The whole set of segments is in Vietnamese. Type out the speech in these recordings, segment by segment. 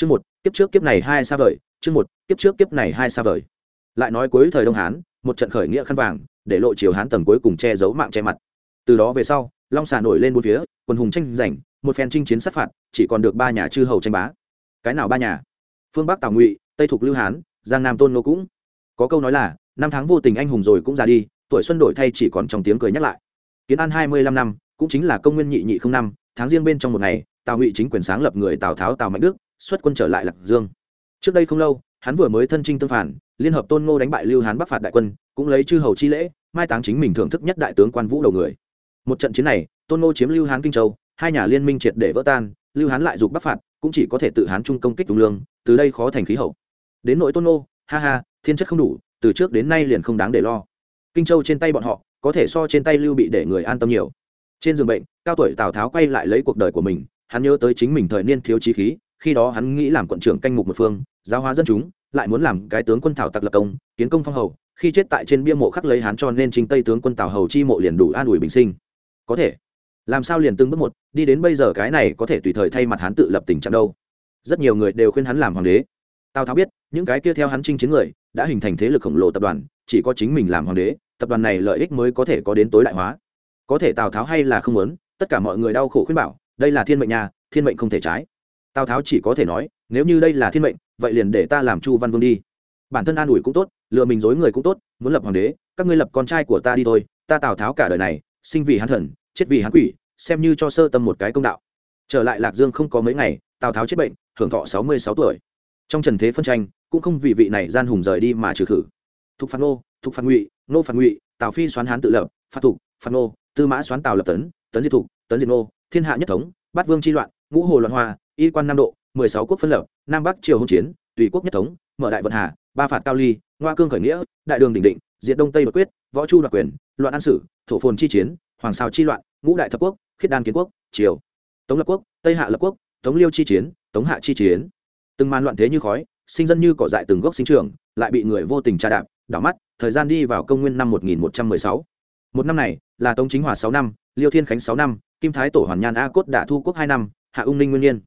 chương một, kiếp trước kiếp này hai xa vời. Chương một, kiếp trước kiếp này hai xa vời. Lại nói cuối thời đông hán, một trận khởi nghĩa khăn vàng, để lộ chiều hán tầng cuối cùng che giấu mạng che mặt. Từ đó về sau, long xà nổi lên bốn phía quần hùng tranh giành, một phen chinh chiến sát phạt, chỉ còn được ba nhà chư hầu tranh bá. Cái nào ba nhà? Phương bắc tào ngụy, tây thục lưu hán, giang nam tôn nô cũng. Có câu nói là, năm tháng vô tình anh hùng rồi cũng ra đi, tuổi xuân đổi thay chỉ còn trong tiếng cười nhắc lại. Kiến an hai mươi lăm năm, cũng chính là công nguyên nhị nhị không năm, tháng riêng bên trong một ngày, tào ngụy chính quyền sáng lập người tào tháo tào mạnh đức xuất quân trở lại lạc dương. Trước đây không lâu, hắn vừa mới thân trinh tương phản, liên hợp tôn ngô đánh bại lưu hán bắc phạt đại quân, cũng lấy chư hầu chi lễ, mai táng chính mình thưởng thức nhất đại tướng quan vũ đầu người. Một trận chiến này, tôn ngô chiếm lưu hán kinh châu, hai nhà liên minh triệt để vỡ tan, lưu hán lại giục bắc phạt, cũng chỉ có thể tự hán trung công kích trung lương, từ đây khó thành khí hậu. Đến nội tôn ngô, ha ha, thiên chất không đủ, từ trước đến nay liền không đáng để lo. Kinh châu trên tay bọn họ, có thể so trên tay lưu bị để người an tâm nhiều. Trên giường bệnh, cao tuổi tào tháo quay lại lấy cuộc đời của mình, hắn nhớ tới chính mình thời niên thiếu trí khí khi đó hắn nghĩ làm quận trưởng canh mục một phương, giáo hóa dân chúng, lại muốn làm cái tướng quân thảo tặc lập công, kiến công phong hầu, khi chết tại trên bia mộ khắc lấy hắn cho nên chính tây tướng quân tào hầu chi mộ liền đủ an ủi bình sinh. Có thể, làm sao liền tương bước một, đi đến bây giờ cái này có thể tùy thời thay mặt hắn tự lập tình trạng đâu. Rất nhiều người đều khuyên hắn làm hoàng đế. Tào tháo biết, những cái kia theo hắn chinh chiến người, đã hình thành thế lực khổng lồ tập đoàn, chỉ có chính mình làm hoàng đế, tập đoàn này lợi ích mới có thể có đến tối đại hóa. Có thể tào tháo hay là không muốn, tất cả mọi người đau khổ khuyên bảo, đây là thiên mệnh nhà, thiên mệnh không thể trái tào tháo chỉ có thể nói, nếu như đây là thiên mệnh, vậy liền để ta làm chu văn vương đi. Bản thân an ủi cũng tốt, lừa mình dối người cũng tốt, muốn lập hoàng đế, các ngươi lập con trai của ta đi thôi, ta tào tháo cả đời này, sinh vì hắn thần, chết vì hắn quỷ, xem như cho sơ tâm một cái công đạo. Trở lại lạc dương không có mấy ngày, tào tháo chết bệnh, hưởng thọ sáu mươi sáu tuổi. Trong trần thế phân tranh, cũng không vì vị này gian hùng rời đi mà trừ khử. Thục phạt nô thục phạt ngụy nô phạt ngụy, tào phi xoán hán tự lập, phạt thục, phạt nô tư mã xoán tào lập tấn tấn diệt thục, tấn diệt nô thiên hạ nhất thống, bát vương chi loạn, ngũ hồ loạn hoa y quan nam độ, mười sáu quốc phân lập, nam bắc triều hôn chiến, tùy quốc nhất thống, mở đại vận hà, ba phạt cao ly, ngoa cương khởi nghĩa, đại đường đỉnh định, diệt đông tây đột quyết, võ chu đoạt quyền, loạn an sử, thổ phồn chi chiến, hoàng sao chi loạn, ngũ đại thập quốc, khiết đan kiến quốc, triều. Tống lập quốc, tây hạ lập quốc, tống liêu chi chiến, tống hạ chi chiến. Từng màn loạn thế như khói, sinh dân như cỏ dại từng gốc sinh trường lại bị người vô tình tra đạp, đảo mắt, thời gian đi vào công nguyên năm 1116. một năm này, là tống chính hòa sáu năm, liêu thiên khánh sáu năm, kim thái tổ hoàn nhan a cốt đã thu quốc hai năm, hạ ung ninh nguyên nhiên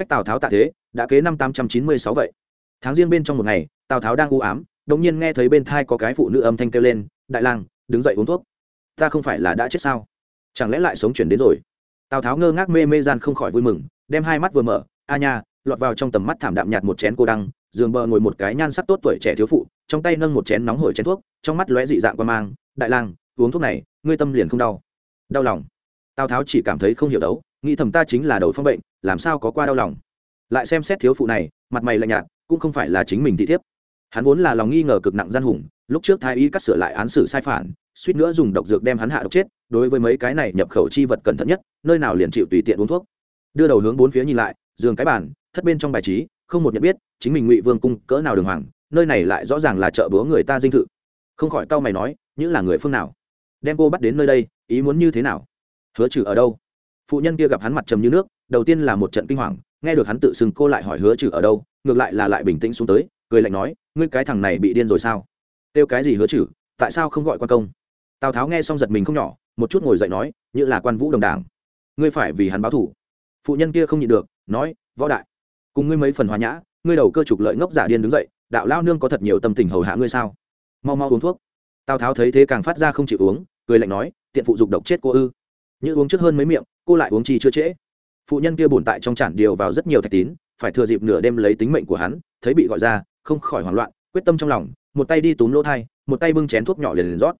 cách tào tháo tạ thế đã kế năm tám trăm chín mươi sáu vậy. Tháng riêng bên trong một ngày, tào tháo đang u ám đống nhiên nghe thấy bên thai có cái phụ nữ âm thanh kêu lên, đại lang, đứng dậy uống thuốc. Ta không phải là đã chết sao? Chẳng lẽ lại sống chuyển đến rồi? Tào tháo ngơ ngác mê mê gian không khỏi vui mừng, đem hai mắt vừa mở, a nha, lọt vào trong tầm mắt thảm đạm nhạt một chén cô đăng, giường bờ ngồi một cái nhan sắc tốt tuổi trẻ thiếu phụ, trong tay nâng một chén nóng hổi chén thuốc, trong mắt lóe dị dạng qua mang, đại lang, uống thuốc này, ngươi tâm liền không đau. Đau lòng. Tào tháo chỉ cảm thấy không hiểu đấu nghĩ thầm ta chính là đầu phong bệnh, làm sao có qua đau lòng? Lại xem xét thiếu phụ này, mặt mày lạnh nhạt, cũng không phải là chính mình thị thiếp. Hắn vốn là lòng nghi ngờ cực nặng gian hùng, lúc trước thái y cắt sửa lại án xử sai phản, suýt nữa dùng độc dược đem hắn hạ độc chết, đối với mấy cái này nhập khẩu chi vật cẩn thận nhất, nơi nào liền chịu tùy tiện uống thuốc. Đưa đầu hướng bốn phía nhìn lại, giường cái bàn, thất bên trong bài trí, không một nhận biết, chính mình ngụy vương cung cỡ nào đường hoàng, nơi này lại rõ ràng là chợ búa người ta dinh thự. Không khỏi cau mày nói, những là người phương nào? Đem cô bắt đến nơi đây, ý muốn như thế nào? Hứa trừ ở đâu? Phụ nhân kia gặp hắn mặt trầm như nước, đầu tiên là một trận kinh hoàng, nghe được hắn tự xưng cô lại hỏi hứa trừ ở đâu, ngược lại là lại bình tĩnh xuống tới, cười lạnh nói, ngươi cái thằng này bị điên rồi sao? Kêu cái gì hứa trừ, tại sao không gọi quan công? Tào tháo nghe xong giật mình không nhỏ, một chút ngồi dậy nói, như là quan vũ đồng đảng, ngươi phải vì hắn báo thủ phụ nhân kia không nhịn được, nói, võ đại, cùng ngươi mấy phần hòa nhã, ngươi đầu cơ trục lợi ngốc giả điên đứng dậy, đạo lao nương có thật nhiều tâm tình hầu hạ ngươi sao? Mau mau uống thuốc. Tào tháo thấy thế càng phát ra không chịu uống, cười lạnh nói, tiện phụ dục độc chết cô ư. Như uống trước hơn mấy miệng cô lại uống chi chưa trễ. Phụ nhân kia bùn tại trong chản điều vào rất nhiều thạch tín, phải thừa dịp nửa đêm lấy tính mệnh của hắn, thấy bị gọi ra, không khỏi hoảng loạn, quyết tâm trong lòng, một tay đi túm lỗ thai, một tay bưng chén thuốc nhỏ liền liền rót.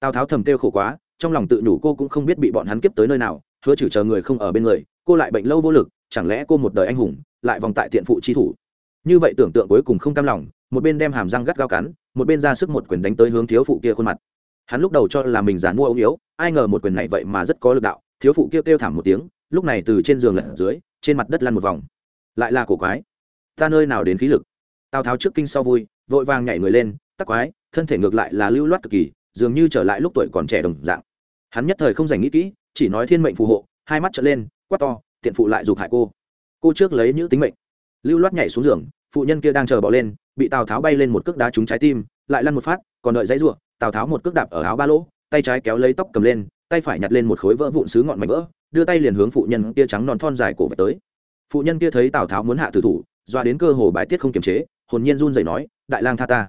Tào tháo thầm kêu khổ quá, trong lòng tự nhủ cô cũng không biết bị bọn hắn kiếp tới nơi nào, hứa chử chờ người không ở bên người, cô lại bệnh lâu vô lực, chẳng lẽ cô một đời anh hùng, lại vòng tại tiện phụ chi thủ? Như vậy tưởng tượng cuối cùng không cam lòng, một bên đem hàm răng gắt gao cắn, một bên ra sức một quyền đánh tới hướng thiếu phụ kia khuôn mặt. Hắn lúc đầu cho là mình dán mua ống yếu, ai ngờ một quyền này vậy mà rất có lực đạo thiếu phụ kêu kêu thảm một tiếng, lúc này từ trên giường lật dưới, trên mặt đất lăn một vòng. Lại là cổ quái. Ta nơi nào đến khí lực? Tào tháo trước kinh sau vui, vội vàng nhảy người lên, tắc quái, thân thể ngược lại là lưu loát cực kỳ, dường như trở lại lúc tuổi còn trẻ đồng dạng. Hắn nhất thời không dành nghĩ kỹ, chỉ nói thiên mệnh phù hộ, hai mắt trở lên, quát to, tiện phụ lại giục hại cô. Cô trước lấy những tính mệnh. Lưu loát nhảy xuống giường, phụ nhân kia đang chờ bỏ lên, bị tào tháo bay lên một cước đá trúng trái tim, lại lăn một phát, còn đợi dãy ruộng tào tháo một cước đạp ở áo ba lỗ, tay trái kéo lấy tóc cầm lên tay phải nhặt lên một khối vỡ vụn xứ ngọn mảnh vỡ, đưa tay liền hướng phụ nhân kia trắng non thon dài cổ về tới. Phụ nhân kia thấy tào tháo muốn hạ tử thủ, doa đến cơ hồ bái tiết không kiềm chế, hồn nhiên run rẩy nói, đại lang tha ta.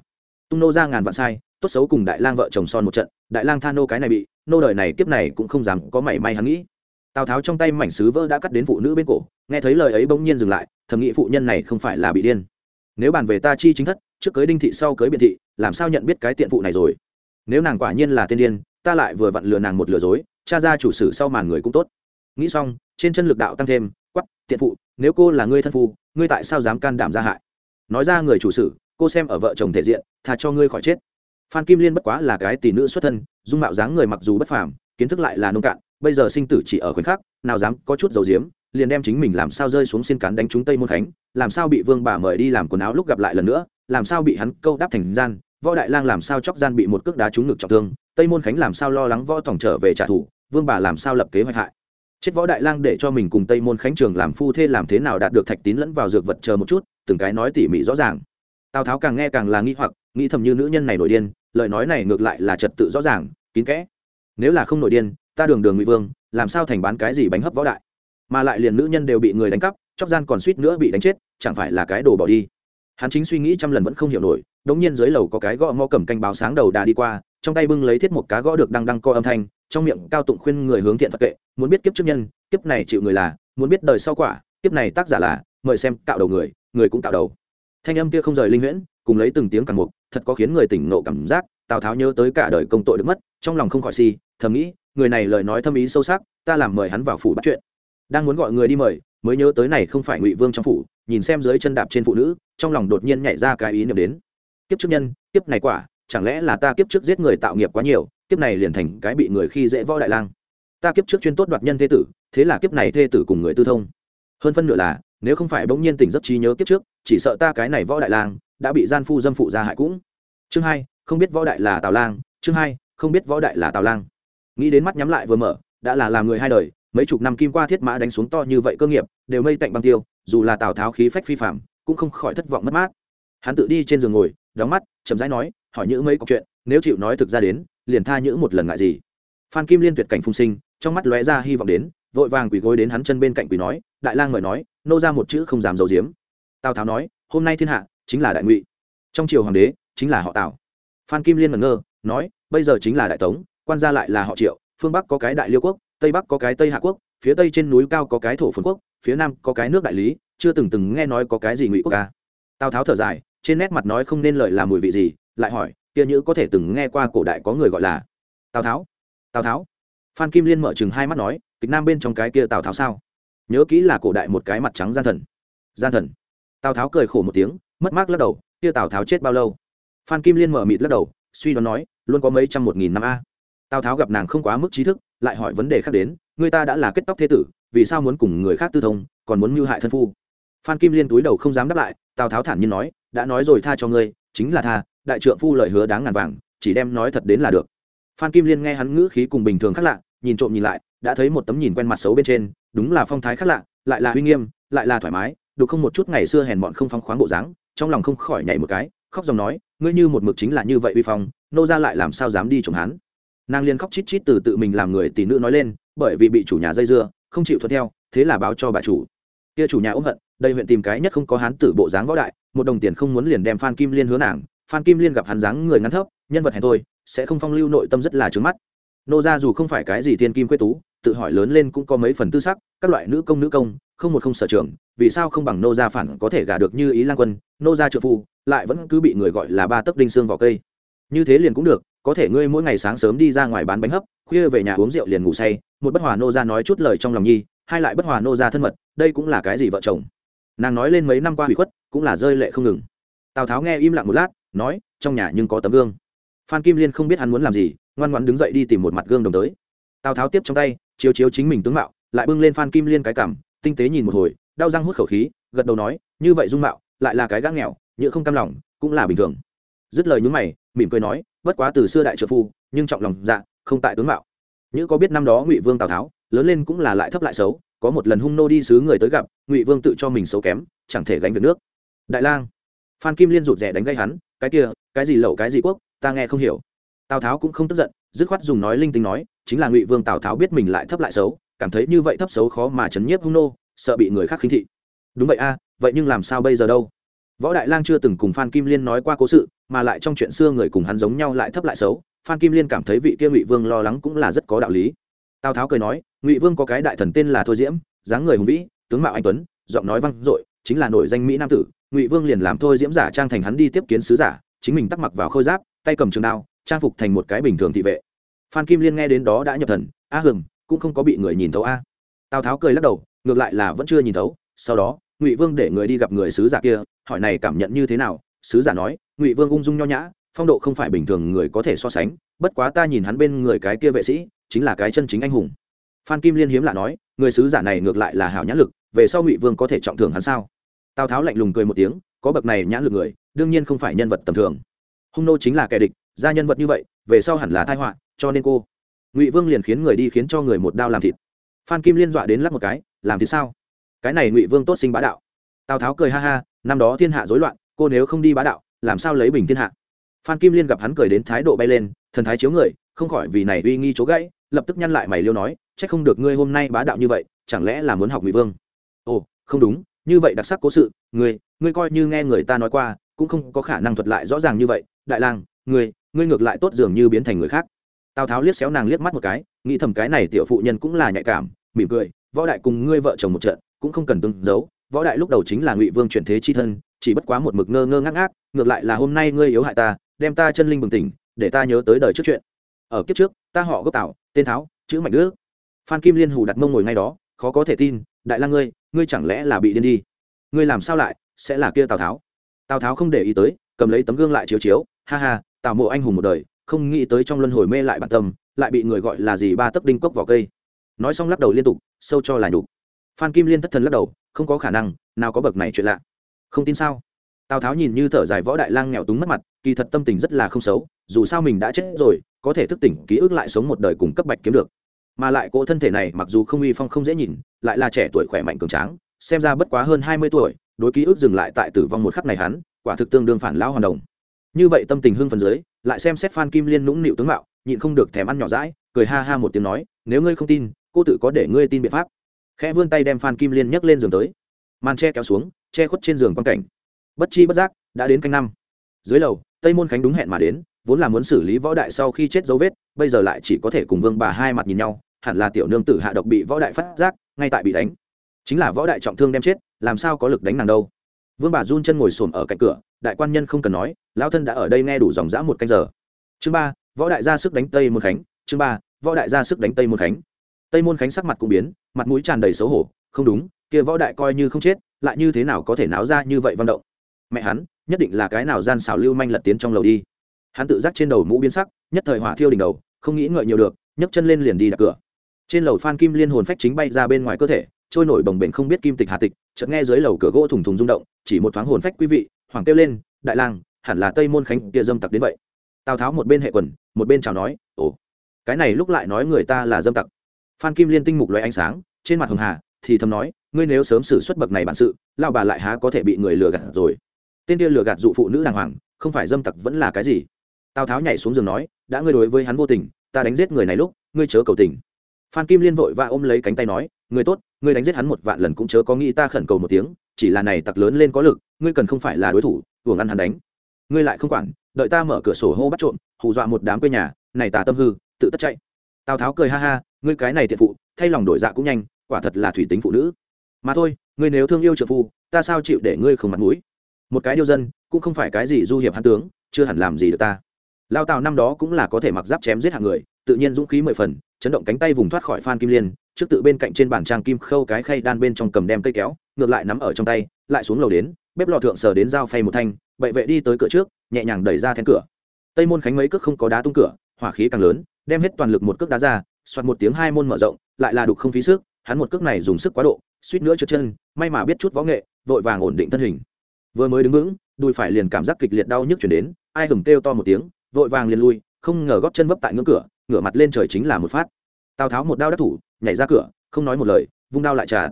Tung nô ra ngàn vạn sai, tốt xấu cùng đại lang vợ chồng son một trận, đại lang tha nô cái này bị, nô đời này kiếp này cũng không dám có mảy may hắn nghĩ. Tào tháo trong tay mảnh sứ vỡ đã cắt đến phụ nữ bên cổ, nghe thấy lời ấy bỗng nhiên dừng lại, thầm nghĩ phụ nhân này không phải là bị điên. Nếu bàn về ta chi chính thất, trước cưới đinh thị, sau cưới biện thị, làm sao nhận biết cái tiện phụ này rồi? Nếu nàng quả nhiên là tiên điên ta lại vừa vặn lừa nàng một lừa dối, cha ra chủ sử sau màn người cũng tốt. Nghĩ xong, trên chân lực đạo tăng thêm quắp tiện phụ, nếu cô là ngươi thân phu, ngươi tại sao dám can đảm ra hại? Nói ra người chủ sử cô xem ở vợ chồng thể diện thà cho ngươi khỏi chết. Phan kim liên bất quá là cái tỷ nữ xuất thân, dung mạo dáng người mặc dù bất phàm, kiến thức lại là nông cạn, bây giờ sinh tử chỉ ở khoảnh khắc, nào dám có chút dầu diếm, liền đem chính mình làm sao rơi xuống xin cán đánh trúng tây môn khánh làm sao bị vương bà mời đi làm quần áo lúc gặp lại lần nữa, làm sao bị hắn câu đáp thành gian võ đại lang làm sao chóc gian bị một cước đá trúng ngực trọng thương, tây môn khánh làm sao lo lắng võ tổng trở về trả thù, vương bà làm sao lập kế hoạch hại? Chết võ đại lang để cho mình cùng tây môn khánh trường làm phu thê làm thế nào đạt được thạch tín lẫn vào dược vật chờ một chút, từng cái nói tỉ mỉ rõ ràng. Tào tháo càng nghe càng là nghĩ hoặc, nghĩ thầm như nữ nhân này nổi điên, lời nói này ngược lại là trật tự rõ ràng, kín kẽ. Nếu là không nổi điên, ta đường đường ngụy vương, làm sao thành bán cái gì bánh hấp võ đại? Mà lại liền nữ nhân đều bị người đánh cắp, chóc gian còn suýt nữa bị đánh chết, chẳng phải là cái đồ bỏ đi. Hắn chính suy nghĩ trăm lần vẫn không hiểu nổi đống nhiên dưới lầu có cái gõ mõ cầm canh báo sáng đầu đà đi qua, trong tay bưng lấy thiết một cá gõ được đăng đăng co âm thanh, trong miệng cao tụng khuyên người hướng thiện phật kệ, muốn biết kiếp trước nhân, kiếp này chịu người là, muốn biết đời sau quả, kiếp này tác giả là, mời xem cạo đầu người người cũng cạo đầu. Thanh âm kia không rời linh huyễn, cùng lấy từng tiếng càng mục, thật có khiến người tỉnh nộ cảm giác, tào tháo nhớ tới cả đời công tội được mất, trong lòng không khỏi si, thầm nghĩ, người này lời nói thâm ý sâu sắc, ta làm mời hắn vào phủ bắt chuyện. Đang muốn gọi người đi mời, mới nhớ tới này không phải ngụy vương trong phủ, nhìn xem dưới chân đạp trên phụ nữ, trong lòng đột nhiên nhảy ra cái ý niệm đến kiếp trước nhân, kiếp này quả, chẳng lẽ là ta kiếp trước giết người tạo nghiệp quá nhiều, kiếp này liền thành cái bị người khi dễ võ đại lang. Ta kiếp trước chuyên tốt đoạt nhân thế tử, thế là kiếp này thê tử cùng người tư thông. Hơn phân nửa là, nếu không phải bỗng nhiên tỉnh giấc trí nhớ kiếp trước, chỉ sợ ta cái này võ đại lang, đã bị gian phu dâm phụ ra hại cũng. Chương hai, không biết võ đại là tào lang, chương hai, không biết võ đại là tào lang. Nghĩ đến mắt nhắm lại vừa mở, đã là làm người hai đời, mấy chục năm kim qua thiết mã đánh xuống to như vậy cơ nghiệp, đều mây tạnh băng tiêu, dù là tào tháo khí phách phi phạm cũng không khỏi thất vọng mất mát. Hắn tự đi trên giường ngồi đóng mắt, chậm rãi nói, hỏi những mấy câu chuyện, nếu chịu nói thực ra đến, liền tha nhữ một lần ngại gì. Phan kim liên tuyệt cảnh phung sinh, trong mắt lóe ra hy vọng đến, vội vàng quỳ gối đến hắn chân bên cạnh quỳ nói, đại lang mời nói, nô ra một chữ không dám giấu giếm. Tào tháo nói, hôm nay thiên hạ chính là đại ngụy, trong triều hoàng đế chính là họ tào. Phan kim liên ngẩn ngơ, nói, bây giờ chính là đại tống, quan gia lại là họ triệu, phương bắc có cái đại liêu quốc, tây bắc có cái tây hạ quốc, phía tây trên núi cao có cái thổ phồn quốc, phía nam có cái nước đại lý, chưa từng từng nghe nói có cái gì ngụy quốc ca. Tào tháo thở dài trên nét mặt nói không nên lời là mùi vị gì, lại hỏi, kia nhữ có thể từng nghe qua cổ đại có người gọi là tào tháo? Tào tháo? Phan kim liên mở chừng hai mắt nói, kịch nam bên trong cái kia tào tháo sao? Nhớ kỹ là cổ đại một cái mặt trắng gian thần. Gian thần? Tào tháo cười khổ một tiếng, mất mát lắc đầu, kia tào tháo chết bao lâu? Phan kim liên mở mịt lắc đầu, suy đoán nói, luôn có mấy trăm một nghìn năm a. Tào tháo gặp nàng không quá mức trí thức, lại hỏi vấn đề khác đến, người ta đã là kết tóc thế tử, vì sao muốn cùng người khác tư thông, còn muốn mưu hại thân phu? Phan kim liên túi đầu không dám đáp lại, tào tháo thản nhiên nói, đã nói rồi tha cho ngươi, chính là tha, đại trượng phu lời hứa đáng ngàn vàng, chỉ đem nói thật đến là được. Phan kim liên nghe hắn ngữ khí cùng bình thường khác lạ, nhìn trộm nhìn lại, đã thấy một tấm nhìn quen mặt xấu bên trên, đúng là phong thái khác lạ, lại là uy nghiêm, lại là thoải mái, đục không một chút ngày xưa hèn bọn không phong khoáng bộ dáng, trong lòng không khỏi nhảy một cái, khóc dòng nói, ngươi như một mực chính là như vậy uy phong, nô ra lại làm sao dám đi chồng hắn? Nàng liên khóc chít chít từ tự mình làm người tỷ nữ nói lên, bởi vì bị chủ nhà dây dưa, không chịu thuận theo, thế là báo cho bà chủ kia chủ nhà ôm hận, đây huyện tìm cái nhất không có hán tử bộ dáng võ đại, một đồng tiền không muốn liền đem phan kim liên hứa nàng, phan kim liên gặp hắn dáng người ngắn thấp, nhân vật hèn thôi, sẽ không phong lưu nội tâm rất là trướng mắt. Nô ra dù không phải cái gì thiên kim quê tú, tự hỏi lớn lên cũng có mấy phần tư sắc, các loại nữ công nữ công, không một không sở trường, vì sao không bằng nô gia phản có thể gả được như ý lan quân, nô gia trợ phu, lại vẫn cứ bị người gọi là ba tấc đinh xương vào cây. Như thế liền cũng được, có thể ngươi mỗi ngày sáng sớm đi ra ngoài bán bánh hấp, khuya về nhà uống rượu liền ngủ say, một bất hòa nô gia nói chút lời trong lòng nhi hai lại bất hòa nô gia thân mật, đây cũng là cái gì vợ chồng? Nàng nói lên mấy năm qua hủy khuất, cũng là rơi lệ không ngừng. Tào tháo nghe im lặng một lát, nói, trong nhà nhưng có tấm gương. Phan kim liên không biết hắn muốn làm gì, ngoan ngoãn đứng dậy đi tìm một mặt gương đồng tới. Tào tháo tiếp trong tay, chiếu chiếu chính mình tướng mạo, lại bưng lên phan kim liên cái cảm tinh tế nhìn một hồi, đau răng hút khẩu khí, gật đầu nói, như vậy dung mạo, lại là cái gác nghèo, nhựa không cam lòng, cũng là bình thường. Dứt lời nhúng mày, mỉm cười nói, bất quá từ xưa đại trợ phu, nhưng trọng lòng dạ không tại tướng mạo. Như có biết năm đó ngụy vương tào tháo lớn lên cũng là lại thấp lại xấu, có một lần hung nô đi xứ người tới gặp, ngụy vương tự cho mình xấu kém, chẳng thể gánh việc nước. Đại lang, phan kim liên rụt rè đánh gây hắn, cái kia, cái gì lậu, cái gì quốc, ta nghe không hiểu. Tào tháo cũng không tức giận, dứt khoát dùng nói linh tinh nói, chính là ngụy vương tào tháo biết mình lại thấp lại xấu, cảm thấy như vậy thấp xấu khó mà chấn nhiếp hung nô, sợ bị người khác khinh thị. Đúng vậy a, vậy nhưng làm sao bây giờ đâu? Võ đại lang chưa từng cùng phan kim liên nói qua cố sự, mà lại trong chuyện xưa người cùng hắn giống nhau lại thấp lại xấu, phan kim liên cảm thấy vị kia ngụy vương lo lắng cũng là rất có đạo lý. Tào tháo cười nói ngụy vương có cái đại thần tên là thôi diễm dáng người hùng vĩ tướng mạo anh tuấn giọng nói vang dội chính là nổi danh mỹ nam tử ngụy vương liền làm thôi diễm giả trang thành hắn đi tiếp kiến sứ giả chính mình tắc mặc vào khôi giáp tay cầm trường đao trang phục thành một cái bình thường thị vệ phan kim liên nghe đến đó đã nhập thần a hừng cũng không có bị người nhìn thấu a tào tháo cười lắc đầu ngược lại là vẫn chưa nhìn thấu sau đó ngụy vương để người đi gặp người sứ giả kia hỏi này cảm nhận như thế nào sứ giả nói ngụy vương ung dung nho nhã phong độ không phải bình thường người có thể so sánh bất quá ta nhìn hắn bên người cái kia vệ sĩ chính là cái chân chính anh hùng phan kim liên hiếm lạ nói, người sứ giả này ngược lại là hảo nhã lực, về sau ngụy vương có thể trọng thưởng hắn sao? Tào tháo lạnh lùng cười một tiếng, có bậc này nhãn lực người, đương nhiên không phải nhân vật tầm thường. Hung nô chính là kẻ địch ra nhân vật như vậy, về sau hẳn là thai họa, cho nên cô. Ngụy vương liền khiến người đi khiến cho người một đao làm thịt. Phan kim liên dọa đến lắc một cái, làm thịt sao? Cái này ngụy vương tốt sinh bá đạo. Tào tháo cười ha ha, năm đó thiên hạ rối loạn, cô nếu không đi bá đạo, làm sao lấy bình thiên hạ? Phan kim liên gặp hắn cười đến thái độ bay lên, thần thái chiếu người, không khỏi vì này uy nghi chỗ gãy, lập tức nhăn lại mày liêu nói c h ắ c không được ngươi hôm nay bá đạo như vậy, chẳng lẽ là muốn học ngụy vương? Ồ, không đúng, như vậy đặc sắc cố sự, ngươi ngươi coi như nghe người ta nói qua, cũng không có khả năng thuật lại rõ ràng như vậy. Đại lang, ngươi ngươi ngược lại tốt dường như biến thành người khác. Tào tháo liếc xéo nàng liếc mắt một cái, nghĩ thầm cái này tiểu phụ nhân cũng là nhạy cảm, mỉm cười, võ đại cùng ngươi vợ chồng một trận, cũng không cần tương giấu, võ đại lúc đầu chính là ngụy vương chuyển thế chi thân, chỉ bất quá một mực ngơ ngơ ngác ngác, ngược lại là hôm nay ngươi yếu hại ta, đem ta chân linh bừng tỉnh, để ta nhớ tới đời trước chuyện. Ở kiếp trước, ta họ gốc tạo tên tháo, chữ mạnh đức phan kim liên hù đặt mông ngồi ngay đó, khó có thể tin, đại lang ngươi ngươi chẳng lẽ là bị điên đi? Ngươi làm sao lại sẽ là kia tào tháo? Tào tháo không để ý tới, cầm lấy tấm gương lại chiếu chiếu, ha ha, tào mộ anh hùng một đời, không nghĩ tới trong luân hồi mê lại bản tâm, lại bị người gọi là gì ba tấc đinh cốc vỏ cây. Nói xong lắc đầu liên tục, sâu cho là nhục. Phan kim liên thất thần lắc đầu, không có khả năng, nào có bậc này chuyện lạ. Không tin sao? Tào tháo nhìn như thở dài võ đại lang nghèo túng mất mặt, kỳ thật tâm tình rất là không xấu, dù sao mình đã chết rồi, có thể thức tỉnh ký ức lại sống một đời cùng cấp bạch kiếm được mà lại cỗ thân thể này mặc dù không uy phong không dễ nhìn, lại là trẻ tuổi khỏe mạnh cường tráng, xem ra bất quá hơn hai mươi tuổi, đối ký ức dừng lại tại tử vong một khắc này hắn, quả thực tương đương phản lão hoàn đồng. Như vậy tâm tình hưng phần dưới, lại xem xét phan kim liên nũng nịu tướng mạo, nhịn không được thèm ăn nhỏ rãi cười ha ha một tiếng nói, nếu ngươi không tin, cô tự có để ngươi tin biện pháp. Khẽ vươn tay đem phan kim liên nhấc lên giường tới. Màn tre kéo xuống, che khuất trên giường quan cảnh. Bất chi bất giác, đã đến canh năm. Dưới lầu, tây môn khánh đúng hẹn mà đến, vốn là muốn xử lý võ đại sau khi chết dấu vết, bây giờ lại chỉ có thể cùng vương bà hai mặt nhìn nhau hẳn là tiểu nương tử hạ độc bị võ đại phát giác, ngay tại bị đánh. Chính là võ đại trọng thương đem chết, làm sao có lực đánh nàng đâu. Vương bà run chân ngồi xổm ở cạnh cửa, đại quan nhân không cần nói, lão thân đã ở đây nghe đủ dòng dã một canh giờ. Chương ba, võ đại ra sức đánh tây môn khánh, chương ba, võ đại ra sức đánh tây môn khánh. Tây môn khánh sắc mặt cũng biến, mặt mũi tràn đầy xấu hổ, không đúng, kia võ đại coi như không chết, lại như thế nào có thể náo ra như vậy văn động. Mẹ hắn, nhất định là cái nào gian xảo lưu manh lật tiến trong lầu đi. Hắn tự giác trên đầu mũ biến sắc, nhất thời hỏa thiêu đỉnh đầu, không nghĩ ngợi nhiều được, nhấc chân lên liền đi đặt cửa trên lầu phan kim liên hồn phách chính bay ra bên ngoài cơ thể, trôi nổi bồng bềnh không biết kim tịch hà tịch, chợt nghe dưới lầu cửa gỗ thùng thùng rung động, chỉ một thoáng hồn phách quý vị hoàng kêu lên, đại lang, hẳn là tây môn khánh kia dâm tặc đến vậy. Tào tháo một bên hệ quần, một bên chào nói, ồ, cái này lúc lại nói người ta là dâm tặc. Phan kim liên tinh mục loại ánh sáng, trên mặt hường hà, thì thầm nói, ngươi nếu sớm xử xuất bậc này bản sự lao bà lại há có thể bị người lừa gạt rồi. Tên kia lừa gạt dụ phụ nữ đàng hoàng, không phải dâm tặc vẫn là cái gì? Tào tháo nhảy xuống giường nói, đã ngươi đối với hắn vô tình, ta đánh giết người này lúc, ngươi chớ cầu tình phan kim liên vội và ôm lấy cánh tay nói, người tốt, người đánh giết hắn một vạn lần cũng chớ có nghĩ ta khẩn cầu một tiếng, chỉ là này tặc lớn lên có lực, ngươi cần không phải là đối thủ, hưởng ăn hắn đánh. Ngươi lại không quản, đợi ta mở cửa sổ hô bắt trộm, hù dọa một đám quê nhà, này tà tâm hư, tự tất chạy. Tào tháo cười ha ha, ngươi cái này thiện phụ, thay lòng đổi dạ cũng nhanh, quả thật là thủy tính phụ nữ. Mà thôi, ngươi nếu thương yêu trợ phu, ta sao chịu để ngươi không mặt mũi? Một cái điêu dân, cũng không phải cái gì du hiệp hán tướng, chưa hẳn làm gì được ta. Lao tào năm đó cũng là có thể mặc giáp chém giết hạng người, tự nhiên dũng khí mười phần chấn động cánh tay vùng thoát khỏi phan kim liên, trước tự bên cạnh trên bàn trang kim khâu cái khay đan bên trong cầm đem cây kéo, ngược lại nắm ở trong tay, lại xuống lầu đến, bếp lò thượng sờ đến dao phay một thanh, bậy vệ đi tới cửa trước, nhẹ nhàng đẩy ra then cửa. Tây môn khánh mấy cước không có đá tung cửa, hỏa khí càng lớn, đem hết toàn lực một cước đá ra, soạt một tiếng hai môn mở rộng, lại là đục không phí sức, hắn một cước này dùng sức quá độ, suýt nữa trượt chân, may mà biết chút võ nghệ, vội vàng ổn định thân hình. Vừa mới đứng vững, đùi phải liền cảm giác kịch liệt đau nhức chuyển đến, ai hừng kêu to một tiếng, vội vàng liền lui, không ngờ góp chân vấp tại ngưỡng cửa ngửa mặt lên trời chính là một phát. Tào tháo một đao đắc thủ, nhảy ra cửa, không nói một lời, vung đao lại trả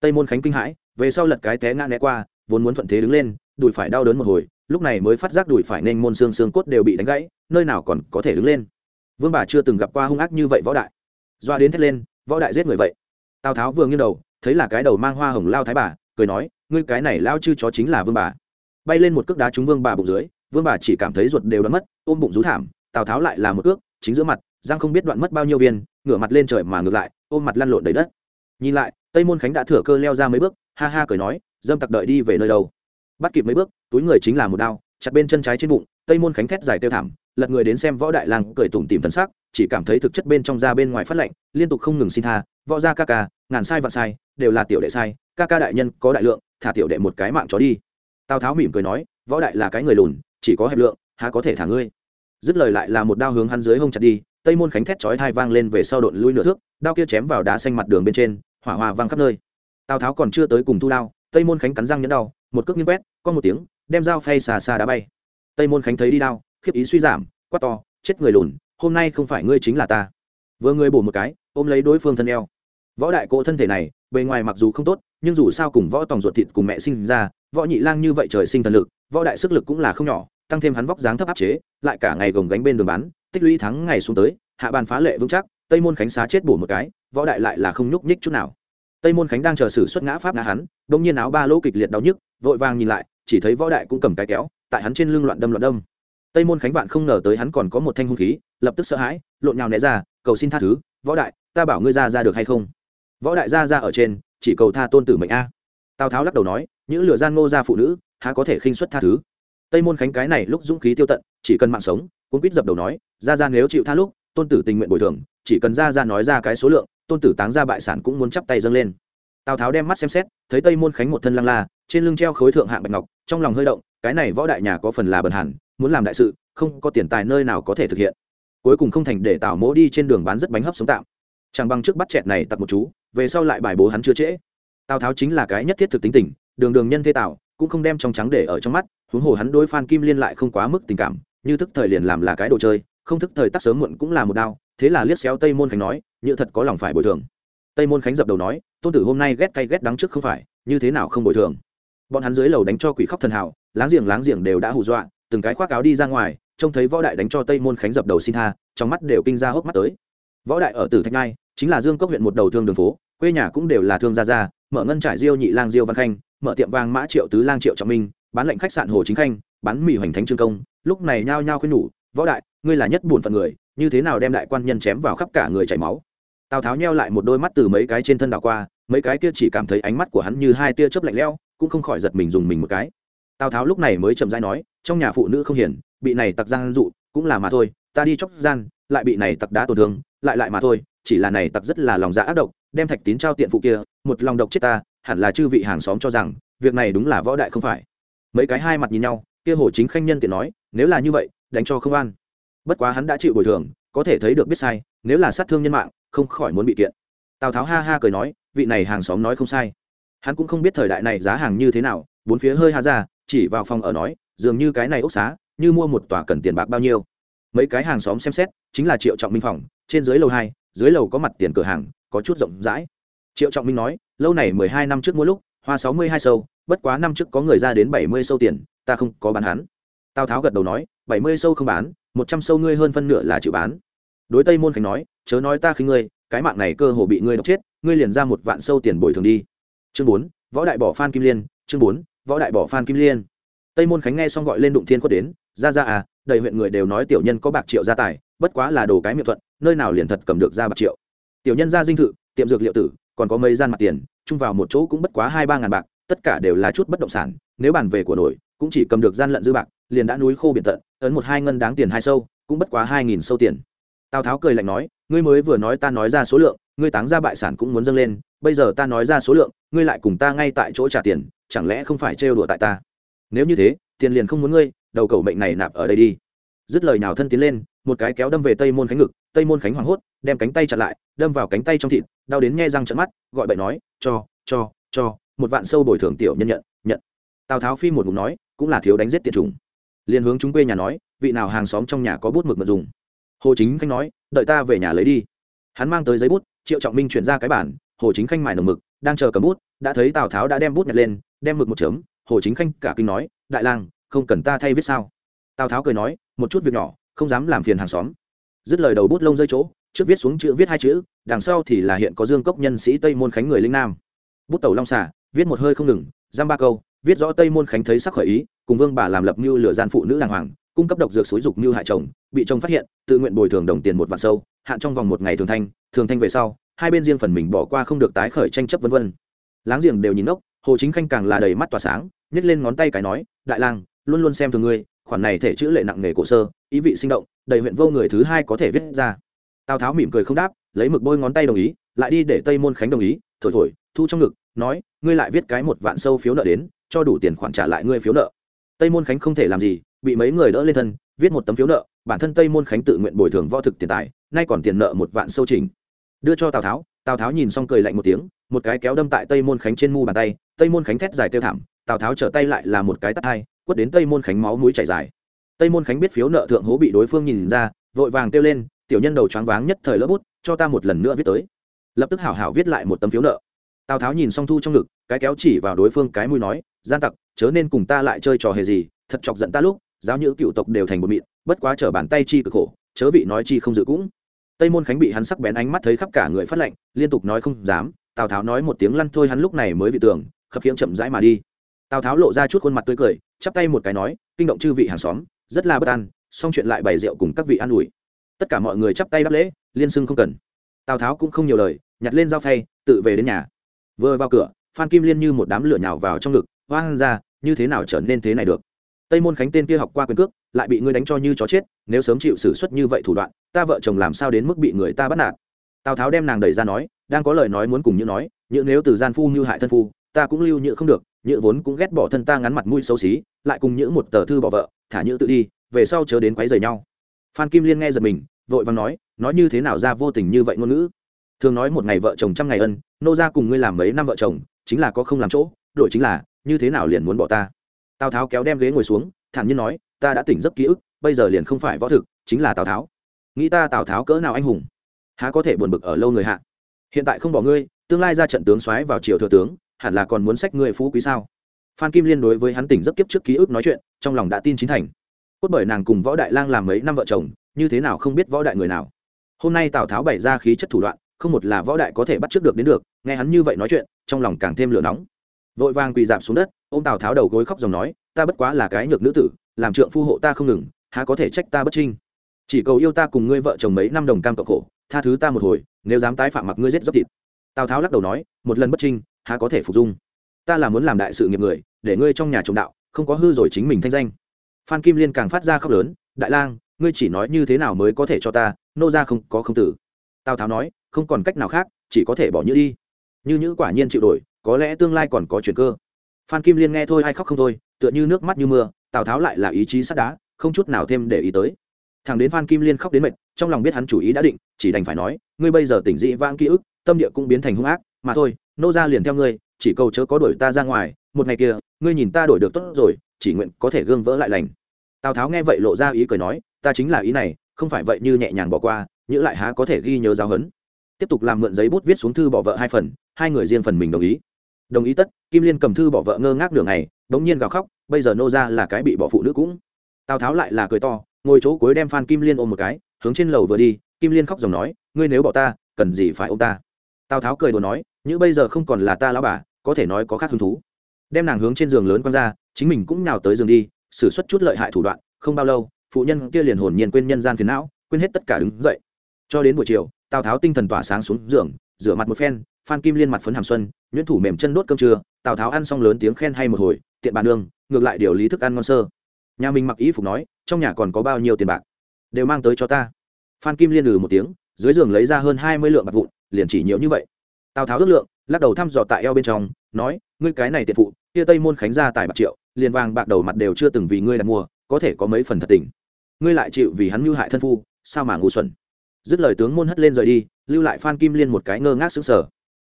tây môn khánh kinh hãi, về sau lật cái té ngã né qua, vốn muốn thuận thế đứng lên, đùi phải đau đớn một hồi, lúc này mới phát giác đùi phải nên môn xương xương cốt đều bị đánh gãy, nơi nào còn có thể đứng lên. Vương bà chưa từng gặp qua hung ác như vậy võ đại. Doa đến thét lên, võ đại giết người vậy. Tào tháo vừa nghiêng đầu, thấy là cái đầu mang hoa hồng lao thái bà, cười nói, ngươi cái này lao chư chó chính là vương bà. Bay lên một cước đá trúng vương bà bụng dưới, vương bà chỉ cảm thấy ruột đều đã mất, ôm bụng rú thảm, tào tháo lại là một cước, chính giữa mặt giang không biết đoạn mất bao nhiêu viên ngửa mặt lên trời mà ngược lại ôm mặt lăn lộn đầy đất. Nhìn lại tây môn khánh đã thừa cơ leo ra mấy bước ha ha cười nói dâm tặc đợi đi về nơi đâu? Bắt kịp mấy bước túi người chính là một đao chặt bên chân trái trên bụng tây môn khánh thét dài tiêu thảm lật người đến xem võ đại lang cười tủm tìm thân xác chỉ cảm thấy thực chất bên trong ra bên ngoài phát lạnh, liên tục không ngừng xin tha võ gia ca ca ngàn sai vạn sai đều là tiểu đệ sai ca ca đại nhân có đại lượng thả tiểu đệ một cái mạng chó đi. Tào tháo mỉm cười nói võ đại là cái người lùn chỉ có hẹp lượng há có thể thả ngươi? Dứt lời lại là một đao hướng hắn dưới hông chặt đi tây môn khánh thét chói thai vang lên về sau độn lui nửa thước, đao kia chém vào đá xanh mặt đường bên trên, hỏa hoa vang khắp nơi. Tào tháo còn chưa tới cùng thu đao, tây môn khánh cắn răng nhẫn đau, một cước nghiêng quét con một tiếng, đem dao phay xà xà đá bay. Tây môn khánh thấy đi đao, khiếp ý suy giảm, quát to, chết người lùn, hôm nay không phải ngươi chính là ta. Vừa người bổ một cái, ôm lấy đối phương thân eo. Võ đại cỗ thân thể này, bề ngoài mặc dù không tốt, nhưng dù sao cùng võ tòng ruột thịt cùng mẹ sinh ra, võ nhị lang như vậy trời sinh thần lực, võ đại sức lực cũng là không nhỏ, tăng thêm hắn vóc dáng thấp áp chế, lại cả ngày gồng gánh bên đường bán tích lũy thắng ngày xuống tới, hạ bàn phá lệ vững chắc, tây môn khánh xá chết bổ một cái, võ đại lại là không nhúc nhích chút nào. Tây môn khánh đang chờ xử xuất ngã pháp ngã hắn, đông nhiên áo ba lỗ kịch liệt đau nhức, vội vàng nhìn lại, chỉ thấy võ đại cũng cầm cái kéo, tại hắn trên lưng loạn đâm loạn đâm. Tây môn khánh vạn không ngờ tới hắn còn có một thanh hung khí, lập tức sợ hãi, lộn nhào né ra, cầu xin tha thứ, võ đại, ta bảo ngươi ra ra được hay không? Võ đại ra ra ở trên, chỉ cầu tha tôn tử mệnh a. Tào tháo lắc đầu nói, những lửa gian ngô ra phụ nữ, há có thể khinh xuất tha thứ? Tây môn khánh cái này lúc dũng khí tiêu tận, chỉ cần mạng sống cũng quýt dập đầu nói ra ra nếu chịu tha lúc, tôn tử tình nguyện bồi thường, chỉ cần ra ra nói ra cái số lượng, tôn tử táng ra bại sản cũng muốn chắp tay dâng lên. Tào tháo đem mắt xem xét, thấy tây môn khánh một thân lăng la, trên lưng treo khối thượng hạng bạch ngọc, trong lòng hơi động, cái này võ đại nhà có phần là bần hẳn, muốn làm đại sự, không có tiền tài nơi nào có thể thực hiện. Cuối cùng không thành để tào mỗ đi trên đường bán rất bánh hấp sống tạm. Chẳng bằng trước bắt chẹt này tặc một chú, về sau lại bài bố hắn chưa trễ. Tào tháo chính là cái nhất thiết thực tính tình, đường đường nhân thế tào cũng không đem trong trắng để ở trong mắt, huống hồ hắn đối phan kim liên lại không quá mức tình cảm như thức thời liền làm là cái đồ chơi, không thức thời tắc sớm muộn cũng là một đao, thế là liếc xéo tây môn khánh nói, như thật có lòng phải bồi thường. Tây môn khánh dập đầu nói, tôn tử hôm nay ghét cay ghét đắng trước không phải, như thế nào không bồi thường? Bọn hắn dưới lầu đánh cho quỷ khóc thần hảo láng giềng láng giềng đều đã hù dọa, từng cái khoác áo đi ra ngoài, trông thấy võ đại đánh cho tây môn khánh dập đầu xin tha, trong mắt đều kinh ra hốc mắt tới. Võ đại ở tử thạch ngai, chính là dương cốc huyện một đầu thương đường phố, quê nhà cũng đều là thương gia gia, mở ngân trải diêu nhị lang diêu văn khanh, mở tiệm vàng mã triệu tứ lang triệu trọng minh, bán lệnh khách sạn hồ chính khanh bán mì hoành thánh trương công, lúc này nhao nhao khuyên nhủ, võ đại, ngươi là nhất buồn phận người, như thế nào đem đại quan nhân chém vào khắp cả người chảy máu? Tào tháo nheo lại một đôi mắt từ mấy cái trên thân đảo qua, mấy cái kia chỉ cảm thấy ánh mắt của hắn như hai tia chớp lạnh lẽo, cũng không khỏi giật mình dùng mình một cái. Tào tháo lúc này mới chậm rãi nói, trong nhà phụ nữ không hiền, bị này tặc gian dụ, cũng là mà thôi, ta đi chóc gian, lại bị này tặc đá tổn thương, lại lại mà thôi, chỉ là này tặc rất là lòng dạ ác độc, đem thạch tín trao tiện phụ kia, một lòng độc chết ta, hẳn là chư vị hàng xóm cho rằng, việc này đúng là võ đại không phải. Mấy cái hai mặt nhìn nhau kia hồ chính khanh nhân tiện nói, nếu là như vậy, đánh cho không an. Bất quá hắn đã chịu bồi thường, có thể thấy được biết sai, nếu là sát thương nhân mạng, không khỏi muốn bị kiện. Tào tháo ha ha cười nói, vị này hàng xóm nói không sai. Hắn cũng không biết thời đại này giá hàng như thế nào, bốn phía hơi ha ra, chỉ vào phòng ở nói, dường như cái này ốc xá, như mua một tòa cần tiền bạc bao nhiêu? Mấy cái hàng xóm xem xét, chính là triệu trọng minh phòng, trên dưới lầu hai, dưới lầu có mặt tiền cửa hàng, có chút rộng rãi. Triệu trọng minh nói, lâu này mười hai năm trước mỗi lúc, hoa sáu mươi hai sâu, bất quá năm trước có người ra đến bảy mươi sâu tiền ta không có bán hắn. Tào tháo gật đầu nói, bảy mươi sâu không bán, một trăm sâu ngươi hơn phân nửa là chịu bán. Đối tây môn khánh nói, chớ nói ta khi ngươi, cái mạng này cơ hồ bị ngươi độc chết, ngươi liền ra một vạn sâu tiền bồi thường đi. Chương bốn, võ đại bỏ phan kim liên, chương bốn, võ đại bỏ phan kim liên. Tây môn khánh nghe xong gọi lên đụng thiên quất đến, ra ra à đầy huyện người đều nói tiểu nhân có bạc triệu gia tài, bất quá là đồ cái miệng thuận, nơi nào liền thật cầm được ra bạc triệu. Tiểu nhân ra dinh thự, tiệm dược liệu tử, còn có mấy gian mặt tiền, chung vào một chỗ cũng bất quá hai ba ngàn bạc, tất cả đều là chút bất động sản, nếu bàn về của nổi cũng chỉ cầm được gian lận dư bạc, liền đã núi khô biển tận, ấn một hai ngân đáng tiền hai sâu, cũng bất quá hai nghìn sâu tiền. Tào tháo cười lạnh nói, ngươi mới vừa nói ta nói ra số lượng, ngươi táng ra bại sản cũng muốn dâng lên, bây giờ ta nói ra số lượng, ngươi lại cùng ta ngay tại chỗ trả tiền, chẳng lẽ không phải trêu đùa tại ta? Nếu như thế, tiền liền không muốn ngươi, đầu cầu mệnh này nạp ở đây đi. Dứt lời nào thân tiến lên, một cái kéo đâm về tây môn khánh ngực, tây môn khánh hoảng hốt, đem cánh tay chặn lại, đâm vào cánh tay trong thịt, đau đến nghe răng trận mắt, gọi bậy nói, cho cho cho, một vạn sâu bồi thường tiểu nhân nhận nhận. Tào tháo phi một ngụm nói cũng là thiếu đánh giết tiệt trùng liền hướng chúng quê nhà nói, vị nào hàng xóm trong nhà có bút mực mật dùng? Hồ chính khanh nói, đợi ta về nhà lấy đi. Hắn mang tới giấy bút, triệu trọng minh chuyển ra cái bản, hồ chính khanh mài nồng mực, đang chờ cầm bút, đã thấy tào tháo đã đem bút nhặt lên, đem mực một chấm. Hồ chính khanh cả kinh nói, đại lang, không cần ta thay viết sao? Tào tháo cười nói, một chút việc nhỏ, không dám làm phiền hàng xóm. Dứt lời đầu bút lông rơi chỗ, trước viết xuống chữ, viết hai chữ, đằng sau thì là hiện có dương cốc nhân sĩ tây môn khánh người linh nam. Bút tẩu long xà, viết một hơi không ngừng, giam ba câu viết rõ tây môn khánh thấy sắc khởi ý, cùng vương bà làm lập mưu lừa gian phụ nữ đàng hoàng, cung cấp độc dược xúi dục mưu hại chồng, bị chồng phát hiện, tự nguyện bồi thường đồng tiền một vạn sâu, hạn trong vòng một ngày thường thanh thường thanh về sau, hai bên riêng phần mình bỏ qua không được tái khởi tranh chấp vân vân. Láng giềng đều nhìn ốc, hồ chính khanh càng là đầy mắt tỏa sáng nhét lên ngón tay cái nói, đại lang, luôn luôn xem thường ngươi, khoản này thể chữ lệ nặng nghề cổ sơ, ý vị sinh động, đầy huyện vô người thứ hai có thể viết ra. Tào tháo mỉm cười không đáp, lấy mực bôi ngón tay đồng ý, lại đi để tây môn khánh đồng ý, thổi thổi, thu trong ngực, nói, ngươi lại viết cái một vạn sâu phiếu nợ đến cho đủ tiền khoản trả lại ngươi phiếu nợ. Tây môn khánh không thể làm gì, bị mấy người đỡ lên thân, viết một tấm phiếu nợ, bản thân tây môn khánh tự nguyện bồi thường võ thực tiền tài, nay còn tiền nợ một vạn sâu trình đưa cho tào tháo tào tháo nhìn xong cười lạnh một tiếng, một cái kéo đâm tại tây môn khánh trên mu bàn tay, tây môn khánh thét dài kêu thảm, tào tháo trở tay lại là một cái tắt hai, quất đến tây môn khánh máu mũi chảy dài. Tây môn khánh biết phiếu nợ thượng hố bị đối phương nhìn ra, vội vàng kêu lên, tiểu nhân đầu choáng váng nhất thời lỡ bút, cho ta một lần nữa viết tới. Lập tức hảo hảo viết lại một tấm phiếu nợ. Tào tháo nhìn xong thu trong ngực, cái kéo chỉ vào đối phương cái mũi nói gian tặc, chớ nên cùng ta lại chơi trò hề gì, thật chọc giận ta lúc, giáo nhữ cựu tộc đều thành một mịn, bất quá trở bàn tay chi cực khổ, chớ vị nói chi không dự cũng. Tây môn khánh bị hắn sắc bén ánh mắt thấy khắp cả người phát lệnh liên tục nói không dám, tào tháo nói một tiếng lăn thôi hắn lúc này mới vị tưởng, khập khiễng chậm rãi mà đi. Tào tháo lộ ra chút khuôn mặt tươi cười, chắp tay một cái nói, kinh động chư vị hàng xóm, rất là bất an, xong chuyện lại bày rượu cùng các vị an ủi. Tất cả mọi người chắp tay đáp lễ, liên xưng không cần. Tào tháo cũng không nhiều lời, nhặt lên dao phay, tự về đến nhà. Vừa vào cửa phan kim liên như một đám lửa nhào vào trong ngực hoang ra, như thế nào trở nên thế này được? Tây môn khánh tên kia học qua quyền cước, lại bị ngươi đánh cho như chó chết, nếu sớm chịu xử suất như vậy thủ đoạn, ta vợ chồng làm sao đến mức bị người ta bắt nạt? Tào tháo đem nàng đẩy ra nói, đang có lời nói muốn cùng như nói như nếu từ gian phu như hại thân phu, ta cũng lưu nhự không được nhự vốn cũng ghét bỏ thân ta ngắn mặt mũi xấu xí, lại cùng nhữ một tờ thư bỏ vợ, thả nhữ tự đi, về sau chớ đến quấy rầy nhau. Phan kim liên nghe giật mình, vội vàng nói nói như thế nào ra vô tình như vậy ngôn ngữ? Thường nói một ngày vợ chồng trăm ngày ân, nô ra cùng ngươi làm mấy năm vợ chồng chính là có không làm chỗ đội chính là, như thế nào liền muốn bỏ ta? Tào tháo kéo đem ghế ngồi xuống, thản nhiên nói, ta đã tỉnh giấc ký ức, bây giờ liền không phải võ thực, chính là tào tháo. Nghĩ ta tào tháo cỡ nào anh hùng? Há có thể buồn bực ở lâu người hạ? Hiện tại không bỏ ngươi, tương lai ra trận tướng xoáy vào triều thừa tướng, hẳn là còn muốn sách ngươi phú quý sao? Phan kim liên đối với hắn tỉnh giấc kiếp trước ký ức nói chuyện, trong lòng đã tin chính thành. Cốt bởi nàng cùng võ đại lang làm mấy năm vợ chồng, như thế nào không biết võ đại người nào. Hôm nay tào tháo bày ra khí chất thủ đoạn không một là võ đại có thể bắt trước được đến được, nghe hắn như vậy nói chuyện, trong lòng càng thêm lửa nóng. Vội vàng quỳ dạp xuống đất ô m tào tháo đầu gối khóc dòng nói, ta bất quá là cái nhược nữ tử, làm trượng phu hộ ta không ngừng, há có thể trách ta bất trinh? Chỉ cầu yêu ta cùng ngươi vợ chồng mấy năm đồng cam cộng khổ, tha thứ ta một hồi, nếu dám tái phạm mặc ngươi giết dốc thịt. Tào tháo lắc đầu nói, một lần bất trinh, há có thể phục dung? Ta là muốn làm đại sự nghiệp người, để ngươi trong nhà trồng đạo, không có hư rồi chính mình thanh danh. Phan kim liên càng phát ra khóc lớn, đại lang, ngươi chỉ nói như thế nào mới có thể cho ta, nô ra không có không tử. Tào tháo nói không còn cách nào khác, chỉ có thể bỏ nhữ đi. Như nhữ quả nhiên chịu đổi, có lẽ tương lai còn có chuyện cơ. Phan kim liên nghe thôi hay khóc không thôi, tựa như nước mắt như mưa, tào tháo lại là ý chí sắt đá, không chút nào thêm để ý tới. Thằng đến phan kim liên khóc đến mệt, trong lòng biết hắn chủ ý đã định, chỉ đành phải nói, ngươi bây giờ tỉnh dị vãng ký ức, tâm địa cũng biến thành hung ác, mà thôi, nô ra liền theo ngươi, chỉ cầu chớ có đuổi ta ra ngoài, một ngày kia, ngươi nhìn ta đổi được tốt rồi, chỉ nguyện có thể gương vỡ lại lành. Tào tháo nghe vậy lộ ra ý cười nói, ta chính là ý này, không phải vậy như nhẹ nhàng bỏ qua, nhữ lại há có thể ghi nhớ giáo hấn tiếp tục làm mượn giấy bút viết xuống thư bỏ vợ hai phần, hai người riêng phần mình đồng ý. Đồng ý tất, kim liên cầm thư bỏ vợ ngơ ngác đường này bỗng nhiên gào khóc, bây giờ nô ra là cái bị bỏ phụ nữ cũng. Tào tháo lại là cười to, ngồi chỗ cuối đem phan kim liên ôm một cái, hướng trên lầu vừa đi, kim liên khóc dòng nói, ngươi nếu bỏ ta, cần gì phải ôm ta? Tào tháo cười đồ nói, như bây giờ không còn là ta lão bà, có thể nói có khác hứng thú. Đem nàng hướng trên giường lớn quăng ra, chính mình cũng nào tới giường đi, xử suất chút lợi hại thủ đoạn, không bao lâu, phụ nhân kia liền hồn nhiên quên nhân gian phiền não, quên hết tất cả đứng dậy. Cho đến buổi chiều tào tháo tinh thần tỏa sáng xuống giường, rửa mặt một phen, phan kim liên mặt phấn hàm xuân, nhuyễn thủ mềm chân đốt cơm trưa, tào tháo ăn xong lớn tiếng khen hay một hồi, tiện bàn nương, ngược lại điều lý thức ăn ngon sơ. Nhà mình mặc ý phục nói, trong nhà còn có bao nhiêu tiền bạc? Đều mang tới cho ta. Phan kim liên lừ một tiếng, dưới giường lấy ra hơn hai mươi lượng bạc vụn, liền chỉ nhiều như vậy. Tào tháo ước lượng, lắc đầu thăm dò tại eo bên trong, nói, ngươi cái này tiện phụ, kia tây môn khánh ra tài bạc triệu, liền vàng bạc đầu mặt đều chưa từng vì ngươi đặt mua, có thể có mấy phần thật tình. Ngươi lại chịu vì hắn mưu hại thân phu, sao mà ngu xuẩn? Dứt lời tướng môn hất lên rời đi, lưu lại phan kim liên một cái ngơ ngác xứng sở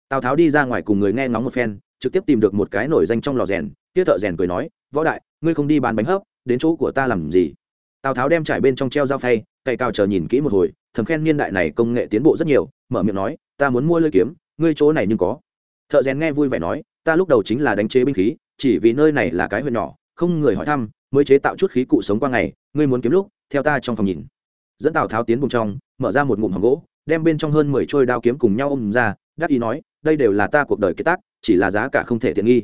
tào tháo đi ra ngoài cùng người nghe ngóng một phen, trực tiếp tìm được một cái nổi danh trong lò rèn tiết thợ rèn cười nói, võ đại, ngươi không đi bán bánh hấp, đến chỗ của ta làm gì? Tào tháo đem trải bên trong treo dao phay, cày cao chờ nhìn kỹ một hồi, thầm khen niên đại này công nghệ tiến bộ rất nhiều, mở miệng nói, ta muốn mua lưỡi kiếm, ngươi chỗ này nhưng có. Thợ rèn nghe vui vẻ nói, ta lúc đầu chính là đánh chế binh khí, chỉ vì nơi này là cái huyện nhỏ, không người hỏi thăm, mới chế tạo chút khí cụ sống qua ngày, ngươi muốn kiếm lúc, theo ta trong phòng nhìn dẫn tào tháo tiến bùng trong, mở ra một ngụm hòm gỗ, đem bên trong hơn mười trôi đao kiếm cùng nhau ôm ra, đắc ý nói, đây đều là ta cuộc đời kế tác, chỉ là giá cả không thể tiện nghi.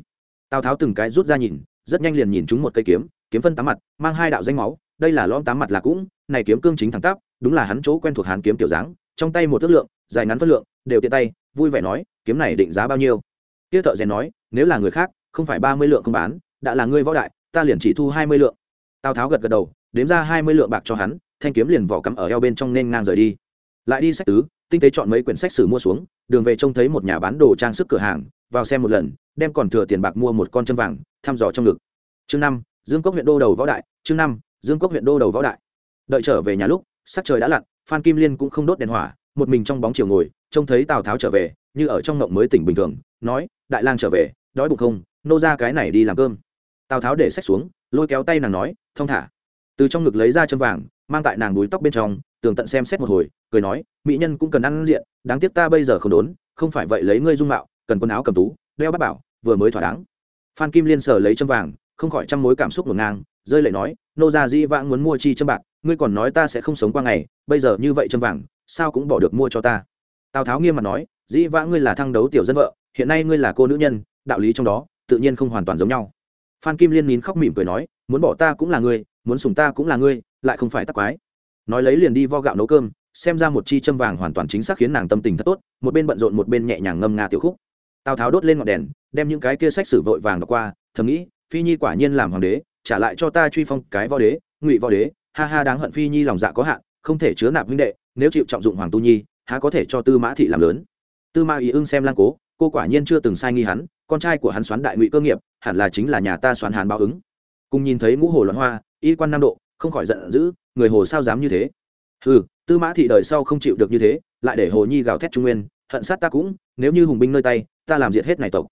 Tào tháo từng cái rút ra nhìn, rất nhanh liền nhìn chúng một cây kiếm kiếm phân tám mặt, mang hai đạo danh máu, đây là lõm tám mặt là cũng, này kiếm cương chính thẳng tắp, đúng là hắn chỗ quen thuộc hán kiếm tiểu dáng, trong tay một thước lượng, dài ngắn phân lượng, đều tiện tay, vui vẻ nói, kiếm này định giá bao nhiêu? Kia thợ rèn nói, nếu là người khác, không phải ba mươi lượng không bán, đã là ngươi võ đại, ta liền chỉ thu hai mươi lượng. Tào tháo gật gật đầu, đếm ra hai mươi lượng bạc cho hắn thanh kiếm liền vỏ cắm ở eo bên trong nên ngang rời đi. Lại đi sách tứ, tinh tế chọn mấy quyển sách sử mua xuống, đường về trông thấy một nhà bán đồ trang sức cửa hàng, vào xem một lần, đem còn thừa tiền bạc mua một con chân vàng, thăm dò trong ngực. Chương năm, dương cốc huyện đô đầu võ đại, chương năm, dương cốc huyện đô đầu võ đại. Đợi trở về nhà lúc, sắc trời đã lặn, phan kim liên cũng không đốt đèn hỏa, một mình trong bóng chiều ngồi, trông thấy tào tháo trở về, như ở trong ngộng mới tỉnh bình thường, nói, đại lang trở về, đói bụng không? Nô ra cái này đi làm cơm. Tào tháo để sách xuống, lôi kéo tay nàng nói thong thả. Từ trong ngực lấy ra chân vàng mang tại nàng đuối tóc bên trong, tường tận xem xét một hồi, cười nói, mỹ nhân cũng cần ăn diện, đáng tiếc ta bây giờ không đốn, không phải vậy lấy ngươi dung mạo, cần quần áo cầm tú, đeo bắt bảo, vừa mới thỏa đáng. Phan kim liên sở lấy châm vàng, không khỏi trăm mối cảm xúc ngổn ngang, rơi lệ nói, nô gia di vãng muốn mua chi châm bạc, ngươi còn nói ta sẽ không sống qua ngày, bây giờ như vậy châm vàng, sao cũng bỏ được mua cho ta. Tào tháo nghiêm mặt nói di vãng ngươi là thăng đấu tiểu dân vợ, hiện nay ngươi là cô nữ nhân, đạo lý trong đó, tự nhiên không hoàn toàn giống nhau. Phan kim liên nín khóc mỉm cười nói, muốn bỏ ta cũng là ngươi muốn sùng ta cũng là ngươi, lại không phải tắc quái. Nói lấy liền đi vo gạo nấu cơm, xem ra một chi châm vàng hoàn toàn chính xác khiến nàng tâm tình thật tốt, một bên bận rộn một bên nhẹ nhàng ngâm nga tiểu khúc. Tào tháo đốt lên ngọn đèn, đem những cái kia sách sử vội vàng đọc qua, thầm nghĩ, phi nhi quả nhiên làm hoàng đế, trả lại cho ta truy phong cái võ đế, ngụy võ đế, ha ha đáng hận phi nhi lòng dạ có hạn, không thể chứa nạp huynh đệ, nếu chịu trọng dụng hoàng tu nhi, há có thể cho tư mã thị làm lớn. Tư mã ý ưng xem lang cố, cô quả nhiên chưa từng sai nghi hắn, con trai của hắn xoán đại ngụy cơ nghiệp, hẳn là chính là nhà ta xoán hàn báo ứng. Cùng nhìn thấy ngũ hồ loạn hoa y quan nam độ, không khỏi giận dữ, người hồ sao dám như thế? Ừ tư mã thị đời sau không chịu được như thế, lại để hồ nhi gào thét trung nguyên, hận sát ta cũng, nếu như hùng binh nơi tay, ta làm diệt hết này tộc.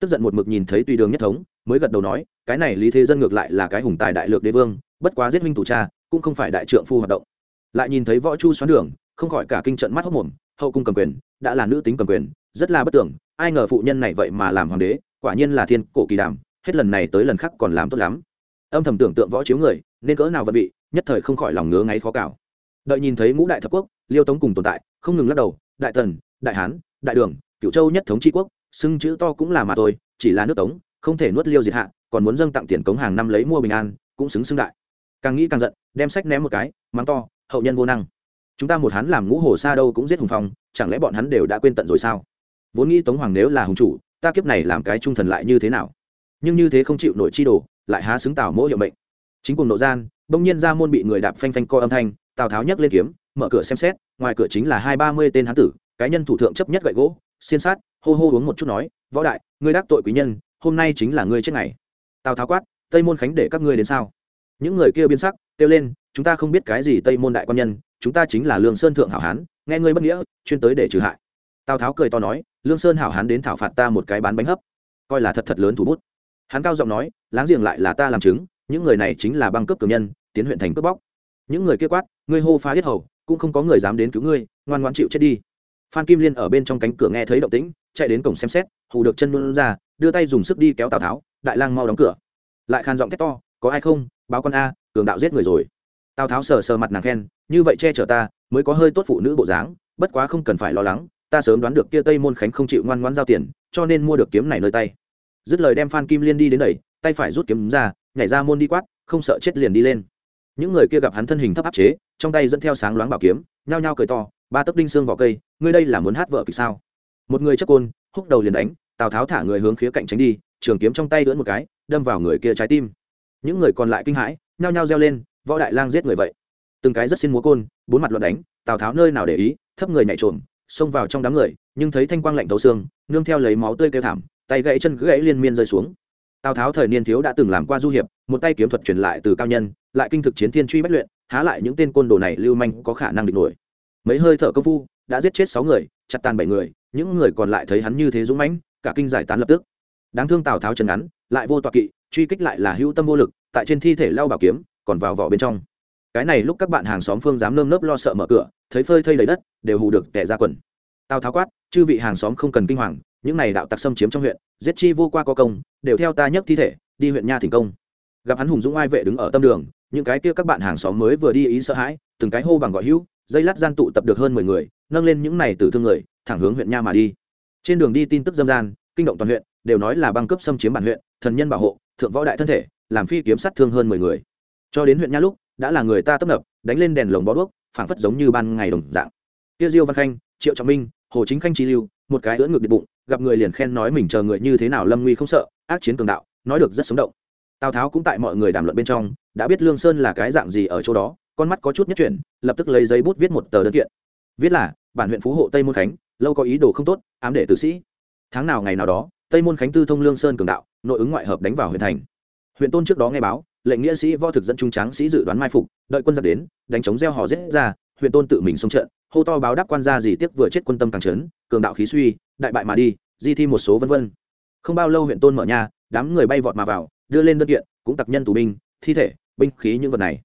Tức giận một mực nhìn thấy tùy đường nhất thống, mới gật đầu nói, cái này lý thế dân ngược lại là cái hùng tài đại lược đế vương, bất quá giết minh tù cha, cũng không phải đại trượng phu hoạt động. Lại nhìn thấy võ chu xoắn đường, không khỏi cả kinh trận mắt hốc mồm, hậu cung cầm quyền, đã là nữ tính cầm quyền, rất là bất tưởng, ai ngờ phụ nhân này vậy mà làm hoàng đế, quả nhiên là thiên cổ kỳ đàm, hết lần này tới lần khác còn làm tốt lắm âm thầm tưởng tượng võ chiếu người, nên cỡ nào vật vị, nhất thời không khỏi lòng ngứa ngáy khó cào. Đợi nhìn thấy ngũ đại thập quốc, liêu tống cùng tồn tại, không ngừng lắc đầu, đại tần, đại hán, đại đường cựu châu nhất thống tri quốc, xưng chữ to cũng là mà thôi, chỉ là nước tống, không thể nuốt liêu diệt hạ, còn muốn dâng tặng tiền cống hàng năm lấy mua bình an, cũng xứng xưng đại. Càng nghĩ càng giận, đem sách ném một cái, mắng to, hậu nhân vô năng. Chúng ta một hắn làm ngũ hồ xa đâu cũng giết hùng phong, chẳng lẽ bọn hắn đều đã quên tận rồi sao? Vốn nghĩ tống hoàng nếu là hùng chủ, ta kiếp này làm cái trung thần lại như thế nào? Nhưng như thế không chịu nổi chi đồ lại há xứng tào mỗ hiệu mệnh. Chính cùng nội gian, bỗng nhiên ra môn bị người đạp phanh phanh co âm thanh, tào tháo nhấc lên kiếm, mở cửa xem xét, ngoài cửa chính là hai ba mươi tên hán tử, cái nhân thủ thượng chấp nhất gậy gỗ, xiên sát, hô hô uống một chút nói, võ đại, ngươi đắc tội quý nhân, hôm nay chính là ngươi chết ngày. Tào tháo quát, tây môn khánh để các ngươi đến sao? Những người kia biến sắc, kêu lên, chúng ta không biết cái gì tây môn đại quan nhân, chúng ta chính là lương sơn thượng hảo hán, nghe ngươi bất nghĩa, chuyên tới để trừ hại. Tào tháo cười to nói, lương sơn hảo hán đến thảo phạt ta một cái bán bánh hấp, coi là thật thật lớn thủ bút hắn cao giọng nói, láng giềng lại là ta làm chứng, những người này chính là băng cướp cường nhân, tiến huyện thành cướp bóc. Những người kia quát, ngươi hô phá hết hầu, cũng không có người dám đến cứu ngươi, ngoan ngoan chịu chết đi. Phan kim liên ở bên trong cánh cửa nghe thấy động tĩnh, chạy đến cổng xem xét, hù được chân luôn ra, đưa tay dùng sức đi kéo tào tháo, đại lang mau đóng cửa. Lại khan giọng thét to, có ai không? Báo con a, cường đạo giết người rồi. Tào tháo sờ sờ mặt nàng khen, như vậy che chở ta, mới có hơi tốt phụ nữ bộ dáng, bất quá không cần phải lo lắng, ta sớm đoán được kia tây môn khánh không chịu ngoan ngoan giao tiền, cho nên mua được kiếm này nơi tay dứt lời đem phan kim liên đi đến đẩy, tay phải rút kiếm ra, nhảy ra môn đi quát, không sợ chết liền đi lên. Những người kia gặp hắn thân hình thấp áp chế, trong tay dẫn theo sáng loáng bảo kiếm, nhao nhao cười to, ba tấc đinh xương vào cây, ngươi đây là muốn hát vợ kịch sao? Một người chấp côn, húc đầu liền đánh, tào tháo thả người hướng khía cạnh tránh đi, trường kiếm trong tay lưỡn một cái, đâm vào người kia trái tim. Những người còn lại kinh hãi, nhao nhao reo lên, võ đại lang giết người vậy. Từng cái rất xin múa côn, bốn mặt luận đánh, tào tháo nơi nào để ý, thấp người nhảy trộm xông vào trong đám người, nhưng thấy thanh quang lạnh thấu xương, nương theo lấy máu tươi kêu thảm tay gãy chân gãy liên miên rơi xuống. Tào tháo thời niên thiếu đã từng làm qua du hiệp, một tay kiếm thuật truyền lại từ cao nhân, lại kinh thực chiến thiên truy bất luyện, há lại những tên côn đồ này lưu manh có khả năng địch nổi. Mấy hơi thở công phu, đã giết chết sáu người, chặt tàn bảy người, những người còn lại thấy hắn như thế dũng mãnh, cả kinh giải tán lập tức. Đáng thương tào tháo chân ngắn, lại vô tọa kỵ, truy kích lại là hữu tâm vô lực, tại trên thi thể lao bảo kiếm, còn vào vỏ bên trong. Cái này lúc các bạn hàng xóm phương dám nơm nớp lo sợ mở cửa, thấy phơi thây đầy đất, đều hù được tẻ ra quần. Tào tháo quát, chư vị hàng xóm không cần kinh hoàng những này đạo tặc xâm chiếm trong huyện, giết chi vô qua có công, đều theo ta nhấc thi thể, đi huyện nha thành công. Gặp hắn hùng dũng ai vệ đứng ở tâm đường, những cái kia các bạn hàng xóm mới vừa đi ý sợ hãi, từng cái hô bằng gọi hữu, dây lát gian tụ tập được hơn mười người, nâng lên những này từ thương người, thẳng hướng huyện nha mà đi. Trên đường đi tin tức dâm gian, kinh động toàn huyện, đều nói là băng cấp xâm chiếm bản huyện, thần nhân bảo hộ, thượng võ đại thân thể, làm phi kiếm sát thương hơn mười người. Cho đến huyện nha lúc, đã là người ta tấp nập, đánh lên đèn lồng bó đuốc, phảng phất giống như ban ngày đồng dạng. Kia diêu văn khanh, triệu trọng minh, hồ chính khanh chi lưu, một cái ưỡn ngực điện bụng gặp người liền khen nói mình chờ người như thế nào lâm nguy không sợ, ác chiến cường đạo, nói được rất sống động. Tào tháo cũng tại mọi người đàm luận bên trong, đã biết lương sơn là cái dạng gì ở chỗ đó, con mắt có chút nhất chuyển, lập tức lấy giấy bút viết một tờ đơn kiện. Viết là, bản huyện phú hộ tây môn khánh, lâu có ý đồ không tốt, ám để tử sĩ. Tháng nào ngày nào đó, tây môn khánh tư thông lương sơn cường đạo, nội ứng ngoại hợp đánh vào huyện thành. Huyện tôn trước đó nghe báo, lệnh nghĩa sĩ võ thực dẫn trung tráng sĩ dự đoán mai phục, đợi quân giặc đến, đánh chống gieo họ giết ra, huyện tôn tự mình xông trận hô to báo đáp quan gia gì tiếp vừa chết quân tâm càng trấn, cường đạo khí suy, đại bại mà đi, di thi một số vân vân. Không bao lâu huyện tôn mở nhà, đám người bay vọt mà vào, đưa lên đơn kiện, cũng tặc nhân tù binh, thi thể, binh khí những vật này.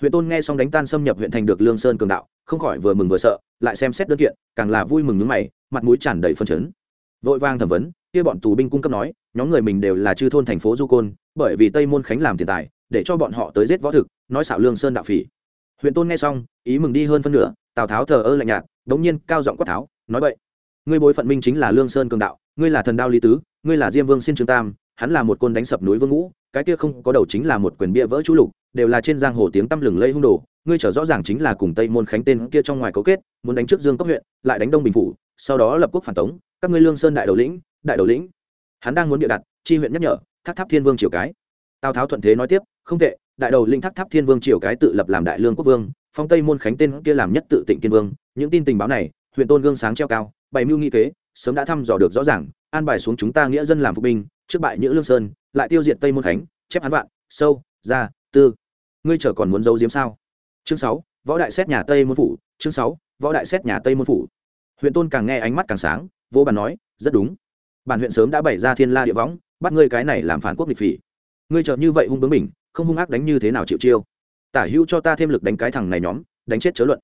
Huyện tôn nghe xong đánh tan xâm nhập huyện thành được lương sơn cường đạo, không khỏi vừa mừng vừa sợ, lại xem xét đơn kiện, càng là vui mừng nước mày, mặt mũi tràn đầy phân chấn. Vội vang thẩm vấn, kia bọn tù binh cung cấp nói, nhóm người mình đều là chư thôn thành phố du côn, bởi vì tây môn khánh làm tiền tài, để cho bọn họ tới giết võ thực, nói xạo lương sơn đạo phỉ huyện tôn nghe xong, ý mừng đi hơn phân nửa, tào tháo thờ ơ lạnh nhạt, đống nhiên cao giọng quát tháo, nói vậy ngươi bối phận minh chính là lương sơn cường đạo, ngươi là thần đao lý tứ, ngươi là diêm vương xin trương tam, hắn là một côn đánh sập núi vương ngũ, cái kia không có đầu chính là một quyền bia vỡ chú lục, đều là trên giang hồ tiếng tăm lừng lây hung đồ, ngươi trở rõ ràng chính là cùng tây môn khánh tên kia trong ngoài cấu kết, muốn đánh trước dương cấp huyện, lại đánh đông bình phủ, sau đó lập quốc phản tống, các ngươi lương sơn đại đầu lĩnh, đại đầu lĩnh. Hắn đang muốn địa đặt, chi huyện nhắc nhở, tháp tháp thiên vương triều cái. Tào tháo thuận thế nói tiếp, không tệ đại đầu linh tháp tháp thiên vương triều cái tự lập làm đại lương quốc vương, phong tây môn khánh tên kia làm nhất tự tịnh kiên vương, những tin tình báo này, huyện tôn gương sáng treo cao, bày mưu nghi kế, sớm đã thăm dò được rõ ràng, an bài xuống chúng ta nghĩa dân làm phục binh, trước bại nhữ lương sơn, lại tiêu diệt tây môn khánh, chép hắn vạn, sâu, ra, tư. Ngươi chờ còn muốn giấu diếm sao? Chương sáu, võ đại xét nhà tây môn phủ, chương sáu, võ đại xét nhà tây môn phủ. Huyện tôn càng nghe ánh mắt càng sáng, vô bàn nói, rất đúng. Bản huyện sớm đã bày ra thiên la địa võng, bắt ngươi cái này làm phản quốc nghịch phỉ. Ngươi chờ như vậy hung bướng mình không hung ác đánh như thế nào chịu chiêu. Tả hữu cho ta thêm lực đánh cái thằng này nhóm, đánh chết chớ luận.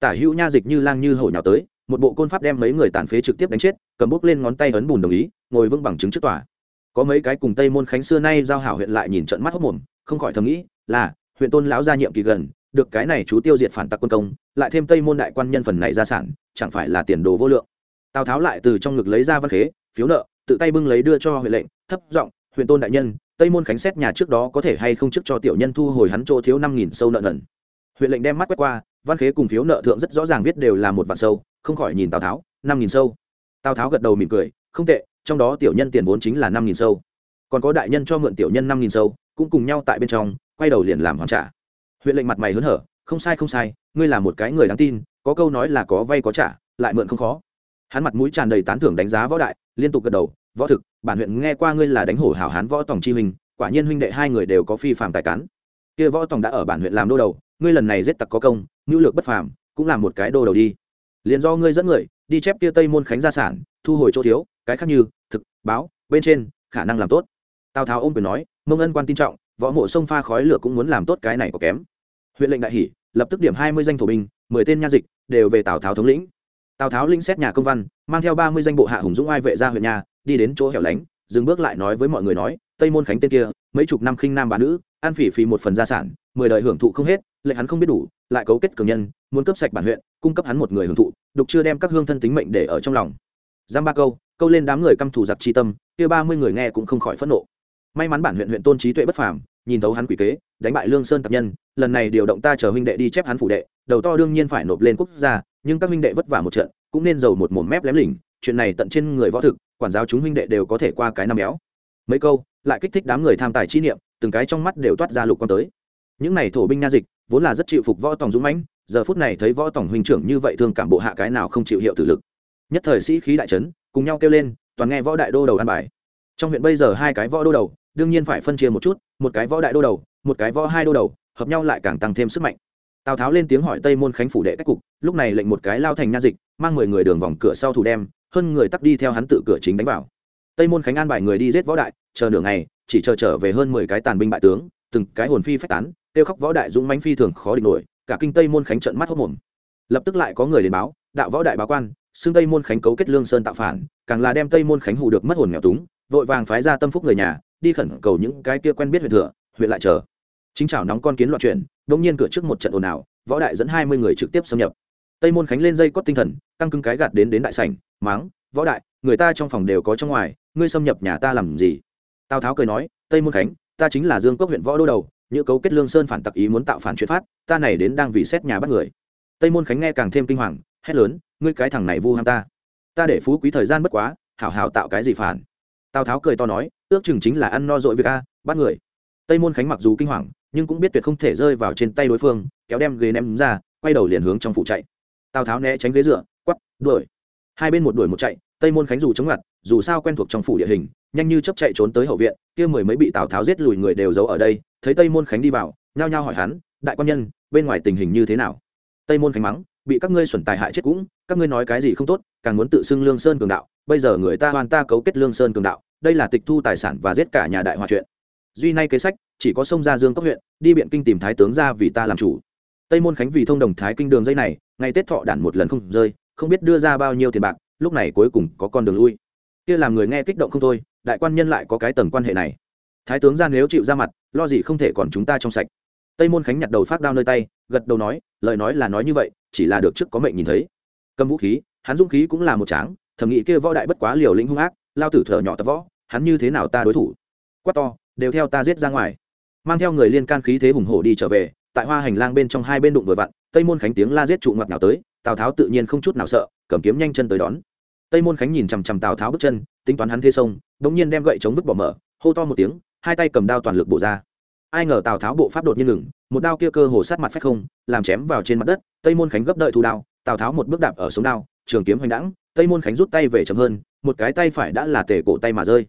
Tả hữu nha dịch như lang như hổ nhào tới, một bộ côn pháp đem mấy người tàn phế trực tiếp đánh chết, cầm bút lên ngón tay ấn bùn đồng ý, ngồi vững bằng chứng trước tòa. Có mấy cái cùng tây môn khánh xưa nay giao hảo huyện lại nhìn trận mắt hốc mồm, không khỏi thầm nghĩ, là, huyện tôn lão gia nhiệm kỳ gần, được cái này chú tiêu diệt phản tặc quân công, lại thêm tây môn đại quan nhân phần này gia sản, chẳng phải là tiền đồ vô lượng. Tào tháo lại từ trong ngực lấy ra văn khế, phiếu nợ, tự tay bưng lấy đưa cho huyện lệnh, thấp giọng huyện tôn đại nhân, tây môn khánh xét nhà trước đó có thể hay không trước cho tiểu nhân thu hồi hắn chỗ thiếu năm nghìn sâu nợ nần? Huyện lệnh đem mắt quét qua, văn khế cùng phiếu nợ thượng rất rõ ràng viết đều là một vạn sâu, không khỏi nhìn tào tháo, năm nghìn sâu. Tào tháo gật đầu mỉm cười, không tệ, trong đó tiểu nhân tiền vốn chính là năm nghìn sâu. Còn có đại nhân cho mượn tiểu nhân năm nghìn sâu, cũng cùng nhau tại bên trong, quay đầu liền làm hoàn trả. Huyện lệnh mặt mày hớn hở, không sai không sai, ngươi là một cái người đáng tin, có câu nói là có vay có trả, lại mượn không khó. Hắn mặt mũi tràn đầy tán thưởng đánh giá võ đại, liên tục gật đầu võ thực, bản huyện nghe qua ngươi là đánh hổ hảo hán võ tổng chi huynh, quả nhiên huynh đệ hai người đều có phi phàm tài cán. Kia võ tổng đã ở bản huyện làm đô đầu, ngươi lần này giết tặc có công ngữ lược bất phàm, cũng làm một cái đô đầu đi. Liền do ngươi dẫn người, đi chép kia tây môn khánh gia sản, thu hồi chỗ thiếu, cái khác như, thực, báo, bên trên, khả năng làm tốt. Tào tháo ôm quyền nói, mông ân quan tin trọng, võ mộ sông pha khói lửa cũng muốn làm tốt cái này có kém. Huyện lệnh đại hỷ lập tức điểm hai mươi danh thổ binh, mười tên nha dịch, đều về tào tháo thống lĩnh. Tào tháo linh xét nhà công văn, mang theo ba mươi danh bộ hạ hùng dũng ai vệ ra huyện nhà đi đến chỗ hẻo lánh, dừng bước lại nói với mọi người nói, tây môn khánh tên kia, mấy chục năm khinh nam bà nữ, ăn phỉ phì một phần gia sản, mười đời hưởng thụ không hết, lệnh hắn không biết đủ, lại cấu kết cường nhân, muốn cấp sạch bản huyện, cung cấp hắn một người hưởng thụ, đục chưa đem các hương thân tính mệnh để ở trong lòng. Giam ba câu câu lên đám người căm thù giặc chi tâm, kia ba mươi người nghe cũng không khỏi phẫn nộ. May mắn bản huyện huyện tôn trí tuệ bất phàm, nhìn thấu hắn quỷ kế, đánh bại lương sơn tập nhân, lần này điều động ta chờ huynh đệ đi chép hắn phủ đệ, đầu to đương nhiên phải nộp lên quốc gia, nhưng các huynh đệ vất vả một trận, cũng nên giàu một mồm mép lém lỉnh, chuyện này tận trên người võ thực quản giáo chúng huynh đệ đều có thể qua cái năm béo. Mấy câu, lại kích thích đám người tham tài chi niệm, từng cái trong mắt đều toát ra lục quan tới. Những này thổ binh nha dịch, vốn là rất chịu phục võ tòng dũng mãnh, giờ phút này thấy võ tòng huynh trưởng như vậy thương cảm bộ hạ cái nào không chịu hiệu tử lực. Nhất thời sĩ khí đại trấn cùng nhau kêu lên, toàn nghe võ đại đô đầu ăn bài. Trong huyện bây giờ hai cái võ đô đầu, đương nhiên phải phân chia một chút, một cái võ đại đô đầu, một cái võ hai đô đầu, hợp nhau lại càng tăng thêm sức mạnh. Tào tháo lên tiếng hỏi tây môn khánh phủ đệ cách cục, lúc này lệnh một cái lao thành nha dịch, mang mười người đường vòng cửa sau thủ đem hơn người tắt đi theo hắn tự cửa chính đánh vào. Tây môn khánh an bài người đi giết võ đại, chờ nửa ngày, chỉ chờ trở về hơn mười cái tàn binh bại tướng, từng cái hồn phi phách tán, kêu khóc võ đại dũng mánh phi thường khó địch nổi, cả kinh tây môn khánh trận mắt hốc mồm. Lập tức lại có người đến báo, đạo võ đại báo quan, xưng tây môn khánh cấu kết lương sơn tạo phản, càng là đem tây môn khánh hù được mất hồn nghèo túng, vội vàng phái ra tâm phúc người nhà, đi khẩn cầu những cái kia quen biết huyện thừa, huyện lại chờ. Chính chảo nóng con kiến loạn chuyển đông nhiên cửa trước một trận ồn ào, võ đại dẫn hai mươi người trực tiếp xâm nhập. Tây môn khánh lên dây cót tinh thần, căng cứng cái gạt đến đến đại sảnh máng, võ đại, người ta trong phòng đều có trong ngoài, ngươi xâm nhập nhà ta làm gì? Tào tháo cười nói, tây môn khánh, ta chính là dương cốc huyện võ đô đầu, như cấu kết lương sơn phản tặc ý muốn tạo phản chuyện phát, ta này đến đang vì xét nhà bắt người. Tây môn khánh nghe càng thêm kinh hoàng, hét lớn, ngươi cái thằng này vu ham ta. Ta để phú quý thời gian bất quá, hảo hảo tạo cái gì phản? Tào tháo cười to nói, ước chừng chính là ăn no dội việc a, bắt người. Tây môn khánh mặc dù kinh hoàng, nhưng cũng biết tuyệt không thể rơi vào trên tay đối phương, kéo đem ghế ném ra, quay đầu liền hướng trong phủ chạy. Tào tháo né tránh ghế dựa quắp đuổi hai bên một đuổi một chạy, tây môn khánh dù chống ngặt, dù sao quen thuộc trong phủ địa hình, nhanh như chấp chạy trốn tới hậu viện, kia mười mấy bị tào tháo giết lùi người đều giấu ở đây, thấy tây môn khánh đi vào, nhao nhao hỏi hắn, đại quan nhân, bên ngoài tình hình như thế nào? Tây môn khánh mắng, bị các ngươi xuẩn tài hại chết cũng, các ngươi nói cái gì không tốt, càng muốn tự xưng lương sơn cường đạo, bây giờ người ta hoàn ta cấu kết lương sơn cường đạo, đây là tịch thu tài sản và giết cả nhà đại hòa chuyện. Duy nay kế sách, chỉ có sông ra dương cốc huyện, đi biện kinh tìm thái tướng ra vì ta làm chủ. Tây môn khánh vì thông đồng thái kinh đường dây này, ngày tết thọ đản một lần không rơi không biết đưa ra bao nhiêu tiền bạc, lúc này cuối cùng có con đường lui. Kia làm người nghe kích động không thôi, đại quan nhân lại có cái tầng quan hệ này. Thái tướng ra nếu chịu ra mặt, lo gì không thể còn chúng ta trong sạch. Tây môn khánh nhặt đầu phát đao nơi tay, gật đầu nói, lời nói là nói như vậy, chỉ là được trước có mệnh nhìn thấy. Cầm vũ khí, hắn dũng khí cũng là một tráng thẩm nghĩ kia võ đại bất quá liều lĩnh hung ác, lao tử thở nhỏ tập võ, hắn như thế nào ta đối thủ? Quát to, đều theo ta giết ra ngoài. Mang theo người liên can khí thế hùng hổ đi trở về, tại hoa hành lang bên trong hai bên đụng vừa vặn, tây môn khánh tiếng la giết trụ ngặt nào tới tào tháo tự nhiên không chút nào sợ, cầm kiếm nhanh chân tới đón. Tây môn khánh nhìn chằm chằm tào tháo bước chân, tính toán hắn thế sông đ ỗ n g nhiên đem gậy chống vứt bỏ mở, hô to một tiếng, hai tay cầm đao toàn lực bổ ra. Ai ngờ tào tháo bộ pháp đột nhiên ngừng, một đao kia cơ hồ sát mặt phách không, làm chém vào trên mặt đất, tây môn khánh gấp đợi thu đao, tào tháo một bước đạp ở sống đao, trường kiếm hoành đẳng tây môn khánh rút tay về chậm hơn, một cái tay phải đã là tể cổ tay mà rơi.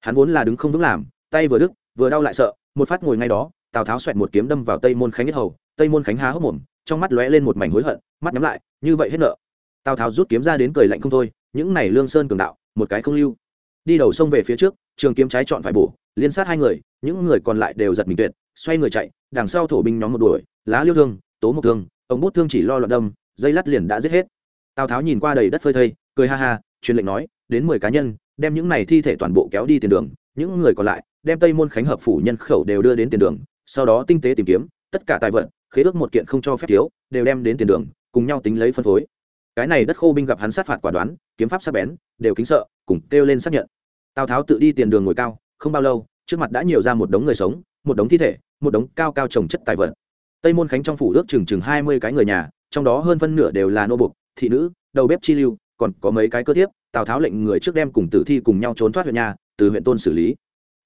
Hắn vốn là đứng không vững làm, tay vừa đứt, vừa đau lại sợ, một phát ngồi ngay đó, tào tháo xoẹt một kiếm đâm vào tây môn khánh nhất hầu, tây môn khánh há hốc mồm trong mắt lóe lên một mảnh hối hận, mắt nhắm lại, như vậy hết nợ. Tào tháo rút kiếm ra đến cười lạnh không thôi, những này lương sơn cường đạo, một cái không lưu. Đi đầu sông về phía trước, trường kiếm trái chọn phải bổ, liên sát hai người, những người còn lại đều giật mình tuyệt, xoay người chạy, đằng sau thổ binh nhóm một đuổi, lá liêu thương, tố một thương ống bút thương chỉ lo loạn đâm, dây lát liền đã giết hết. Tào tháo nhìn qua đầy đất phơi thây, cười ha ha, truyền lệnh nói, đến mười cá nhân, đem những này thi thể toàn bộ kéo đi tiền đường, những người còn lại, đem tây môn khánh hợp phủ nhân khẩu đều đưa đến tiền đường, sau đó tinh tế tìm kiếm, tất cả tài vận khế ước một kiện không cho phép thiếu, đều đem đến tiền đường, cùng nhau tính lấy phân phối. Cái này đất khô binh gặp hắn sát phạt quả đoán, kiếm pháp sắc bén, đều kính sợ, cùng kêu lên xác nhận. Tào tháo tự đi tiền đường ngồi cao, không bao lâu, trước mặt đã nhiều ra một đống người sống, một đống thi thể, một đống cao cao trồng chất tài vật. Tây môn khánh trong phủ ước chừng chừng hai mươi cái người nhà, trong đó hơn phân nửa đều là nô bục, thị nữ, đầu bếp chi lưu, còn có mấy cái cơ thiếp, tào tháo lệnh người trước đem cùng tử thi cùng nhau trốn thoát huyện nhà, từ huyện tôn xử lý.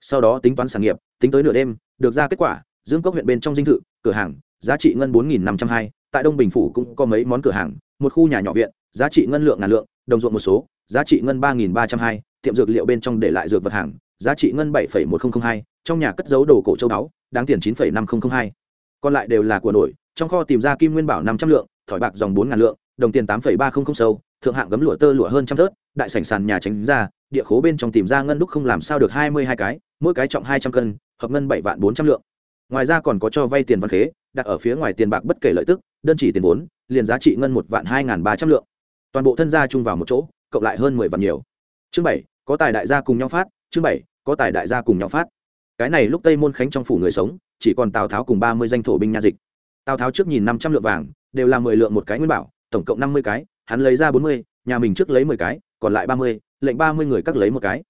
Sau đó tính toán sản nghiệp, tính tới nửa đêm, được ra kết quả, dương cốc huyện bên trong dinh thự, cửa hàng giá trị ngân bốn nghìn năm trăm hai, tại đông bình phủ cũng có mấy món cửa hàng, một khu nhà nhỏ viện, giá trị ngân lượng ngàn lượng, đồng ruộng một số, giá trị ngân ba nghìn ba trăm hai, tiệm dược liệu bên trong để lại dược vật hàng, giá trị ngân bảy một nghìn hai, trong nhà cất giấu đồ cổ châu báu, đáng tiền chín năm nghìn hai. Còn lại đều là của nổi, trong kho tìm ra kim nguyên bảo năm trăm lượng, thỏi bạc dòng bốn ngàn lượng, đồng tiền tám ba trăm linh sâu, thượng hạng gấm lụa tơ lụa hơn trăm thớt, đại sảnh sàn nhà tránh ra, địa khố bên trong tìm ra ngân đúc không làm sao được hai mươi hai cái, mỗi cái trọng hai trăm cân, hợp ngân bảy vạn bốn trăm lượng. Ngoài ra còn có cho vay tiền văn khế đặt ở phía ngoài tiền bạc bất kể lợi tức, đơn chỉ tiền vốn, liền giá trị ngân một vạn hai n ba trăm lượng. Toàn bộ thân gia chung vào một chỗ, cộng lại hơn mười vạn nhiều. Chương bảy, có tài đại gia cùng nhau phát. Chương bảy, có tài đại gia cùng nhau phát. Cái này lúc tây môn khánh trong phủ người sống, chỉ còn tào tháo cùng ba mươi danh thổ binh nha dịch. Tào tháo trước nhìn năm trăm lượng vàng, đều là mười lượng một cái nguyên bảo, tổng cộng năm mươi cái, hắn lấy ra bốn mươi, nhà mình trước lấy mười cái, còn lại ba mươi, lệnh ba mươi người cắt lấy một cái.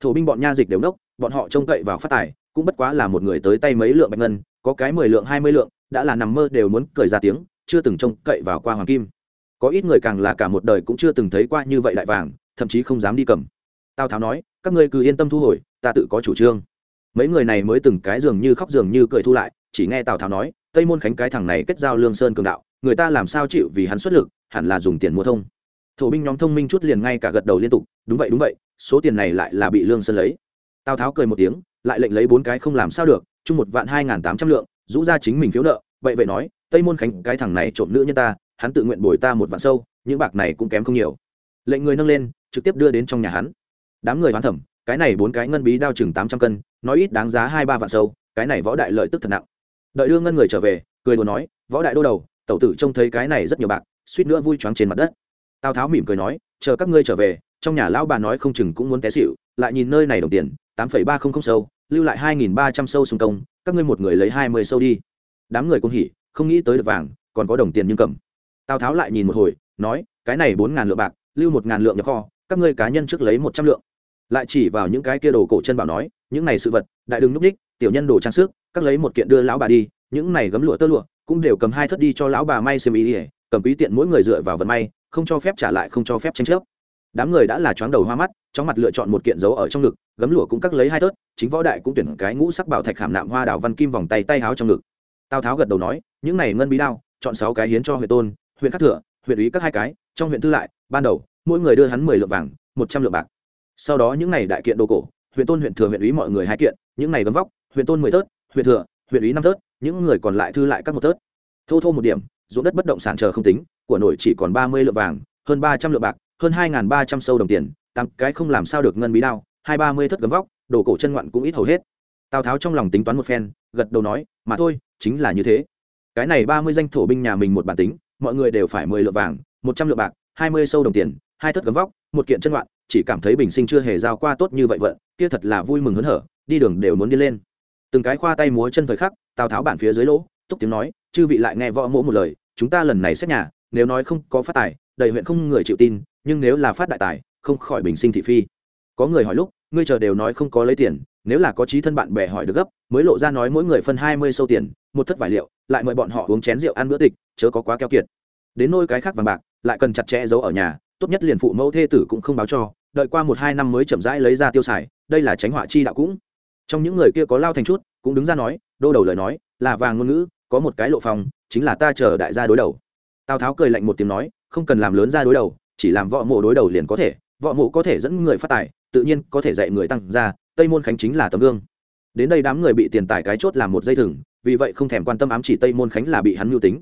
Thổ binh bọn nha dịch đều nốc, bọn họ trông cậy vào phát tài, cũng bất quá là một người tới tay mấy lượng bạch ngân, có cái mười lượng hai mươi lượng đã là nằm mơ đều muốn cười ra tiếng, chưa từng trông cậy vào qua hoàng kim. Có ít người càng là cả một đời cũng chưa từng thấy qua như vậy đại vàng, thậm chí không dám đi cầm. Tào tháo nói, các ngươi cứ yên tâm thu hồi, ta tự có chủ trương. Mấy người này mới từng cái dường như khóc dường như cười thu lại, chỉ nghe tào tháo nói, tây môn khánh cái thằng này kết giao lương sơn cường đạo, người ta làm sao chịu vì hắn xuất lực, hẳn là dùng tiền mua thông. Thổ binh nhóm thông minh chút liền ngay cả gật đầu liên tục, đúng vậy đúng vậy, số tiền này lại là bị lương sơn lấy. Tào tháo cười một tiếng, lại lệnh lấy bốn cái không làm sao được, chung một vạn hai n g h n tám trăm lượng rũ ra chính mình phiếu nợ, vậy vậy nói, tây môn khánh, cái thằng này trộm nữ nhân ta, hắn tự nguyện bồi ta một vạn sâu, những bạc này cũng kém không nhiều. Lệnh người nâng lên, trực tiếp đưa đến trong nhà hắn. Đám người hoán thẩm, cái này bốn cái ngân bí đao chừng tám trăm cân, nói ít đáng giá hai ba vạn sâu, cái này võ đại lợi tức thật nặng. Đợi đưa ngân người trở về, cười đùa nói, võ đại đô đầu, tẩu tử trông thấy cái này rất nhiều bạc, suýt nữa vui choáng trên mặt đất. Tào tháo mỉm cười nói, chờ các ngươi trở về, trong nhà lão bà nói không chừng cũng muốn té xịu lại nhìn nơi này đồng tiền, tám phẩy ba không không sâu, lưu lại hai nghìn ba trăm sâu xung công các ngươi một người lấy hai mươi sâu đi. Đám người cũng hỉ, không nghĩ tới được vàng, còn có đồng tiền nhưng cầm. Tào tháo lại nhìn một hồi, nói, cái này bốn ngàn lượng bạc, lưu một ngàn lượng nhập kho, các ngươi cá nhân trước lấy một trăm lượng. Lại chỉ vào những cái kia đồ cổ chân bảo nói, những này sự vật, đại đừng núp đích, tiểu nhân đồ trang sức, các lấy một kiện đưa lão bà đi, những này gấm lụa tơ lụa, cũng đều cầm hai thất đi cho lão bà may xem ý ỉa cầm quý tiện mỗi người dựa vào vận may, không cho phép trả lại, không cho phép tranh chấp đám người đã là choáng đầu hoa mắt trong mặt lựa chọn một kiện dấu ở trong ngực gấm lụa cũng cắt lấy hai tớt, chính võ đại cũng tuyển cái ngũ sắc bảo thạch khảm nạm hoa đào văn kim vòng tay tay háo trong ngực. Tào tháo gật đầu nói những này ngân bí đao chọn sáu cái hiến cho huyện tôn huyện khắc thừa huyện ủy các hai cái trong huyện thư lại ban đầu mỗi người đưa hắn mười lượng vàng một trăm lượng bạc. Sau đó những này đại kiện đồ cổ huyện tôn huyện thừa huyện ủy mọi người hai kiện những này gấm vóc huyện tôn mười tớt huyện thừa huyện ủy năm tớt những người còn lại thư lại các một tớt. Thô thô một điểm ruộng đất bất động sản chờ không tính của nổi chỉ còn ba mươi lượng vàng hơn ba trăm lượng bạc hơn hai ba trăm sâu đồng tiền tăng cái không làm sao được ngân bí đao, hai ba mươi thất gấm vóc, đồ cổ chân ngoạn cũng ít hầu hết. Tào tháo trong lòng tính toán một phen, gật đầu nói, mà thôi, chính là như thế. Cái này ba mươi danh thổ binh nhà mình một bản tính, mọi người đều phải mười lượng vàng, một trăm lượng bạc, hai mươi sâu đồng tiền, hai thất gấm vóc, một kiện chân ngoạn, chỉ cảm thấy bình sinh chưa hề giao qua tốt như vậy vận, kia thật là vui mừng hớn hở, đi đường đều muốn đi lên. Từng cái khoa tay múa chân thời khắc, tào tháo bản phía dưới lỗ, túc tiếng nói, chư vị lại nghe võ mỗ một lời, chúng ta lần này xét nhà, nếu nói không có phát tài, đầy huyện không người chịu tin nhưng nếu là phát đại tài, không khỏi bình sinh thị phi. Có người hỏi lúc, ngươi chờ đều nói không có lấy tiền, nếu là có trí thân bạn bè hỏi được gấp, mới lộ ra nói mỗi người phân hai mươi sâu tiền, một thất vải liệu, lại mời bọn họ uống chén rượu ăn bữa tịch chớ có quá keo kiệt. Đến nôi cái khác vàng bạc, lại cần chặt chẽ giấu ở nhà, tốt nhất liền phụ mẫu thê tử cũng không báo cho, đợi qua một hai năm mới chậm rãi lấy ra tiêu xài, đây là tránh họa chi đạo cũng. Trong những người kia có lao thành chút, cũng đứng ra nói, đô đầu lời nói, là vàng ngôn ngữ, có một cái lộ phòng, chính là ta chờ đại gia đối đầu. Tào tháo cười lạnh một tiếng nói, không cần làm lớn ra đối đầu chỉ làm võ mộ đối đầu liền có thể, võ mộ có thể dẫn người phát tài, tự nhiên có thể dạy người tăng ra tây môn khánh chính là tấm gương. Đến đây đám người bị tiền tài cái chốt làm một dây thừng, vì vậy không thèm quan tâm ám chỉ tây môn khánh là bị hắn mưu tính.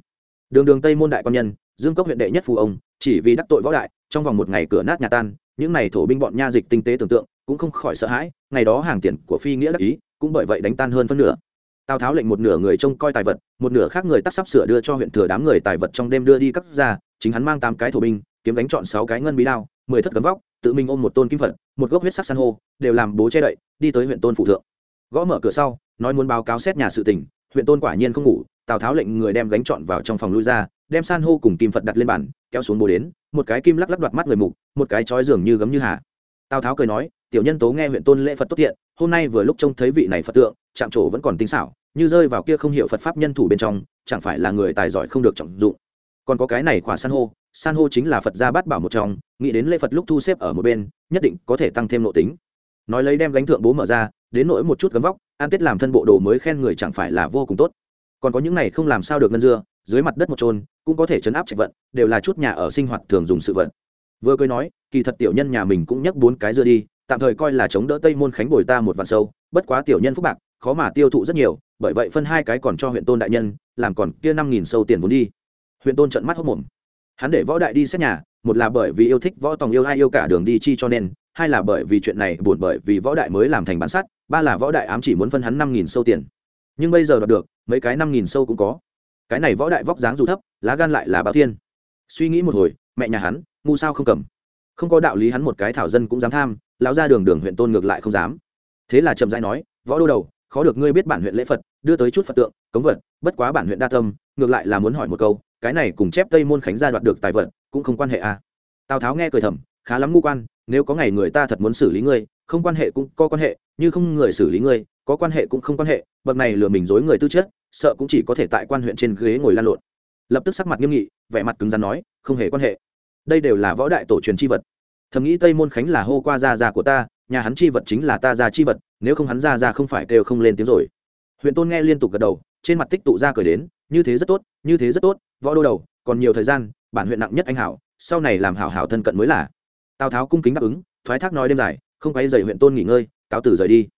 Đường đường tây môn đại quan nhân, dương cốc huyện đệ nhất phù ông, chỉ vì đắc tội võ đại, trong vòng một ngày cửa nát nhà tan, những này thổ binh bọn nha dịch tinh tế tưởng tượng, cũng không khỏi sợ hãi, ngày đó hàng tiền của phi nghĩa đắc ý, cũng bởi vậy đánh tan hơn phân nửa. Tào tháo lệnh một nửa người trông coi tài vật, một nửa khác người tắt sắp sửa đưa cho huyện thừa đám người tài vật trong đêm đưa đi cấp ra chính hắn mang tám cái thổ binh kiếm đánh chọn sáu cái ngân bí đao, mười thất cấm vóc, tự mình ôm một tôn kim phật, một gốc huyết sắc san hô, đều làm bố che đậy, đi tới huyện tôn phụ thượng. Gõ mở cửa sau, nói muốn báo cáo xét nhà sự tình, huyện tôn quả nhiên không ngủ, tào tháo lệnh người đem gánh trọn vào trong phòng lui ra, đem san hô cùng kim phật đặt lên bàn, kéo xuống bố đến, một cái kim lắc lắc đoạt mắt người mục, một cái chói dường như gấm như hà. Tào tháo cười nói, tiểu nhân tố nghe huyện tôn lễ phật tốt thiện, hôm nay vừa lúc trông thấy vị này phật tượng, chạm trổ vẫn còn tinh xảo, như rơi vào kia không hiểu phật pháp nhân thủ bên trong, chẳng phải là người tài giỏi không được trọng dụng. Còn có cái này khỏa san hô san hô chính là phật gia bát bảo một trong, nghĩ đến lễ phật lúc thu xếp ở một bên, nhất định có thể tăng thêm nội tính. Nói lấy đem gánh thượng bố mở ra, đến nỗi một chút gấm vóc an tết làm thân bộ đồ mới khen người chẳng phải là vô cùng tốt. Còn có những này không làm sao được ngân dưa, dưới mặt đất một trôn cũng có thể chấn áp trạch vận, đều là chút nhà ở sinh hoạt thường dùng sự vận. Vừa cười nói, kỳ thật tiểu nhân nhà mình cũng nhấc bốn cái dưa đi, tạm thời coi là chống đỡ tây môn khánh bồi ta một vạn sâu, bất quá tiểu nhân phúc bạc, khó mà tiêu thụ rất nhiều, bởi vậy phân hai cái còn cho huyện tôn đại nhân, làm còn kia năm nghìn sâu tiền vốn đi. Huyện tôn trận mắt hốc mồm hắn để võ đại đi xét nhà, một là bởi vì yêu thích võ tòng yêu ai yêu cả đường đi chi cho nên, hai là bởi vì chuyện này buồn bởi vì võ đại mới làm thành bản sắt, ba là võ đại ám chỉ muốn phân hắn năm nghìn sâu tiền. Nhưng bây giờ đọc được, mấy cái năm nghìn sâu cũng có. Cái này võ đại vóc dáng dù thấp, lá gan lại là bao thiên. Suy nghĩ một hồi, mẹ nhà hắn, ngu sao không cầm. Không có đạo lý hắn một cái thảo dân cũng dám tham, lão ra đường đường huyện tôn ngược lại không dám. Thế là trầm rãi nói, võ đô đầu, khó được ngươi biết bản huyện lễ phật, đưa tới chút phật tượng, cống vật, bất quá bản huyện đa tâm, ngược lại là muốn hỏi một câu cái này cùng chép tây môn khánh gia đoạt được tài vật, cũng không quan hệ à. tào tháo nghe cười thầm, khá lắm ngu quan, nếu có ngày người ta thật muốn xử lý ngươi, không quan hệ cũng có quan hệ, như không người xử lý ngươi, có quan hệ cũng không quan hệ, bậc này lừa mình dối người tư chất, sợ cũng chỉ có thể tại quan huyện trên ghế ngồi lan lộn. Lập tức sắc mặt nghiêm nghị, vẻ mặt cứng rắn nói, không hề quan hệ. Đây đều là võ đại tổ truyền c h i vật. Thầm nghĩ tây môn khánh là hô qua gia gia của ta, nhà hắn chi vật chính là ta gia chi vật, nếu không hắn gia gia không phải kêu không lên tiếng rồi. Huyện tôn nghe liên tục gật đầu, trên mặt tích tụ ra cười đến như thế rất tốt, như thế rất tốt, võ đô đầu, còn nhiều thời gian, bản huyện nặng nhất anh hảo, sau này làm hảo hảo thân cận mới là. Tào tháo cung kính đáp ứng, thoái thác nói đêm dài, không quay dày huyện tôn nghỉ ngơi, cáo tử rời đi.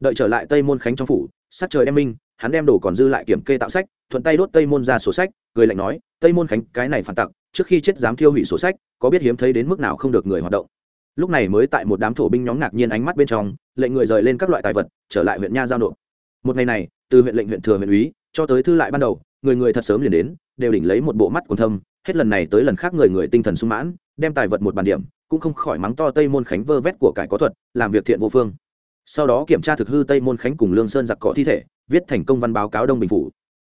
Đợi trở lại tây môn khánh trong phủ, sắc trời đem minh, hắn đem đồ còn dư lại kiểm kê tạo sách, thuận tay đốt tây môn ra sổ sách, cười lạnh nói, tây môn khánh, cái này phản tặc, trước khi chết dám thiêu hủy sổ sách, có biết hiếm thấy đến mức nào không được người hoạt động. Lúc này mới tại một đám thổ binh nhóm ngạc nhiên ánh mắt bên trong, lệnh người rời lên các loại tài vật, trở lại huyện nha giao nộp. Một ngày này, từ huyện lệnh huyện thừa huyện úy, cho tới thư lại ban đầu người người thật sớm liền đến, đều đỉnh lấy một bộ mắt quần thâm, hết lần này tới lần khác người người tinh thần sung mãn, đem tài vật một bàn điểm, cũng không khỏi mắng to tây môn khánh vơ vét của cải có thuật, làm việc thiện vô phương. Sau đó kiểm tra thực hư tây môn khánh cùng lương sơn giặc cỏ thi thể, viết thành công văn báo cáo đông bình phủ.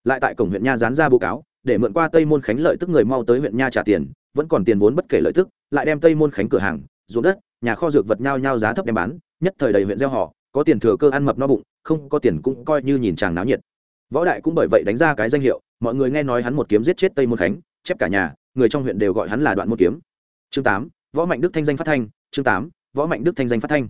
Lại tại cổng huyện nha dán ra báo cáo, để mượn qua tây môn khánh lợi tức người mau tới huyện nha trả tiền, vẫn còn tiền vốn bất kể lợi tức, lại đem tây môn khánh cửa hàng, ruộng đất, nhà kho dược vật nhao nhao giá thấp đem bán, nhất thời đầy huyện gieo họ, có tiền thừa cơ ăn mập no bụng, không có tiền cũng coi như nhìn chàng náo nhiệt võ đại cũng bởi vậy đánh ra cái danh hiệu, mọi người nghe nói hắn một kiếm giết chết tây môn khánh, chép cả nhà, người trong huyện đều gọi hắn là đoạn môn kiếm. Chương tám, võ mạnh đức thanh danh phát thanh, chương tám, võ mạnh đức thanh danh phát thanh.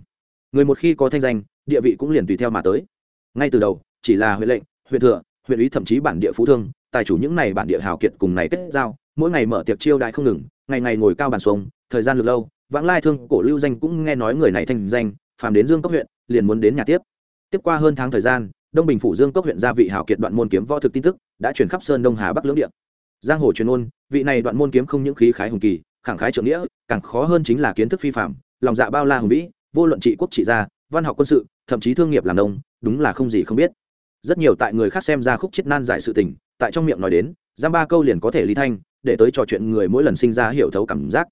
Người một khi có thanh danh, địa vị cũng liền tùy theo mà tới. Ngay từ đầu, chỉ là huyện lệnh, huyện thừa, huyện ý thậm chí bản địa phú thương, tài chủ những này bản địa hào kiệt cùng này kết giao, mỗi ngày mở tiệc chiêu đại không ngừng, ngày ngày ngồi cao bàn xuống, thời gian lực lâu, vãng lai thương, cổ lưu danh cũng nghe nói người này thanh danh, phàm đến dương cốc huyện, liền muốn đến nhà tiếp. Tiếp qua hơn tháng thời gian đông bình phủ dương cốc huyện gia vị hào kiệt đoạn môn kiếm võ thực tin tức, đã chuyển khắp sơn đông hà bắc lưỡng địa. Giang hồ truyền ôn, vị này đoạn môn kiếm không những khí khái hùng kỳ, khẳng khái trưởng nghĩa, càng khó hơn chính là kiến thức phi phạm lòng dạ bao la hùng vĩ, vô luận trị quốc trị gia, văn học quân sự, thậm chí thương nghiệp làm đông đúng là không gì không biết. Rất nhiều tại người khác xem ra khúc chết nan giải sự tình, tại trong miệng nói đến giam ba câu liền có thể lý thanh, để tới trò chuyện người mỗi lần sinh ra hiểu thấu cảm giác.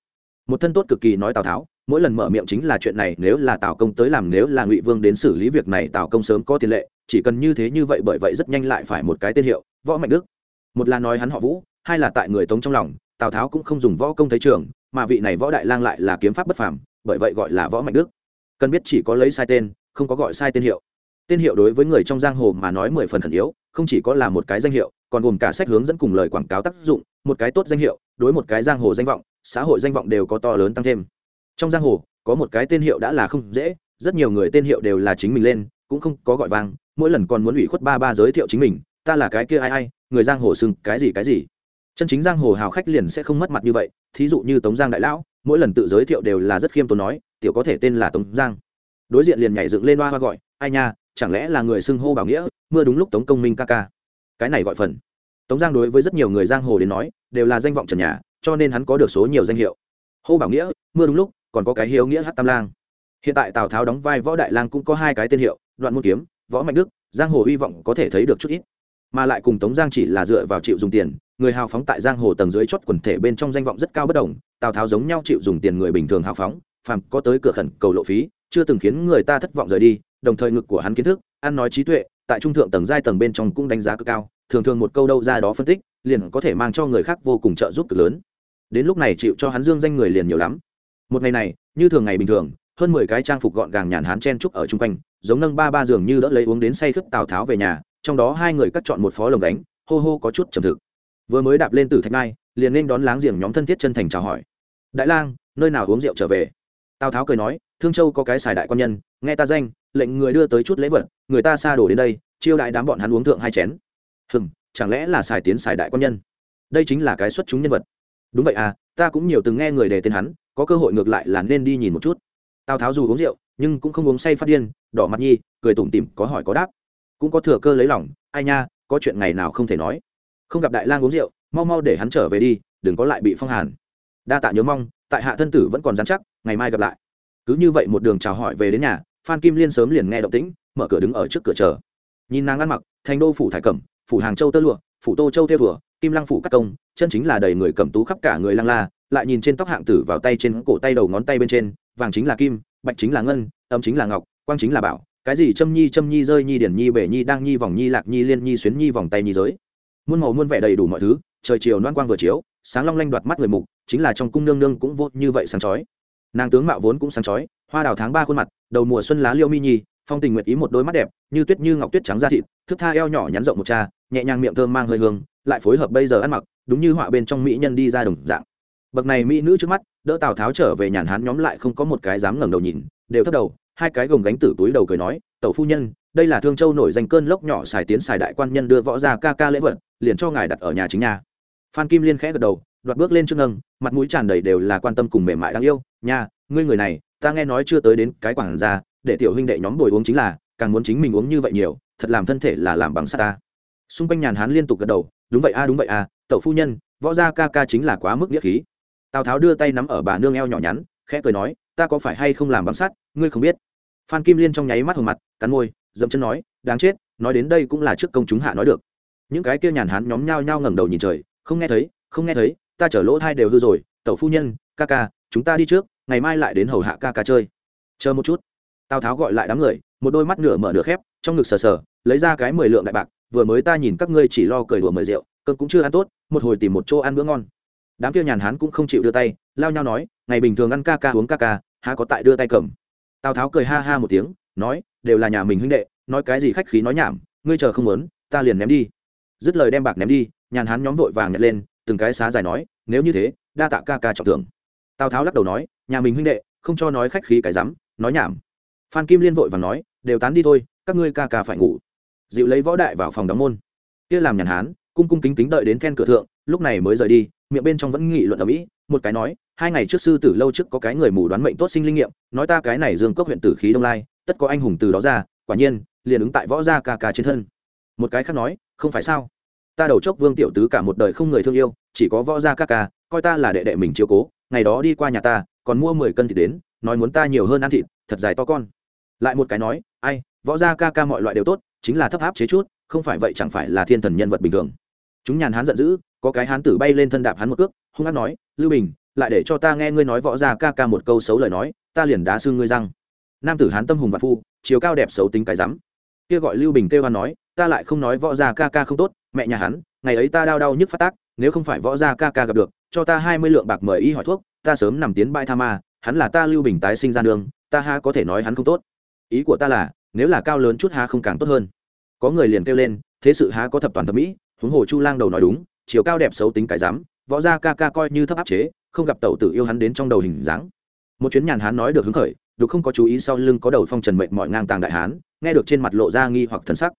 Một thân tốt cực kỳ nói tào tháo, mỗi lần mở miệng chính là chuyện này, nếu là tào công tới làm, nếu là ngụy vương đến xử lý việc này, tào công sớm có tiền lệ chỉ cần như thế như vậy bởi vậy rất nhanh lại phải một cái tên hiệu, võ mạnh đức. Một là nói hắn họ vũ, hai là tại người tống trong lòng, tào tháo cũng không dùng võ công thấy trường, mà vị này võ đại lang lại là kiếm pháp bất phàm, bởi vậy gọi là võ mạnh đức. Cần biết chỉ có lấy sai tên, không có gọi sai tên hiệu. Tên hiệu đối với người trong giang hồ mà nói mười phần khẩn yếu, không chỉ có là một cái danh hiệu, còn gồm cả sách hướng dẫn cùng lời quảng cáo tác dụng, một cái tốt danh hiệu, đối một cái giang hồ danh vọng, xã hội danh vọng đều có to lớn tăng thêm. Trong giang hồ, có một cái tên hiệu đã là không dễ, rất nhiều người tên hiệu đều là chính mình lên, cũng không có gọi vang mỗi lần còn muốn ủy khuất ba ba giới thiệu chính mình, ta là cái kia ai ai, người giang hồ sưng cái gì cái gì. Chân chính giang hồ hào khách liền sẽ không mất mặt như vậy, thí dụ như tống giang đại lão, mỗi lần tự giới thiệu đều là rất khiêm tốn nói, tiểu có thể tên là tống giang. Đối diện liền nhảy dựng lên hoa hoa gọi, ai nha, chẳng lẽ là người xưng hô bảo nghĩa, mưa đúng lúc tống công minh ca ca. Cái này gọi phần. Tống giang đối với rất nhiều người giang hồ đến nói, đều là danh vọng trần nhà, cho nên hắn có được số nhiều danh hiệu. Hô bảo nghĩa, mưa đúng lúc, còn có cái hiếu nghĩa hát tam lang. Hiện tại tào tháo đóng vai võ đại lang cũng có hai cái tên hiệu, đoạn môn kiếm võ mạnh đức, giang hồ hy vọng có thể thấy được chút ít. Mà lại cùng tống giang chỉ là dựa vào chịu dùng tiền, người hào phóng tại giang hồ tầng dưới chót quần thể bên trong danh vọng rất cao bất đồng, tào tháo giống nhau chịu dùng tiền người bình thường hào phóng, phàm có tới cửa khẩn cầu lộ phí, chưa từng khiến người ta thất vọng rời đi, đồng thời ngực của hắn kiến thức, ăn nói trí tuệ, tại trung thượng tầng giai tầng bên trong cũng đánh giá cực cao, thường thường một câu đâu ra đó phân tích, liền có thể mang cho người khác vô cùng trợ giúp cực lớn. Đến lúc này chịu cho hắn dương danh người liền nhiều lắm. Một ngày này, như thường ngày bình thường, hơn mười cái trang phục gọn gàng nhàn hán chen trúc ở chung quanh giống nâng ba ba giường như đỡ lấy uống đến say khướt tào tháo về nhà, trong đó hai người cắt chọn một phó lồng đánh hô hô có chút trầm thực. Vừa mới đạp lên từ thạch ngai, liền nên đón láng giềng nhóm thân thiết chân thành chào hỏi. Đại lang, nơi nào uống rượu trở về? Tào tháo cười nói, thương châu có cái xài đại quan nhân, nghe ta danh, lệnh người đưa tới chút lễ vật, người ta xa đổ đến đây, chiêu đại đám bọn hắn uống thượng hai chén. Hừm, chẳng lẽ là xài tiến xài đại quan nhân? Đây chính là cái xuất chúng nhân vật. Đúng vậy à ta cũng nhiều từng nghe người đề tên hắn, có cơ hội ngược lại là nên đi nhìn một chút. Tào tháo dù uống rượu nhưng cũng không uống say phát điên, đỏ mặt nhi, cười tủm tỉm, có hỏi có đáp. Cũng có thừa cơ lấy lòng, ai nha, có chuyện ngày nào không thể nói. Không gặp đại lang uống rượu, mau mau để hắn trở về đi, đừng có lại bị phong hàn. Đa tạ nhớ mong, tại hạ thân tử vẫn còn dán chắc, ngày mai gặp lại. Cứ như vậy một đường chào hỏi về đến nhà, phan kim liên sớm liền nghe động tĩnh, mở cửa đứng ở trước cửa chờ. Nhìn nàng ăn mặc, thành đô phủ thải cẩm, phủ hàng châu tơ lụa, phủ tô châu theo vừa kim lăng phủ các công, chân chính là đầy người cầm tú khắp cả người lăng la, lại nhìn trên tóc hạng tử vào tay trên cổ tay đầu ngón tay bên trên, vàng chính là kim bạch chính là ngân, âm chính là ngọc, quang chính là bảo, cái gì châm nhi châm nhi rơi nhi, điển nhi, bể nhi, đang nhi, vòng nhi, lạc nhi, liên nhi, xuyến nhi, vòng tay nhi giới. Muôn màu muôn vẻ đầy đủ mọi thứ, trời chiều loan quang vừa chiếu, sáng long lanh đoạt mắt người mục, chính là trong cung nương nương cũng vô như vậy sáng chói. Nàng tướng mạo vốn cũng sáng chói, hoa đào tháng ba khuôn mặt, đầu mùa xuân lá liêu mi nhi, phong tình nguyện ý một đôi mắt đẹp, như tuyết như ngọc tuyết trắng da thịt thức tha eo nhỏ nhắn rộng một cha, nhẹ nhàng miệng thơm mang hơi hương, lại phối hợp bây giờ ăn mặc, đúng như họa bên trong mỹ nhân đi ra đồng dạng bậc này mỹ nữ trước mắt, đỡ tào tháo trở về nhàn hán nhóm lại không có một cái dám ngẩng đầu nhìn, đều thấp đầu, hai cái gồng gánh tử túi đầu cười nói, tẩu phu nhân, đây là thương châu nổi danh cơn lốc nhỏ xài tiến xài đại quan nhân đưa võ ra ca ca lễ vật, liền cho ngài đặt ở nhà chính nhà phan kim liên khẽ gật đầu, đoạt bước lên trước nâng mặt mũi tràn đầy đều là quan tâm cùng mềm mại đáng yêu, nha, ngươi người này, ta nghe nói chưa tới đến cái quảng ra để tiểu huynh đệ nhóm bồi uống chính là, càng muốn chính mình uống như vậy nhiều, thật làm thân thể là làm bằng sắt ta. Xung quanh nhàn hán liên tục gật đầu, đúng vậy a, đúng vậy a, tẩu phu nhân, võ gia ca ca chính là quá mức nghĩa khí tào tháo đưa tay nắm ở bà nương eo nhỏ nhắn, khẽ cười nói, ta có phải hay không làm bằng sắt, ngươi không biết. Phan kim liên trong nháy mắt hồng mặt, cắn môi dẫm chân nói, đáng chết, nói đến đây cũng là trước công chúng hạ nói được. Những cái kia nhàn hán nhóm nhao nhao ngẩng đầu nhìn trời, không nghe thấy, không nghe thấy, ta chở lỗ thai đều hư rồi, tẩu phu nhân, ca ca, chúng ta đi trước, ngày mai lại đến hầu hạ ca ca chơi. Chờ một chút. Tào tháo gọi lại đám người, một đôi mắt nửa mở nửa khép, trong ngực sờ sờ, lấy ra cái mười lượng đại bạc, vừa mới ta nhìn các ngươi chỉ lo cười đùa mời rượu cơn cũng chưa ăn tốt, một hồi tìm một chỗ ăn bữa ngon đám kia nhàn hán cũng không chịu đưa tay, lao nhau nói, ngày bình thường ăn ca ca uống ca ca, há có tại đưa tay cầm. Tào tháo cười ha ha một tiếng, nói, đều là nhà mình huynh đệ, nói cái gì khách khí nói nhảm, ngươi chờ không muốn, ta liền ném đi. Dứt lời đem bạc ném đi, nhàn hán nhóm vội vàng nhặt lên, từng cái xá dài nói, nếu như thế, đa tạ ca ca trọng thưởng. Tào tháo lắc đầu nói, nhà mình huynh đệ, không cho nói khách khí cái rắm, nói nhảm. Phan kim liên vội vàng nói, đều tán đi thôi, các ngươi ca ca phải ngủ. Dịu lấy võ đại vào phòng đóng môn. Kia làm nhàn hán, cung cung kính kính đợi đến then cửa thượng lúc này mới rời đi, miệng bên trong vẫn nghị luận ở mỹ một cái nói, hai ngày trước sư tử lâu trước có cái người mù đoán mệnh tốt sinh linh nghiệm, nói ta cái này dương cốc huyện tử khí đông lai, tất có anh hùng từ đó ra, quả nhiên, liền ứng tại võ gia ca ca trên thân. Một cái khác nói, không phải sao? Ta đầu chốc vương tiểu tứ cả một đời không người thương yêu, chỉ có võ gia ca ca, coi ta là đệ đệ mình chiếu cố, ngày đó đi qua nhà ta, còn mua mười cân thịt đến, nói muốn ta nhiều hơn ăn thịt, thật dài to con. Lại một cái nói, ai, võ gia ca ca mọi loại đều tốt, chính là thấp áp chế chút, không phải vậy chẳng phải là thiên thần nhân vật bình thường. Chúng nhàn hán giận dữ có cái hán tử bay lên thân đạp hắn một cước, hung hát nói, lưu bình, lại để cho ta nghe ngươi nói võ gia ca ca một câu xấu lời nói, ta liền đá xương ngươi răng. Nam tử hán tâm hùng và phu, chiều cao đẹp xấu tính cái rắm. Kia gọi lưu bình kêu hắn nói, ta lại không nói võ gia ca ca không tốt, mẹ nhà hắn, ngày ấy ta đau đau nhức phát tác, nếu không phải võ gia ca ca gặp được, cho ta hai mươi lượng bạc mời y hỏi thuốc, ta sớm nằm tiến bãi tha ma, hắn là ta lưu bình tái sinh ra đường, ta ha có thể nói hắn không tốt. Ý của ta là, nếu là cao lớn chút ha không càng tốt hơn. Có người liền kêu lên, thế sự há có thập toàn thẩm mỹ, huống hồ chu lang đầu nói đúng chiều cao đẹp xấu tính cái dám võ gia ca ca coi như thấp áp chế, không gặp tẩu tử yêu hắn đến trong đầu hình dáng. Một chuyến nhàn hán nói được hứng khởi đục không có chú ý sau lưng có đầu phong trần mệnh mọi ngang tàng đại hán, nghe được trên mặt lộ ra nghi hoặc thân sắc.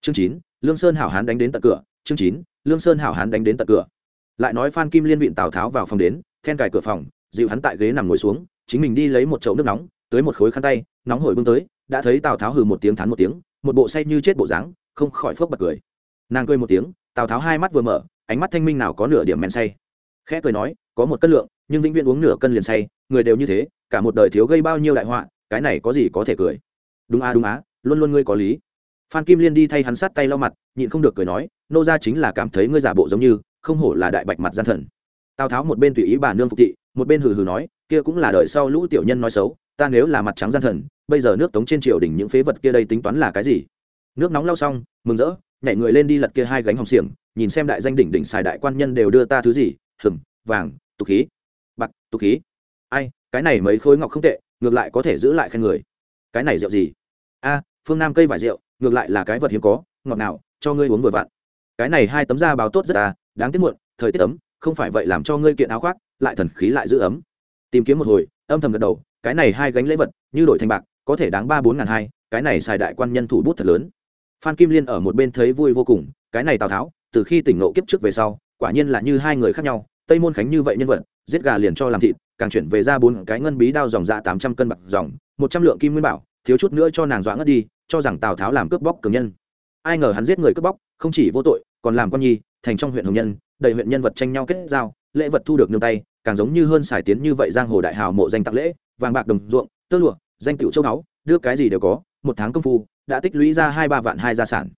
Chương chín, lương sơn hảo hán đánh đến tận cửa, chương chín, lương sơn hảo hán đánh đến tận cửa. Lại nói phan kim liên viện tào tháo vào phòng đến, then cài cửa phòng, dịu hắn tại ghế nằm ngồi xuống, chính mình đi lấy một chậu nước nóng, tới một khối khăn tay, nóng hổi bưng tới, đã thấy tào tháo hừ một tiếng thắn một tiếng, một bộ say như chết bộ dáng, không khỏi phước bật cười. Nàng cười một tiếng, tào tháo hai mắt vừa mở ánh mắt thanh minh nào có nửa điểm men say. Khẽ cười nói, có một cân lượng, nhưng vĩnh viễn uống nửa cân liền say, người đều như thế, cả một đời thiếu gây bao nhiêu đại họa, cái này có gì có thể cười. Đúng a đúng á, luôn luôn ngươi có lý. Phan kim liên đi thay hắn sát tay lau mặt, nhịn không được cười nói, nô ra chính là cảm thấy ngươi giả bộ giống như, không hổ là đại bạch mặt gian thần. Tào tháo một bên tùy ý bà nương phục thị, một bên hừ hừ nói, kia cũng là đời sau lũ tiểu nhân nói xấu, ta nếu là mặt trắng gian thần, bây giờ nước tống trên triều đỉnh những phế vật kia đây tính toán là cái gì? Nước nóng lau xong, mừng rỡ, nhảy người lên đi lật kia hai gánh hồng xiềng nhìn xem đại danh đỉnh đỉnh xài đại quan nhân đều đưa ta thứ gì hừng vàng, tục khí. Bạc, tục khí. Ai, cái này mấy khối ngọc không tệ, ngược lại có thể giữ lại khen người. Cái này rượu gì? A, phương nam cây vải rượu, ngược lại là cái vật hiếm có, ngọt nào cho ngươi uống vừa vặn. Cái này hai tấm da báo tốt rất à đáng tiếc muộn, thời tiết ấm, không phải vậy làm cho ngươi kiện áo khoác, lại thần khí lại giữ ấm. Tìm kiếm một hồi, âm thầm gật đầu, cái này hai gánh lễ vật, như đổi thành bạc, có thể đáng ba bốn ngàn hai, cái này xài đại quan nhân thủ bút thật lớn. Phan kim liên ở một bên thấy vui vô cùng, cái này tào tháo từ khi tỉnh ngộ kiếp trước về sau, quả nhiên là như hai người khác nhau, tây môn khánh như vậy nhân vật, giết gà liền cho làm thịt, càng chuyển về ra bốn cái ngân bí đao dòng ra tám trăm cân bạc dòng, một trăm lượng kim nguyên bảo, thiếu chút nữa cho nàng dọa ngất đi, cho rằng tào tháo làm cướp bóc cường nhân. Ai ngờ hắn giết người cướp bóc, không chỉ vô tội, còn làm con nhi, thành trong huyện hồng nhân, đầy huyện nhân vật tranh nhau kết giao, lễ vật thu được nương tay, càng giống như hơn xài tiến như vậy giang hồ đại hào mộ danh tặng lễ, vàng bạc đồng ruộng, tơ lụa, danh tiểu châu báu, đưa cái gì đều có, một tháng công phu, đã tích lũy ra hai ba vạn hai gia sản.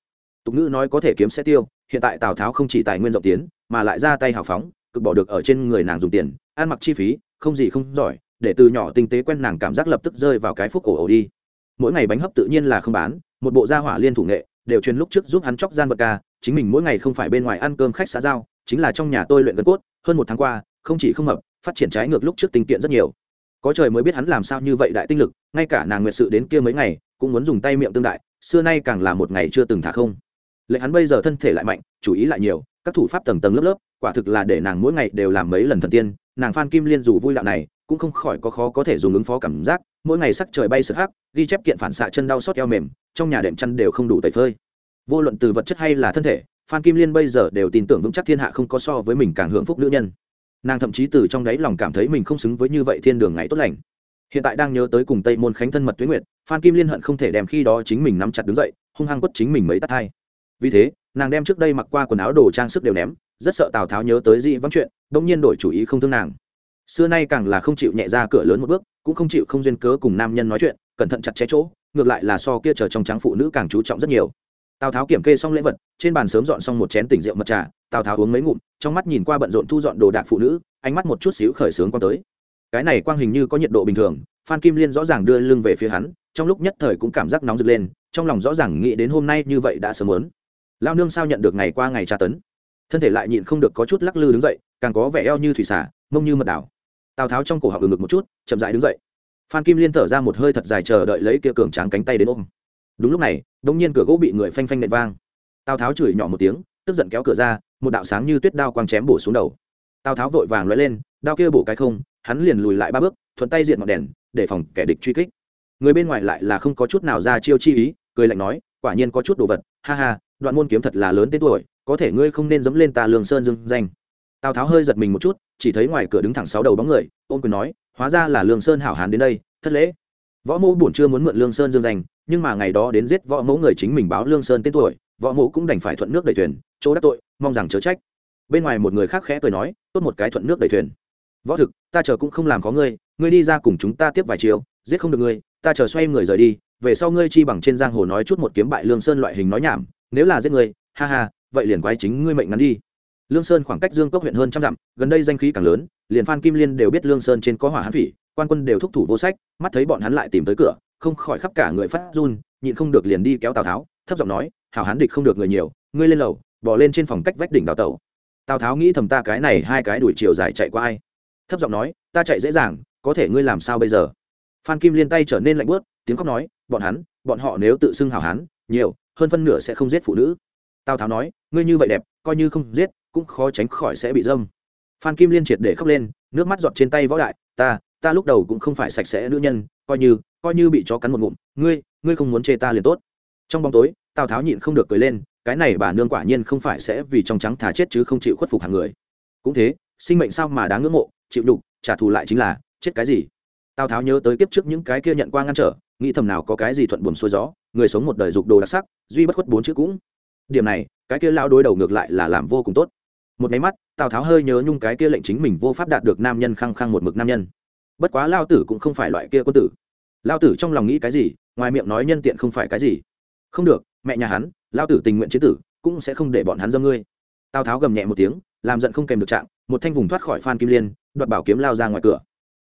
Tục ngữ nói có thể kiếm sẽ tiêu hiện tại tào tháo không chỉ tài nguyên rộng tiến, mà lại ra tay hào phóng, cực bỏ được ở trên người nàng dùng tiền, ăn mặc chi phí, không gì không giỏi, để từ nhỏ tinh tế quen nàng cảm giác lập tức rơi vào cái phúc ổ ổ đi. Mỗi ngày bánh hấp tự nhiên là không bán, một bộ gia hỏa liên thủ nghệ, đều truyền lúc trước giúp hắn chóc gian vật ca, chính mình mỗi ngày không phải bên ngoài ăn cơm khách xã giao, chính là trong nhà tôi luyện gân cốt, hơn một tháng qua, không chỉ không hợp phát triển trái ngược lúc trước tinh kiện rất nhiều. Có trời mới biết hắn làm sao như vậy đại tinh lực, ngay cả nàng nguyệt sự đến kia mấy ngày, cũng muốn dùng tay miệng tương đại, xưa nay càng là một ngày chưa từng thả không lệnh hắn bây giờ thân thể lại mạnh, chủ ý lại nhiều, các thủ pháp tầng tầng lớp lớp, quả thực là để nàng mỗi ngày đều làm mấy lần thần tiên, nàng phan kim liên dù vui lạo này, cũng không khỏi có khó có thể dùng ứng phó cảm giác, mỗi ngày sắc trời bay sực hắc, ghi chép kiện phản xạ chân đau xót eo mềm, trong nhà đệm chăn đều không đủ tẩy phơi. Vô luận từ vật chất hay là thân thể, phan kim liên bây giờ đều tin tưởng vững chắc thiên hạ không có so với mình càng hưởng phúc nữ nhân. Nàng thậm chí từ trong đáy lòng cảm thấy mình không xứng với như vậy thiên đường ngày tốt lành. Hiện tại đang nhớ tới cùng tây môn khánh thân mật tuyến nguyệt, phan kim liên hận không thể đem khi đó chính mình nắm chặt đứng dậy, hung hăng quất chính mình mấy tắt hai vì thế, nàng đem trước đây mặc qua quần áo đồ trang sức đều ném, rất sợ tào tháo nhớ tới dị vắng chuyện đ ỗ n g nhiên đổi chủ ý không thương nàng. Xưa nay càng là không chịu nhẹ ra cửa lớn một bước, cũng không chịu không duyên cớ cùng nam nhân nói chuyện, cẩn thận chặt chẽ chỗ, ngược lại là so kia chờ trong trắng phụ nữ càng chú trọng rất nhiều. Tào tháo kiểm kê xong lễ vật, trên bàn sớm dọn xong một chén tỉnh rượu mật trà, tào tháo uống mấy ngụm, trong mắt nhìn qua bận rộn thu dọn đồ đạc phụ nữ, ánh mắt một chút xíu khởi sướng quan tới. Cái này quang hình như có nhiệt độ bình thường, phan kim liên rõ ràng đưa lưng về phía hắn, trong lúc nhất thời cũng cảm giác nóng rực lên, trong lòng rõ ràng nghĩ đến hôm nay như vậy đã sớm muốn lao nương sao nhận được ngày qua ngày tra tấn? Thân thể lại nhịn không được có chút lắc lư đứng dậy, càng có vẻ eo như thủy xả, mông như mật đảo. Tào tháo trong cổ họng ngực một chút, chậm dại đứng dậy. Phan kim liên thở ra một hơi thật dài chờ đợi lấy kia cường tráng cánh tay đến ôm. Đúng lúc này đ ỗ n g nhiên cửa gỗ bị người phanh phanh nện vang. Tào tháo chửi nhỏ một tiếng, tức giận kéo cửa ra, một đạo sáng như tuyết đao quang chém bổ xuống đầu. Tào tháo vội vàng lóe lên, đao kia bổ cái không, hắn liền lùi lại ba bước, thuận tay diện ngọn đèn, để phòng kẻ địch truy kích. Người bên ngoài lại là không có chút nào ra chiêu chi ý, cười lạnh nói, quả nhiên có chút đồ vật, ha ha đoạn môn kiếm thật là lớn tên tuổi, có thể ngươi không nên dẫm lên ta Lương sơn Dương danh. Tào tháo hơi giật mình một chút, chỉ thấy ngoài cửa đứng thẳng sáu đầu bóng người ôm quyền nói, hóa ra là lương sơn hảo hán đến đây, thất lễ. Võ mẫu bổn chưa muốn mượn lương sơn dương danh, nhưng mà ngày đó đến giết võ mẫu người chính mình báo lương sơn tên tuổi, võ mẫu cũng đành phải thuận nước đầy thuyền, chỗ đắc tội, mong rằng chớ trách. Bên ngoài một người khác khẽ cười nói, tốt một cái thuận nước đầy thuyền. Võ thực, ta chờ cũng không làm có ngươi ngươi đi ra cùng chúng ta tiếp vài chiều, giết không được ngươi, ta chờ xoay người rời đi, về sau ngươi chi bằng trên giang hồ nói chút một kiếm bại lương sơn loại hình nói nhảm nếu là giết người, ha ha vậy liền quái chính ngươi mệnh ngắn đi. Lương sơn khoảng cách dương cốc huyện hơn trăm dặm gần đây danh khí càng lớn liền phan kim liên đều biết lương sơn trên có hỏa hán phỉ quan quân đều thúc thủ vô sách mắt thấy bọn hắn lại tìm tới cửa không khỏi khắp cả người phát run nhịn không được liền đi kéo tào tháo thấp giọng nói hảo hán địch không được người nhiều ngươi lên lầu bỏ lên trên phòng cách vách đỉnh đào tẩu. Tào tháo nghĩ thầm ta cái này hai cái đuổi chiều dài chạy qua ai. Thấp giọng nói ta chạy dễ dàng có thể ngươi làm sao bây giờ? Phan kim liên tay trở nên lạnh bớt tiếng khóc nói bọn hắn bọn họ nếu tự xưng hảo hán nhiều hơn phân nửa sẽ không giết phụ nữ. Tào tháo nói, ngươi như vậy đẹp, coi như không giết, cũng khó tránh khỏi sẽ bị dâm. Phan kim liên triệt để khóc lên, nước mắt giọt trên tay võ đại, ta ta lúc đầu cũng không phải sạch sẽ nữ nhân, coi như coi như bị chó cắn một ngụm, ngươi ngươi không muốn chê ta liền tốt. Trong bóng tối, tào tháo nhịn không được cười lên, cái này bà nương quả nhiên không phải sẽ vì trong trắng thả chết chứ không chịu khuất phục hàng người. Cũng thế, sinh mệnh sao mà đáng ngưỡng mộ, chịu đục, trả thù lại chính là, chết cái gì? Tào tháo nhớ tới kiếp trước những cái kia nhận qua ngăn trở nghĩ thầm nào có cái gì thuận buồm xuôi gió, người sống một đời dục đồ đặc sắc, duy bất khuất bốn chữ cũng. Điểm này, cái kia lao đối đầu ngược lại là làm vô cùng tốt. Một máy mắt, tào tháo hơi nhớ nhung cái kia lệnh chính mình vô pháp đạt được nam nhân khăng khăng một mực nam nhân. Bất quá lao tử cũng không phải loại kia quân tử. Lao tử trong lòng nghĩ cái gì, ngoài miệng nói nhân tiện không phải cái gì. Không được, mẹ nhà hắn lao tử tình nguyện chế tử, cũng sẽ không để bọn hắn dâm ngươi. Tào tháo gầm nhẹ một tiếng, làm giận không kèm được trạng, một thanh vùng thoát khỏi phan kim liên, đoạt bảo kiếm lao ra ngoài cửa.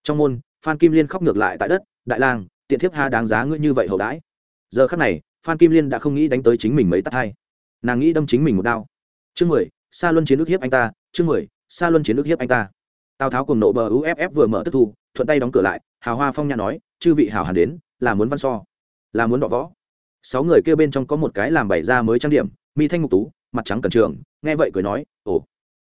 Trong môn, phan kim liên khóc ngược lại tại đất, đại lang tiện thiếp ha đáng giá ngươi như vậy hậu đãi. Giờ khắc này, phan kim liên đã không nghĩ đánh tới chính mình mấy tắt hai. Nàng nghĩ đâm chính mình một đao. Chương mười xa luân chiến ước hiếp anh ta, chương mười xa luân chiến ước hiếp anh ta. Tào tháo cùng nộ bờ uff vừa mở tức thu, thuận tay đóng cửa lại, hào hoa phong nha nói, chư vị hào hàn đến, là muốn văn so, là muốn đọ võ. Sáu người kêu bên trong có một cái làm bày ra mới trang điểm, mi thanh ngục tú, mặt trắng cẩn trường, nghe vậy cười nói, ồ,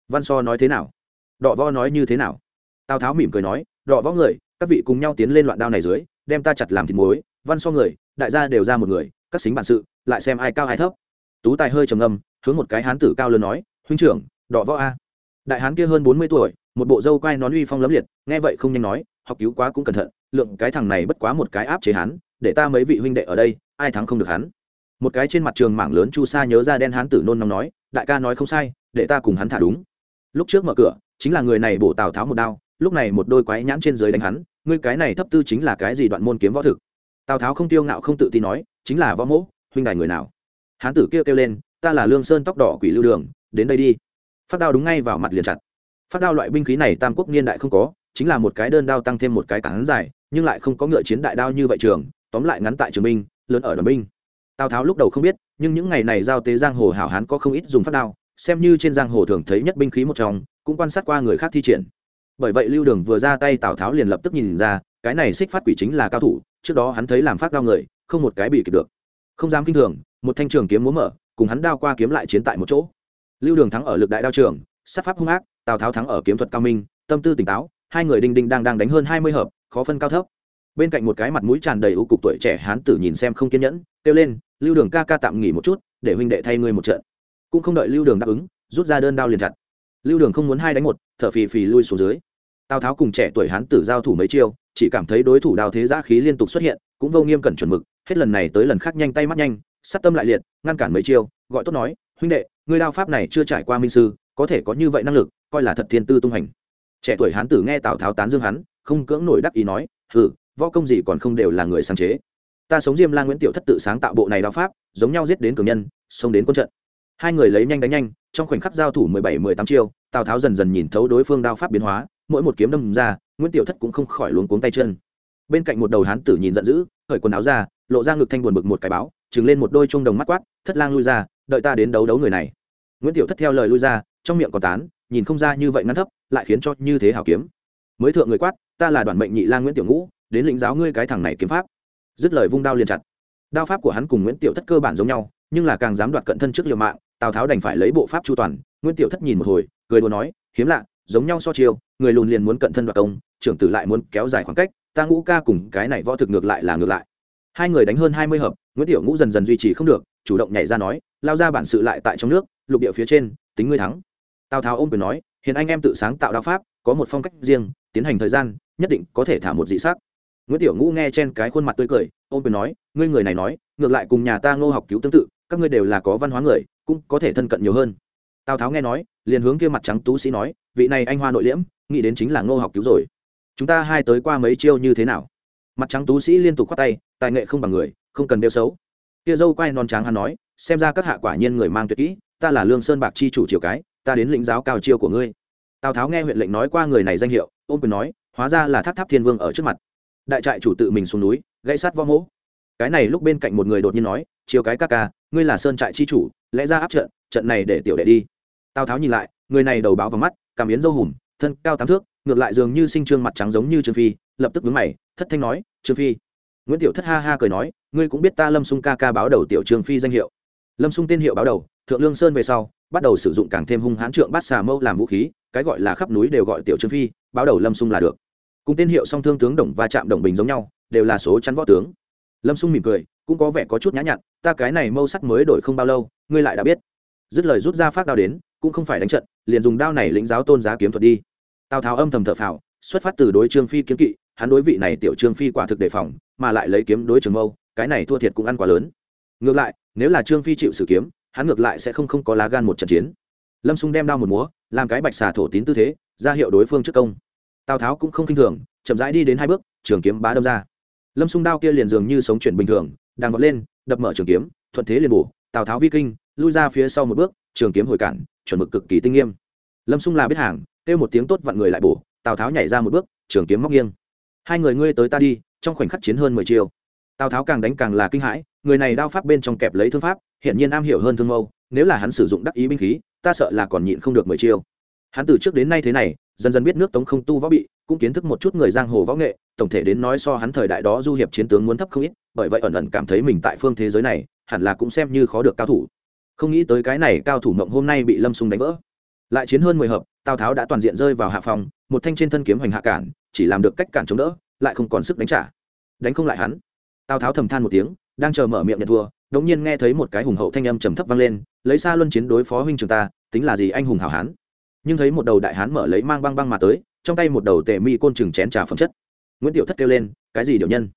văn so nói thế nào? Đọ võ nói như thế nào? Tào tháo mỉm cười nói, đọ võ người, các vị cùng nhau tiến lên loạn đao này dưới đem ta chặt làm thịt muối, văn so người, đại gia đều ra một người, các xính bản sự, lại xem ai cao ai thấp. Tú tài hơi trầm ngâm, hướng một cái hán tử cao lớn nói, huynh trưởng, đọ võ a. Đại hán kia hơn bốn mươi tuổi, một bộ dâu quai nón uy phong lấm liệt, nghe vậy không nhanh nói, học cứu quá cũng cẩn thận, lượng cái thằng này bất quá một cái áp chế hắn, để ta mấy vị huynh đệ ở đây, ai thắng không được hắn. Một cái trên mặt trường mảng lớn chu sa nhớ ra đen hán tử nôn nóng nói, đại ca nói không sai, để ta cùng hắn thả đúng. Lúc trước mở cửa, chính là người này bổ tào tháo một đao, lúc này một đôi quái nhãn trên dưới đánh hắn ngươi cái này thấp tư chính là cái gì đoạn môn kiếm võ thực? Tào tháo không tiêu ngạo không tự tin nói chính là võ mỗ huynh đài người nào? Hán tử kia kêu, kêu lên ta là lương sơn tóc đỏ quỷ lưu đường đến đây đi. Phát đao đúng ngay vào mặt liền chặt. Phát đao loại binh khí này tam quốc niên đại không có chính là một cái đơn đao tăng thêm một cái cản dài nhưng lại không có ngựa chiến đại đao như vậy trường tóm lại ngắn tại trường binh lớn ở đoàn binh. Tào tháo lúc đầu không biết nhưng những ngày này giao tế giang hồ hảo hán có không ít dùng phát đao xem như trên giang hồ thường thấy nhất binh khí một trong cũng quan sát qua người khác thi triển bởi vậy lưu đường vừa ra tay tào tháo liền lập tức nhìn ra, cái này xích phát quỷ chính là cao thủ, trước đó hắn thấy làm phát đao người, không một cái bị kịp được. Không dám kinh thường, một thanh trường kiếm múa mở, cùng hắn đao qua kiếm lại chiến tại một chỗ. Lưu đường thắng ở lực đại đao trường, sát pháp hung ác, tào tháo thắng ở kiếm thuật cao minh, tâm tư tỉnh táo, hai người đinh đinh đang đang đánh hơn hai mươi hợp, khó phân cao thấp. Bên cạnh một cái mặt mũi tràn đầy ưu cục tuổi trẻ hán tử nhìn xem không kiên nhẫn, kêu lên, lưu đường ca ca tạm nghỉ một chút, để huynh đệ thay ngươi một trận. Cũng không đợi lưu đường đáp ứng, rút ra đơn đao liền chặt. Lưu đường không muốn hai đánh một, thở phì phì lui xuống dưới tào tháo cùng trẻ tuổi hán tử giao thủ mấy chiêu, chỉ cảm thấy đối thủ đào thế giã khí liên tục xuất hiện, cũng vô nghiêm cẩn chuẩn mực, hết lần này tới lần khác nhanh tay mắt nhanh, sát tâm lại liệt, ngăn cản mấy chiêu, gọi tốt nói, huynh đệ, ngươi đao pháp này chưa trải qua minh sư, có thể có như vậy năng lực, coi là thật thiên tư tung hành. Trẻ tuổi hán tử nghe tào tháo tán dương hắn, không cưỡng nổi đắc ý nói, hừ, võ công gì còn không đều là người sáng chế. Ta sống diêm la nguyễn tiểu thất tự sáng tạo bộ này đao pháp, giống nhau giết đến cường nhân xông đến quân trận. Hai người lấy nhanh đánh nhanh, trong khoảnh khắc giao thủ mười bảy mười tám chiêu, tào tháo dần dần nhìn thấu đối phương đao pháp biến hóa mỗi một kiếm đâm ra, nguyễn tiểu thất cũng không khỏi luống cuống tay chân. Bên cạnh một đầu hán tử nhìn giận dữ khởi quần áo ra, lộ ra ngực thanh buồn bực một cái báo, trừng lên một đôi chuông đồng mắt quát, thất lang lui ra, đợi ta đến đấu đấu người này. Nguyễn tiểu thất theo lời lui ra, trong miệng còn tán, nhìn không ra như vậy ngắn thấp, lại khiến cho như thế hảo kiếm. Mới thượng người quát, ta là đoàn mệnh nhị lang nguyễn tiểu ngũ, đến lĩnh giáo ngươi cái thằng này kiếm pháp. Dứt lời vung đao liền chặt. Đao pháp của hắn cùng nguyễn tiểu thất cơ bản giống nhau, nhưng là càng dám đoạt cận thân trước liều mạng, tào tháo đành phải lấy bộ pháp chu toàn. Nguyễn tiểu thất nhìn một hồi, cười đùa nói, hiếm lạ, giống nhau so chiêu người lùn liền muốn cận thân đoạt công, trưởng tử lại muốn kéo dài khoảng cách, ta ngũ ca cùng cái này võ thực ngược lại là ngược lại. Hai người đánh hơn hai mươi hợp, nguyễn tiểu ngũ dần dần duy trì không được, chủ động nhảy ra nói, lao ra bản sự lại tại trong nước, lục địa phía trên, tính ngươi thắng. Tào tháo ôm quyền nói, hiện anh em tự sáng tạo đao pháp, có một phong cách riêng, tiến hành thời gian, nhất định có thể thả một dị sắc. Nguyễn tiểu ngũ nghe trên cái khuôn mặt tươi cười, ôm quyền nói, ngươi người này nói, ngược lại cùng nhà ta ngô học cứu tương tự, các ngươi đều là có văn hóa người, cũng có thể thân cận nhiều hơn. Tào tháo nghe nói, liền hướng kia mặt trắng tú sĩ nói vị này anh hoa nội liễm, nghĩ đến chính là ngô học cứu rồi. Chúng ta hai tới qua mấy chiêu như thế nào? Mặt trắng tú sĩ liên tục khoát tay, tài nghệ không bằng người, không cần đeo xấu. Kia dâu quay non trắng hắn nói, xem ra các hạ quả nhiên người mang tuyệt kỹ, ta là lương sơn bạc chi chủ triều cái, ta đến lĩnh giáo cao chiêu của ngươi. Tào tháo nghe huyện lệnh nói qua người này danh hiệu, ôm quyền nói, hóa ra là tháp tháp thiên vương ở trước mặt. Đại trại chủ tự mình xuống núi, gãy sát võ mỗ. Cái này lúc bên cạnh một người đột nhiên nói chiều cái ca ca, ngươi là sơn trại chi chủ, lẽ ra áp trận trận này để tiểu đệ đi. Tào tháo nhìn lại, người này đầu báo vào mắt cảm yến dâu hùm, thân cao tám thước, ngược lại dường như sinh trương mặt trắng giống như trương phi, lập tức vướng mày, thất thanh nói, trương phi. Nguyễn tiểu thất ha ha cười nói, ngươi cũng biết ta lâm sung ca ca báo đầu tiểu trương phi danh hiệu. Lâm sung tên hiệu báo đầu, thượng lương sơn về sau, bắt đầu sử dụng càng thêm hung hãn trượng bát xà mâu làm vũ khí, cái gọi là khắp núi đều gọi tiểu trương phi, báo đầu lâm sung là được. Cùng tên hiệu song thương tướng đồng và chạm đồng bình giống nhau, đều là số chắn võ tướng. Lâm sung mỉm cười, cũng có vẻ có chút nhã nhặn, ta cái này mâu sắt mới đổi không bao lâu, ngươi lại đã biết. Dứt lời rút ra phát đao đến cũng không phải đánh trận, liền dùng đao này lĩnh giáo tôn giá kiếm thuật đi. Tào tháo âm thầm thở phào, xuất phát từ đối trương phi kiếm kỵ, hắn đối vị này tiểu trương phi quả thực đề phòng, mà lại lấy kiếm đối trường mâu, cái này thua thiệt cũng ăn quá lớn. Ngược lại, nếu là trương phi chịu sử kiếm, hắn ngược lại sẽ không không có lá gan một trận chiến. Lâm xung đem đao một múa, làm cái bạch xà thổ tín tư thế, ra hiệu đối phương trước công. Tào tháo cũng không k i n h thường, chậm rãi đi đến hai bước, trường kiếm bá đâm ra. Lâm xung đao kia liền dường như sống chuyển bình thường, đang vọt lên, đập mở trường kiếm, thuận thế liền bổ, tào tháo vi kinh, lui ra phía sau một bước, trường kiếm hồi cản chuẩn mực cực kỳ tinh nghiêm. Lâm xung là biết hàng, kêu một tiếng tốt vặn người lại bổ, tào tháo nhảy ra một bước, trường kiếm móc nghiêng. Hai người ngươi tới ta đi, trong khoảnh khắc chiến hơn mười chiêu. Tào tháo càng đánh càng là kinh hãi, người này đao pháp bên trong kẹp lấy thương pháp hiện nhiên am hiểu hơn thương mâu, nếu là hắn sử dụng đắc ý binh khí, ta sợ là còn nhịn không được mười chiêu. Hắn từ trước đến nay thế này, dần dần biết nước tống không tu võ bị, cũng kiến thức một chút người giang hồ võ nghệ, tổng thể đến nói so hắn thời đại đó du hiệp chiến tướng muốn thấp không ít, bởi vậy ẩn ẩn cảm thấy mình tại phương thế giới này, hẳn là cũng xem như khó được cao thủ không nghĩ tới cái này cao thủ mộng hôm nay bị lâm sung đánh vỡ. Lại chiến hơn mười hợp, tào tháo đã toàn diện rơi vào hạ phòng, một thanh trên thân kiếm hoành hạ cản, chỉ làm được cách cản chống đỡ, lại không còn sức đánh trả. Đánh không lại hắn. Tào tháo thầm than một tiếng, đang chờ mở miệng nhận thua, đống nhiên nghe thấy một cái hùng hậu thanh âm trầm thấp vang lên, lấy xa luân chiến đối phó huynh trường ta, tính là gì anh hùng hảo hán? Nhưng thấy một đầu đại hán mở lấy mang băng băng mà tới, trong tay một đầu tề mi côn trừng chén trà phẩm chất. Nguyễn tiểu thất kêu lên, cái gì điều nhân?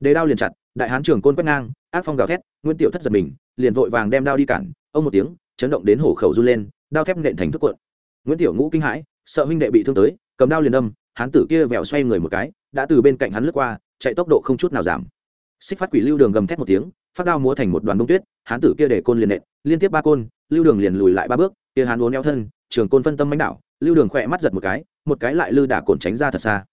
Đề đao liền chặt, đại hán trường côn quét ngang, ác phong gào thét, nguyễn tiểu thất giật mình, liền vội vàng đem đao đi cản ông một tiếng chấn động đến hổ khẩu run lên đao thép nện thành thức cuộn. Nguyễn tiểu ngũ kinh hãi sợ huynh đệ bị thương tới cầm đao liền đâm hán tử kia vẹo xoay người một cái đã từ bên cạnh hắn lướt qua chạy tốc độ không chút nào giảm. Xích phát quỷ lưu đường gầm thét một tiếng phát đao múa thành một đoàn bông tuyết hán tử kia để côn liền nện liên tiếp ba côn lưu đường liền lùi lại ba bước kia hán uốn eo thân trường côn phân tâm mánh đảo lưu đường khỏe mắt giật một cái một cái lại lư đả cồn tránh ra thật xa.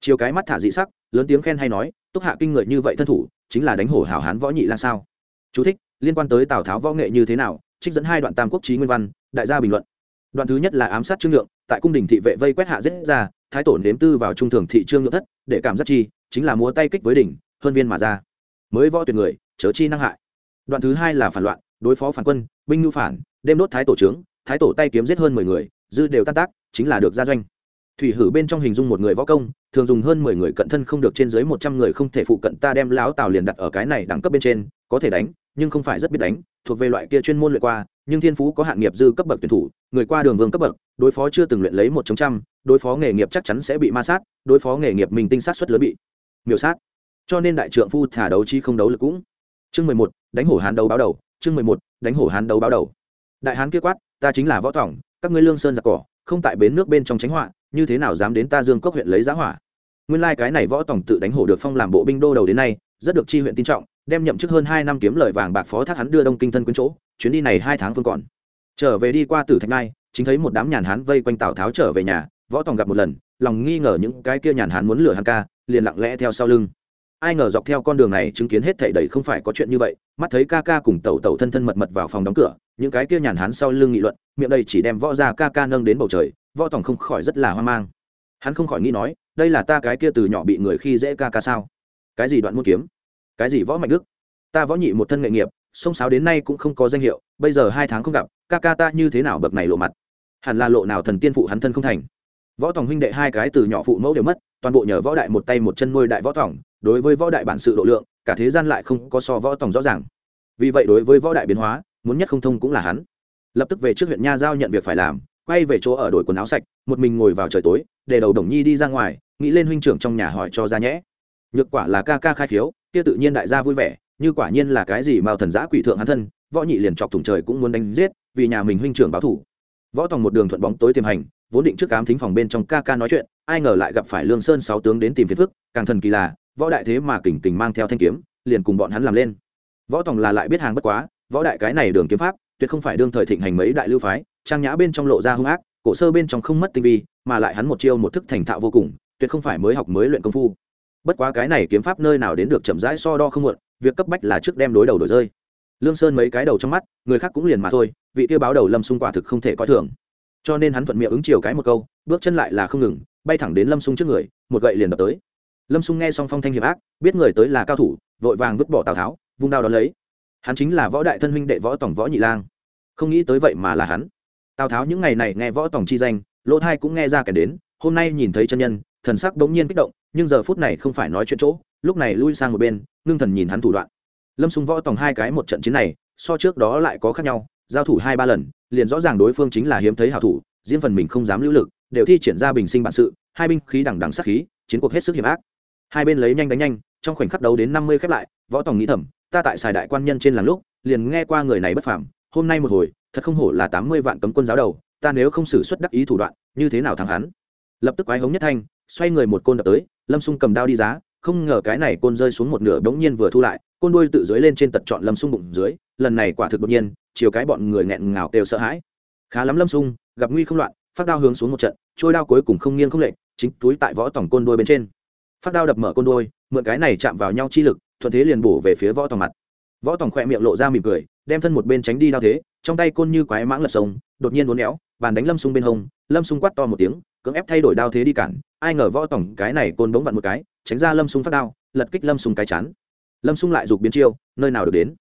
Chiều cái mắt thả dị sắc lớn tiếng khen hay nói túc hạ kinh người như vậy thân thủ chính là đánh hổ hảo hán võ nhị là sao? Chú thích, liên quan tới tào tháo võ nghệ như thế nào trích dẫn hai đoạn tam quốc trí nguyên văn, đại gia bình luận. Đoạn thứ nhất là ám sát trương nhượng, tại cung đình thị vệ vây quét hạ giết ra, thái tổ nếm tư vào trung thường thị trương nhượng thất, để cảm giác chi, chính là múa tay kích với đỉnh, hơn viên mà ra. Mới võ tuyệt người, chớ chi năng hại. Đoạn thứ hai là phản loạn, đối phó phản quân, binh ngưu phản, đêm đốt thái tổ trướng, thái tổ tay kiếm giết hơn mười người, dư đều tan tác, chính là được gia doanh. Thủy hử bên trong hình dung một người võ công, thường dùng hơn mười người cận thân không được trên dưới một trăm người không thể phụ cận ta đem láo tào liền đặt ở cái này đẳng cấp bên trên, có thể đánh nhưng không phải rất biết đánh, thuộc về loại kia chuyên môn luyện qua, nhưng thiên phú có hạng nghiệp dư cấp bậc tuyển thủ, người qua đường vương cấp bậc, đối phó chưa từng luyện lấy một chống trăm, đối phó nghề nghiệp chắc chắn sẽ bị ma sát, đối phó nghề nghiệp mình tinh sát xuất lớn bị miểu sát. Cho nên đại trượng phu thả đấu chi không đấu lực cũng. Chương mười một, đánh hổ hán đấu báo đầu, chương mười một, đánh hổ hán đấu báo đầu. Đại hán kia quát, ta chính là võ thỏng các ngươi lương sơn giặc cỏ, không tại bến nước bên trong tránh họa, như thế nào dám đến ta dương cốc huyện lấy giá hỏa? Nguyên lai cái này võ tổng tự đánh hổ được phong làm bộ binh đô đầu đến nay, rất được chi huyện tin trọng đem nhậm chức hơn hai năm kiếm lời vàng bạc phó thác hắn đưa đông kinh thân quyến chỗ, chuyến đi này hai tháng phương còn. Trở về đi qua tử thạch ngai, chính thấy một đám nhàn hán vây quanh tào tháo trở về nhà, võ tòng gặp một lần, lòng nghi ngờ những cái kia nhàn hán muốn lừa hắn ca, liền lặng lẽ theo sau lưng. Ai ngờ dọc theo con đường này chứng kiến hết thảy đầy không phải có chuyện như vậy, mắt thấy ca ca cùng tẩu tẩu thân thân mật mật vào phòng đóng cửa, những cái kia nhàn hán sau lưng nghị luận, miệng đây chỉ đem võ ra ca ca nâng đến bầu trời, võ tòng không khỏi rất là hoang mang. Hắn không khỏi nghĩ nói, đây là ta cái kia từ nhỏ bị người khi dễ ca ca sao? Cái gì đoạn môn kiếm? Cái gì võ mạnh đức? Ta võ nhị một thân nghệ nghiệp, sông sáo đến nay cũng không có danh hiệu, bây giờ hai tháng không gặp, ca ca ta như thế nào bậc này lộ mặt? Hẳn là lộ nào thần tiên phụ hắn thân không thành. Võ tòng huynh đệ hai cái từ nhỏ phụ mẫu đều mất, toàn bộ nhờ võ đại một tay một chân nuôi đại võ tòng, đối với võ đại bản sự độ lượng, cả thế gian lại không có so võ tòng rõ ràng. Vì vậy đối với võ đại biến hóa, muốn nhất không thông cũng là hắn. Lập tức về trước huyện nha giao nhận việc phải làm, quay về chỗ ở đổi quần áo sạch, một mình ngồi vào trời tối, để đầu đồng nhi đi ra ngoài, nghĩ lên huynh trưởng trong nhà hỏi cho ra nhẽ. Nhược quả là ca ca khai khiếu kia tự nhiên đại gia vui vẻ, như quả nhiên là cái gì mao thần giã quỷ thượng hắn thân, võ nhị liền chọc thủng trời cũng muốn đánh giết, vì nhà mình huynh trưởng báo thủ. Võ tòng một đường thuận bóng tối tiềm hành, vốn định trước cám thính phòng bên trong ca ca nói chuyện, ai ngờ lại gặp phải lương sơn sáu tướng đến tìm phiền phức, càng thần kỳ là, võ đại thế mà kình kình mang theo thanh kiếm, liền cùng bọn hắn làm lên. Võ tòng là lại biết hàng bất quá, võ đại cái này đường kiếm pháp, tuyệt không phải đương thời thịnh hành mấy đại lưu phái, trang nhã bên trong lộ ra hung ác, cổ sơ bên trong không mất tinh vi, mà lại hắn một chiêu một thức thành thạo vô cùng, tuyệt không phải mới học mới luyện công phu bất quá cái này kiếm pháp nơi nào đến được chậm rãi so đo không muộn, việc cấp bách là trước đem đối đầu đổi rơi. Lương sơn mấy cái đầu trong mắt, người khác cũng liền mà thôi, vị kia báo đầu lâm xung quả thực không thể coi thường. Cho nên hắn thuận miệng ứng chiều cái một câu, bước chân lại là không ngừng, bay thẳng đến lâm xung trước người, một gậy liền đập tới. Lâm xung nghe xong phong thanh hiểm ác, biết người tới là cao thủ, vội vàng vứt bỏ tào tháo, vung đao đón lấy. Hắn chính là võ đại thân huynh đệ võ tổng võ nhị lang. Không nghĩ tới vậy mà là hắn. Tào tháo những ngày này nghe võ tổng chi danh, lỗ thai cũng nghe ra kẻ đến, hôm nay nhìn thấy chân nhân, thần sắc bỗng nhiên kích động nhưng giờ phút này không phải nói chuyện chỗ, lúc này lui sang một bên, ngưng thần nhìn hắn thủ đoạn. Lâm xung võ tòng hai cái một trận chiến này, so trước đó lại có khác nhau, giao thủ hai ba lần, liền rõ ràng đối phương chính là hiếm thấy hảo thủ, riêng phần mình không dám lưu lực, đều thi triển ra bình sinh bản sự, hai binh khí đằng đằng sát khí, chiến cuộc hết sức hiểm ác. Hai bên lấy nhanh đánh nhanh, trong khoảnh khắc đấu đến năm mươi khép lại, võ tòng nghĩ thầm, ta tại xài đại quan nhân trên làng lúc, liền nghe qua người này bất phàm, hôm nay một hồi, thật không hổ là tám mươi vạn cấm quân giáo đầu, ta nếu không xử suất đắc ý thủ đoạn, như thế nào thắng hắn? Lập tức quái hống nhất thanh xoay người một côn đập tới, lâm xung cầm đao đi giá, không ngờ cái này côn rơi xuống một nửa bỗng nhiên vừa thu lại, côn đuôi tự dưới lên trên tật chọn lâm xung bụng dưới, lần này quả thực đột nhiên, chiều cái bọn người nghẹn ngào kêu sợ hãi. Khá lắm lâm xung gặp nguy không loạn, phát đao hướng xuống một trận, trôi đao cuối cùng không nghiêng không lệch, chính túi tại võ tổng côn đuôi bên trên. Phát đao đập mở côn đuôi, mượn cái này chạm vào nhau chi lực, thuận thế liền bổ về phía võ tổng mặt. Võ tổng khỏe miệng lộ ra mỉm cười, đem thân một bên tránh đi đao thế, trong tay côn như quái mãng lật sông, đột nhiên uốn éo, bàn đánh lâm xung bên hông, lâm xung quát to một tiếng cưỡng ép thay đổi đao thế đi cản, ai ngờ võ tổng cái này côn bóng vặn một cái, tránh ra lâm sung phát đao, lật kích lâm sung cái chắn lâm sung lại giục biến chiêu, nơi nào được đến.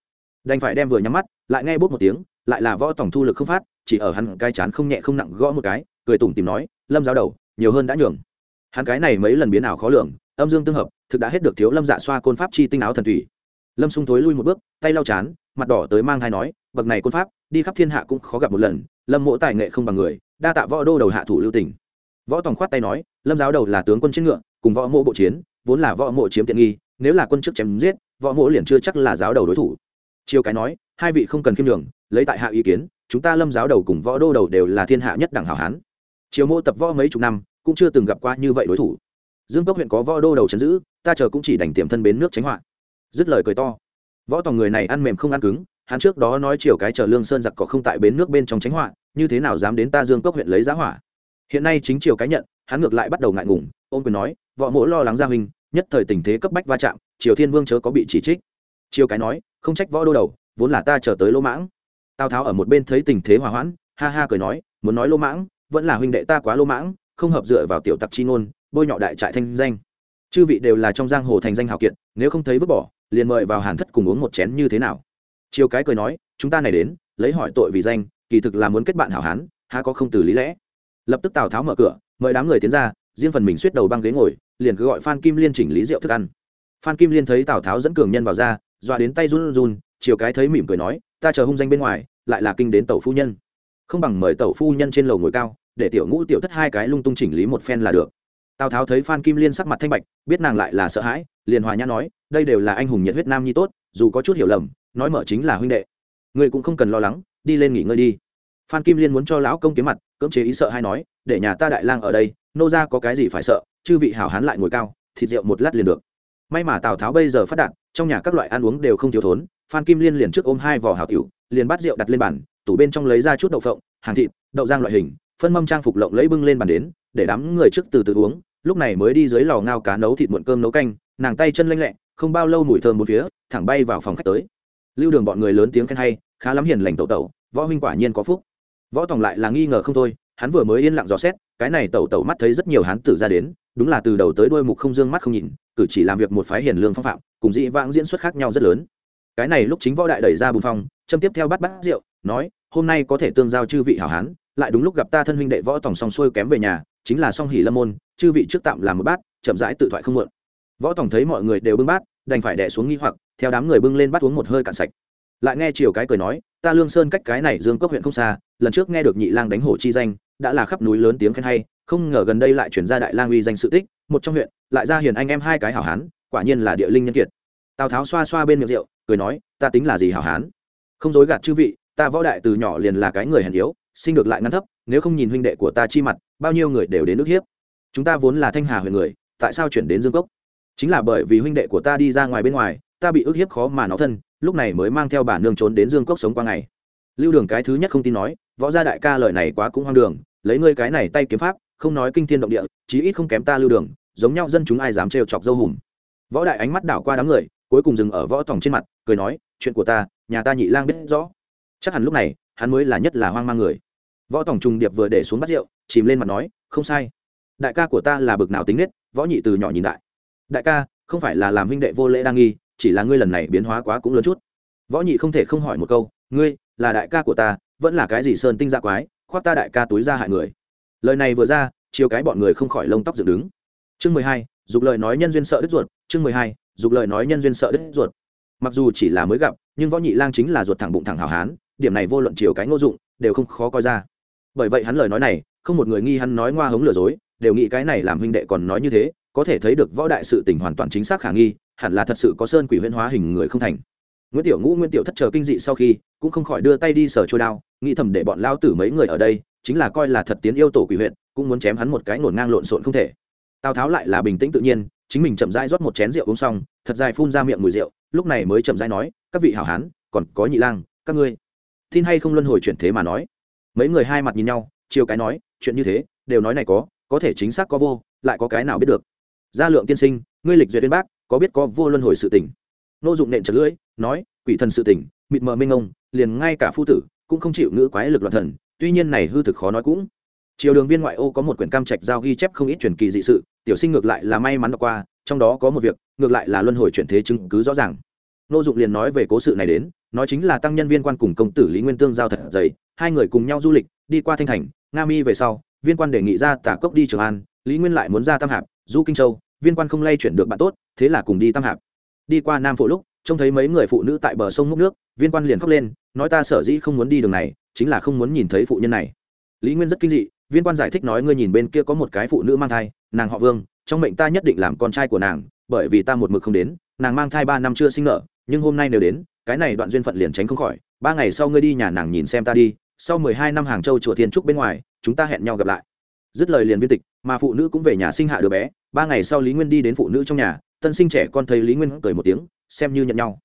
Đành phải đem vừa nhắm mắt, lại nghe bút một tiếng, lại là võ tổng thu lực không phát, chỉ ở hắn cái chán không nhẹ không nặng gõ một cái, cười tủm tìm nói, lâm giáo đầu, nhiều hơn đã nhường. Hắn cái này mấy lần biến ảo khó lường, âm dương tương hợp, thực đã hết được thiếu lâm dạ xoa côn pháp chi tinh áo thần thủy. Lâm sung thối lui một bước, tay lau chán, mặt đỏ tới mang thai nói, bậc này côn pháp, đi khắp thiên hạ cũng khó gặp một lần, lâm mỗ tài nghệ không bằng người, đa tạ võ đô đầu hạ thủ lưu tỉnh võ tòng khoát tay nói, lâm giáo đầu là tướng quân trên ngựa, cùng võ mộ bộ chiến, vốn là võ mộ chiếm tiện nghi, nếu là quân chức chém giết, võ mộ liền chưa chắc là giáo đầu đối thủ. Chiêu cái nói, hai vị không cần khiêm đường lấy tại hạ ý kiến, chúng ta lâm giáo đầu cùng võ đô đầu đều là thiên hạ nhất đẳng hảo hán. Chiều mộ tập võ mấy chục năm, cũng chưa từng gặp qua như vậy đối thủ. Dương cốc huyện có võ đô đầu chấn giữ, ta chờ cũng chỉ đành tiềm thân bến nước tránh họa. Dứt lời cười to. Võ tòng người này ăn mềm không ăn cứng, hắn trước đó nói chiều cái chờ lương sơn giặc có không tại bến nước bên trong tránh họa, như thế nào dám đến ta dương cốc huyện lấy giá hỏa? Hiện nay chính triều cái nhận, hắn ngược lại bắt đầu ngại ngùng, ôm quyền nói, võ mỗ lo lắng gia huynh, nhất thời tình thế cấp bách va chạm, triều thiên vương chớ có bị chỉ trích. Triều cái nói, không trách võ đô đầu, vốn là ta chờ tới lỗ mãng. Tào tháo ở một bên thấy tình thế hòa hoãn, ha ha cười nói, muốn nói lỗ mãng, vẫn là huynh đệ ta quá lỗ mãng, không hợp dựa vào tiểu tặc chi ngôn, bôi nhọ đại trại thanh danh. Chư vị đều là trong giang hồ thành danh hào kiệt, nếu không thấy vứt bỏ, liền mời vào hàn thất cùng uống một chén như thế nào? Chiều cái cười nói, chúng ta này đến, lấy hỏi tội vì danh, kỳ thực là muốn kết bạn hảo hán, há có không từ lý lẽ? Lập tức tào tháo mở cửa mời đám người tiến ra riêng phần mình suýt đầu băng ghế ngồi liền cứ gọi phan kim liên chỉnh lý rượu thức ăn phan kim liên thấy tào tháo dẫn cường nhân vào ra dọa đến tay run run chiều cái thấy mỉm cười nói ta chờ hung danh bên ngoài lại là kinh đến tẩu phu nhân không bằng mời tẩu phu nhân trên lầu ngồi cao để tiểu ngũ tiểu thất hai cái lung tung chỉnh lý một phen là được tào tháo thấy phan kim liên sắc mặt thanh bạch biết nàng lại là sợ hãi liền hòa nhã nói đây đều là anh hùng nhiệt huyết nam nhi tốt dù có chút hiểu lầm nói mở chính là huynh đệ người cũng không cần lo lắng đi lên nghỉ ngơi đi phan kim liên muốn cho lão công kiếm mặt cưỡng chế ý sợ hay nói, để nhà ta đại lang ở đây, nô ra có cái gì phải sợ, chư vị hảo hán lại ngồi cao, thịt rượu một lát liền được. May mà tào tháo bây giờ phát đạt, trong nhà các loại ăn uống đều không thiếu thốn, phan kim liên liền trước ôm hai vỏ hào cựu liền bắt rượu đặt lên bàn, tủ bên trong lấy ra chút đậu phộng, hàng thịt, đậu giang loại hình, phân mâm trang phục lộng lấy bưng lên bàn đến, để đám người trước từ từ uống, lúc này mới đi dưới lò ngao cá nấu thịt muộn cơm nấu canh, nàng tay chân lanh lẹ, không bao lâu mùi thơm một phía, thẳng bay vào phòng khách tới. Lưu đường bọn người lớn tiếng khen hay, khá lắm hiền lành tẩu tẩu, võ huynh quả nhiên có phúc võ tòng lại là nghi ngờ không thôi, hắn vừa mới yên lặng dò xét, cái này tẩu tẩu mắt thấy rất nhiều hán tử ra đến, đúng là từ đầu tới đuôi mục không dương mắt không nhìn, cử chỉ làm việc một phái hiền lương phong phạm, cùng dị vãng diễn xuất khác nhau rất lớn. Cái này lúc chính võ đại đẩy ra bùn phong, châm tiếp theo bắt bắt rượu, nói, hôm nay có thể tương giao chư vị hảo hán, lại đúng lúc gặp ta thân huynh đệ võ Tòng song xuôi kém về nhà, chính là song hỉ lâm môn, chư vị trước tạm làm một bát, chậm rãi tự thoại không muộn. Võ Tòng thấy mọi người đều bưng bát, đành phải đẻ xuống nghi hoặc, theo đám người bưng lên bắt uống một hơi cạn sạch. Lại nghe chiều cái cười nói, ta lương sơn cách cái này dương cốc huyện không xa lần trước nghe được nhị lang đánh hổ chi danh, đã là khắp núi lớn tiếng khen hay, không ngờ gần đây lại chuyển ra đại lang uy danh sự tích, một trong huyện, lại ra hiền anh em hai cái hảo hán, quả nhiên là địa linh nhân kiệt. Tào tháo xoa xoa bên miệng rượu, cười nói, ta tính là gì hảo hán? Không dối gạt chư vị, ta võ đại từ nhỏ liền là cái người hèn yếu, sinh được lại ngăn thấp, nếu không nhìn huynh đệ của ta chi mặt, bao nhiêu người đều đến nước hiếp. Chúng ta vốn là thanh hà huyện người, tại sao chuyển đến dương cốc? Chính là bởi vì huynh đệ của ta đi ra ngoài bên ngoài, ta bị ức hiếp khó mà nó thân, lúc này mới mang theo bản nương trốn đến dương cốc sống qua ngày. Lưu đường cái thứ nhất không tin nói võ gia đại ca lời này quá cũng hoang đường, lấy ngươi cái này tay kiếm pháp, không nói kinh thiên động địa, chí ít không kém ta lưu đường, giống nhau dân chúng ai dám trêu chọc dâu hùm. Võ đại ánh mắt đảo qua đám người, cuối cùng dừng ở võ tòng trên mặt, cười nói, chuyện của ta, nhà ta nhị lang biết rõ. Chắc hẳn lúc này, hắn mới là nhất là hoang mang người. Võ tòng trùng điệp vừa để xuống bắt rượu, chìm lên mặt nói, không sai. Đại ca của ta là bực nào tính nết, võ nhị từ nhỏ nhìn đại. Đại ca, không phải là làm huynh đệ vô lễ đa nghi, chỉ là ngươi lần này biến hóa quá cũng lớn chút. Võ nhị không thể không hỏi một câu, ngươi, là đại ca của ta vẫn là cái gì sơn tinh dạ quái, khoác ta đại ca túi ra hại người. Lời này vừa ra, chiều cái bọn người không khỏi lông tóc dựng đứng. Chương mười hai, dục lời nói nhân duyên sợ đứt ruột, chương mười hai, dục lời nói nhân duyên sợ đứt ruột. Mặc dù chỉ là mới gặp, nhưng võ nhị lang chính là ruột thẳng bụng thẳng hào hán, điểm này vô luận chiều cái ngô dụng, đều không khó coi ra. Bởi vậy hắn lời nói này, không một người nghi hắn nói ngoa hống lừa dối, đều nghĩ cái này làm huynh đệ còn nói như thế, có thể thấy được võ đại sự tình hoàn toàn chính xác khả nghi, hẳn là thật sự có sơn quỷ huyễn hóa hình người không thành nguyễn tiểu ngũ, nguyễn tiểu thất chờ kinh dị sau khi, cũng không khỏi đưa tay đi sở trôi đao, nghĩ thầm để bọn lao tử mấy người ở đây, chính là coi là thật tiến yêu tổ quỷ huyện, cũng muốn chém hắn một cái nổn ngang lộn xộn không thể. Tào tháo lại là bình tĩnh tự nhiên, chính mình chậm rãi rót một chén rượu uống xong, thật dài phun ra miệng mùi rượu, lúc này mới chậm rãi nói, các vị hảo hán, còn có nhị lang, các ngươi, tin hay không luân hồi chuyển thế mà nói? Mấy người hai mặt nhìn nhau, chiều cái nói, chuyện như thế, đều nói này có có thể chính xác có vô, lại có cái nào biết được? Gia lượng tiên sinh, ngươi lịch duyệt viên bác, có biết có vô luân hồi sự tình? Nô dụng nện trật lưỡi nói quỷ thần sự tỉnh, mịt mờ mênh ngông liền ngay cả phu tử cũng không chịu ngữ quái lực loạn thần tuy nhiên này hư thực khó nói cũng. Triều đường viên ngoại ô có một quyển cam trạch giao ghi chép không ít truyền kỳ dị sự tiểu sinh ngược lại là may mắn đọc qua trong đó có một việc ngược lại là luân hồi chuyển thế chứng cứ rõ ràng. Nô dụng liền nói về cố sự này đến nói chính là tăng nhân viên quan cùng công tử lý nguyên tương giao thật dày hai người cùng nhau du lịch đi qua thanh thành nga mi về sau viên quan đề nghị ra tả cốc đi trường an lý nguyên lại muốn ra tam hạp du kinh châu viên quan không lay chuyển được bạn tốt thế là cùng đi tam hạp đi qua nam phổ lúc, trông thấy mấy người phụ nữ tại bờ sông múc nước, viên quan liền khóc lên, nói ta sở dĩ không muốn đi đường này, chính là không muốn nhìn thấy phụ nhân này. Lý nguyên rất kinh dị, viên quan giải thích nói ngươi nhìn bên kia có một cái phụ nữ mang thai, nàng họ vương, trong mệnh ta nhất định làm con trai của nàng, bởi vì ta một mực không đến, nàng mang thai ba năm chưa sinh nợ nhưng hôm nay nếu đến, cái này đoạn duyên phận liền tránh không khỏi, ba ngày sau ngươi đi nhà nàng nhìn xem ta đi, sau mười hai năm hàng châu chùa thiên trúc bên ngoài, chúng ta hẹn nhau gặp lại. Dứt lời liền viên tịch, mà phụ nữ cũng về nhà sinh hạ đứa bé, ba ngày sau lý nguyên đi đến phụ nữ trong nhà tân sinh trẻ con thấy lý nguyên cười một tiếng, xem như nhận nhau.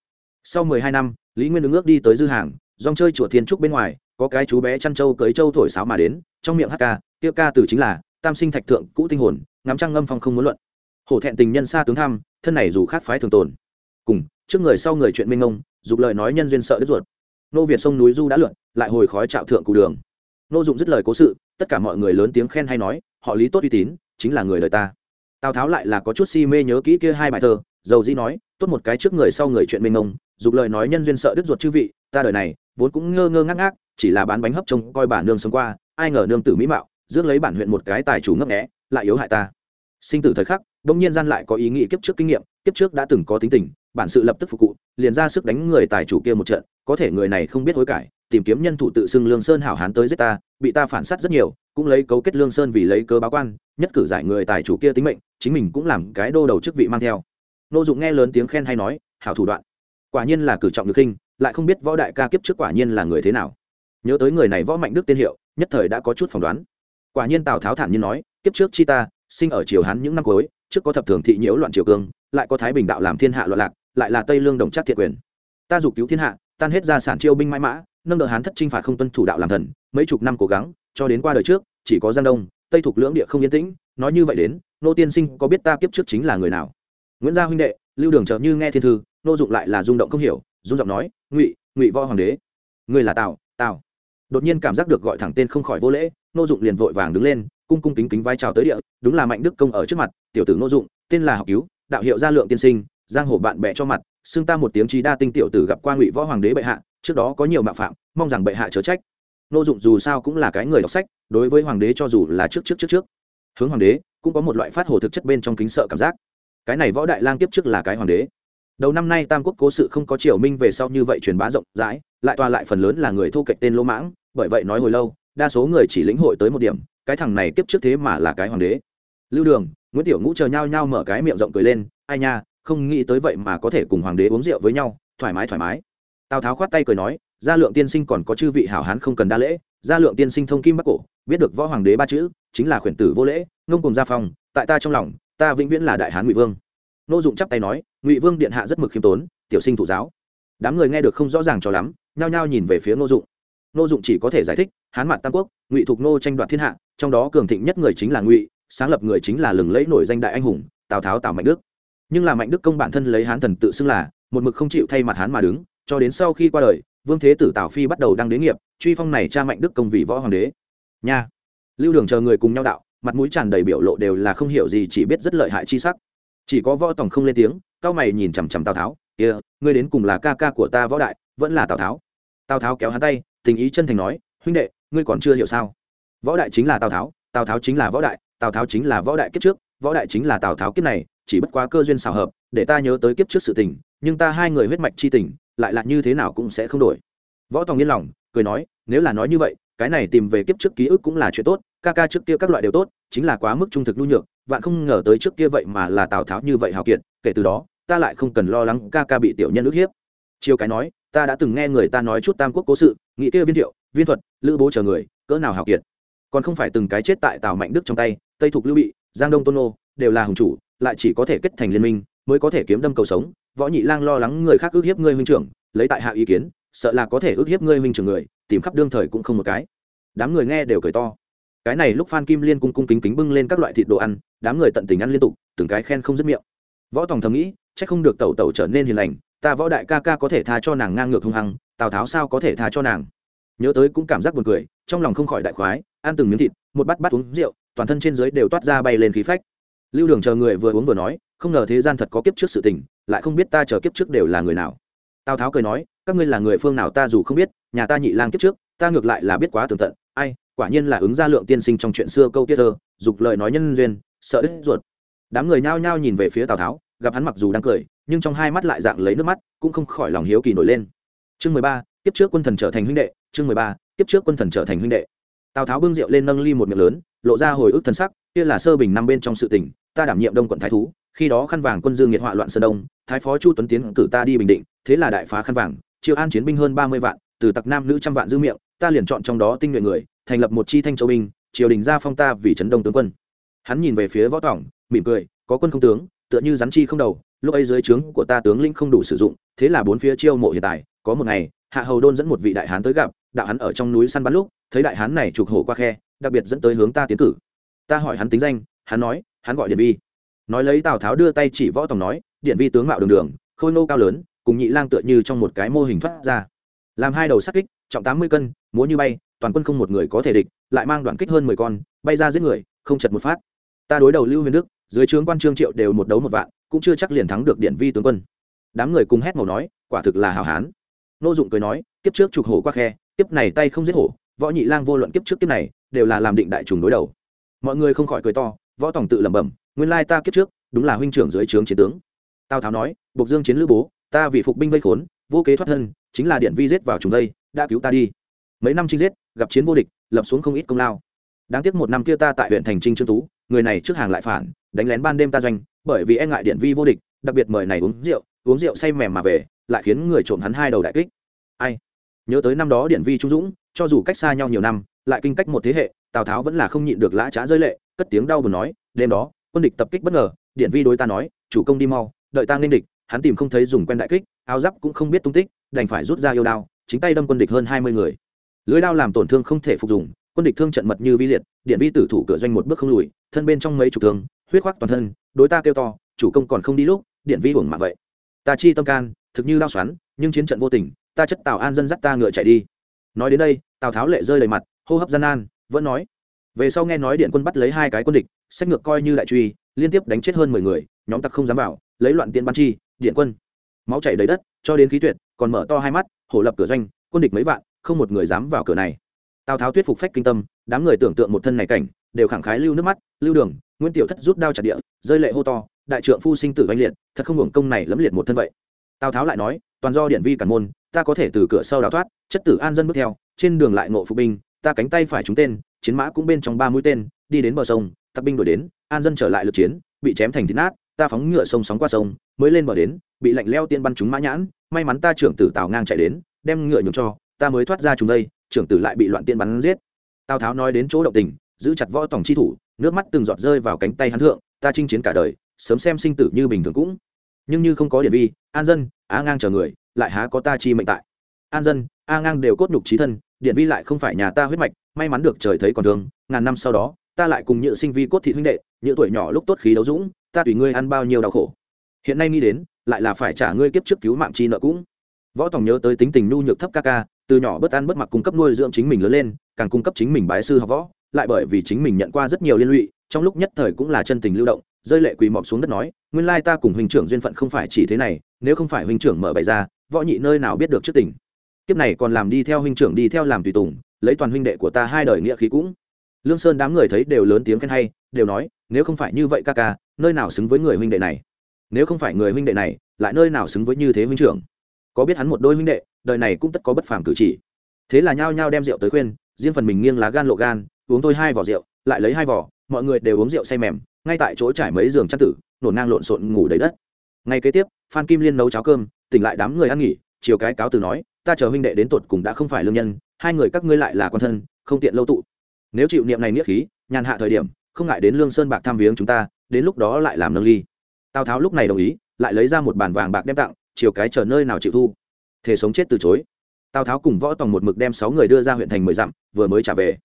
Sau mười hai năm, lý nguyên ứng ước đi tới dư hàng, dòng chơi chùa thiên trúc bên ngoài, có cái chú bé chăn trâu cưới trâu thổi sáo mà đến, trong miệng hát ca tiêu ca từ chính là, tam sinh thạch thượng, cũ tinh hồn, ngắm trăng ngâm phong không muốn luận. Hổ thẹn tình nhân xa tướng thăm, thân này dù khác phái thường tồn. Cùng, trước người sau người chuyện minh ông dục lời nói nhân duyên sợ đứt ruột. Nô việt sông núi du đã lượn, lại hồi khói trạo thượng cụ đường. Nô dụng dứt lời cố sự, tất cả mọi người lớn tiếng khen hay nói, họ lý tốt uy tín, chính là người đời ta tào tháo lại là có chút si mê nhớ kỹ kia hai bài thơ, dầu dĩ nói, tốt một cái trước người sau người chuyện mênh mông, dục lời nói nhân duyên sợ đứt ruột chư vị, ta đời này, vốn cũng ngơ ngơ ngác ngác, chỉ là bán bánh hấp trông coi bản nương sống qua, ai ngờ nương tử mỹ mạo, rước lấy bản huyện một cái tài chủ ngấp nghẽ lại yếu hại ta. Sinh tử thời khắc, đông nhiên gian lại có ý nghĩ kiếp trước kinh nghiệm, kiếp trước đã từng có tính tình bản sự lập tức phục cụ, liền ra sức đánh người tài chủ kia một trận, có thể người này không biết hối cải, tìm kiếm nhân thủ tự xưng lương sơn hảo hán tới giết ta, bị ta phản sát rất nhiều, cũng lấy cấu kết lương sơn vì lấy cơ báo quan, nhất cử giải người tài chủ kia tính mệnh, chính mình cũng làm cái đô đầu chức vị mang theo. Nô dụng nghe lớn tiếng khen hay nói, hảo thủ đoạn. Quả nhiên là cử trọng được khinh, lại không biết võ đại ca kiếp trước quả nhiên là người thế nào. Nhớ tới người này võ mạnh đức tiên hiệu, nhất thời đã có chút phỏng đoán. Quả nhiên tào tháo thản nhiên nói, kiếp trước chi ta, sinh ở triều hán những năm cuối, trước có thập thường thị nhiễu loạn triều cương, lại có thái bình đạo làm thiên hạ loạn lạc lại là tây lương đồng chắc thiệt quyền. Ta dục cứu thiên hạ, tan hết gia sản chiêu binh mãi mã, nâng đỡ hán thất trinh phạt không tuân thủ đạo làm thần, mấy chục năm cố gắng, cho đến qua đời trước, chỉ có giang đông, tây thuộc lưỡng địa không yên tĩnh, nói như vậy đến, nô tiên sinh có biết ta kiếp trước chính là người nào? Nguyễn gia huynh đệ, lưu đường chợ như nghe thiên thư, nô dụng lại là rung động không hiểu rung giọng nói, ngụy ngụy võ hoàng đế người là tào tào. Đột nhiên cảm giác được gọi thẳng tên không khỏi vô lễ, nô dụng liền vội vàng đứng lên, cung cung kính kính vai trào tới địa, đúng là mạnh đức công ở trước mặt, tiểu tử nô dụng, tên là học cứu, đạo hiệu gia lượng tiên sinh giang hồ bạn bè cho mặt, xưng ta một tiếng trí đa tinh tiểu tử gặp qua ngụy võ hoàng đế bệ hạ, trước đó có nhiều mạo phạm, mong rằng bệ hạ chớ trách. Nô dụng dù sao cũng là cái người đọc sách, đối với hoàng đế cho dù là trước trước trước trước. Hướng hoàng đế, cũng có một loại phát hồ thực chất bên trong kính sợ cảm giác. Cái này võ đại lang tiếp trước là cái hoàng đế. Đầu năm nay tam quốc cố sự không có triều minh về sau như vậy truyền bá rộng rãi, lại toa lại phần lớn là người thu cạnh tên lỗ mãng, bởi vậy nói hồi lâu, đa số người chỉ lĩnh hội tới một điểm, cái thằng này kiếp trước thế mà là cái hoàng đế. Lưu đường, nguyễn tiểu ngũ chờ nhau nhau mở cái miệng rộng cười lên, ai nha không nghĩ tới vậy mà có thể cùng hoàng đế uống rượu với nhau, thoải mái thoải mái. Tào tháo khoát tay cười nói, gia lượng tiên sinh còn có chư vị hảo hán không cần đa lễ. Gia lượng tiên sinh thông kim bắc cổ, biết được võ hoàng đế ba chữ, chính là khuyển tử vô lễ, ngông cùng gia phong, tại ta trong lòng, ta vĩnh viễn là đại hán ngụy vương. Nô dụng chắp tay nói, ngụy vương điện hạ rất mực khiêm tốn, tiểu sinh thủ giáo. Đám người nghe được không rõ ràng cho lắm, nhao nhao nhìn về phía nô dụng. Nô dụng chỉ có thể giải thích, hán mặt tam quốc, ngụy thục nô tranh đoạt thiên hạ, trong đó cường thịnh nhất người chính là ngụy, sáng lập người chính là lừng lẫy nổi danh đại anh hùng, tào tháo tào mạnh đức nhưng là mạnh đức công bản thân lấy hán thần tự xưng là, một mực không chịu thay mặt hán mà đứng, cho đến sau khi qua đời, vương thế tử tào phi bắt đầu đăng đế nghiệp, truy phong này cha mạnh đức công vì võ hoàng đế. Nha. Lưu đường chờ người cùng nhau đạo, mặt mũi tràn đầy biểu lộ đều là không hiểu gì, chỉ biết rất lợi hại chi sắc. Chỉ có võ tòng không lên tiếng, cao mày nhìn chằm chằm tào tháo, kia, ngươi đến cùng là ca ca của ta võ đại, vẫn là tào tháo? Tào tháo kéo hắn tay, tình ý chân thành nói, huynh đệ, ngươi còn chưa hiểu sao? Võ đại chính là tào tháo tào tháo chính là võ đại, tào tháo chính là võ đại kiếp trước, võ đại chính là tào tháo kiếp này chỉ bất quá cơ duyên xào hợp, để ta nhớ tới kiếp trước sự tình, nhưng ta hai người huyết mạch chi tình, lại là như thế nào cũng sẽ không đổi. Võ tòng yên lòng, cười nói, nếu là nói như vậy, cái này tìm về kiếp trước ký ức cũng là chuyện tốt, ca ca trước kia các loại đều tốt, chính là quá mức trung thực nhu nhược, vạn không ngờ tới trước kia vậy mà là tào tháo như vậy hào kiệt, kể từ đó, ta lại không cần lo lắng ca ca bị tiểu nhân ức hiếp. Chiều cái nói, ta đã từng nghe người ta nói chút tam quốc cố sự nghĩ kia viên thiệu, viên thuật, lữ bố chờ người, cỡ nào hào kiệt. Còn không phải từng cái chết tại tào mạnh đức trong tay, tây thục lưu bị, giang đông tôn nô, đều là hùng chủ lại chỉ có thể kết thành liên minh, mới có thể kiếm đâm cầu sống. Võ nhị lang lo lắng người khác ức hiếp ngươi huynh trưởng, lấy tại hạ ý kiến, sợ là có thể ức hiếp ngươi huynh trưởng người, tìm khắp đương thời cũng không một cái. Đám người nghe đều cười to. Cái này lúc phan kim liên cung cung kính kính bưng lên các loại thịt đồ ăn, đám người tận tình ăn liên tục, từng cái khen không dứt miệng. Võ tòng thầm nghĩ c h ắ c không được tẩu tẩu trở nên hiền lành, ta võ đại ca ca có thể tha cho nàng ngang ngược hung hăng, tào tháo sao có thể tha cho nàng? Nhớ tới cũng cảm giác buồn cười, trong lòng không khỏi đại khoái, ăn từng miếng thịt, một bát bát uống rượu, toàn thân trên dưới đều toát ra bay lên khí phách lưu đường chờ người vừa uống vừa nói, không ngờ thế gian thật có kiếp trước sự tình, lại không biết ta chờ kiếp trước đều là người nào. Tào tháo cười nói, các ngươi là người phương nào ta dù không biết, nhà ta nhị lang kiếp trước, ta ngược lại là biết quá tường tận, ai, quả nhiên là ứng gia lượng tiên sinh trong chuyện xưa câu tiết thơ, dục lời nói nhân duyên, sợ đứt ruột. Đám người nhao nhao nhìn về phía tào tháo, gặp hắn mặc dù đang cười, nhưng trong hai mắt lại dạng lấy nước mắt, cũng không khỏi lòng hiếu kỳ nổi lên. Chương mười ba, kiếp trước quân thần trở thành huynh đệ, chương mười ba, kiếp trước quân thần trở thành huynh đệ. Tào tháo bưng rượu lên nâng ly một miệng lớn, lộ ra hồi ức thần sắc, kia là sơ bình năm bên trong sự tình ta đảm nhiệm đông quận thái thú, khi đó khăn vàng quân dương nghiệt họa loạn sơn đông, thái phó chu tuấn tiến cử ta đi bình định, thế là đại phá khăn vàng triệu an chiến binh hơn ba mươi vạn, từ tặc nam nữ trăm vạn dư miệng, ta liền chọn trong đó tinh nhuệ người, thành lập một chi thanh châu binh, triều đình ra phong ta vì trấn đông tướng quân. Hắn nhìn về phía võ tỏng, mỉm cười, có quân không tướng, tựa như rắn chi không đầu, lúc ấy dưới trướng của ta tướng lĩnh không đủ sử dụng, thế là bốn phía chiêu mộ hiện tại, có một ngày, hạ hầu đôn dẫn một vị đại hán tới gặp, đạo hắn ở trong núi săn bắn lúc, thấy đại hán này trục hổ qua khe, đặc biệt dẫn tới hướng ta tiến cử. Ta hỏi hắn tính danh, hắn nói hắn gọi điện vi. Nói lấy tào tháo đưa tay chỉ võ tòng nói, điện vi tướng mạo đường đường, khôi nô cao lớn, cùng nhị lang tựa như trong một cái mô hình thoát ra. Làm hai đầu sắt kích, trọng tám mươi cân, múa như bay, toàn quân không một người có thể địch, lại mang đoạn kích hơn mười con, bay ra giết người, không chật một phát. Ta đối đầu lưu huyền đức, dưới trướng quan trương triệu đều một đấu một vạn, cũng chưa chắc liền thắng được điện vi tướng quân. Đám người cùng hét màu nói, quả thực là hào hán. Nô dụng cười nói, kiếp trước trục hổ qua khe, kiếp này tay không giết hổ, võ nhị lang vô luận kiếp trước kiếp này, đều là làm định đại trùng đối đầu. Mọi người không khỏi cười to võ tổng tự lẩm bẩm, nguyên lai ta kiếp trước, đúng là huynh trưởng dưới trướng chiến tướng. Tào tháo nói, bộc dương chiến lữ bố, ta vì phục binh vây khốn, vô kế thoát thân, chính là điện vi giết vào chúng đây, đã cứu ta đi. Mấy năm chinh giết, gặp chiến vô địch, lập xuống không ít công lao. Đáng tiếc một năm kia ta tại huyện thành trinh trương tú, người này trước hàng lại phản, đánh lén ban đêm ta doanh, bởi vì e ngại điện vi vô địch, đặc biệt mời này uống rượu uống rượu say mềm mà về, lại khiến người trộm hắn hai đầu đại kích. Ai? Nhớ tới năm đó điện vi trung dũng, cho dù cách xa nhau nhiều năm, lại kinh cách một thế hệ, tào tháo vẫn là không nhịn được lã trá rơi lệ cất tiếng đau buồn nói, đêm đó, quân địch tập kích bất ngờ, điện vi đối ta nói, chủ công đi mau, đợi ta nên địch. Hắn tìm không thấy dùng quen đại kích, áo giáp cũng không biết tung tích, đành phải rút ra yêu đao, chính tay đâm quân địch hơn hai mươi người. Lưới đao làm tổn thương không thể phục dùng quân địch thương trận mật như vi liệt, điện vi tử thủ cửa doanh một bước không lùi, thân bên trong mấy chục thương, huyết khoác toàn thân, đối ta kêu to, chủ công còn không đi lúc, điện vi hưởng mạng vậy. Ta chi tâm can, thực như đao xoắn, nhưng chiến trận vô tình, ta chất tào an dân dắt ta ngựa chạy đi. Nói đến đây, tào tháo lệ rơi đầy mặt, hô hấp gian nan, vẫn nói về sau nghe nói điện quân bắt lấy hai cái quân địch, sách ngược coi như đại truy, liên tiếp đánh chết hơn mười người, nhóm tặc không dám vào, lấy loạn tiện ban chi, điện quân. Máu chảy đầy đất, cho đến khí tuyệt, còn mở to hai mắt, hổ lập cửa doanh, quân địch mấy vạn, không một người dám vào cửa này. Tào tháo thuyết phục phách kinh tâm, đám người tưởng tượng một thân này cảnh, đều khẳng khái lưu nước mắt, lưu đường, nguyễn tiểu thất rút đao chặt địa, rơi lệ hô to, đại trượng phu sinh tử oanh liệt, thật không hưởng công này lẫm liệt một thân vậy. Tào tháo lại nói, toàn do điện vi cản môn, ta có thể từ cửa sau đào thoát, chất tử an dân bước theo, trên đường lại ngộ phục binh, ta cánh tay phải trúng tên chiến mã cũng bên trong ba mũi tên, đi đến bờ sông, tặc binh đổi đến, an dân trở lại lực chiến, bị chém thành thịt nát, ta phóng ngựa sông sóng qua sông, mới lên bờ đến, bị lạnh leo tiên bắn chúng mã nhãn, may mắn ta trưởng tử tào ngang chạy đến, đem ngựa nhường cho, ta mới thoát ra chúng đây, trưởng tử lại bị loạn tiên bắn giết. Tào tháo nói đến chỗ động tình, giữ chặt võ tổng chi thủ, nước mắt từng giọt rơi vào cánh tay hắn thượng, ta chinh chiến cả đời, sớm xem sinh tử như bình thường cũng. Nhưng như không có điện vi, an dân, á ngang chờ người, lại há có ta chi mệnh tại. An dân a ngang đều cốt nhục trí thân, điện vi lại không phải nhà ta huyết mạch may mắn được trời thấy còn thương, ngàn năm sau đó, ta lại cùng nhựa sinh vi cốt thị huynh đệ, nhựa tuổi nhỏ lúc tốt khí đấu dũng, ta tùy ngươi ăn bao nhiêu đau khổ. Hiện nay nghĩ đến, lại là phải trả ngươi kiếp trước cứu mạng chi nợ cũng. Võ tòng nhớ tới tính tình nhu nhược thấp ca ca, từ nhỏ bất ăn bất mặc cung cấp nuôi dưỡng chính mình lớn lên, càng cung cấp chính mình bái sư học võ, lại bởi vì chính mình nhận qua rất nhiều liên lụy, trong lúc nhất thời cũng là chân tình lưu động, rơi lệ quỳ mọp xuống đất nói, nguyên lai ta cùng huynh trưởng duyên phận không phải chỉ thế này, nếu không phải huynh trưởng mở bày ra, võ nhị nơi nào biết được trước tình. Kiếp này còn làm đi theo huynh trưởng đi theo làm tùy tùng lấy toàn huynh đệ của ta hai đời nghĩa khí cũng. Lương sơn đám người thấy đều lớn tiếng khen hay, đều nói, nếu không phải như vậy ca ca, nơi nào xứng với người huynh đệ này? Nếu không phải người huynh đệ này, lại nơi nào xứng với như thế huynh trưởng? Có biết hắn một đôi huynh đệ, đời này cũng tất có bất phàm cử chỉ. Thế là nhao nhao đem rượu tới khuyên, riêng phần mình nghiêng lá gan lộ gan, uống thôi hai vỏ rượu, lại lấy hai vỏ mọi người đều uống rượu say mềm, ngay tại chỗ trải mấy giường chăn tử, nổ ngang lộn xộn ngủ đầy đất. Ngay kế tiếp, phan kim liên nấu cháo cơm, tỉnh lại đám người ăn nghỉ, chiều cái cáo từ nói ta chờ huynh đệ đến tột cùng đã không phải lương nhân, hai người các ngươi lại là quan thân, không tiện lâu tụ. Nếu chịu niệm này nghĩa khí, nhàn hạ thời điểm, không ngại đến lương sơn bạc tham viếng chúng ta, đến lúc đó lại làm nâng ly. Tào tháo lúc này đồng ý, lại lấy ra một bàn vàng bạc đem tặng, chiều cái chờ nơi nào chịu thu. Thể sống chết từ chối. Tào tháo cùng võ tòng một mực đem sáu người đưa ra huyện thành mười dặm, vừa mới trả về.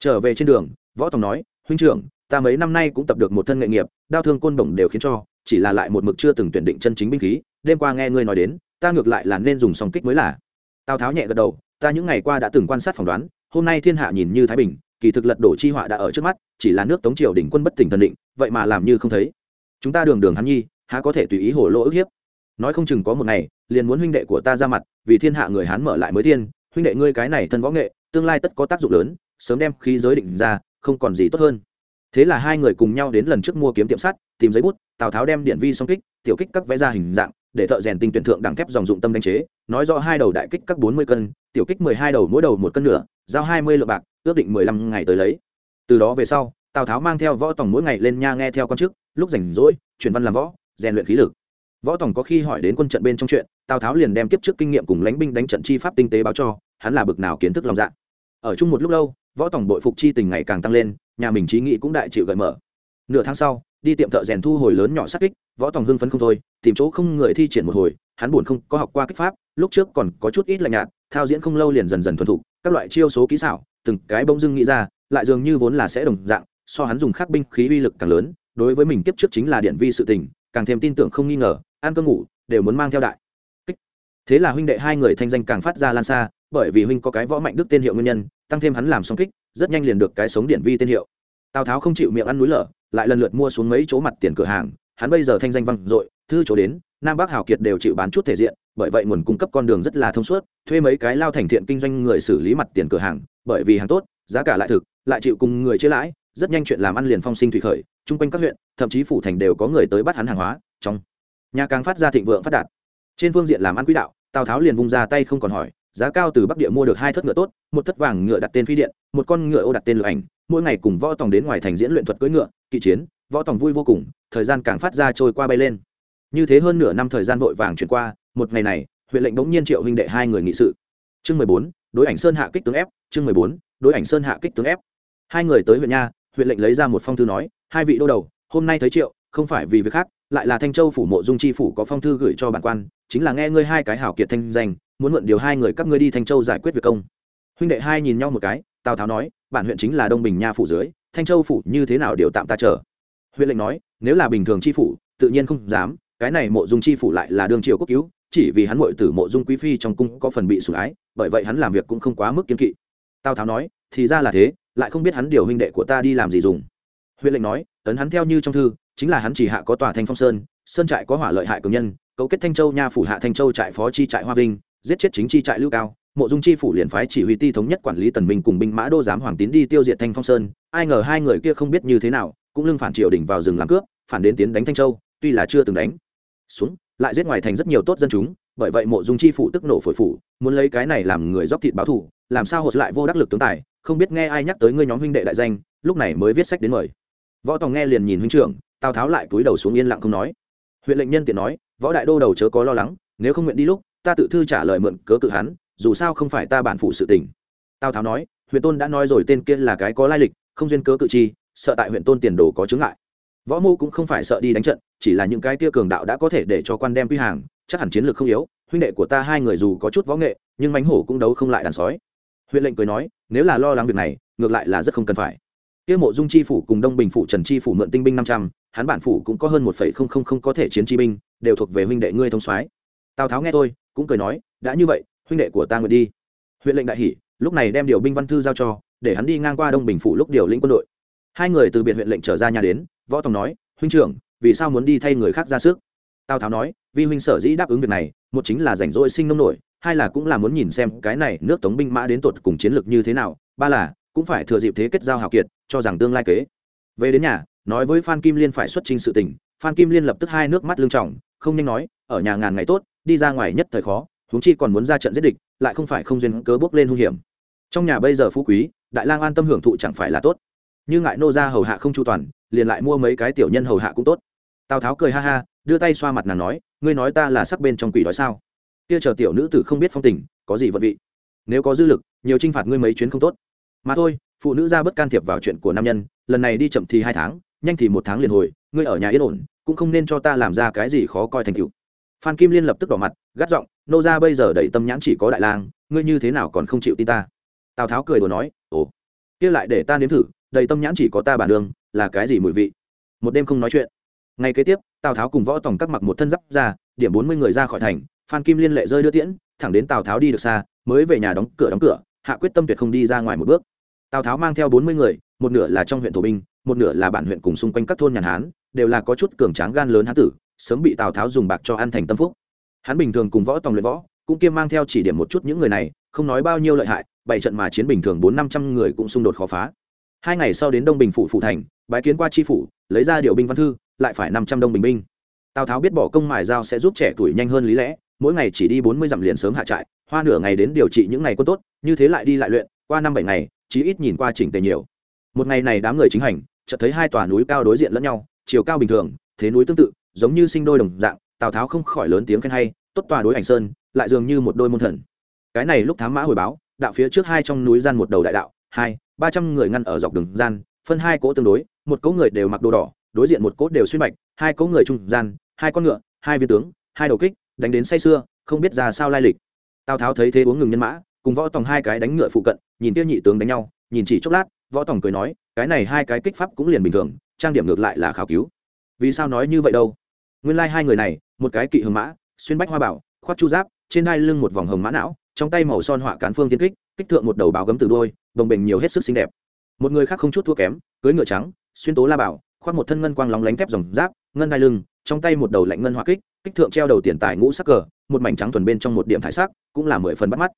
Trở về trên đường, võ tòng nói, huynh trưởng, ta mấy năm nay cũng tập được một thân nghệ nghiệp, đao thương côn đồng đều khiến cho, chỉ là lại một mực chưa từng tuyển định chân chính binh khí, đêm qua nghe ngươi nói đến, ta ngược lại là nên dùng song kích mới là tào tháo nhẹ gật đầu, ta những ngày qua đã từng quan sát phỏng đoán, hôm nay thiên hạ nhìn như thái bình, kỳ thực lật đổ chi họa đã ở trước mắt, chỉ là nước tống triều đỉnh quân bất tỉnh thần định, vậy mà làm như không thấy. Chúng ta đường đường hắn nhi, há có thể tùy ý hổ lỗ ức hiếp? Nói không chừng có một ngày, liền muốn huynh đệ của ta ra mặt, vì thiên hạ người hán mở lại mới thiên, huynh đệ ngươi cái này thân võ nghệ, tương lai tất có tác dụng lớn, sớm đem khí giới định ra, không còn gì tốt hơn. Thế là hai người cùng nhau đến lần trước mua kiếm tiệm sắt, tìm giấy bút, tào tháo đem điện vi song kích, tiểu kích các vẽ ra hình dạng để thợ rèn tinh tuyển thượng đẳng thép dòng dụng tâm đánh chế, nói rõ hai đầu đại kích các bốn mươi cân, tiểu kích mười hai đầu mỗi đầu một cân nửa, giao hai mươi lượng bạc, ước định mười lăm ngày tới lấy. Từ đó về sau, tào tháo mang theo võ tòng mỗi ngày lên nha nghe theo con chức, lúc rảnh rỗi chuyển văn làm võ, rèn luyện khí lực. Võ tòng có khi hỏi đến quân trận bên trong chuyện, tào tháo liền đem kiếp trước kinh nghiệm cùng lãnh binh đánh trận chi pháp tinh tế báo cho, hắn là bực nào kiến thức lòng dạ. Ở chung một lúc lâu, võ tòng bội phục chi tình ngày càng tăng lên, nhà mình trí nghị cũng đại chịu gợi mở. Nửa tháng sau đi tiệm thợ rèn thu hồi lớn nhỏ sát kích, võ tòng hưng phấn không thôi, tìm chỗ không người thi triển một hồi, hắn buồn không có học qua kích pháp, lúc trước còn có chút ít lạnh nhạt, thao diễn không lâu liền dần dần thuần thục, các loại chiêu số kỹ xảo, từng cái bông dưng nghĩ ra, lại dường như vốn là sẽ đồng dạng, so hắn dùng khắc binh khí uy lực càng lớn, đối với mình kiếp trước chính là điện vi sự tình, càng thêm tin tưởng không nghi ngờ, ăn cơm ngủ, đều muốn mang theo đại kích. Thế là huynh đệ hai người thanh danh càng phát ra lan xa, bởi vì huynh có cái võ mạnh đức tên hiệu nguyên nhân, tăng thêm hắn làm song kích, rất nhanh liền được cái sống điện vi tên hiệu. Tào tháo không chịu miệng ăn núi lở lại lần lượt mua xuống mấy chỗ mặt tiền cửa hàng, hắn bây giờ thanh danh vang dội, thư chỗ đến, nam bắc hào kiệt đều chịu bán chút thể diện, bởi vậy nguồn cung cấp con đường rất là thông suốt, thuê mấy cái lao thành thiện kinh doanh người xử lý mặt tiền cửa hàng, bởi vì hàng tốt, giá cả lại thực, lại chịu cùng người chế lãi, rất nhanh chuyện làm ăn liền phong sinh thủy khởi, chung quanh các huyện, thậm chí phủ thành đều có người tới bắt hắn hàng hóa, trong nhà càng phát ra thịnh vượng phát đạt. Trên phương diện làm ăn quỹ đạo, tào tháo liền vung ra tay không còn hỏi, giá cao từ bắc địa mua được hai thất ngựa tốt, một thất vàng ngựa đặt tên phi điện, một con ngựa ô đặt tên lựa ảnh mỗi ngày cùng võ tòng đến ngoài thành diễn luyện thuật cưỡi ngựa, kỵ chiến, võ tòng vui vô cùng, thời gian càng phát ra trôi qua bay lên. Như thế hơn nửa năm thời gian vội vàng chuyển qua, một ngày này, huyện lệnh bỗng nhiên triệu huynh đệ hai người nghị sự. Chương mười bốn, đối ảnh sơn hạ kích tướng ép, chương mười bốn, đối ảnh sơn hạ kích tướng ép. Hai người tới huyện nha, huyện lệnh lấy ra một phong thư nói, hai vị đô đầu, hôm nay thấy triệu, không phải vì việc khác, lại là thanh châu phủ mộ dung chi phủ có phong thư gửi cho bản quan, chính là nghe ngươi hai cái hảo kiệt thanh danh, muốn mượn điều hai người các ngươi đi thanh châu giải quyết việc công. Huynh đệ hai nhìn nhau một cái, tào tháo nói bản huyện chính là đông bình nha phủ dưới, thanh châu phủ như thế nào điều tạm ta chờ. Huyện lệnh nói, nếu là bình thường chi phủ, tự nhiên không dám, cái này mộ dung chi phủ lại là đương triều quốc cứu, chỉ vì hắn muội tử mộ dung quý phi trong cung có phần bị sủng ái, bởi vậy hắn làm việc cũng không quá mức kiên kỵ. Tào tháo nói, thì ra là thế, lại không biết hắn điều huynh đệ của ta đi làm gì dùng. Huyện lệnh nói tấn hắn theo như trong thư, chính là hắn chỉ hạ có tòa thanh phong sơn sơn trại có hỏa lợi hại cường nhân, cấu kết thanh châu nha phủ hạ thanh châu trại phó chi trại hoa vinh, giết chết chính chi trại lưu cao mộ dung chi phủ liền phái chỉ huy ti thống nhất quản lý tần minh cùng binh mã đô giám hoàng tín đi tiêu diệt thanh phong sơn. Ai ngờ hai người kia không biết như thế nào, cũng lưng phản triều đình vào rừng làm cướp, phản đến tiến đánh thanh châu, tuy là chưa từng đánh. Xuống, lại giết ngoài thành rất nhiều tốt dân chúng, bởi vậy mộ dung chi phủ tức nổ phổi phủ, muốn lấy cái này làm người dốc thịt báo thù, làm sao hột lại vô đắc lực tướng tài, không biết nghe ai nhắc tới ngươi nhóm huynh đệ đại danh, lúc này mới viết sách đến mời. Võ tòng nghe liền nhìn huynh trưởng, tào tháo lại túi đầu xuống yên lặng không nói. Huyện lệnh nhân tiện nói, võ đại đô đầu chớ có lo lắng, nếu không nguyện đi lúc, ta tự thư trả lời mượn cớ cự hắn dù sao không phải ta bản phụ sự tình. Tào tháo nói, huyện tôn đã nói rồi tên kia là cái có lai lịch, không duyên cớ cự chi, sợ tại huyện tôn tiền đồ có chướng ngại. Võ mô cũng không phải sợ đi đánh trận, chỉ là những cái kia cường đạo đã có thể để cho quan đem quy hàng, chắc hẳn chiến lược không yếu, huynh đệ của ta hai người dù có chút võ nghệ, nhưng mánh hổ cũng đấu không lại đàn sói. Huyện lệnh cười nói, nếu là lo lắng việc này, ngược lại là rất không cần phải. Kia mộ dung chi phủ cùng đông bình phủ trần chi phủ mượn tinh binh năm trăm, hắn bản phủ cũng có hơn một phẩy không không không có thể chiến chi binh, đều thuộc về huynh đệ ngươi thông soái. Tào tháo nghe tôi cũng cười nói, đã như vậy huynh đệ của ta nguyện đi. Huyện lệnh đại hỷ lúc này đem điều binh văn thư giao cho, để hắn đi ngang qua đông bình phủ lúc điều lĩnh quân đội. Hai người từ biệt huyện lệnh trở ra nhà đến, võ tòng nói, huynh trưởng, vì sao muốn đi thay người khác ra sức? Tào tháo nói, vi huynh sở dĩ đáp ứng việc này, một chính là rảnh rỗi sinh nông nổi, hai là cũng là muốn nhìn xem cái này nước tống binh mã đến tột cùng chiến lược như thế nào, ba là cũng phải thừa dịp thế kết giao hào kiệt, cho rằng tương lai kế. Về đến nhà, nói với phan kim liên phải xuất trình sự tình, phan kim liên lập tức hai nước mắt lương trọng, không nhanh nói, ở nhà ngàn ngày tốt, đi ra ngoài nhất thời khó huống chi còn muốn ra trận giết địch, lại không phải không duyên cớ bước lên hung hiểm. Trong nhà bây giờ phú quý, đại lang an tâm hưởng thụ chẳng phải là tốt. Như ngại nô ra hầu hạ không chu toàn, liền lại mua mấy cái tiểu nhân hầu hạ cũng tốt. Tào tháo cười ha ha, đưa tay xoa mặt nàng nói, ngươi nói ta là sắc bên trong quỷ đói sao? Kia chờ tiểu nữ tử không biết phong tình, có gì vận vị? Nếu có dư lực, nhiều t r i n h phạt ngươi mấy chuyến không tốt. Mà thôi, phụ nữ ra bất can thiệp vào chuyện của nam nhân, lần này đi chậm thì hai tháng, nhanh thì một tháng liền hồi, ngươi ở nhà yên ổn, cũng không nên cho ta làm ra cái gì khó coi thành cựu phan kim liên lập tức đỏ mặt, gắt giọng nô ra bây giờ đẩy tâm nhãn chỉ có đại lang, ngươi như thế nào còn không chịu tin ta? Tào tháo cười đùa nói, ồ, kia lại để ta nếm thử, đầy tâm nhãn chỉ có ta bản đường là cái gì mùi vị? Một đêm không nói chuyện. Ngay kế tiếp, tào tháo cùng võ tòng các mặc một thân giáp ra, điểm bốn mươi người ra khỏi thành, phan kim liên lệ rơi đưa tiễn, thẳng đến tào tháo đi được xa, mới về nhà đóng cửa đóng cửa, hạ quyết tâm tuyệt không đi ra ngoài một bước. Tào tháo mang theo bốn mươi người, một nửa là trong huyện thổ binh, một nửa là bản huyện cùng xung quanh các thôn nhàn hán, đều là có chút cường tráng gan lớn hán tử, sớm bị tào tháo dùng bạc cho ăn thành tâm phúc hắn bình thường cùng võ tòng luyện võ, cũng kiêm mang theo chỉ điểm một chút những người này, không nói bao nhiêu lợi hại bảy trận mà chiến bình thường bốn năm trăm người cũng xung đột khó phá. Hai ngày sau đến đông bình phủ phủ thành, bái kiến qua tri phủ, lấy ra điều binh văn thư, lại phải năm trăm đông bình binh. Tào tháo biết bỏ công mài dao sẽ giúp trẻ tuổi nhanh hơn lý lẽ, mỗi ngày chỉ đi bốn mươi dặm liền sớm hạ trại, hoa nửa ngày đến điều trị những ngày quân tốt, như thế lại đi lại luyện, qua năm bảy ngày, chí ít nhìn qua chỉnh tề nhiều. Một ngày này đám người chính hành, chợt thấy hai tòa núi cao đối diện lẫn nhau, chiều cao bình thường, thế núi tương tự, giống như sinh đôi đồng dạng tào tháo không khỏi lớn tiếng khen hay tốt tòa đối ảnh sơn lại dường như một đôi môn thần. Cái này lúc thám mã hồi báo đạo phía trước hai trong núi gian một đầu đại đạo hai ba trăm người ngăn ở dọc đường gian phân hai cỗ tương đối một cỗ người đều mặc đồ đỏ đối diện một cỗ đều xuyên bạch hai cỗ người trung gian hai con ngựa hai viên tướng hai đầu kích đánh đến say xưa, không biết ra sao lai lịch. Tào tháo thấy thế uống ngừng nhân mã cùng võ tòng hai cái đánh ngựa phụ cận nhìn tiêu nhị tướng đánh nhau nhìn chỉ chốc lát võ tòng cười nói cái này hai cái kích pháp cũng liền bình thường trang điểm ngược lại là khảo cứu. Vì sao nói như vậy đâu? Nguyên lai、like、hai người này một cái kỵ hồng mã, xuyên bách hoa bảo, khoác chu giáp, trên đai lưng một vòng hồng mã não, trong tay màu son họa cán phương tiên kích kích thượng một đầu báo gấm từ đôi, đồng bình nhiều hết sức xinh đẹp. Một người khác không chút thua kém cưới ngựa trắng, xuyên tố la bảo, khoác một thân ngân quang lóng lánh thép dòng giáp, ngân đai lưng, trong tay một đầu lạnh ngân họa kích kích thượng treo đầu tiền tài ngũ sắc cờ, một mảnh trắng thuần bên trong một điểm thải sắc, cũng là mười phần bắt mắt.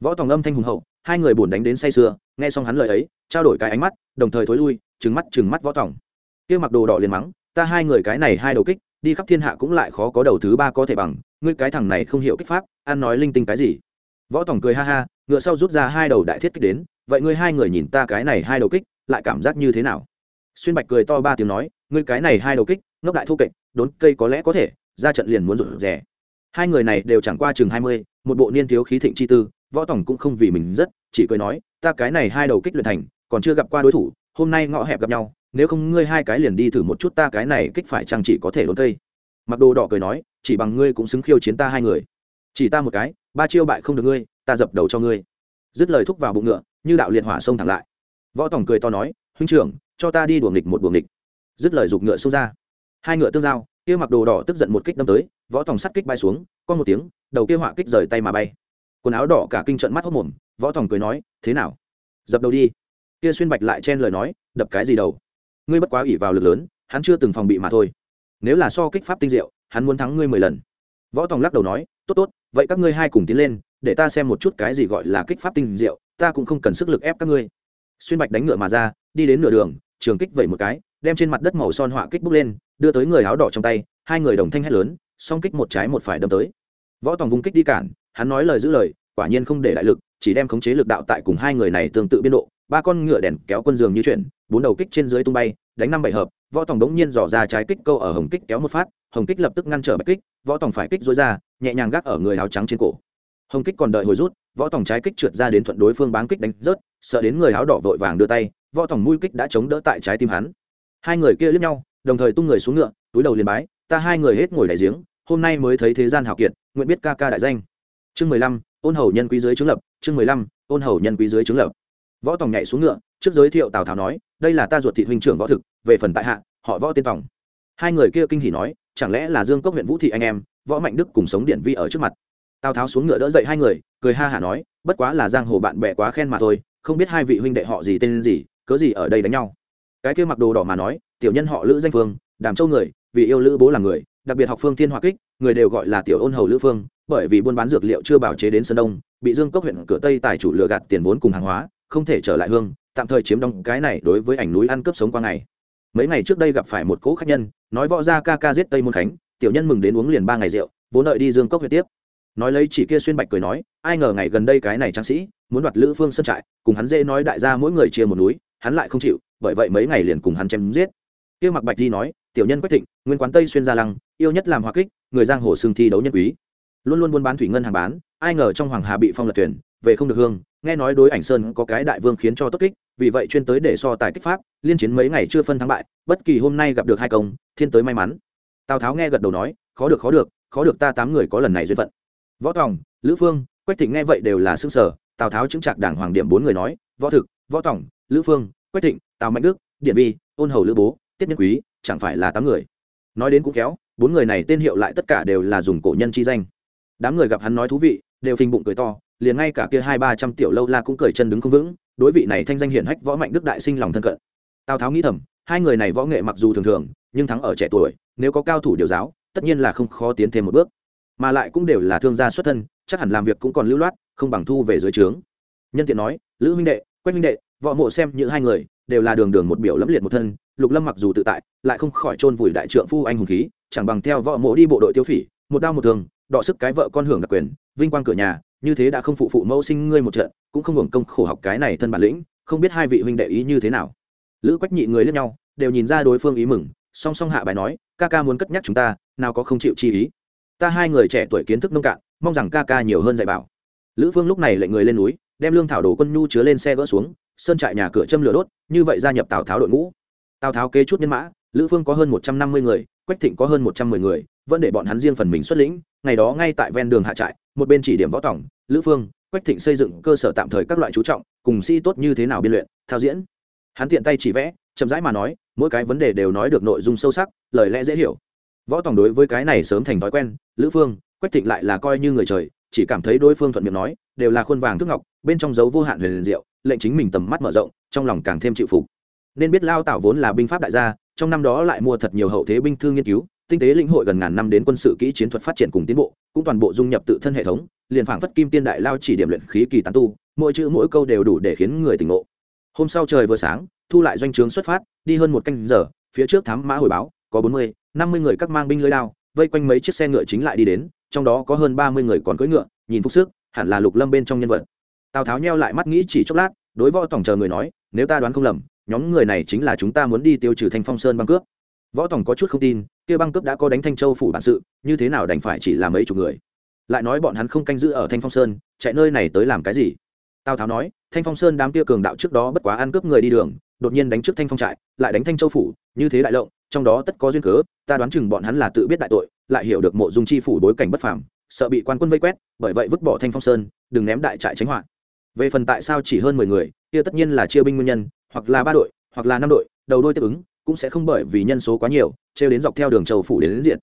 Võ tòng âm thanh hùng hậu, hai người buồn đánh đến say sưa, nghe xong hắn lời ấy, trao đổi cái ánh mắt, đồng thời thối lui, trừng mắt trừng mắt võ tòng. Kia mặc đồ đỏ liền mắng, ta hai người cái này hai đầu kích đi khắp thiên hạ cũng lại khó có đầu thứ ba có thể bằng, ngươi cái thằng này không hiểu kích pháp, ăn nói linh tinh cái gì? Võ tòng cười ha ha, ngựa sau rút ra hai đầu đại thiết kích đến, vậy ngươi hai người nhìn ta cái này hai đầu kích, lại cảm giác như thế nào? Xuyên bạch cười to ba tiếng nói, ngươi cái này hai đầu kích, ngốc đại thu kệch, đốn cây có lẽ có thể, ra trận liền muốn rụt rè. Hai người này đều chẳng qua chừng hai mươi, một bộ niên thiếu khí thịnh chi tư, võ tổng cũng không vì mình rất, chỉ cười nói, ta cái này hai đầu kích luyện thành, còn chưa gặp qua đối thủ, hôm nay ngõ hẹp gặp nhau nếu không ngươi hai cái liền đi thử một chút ta cái này kích phải chăng chỉ có thể đốn cây. Mặc đồ đỏ cười nói, chỉ bằng ngươi cũng xứng khiêu chiến ta hai người. Chỉ ta một cái, ba chiêu bại không được ngươi, ta dập đầu cho ngươi. Dứt lời thúc vào bụng ngựa, như đạo liệt hỏa xông thẳng lại. Võ tổng cười to nói, huynh trưởng, cho ta đi đuồng nghịch một đuồng nghịch. Dứt lời giục ngựa xông ra. Hai ngựa tương giao, kia mặc đồ đỏ tức giận một kích đâm tới, võ tòng sắt kích bay xuống, con một tiếng, đầu kia họa kích rời tay mà bay. Quần áo đỏ cả kinh trận mắt hốc mồm, võ tòng cười nói, thế nào? Dập đầu đi. Kia xuyên bạch lại chen lời nói, đập cái gì đầu? Ngươi bất quá ỷ vào lực lớn, hắn chưa từng phòng bị mà thôi. Nếu là so kích pháp tinh diệu, hắn muốn thắng ngươi mười lần. Võ tòng lắc đầu nói, tốt tốt, vậy các ngươi hai cùng tiến lên, để ta xem một chút cái gì gọi là kích pháp tinh diệu, ta cũng không cần sức lực ép các ngươi. Xuyên bạch đánh ngựa mà ra, đi đến nửa đường, trường kích vẩy một cái, đem trên mặt đất màu son họa kích bút lên, đưa tới người áo đỏ trong tay, hai người đồng thanh hét lớn, song kích một trái một phải đâm tới. Võ tòng vung kích đi cản, hắn nói lời giữ lời, quả nhiên không để đại lực, chỉ đem khống chế lực đạo tại cùng hai người này tương tự biên độ ba con ngựa đèn kéo quân giường như chuyển, bốn đầu kích trên dưới tung bay, đánh năm bảy hợp, võ tòng đống nhiên dò ra trái kích câu ở hồng kích kéo một phát, hồng kích lập tức ngăn trở bạch kích, võ tòng phải kích dối ra, nhẹ nhàng gác ở người áo trắng trên cổ. Hồng kích còn đợi hồi rút, võ tòng trái kích trượt ra đến thuận đối phương báng kích đánh rớt, sợ đến người áo đỏ vội vàng đưa tay, võ tòng mũi kích đã chống đỡ tại trái tim hắn. Hai người kia lướt nhau, đồng thời tung người xuống ngựa, túi đầu liền bái, ta hai người hết ngồi đại giếng, hôm nay mới thấy thế gian hào kiệt, nguyện biết ca ca đại danh. Chương mười lăm, ôn hầu nhân quý dưới trướng lập, chương mười lăm, ôn hầu nhân quý dưới trướng lập võ tòng nhảy xuống ngựa, trước giới thiệu tào tháo nói, đây là ta ruột thị huynh trưởng võ thực, về phần tại hạ, họ võ tiên tòng. Hai người kia kinh hỉ nói, chẳng lẽ là dương cốc huyện vũ thị anh em, võ mạnh đức cùng sống điển vi ở trước mặt? Tào tháo xuống ngựa đỡ dậy hai người, cười ha hả nói, bất quá là giang hồ bạn bè quá khen mà thôi, không biết hai vị huynh đệ họ gì tên gì, cớ gì ở đây đánh nhau? Cái kia mặc đồ đỏ mà nói, tiểu nhân họ lữ danh phương, đàm châu người, vì yêu lữ bố là người, đặc biệt học phương thiên hoa kích, người đều gọi là tiểu ôn hầu lữ phương, bởi vì buôn bán dược liệu chưa bảo chế đến sơn đông, bị dương cốc huyện cửa tây tài chủ lừa gạt tiền vốn cùng hàng hóa không thể trở lại hương, tạm thời chiếm đóng cái này đối với ảnh núi ăn cướp sống qua ngày. Mấy ngày trước đây gặp phải một cỗ khách nhân, nói võ ra ca ca giết tây môn khánh, tiểu nhân mừng đến uống liền ba ngày rượu, vốn đợi đi dương cốc huyện tiếp. Nói lấy chỉ kia xuyên bạch cười nói, ai ngờ ngày gần đây cái này tráng sĩ, muốn đoạt lữ phương sân trại, cùng hắn dễ nói đại gia mỗi người chia một núi, hắn lại không chịu, bởi vậy mấy ngày liền cùng hắn chém giết. Kia mặc bạch di nói, tiểu nhân quách thịnh, nguyên quán tây xuyên gia lăng, yêu nhất làm hoa kích, người giang hồ xương thi đấu nhân quý. Luôn luôn buôn bán thủy ngân hàng bán, ai ngờ trong hoàng hà bị phong lật tuyển về không được hương nghe nói đối ảnh sơn có cái đại vương khiến cho tốt kích, vì vậy chuyên tới để so tài kích pháp, liên chiến mấy ngày chưa phân thắng bại, bất kỳ hôm nay gặp được hai công, thiên tới may mắn. Tào tháo nghe gật đầu nói, khó được khó được khó được ta tám người có lần này duyên phận. Võ tòng, lữ phương, quách thịnh nghe vậy đều là xương sở tào tháo chứng trạc đảng hoàng điểm bốn người nói, võ thực, võ tòng, lữ phương, quách thịnh, tào mạnh đức, điện vi, ôn hầu lữ bố, tiết nhân quý, chẳng phải là tám người. Nói đến cũng kéo bốn người này tên hiệu lại tất cả đều là dùng cổ nhân chi danh. Đám người gặp hắn nói thú vị, đều phình bụng cười to liền ngay cả kia hai ba trăm tiểu lâu la cũng cười chân đứng không vững, đối vị này thanh danh hiển hách võ mạnh đức đại sinh lòng thân cận. Tào tháo nghĩ thầm, hai người này võ nghệ mặc dù thường thường, nhưng thắng ở trẻ tuổi, nếu có cao thủ điều giáo, tất nhiên là không khó tiến thêm một bước. Mà lại cũng đều là thương gia xuất thân, chắc hẳn làm việc cũng còn lưu loát, không bằng thu về dưới trướng. Nhân tiện nói, lữ huynh đệ, quách huynh đệ, võ mộ xem như hai người, đều là đường đường một biểu lẫm liệt một thân, lục lâm mặc dù tự tại, lại không khỏi chôn vùi đại trượng phu anh hùng khí, chẳng bằng theo võ mộ đi bộ đội tiêu phỉ, một đao một thường đọ sức cái vợ con hưởng đặc quyền, vinh quang cửa nhà như thế đã không phụ phụ mẫu sinh ngươi một trận, cũng không hưởng công khổ học cái này thân bản lĩnh, không biết hai vị huynh đệ ý như thế nào. Lữ quách nhị người lẫn nhau, đều nhìn ra đối phương ý mừng, song song hạ bài nói, ca ca muốn cất nhắc chúng ta, nào có không chịu chi ý. Ta hai người trẻ tuổi kiến thức nông cạn, mong rằng ca ca nhiều hơn dạy bảo. Lữ phương lúc này lệnh người lên núi, đem lương thảo đồ quân nhu chứa lên xe gỡ xuống, sơn trại nhà cửa châm lửa đốt, như vậy gia nhập tào tháo đội ngũ. Tào tháo kế chút nhân mã, lữ phương có hơn một trăm năm mươi người, quách thịnh có hơn một trăm mười người, vẫn để bọn hắn riêng phần mình xuất lĩnh ngày đó ngay tại ven đường hạ trại, một bên chỉ điểm võ tổng, lữ phương, quách thịnh xây dựng cơ sở tạm thời các loại chú trọng, cùng sĩ tốt như thế nào biên luyện, thao diễn. Hắn tiện tay chỉ vẽ, chậm rãi mà nói, mỗi cái vấn đề đều nói được nội dung sâu sắc, lời lẽ dễ hiểu. Võ tổng đối với cái này sớm thành thói quen, lữ phương, quách thịnh lại là coi như người trời, chỉ cảm thấy đối phương thuận miệng nói, đều là khuôn vàng thức ngọc, bên trong dấu vô hạn huyền diệu, lệnh chính mình tầm mắt mở rộng, trong lòng càng thêm chịu phục. Nên biết lao tảo vốn là binh pháp đại gia, trong năm đó lại mua thật nhiều hậu thế binh thương nghiên cứu tinh tế lĩnh hội gần ngàn năm đến quân sự kỹ chiến thuật phát triển cùng tiến bộ, cũng toàn bộ dung nhập tự thân hệ thống, liền phảng phất kim tiên đại lao chỉ điểm luyện khí kỳ tán tu, mỗi chữ mỗi câu đều đủ để khiến người tỉnh ngộ. Hôm sau trời vừa sáng, thu lại doanh trướng xuất phát, đi hơn một canh giờ, phía trước thám mã hồi báo, có bốn mươi, năm mươi người các mang binh lưới lao vây quanh mấy chiếc xe ngựa chính lại đi đến, trong đó có hơn ba mươi người còn cưỡi ngựa, nhìn phúc sức, hẳn là lục lâm bên trong nhân vật. Tào tháo nheo lại mắt nghĩ chỉ chốc lát, đối võ tổng chờ người nói, nếu ta đoán không lầm, nhóm người này chính là chúng ta muốn đi tiêu trừ thanh phong sơn băng cướp võ Tòng có chút không tin, kia băng cướp đã có đánh thanh châu phủ bản sự, như thế nào đành phải chỉ là mấy chục người? Lại nói bọn hắn không canh giữ ở thanh phong sơn, chạy nơi này tới làm cái gì? Tào tháo nói, thanh phong sơn đám kia cường đạo trước đó bất quá ăn cướp người đi đường, đột nhiên đánh trước thanh phong trại, lại đánh thanh châu phủ, như thế đại lộng, trong đó tất có duyên cớ, ta đoán chừng bọn hắn là tự biết đại tội, lại hiểu được mộ dung chi phủ bối cảnh bất phàm, sợ bị quan quân vây quét, bởi vậy vứt bỏ thanh phong sơn, đừng ném đại trại tránh họa. Về phần tại sao chỉ hơn mười người, kia tất nhiên là chia binh nguyên nhân, hoặc là ba đội, hoặc là năm đội, đầu đôi tiếp ứng cũng sẽ không bởi vì nhân số quá nhiều trêu đến dọc theo đường châu phủ đến, đến diện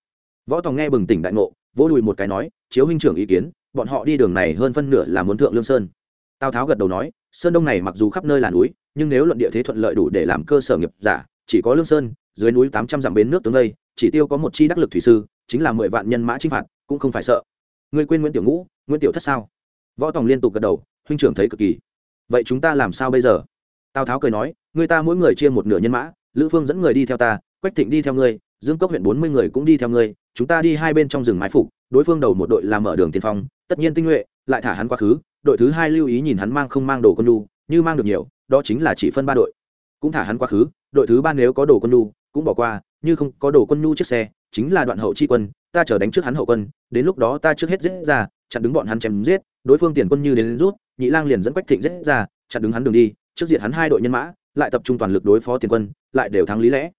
võ tòng nghe bừng tỉnh đại ngộ vỗ đùi một cái nói chiếu huynh trưởng ý kiến bọn họ đi đường này hơn phân nửa là muốn thượng lương sơn. Tào tháo gật đầu nói sơn đông này mặc dù khắp nơi là núi nhưng nếu luận địa thế thuận lợi đủ để làm cơ sở nghiệp giả chỉ có lương sơn dưới núi tám trăm dặm bến nước tướng đây chỉ tiêu có một chi đắc lực thủy sư chính là mười vạn nhân mã chinh phạt cũng không phải sợ. Ngươi quên nguyễn tiểu ngũ nguyễn tiểu thất sao? Võ tòng liên tục gật đầu huynh trưởng thấy cực kỳ. Vậy chúng ta làm sao bây giờ? Tào tháo cười nói người ta mỗi người chia một nửa nhân mã lữ phương dẫn người đi theo ta quách thịnh đi theo ngươi dương cốc huyện bốn mươi người cũng đi theo ngươi chúng ta đi hai bên trong rừng mái phục đối phương đầu một đội làm mở đường tiên phong tất nhiên tinh nhuệ lại thả hắn quá khứ đội thứ hai lưu ý nhìn hắn mang không mang đồ con nu như mang được nhiều đó chính là chỉ phân ba đội. Cũng thả hắn quá khứ đội thứ ba nếu có đồ con nu cũng bỏ qua như không có đồ quân nhu chiếc xe chính là đoạn hậu chi quân ta chờ đánh trước hắn hậu quân đến lúc đó ta trước hết giết ra chặn đứng bọn hắn chém giết đối phương tiền quân như đến, đến rút nhị lang liền dẫn quách thịnh giết ra chặn đứng hắn đường đi trước diệt hắn hai đội nhân mã lại tập trung toàn lực đối phó tiền quân, lại đều thắng lý lẽ.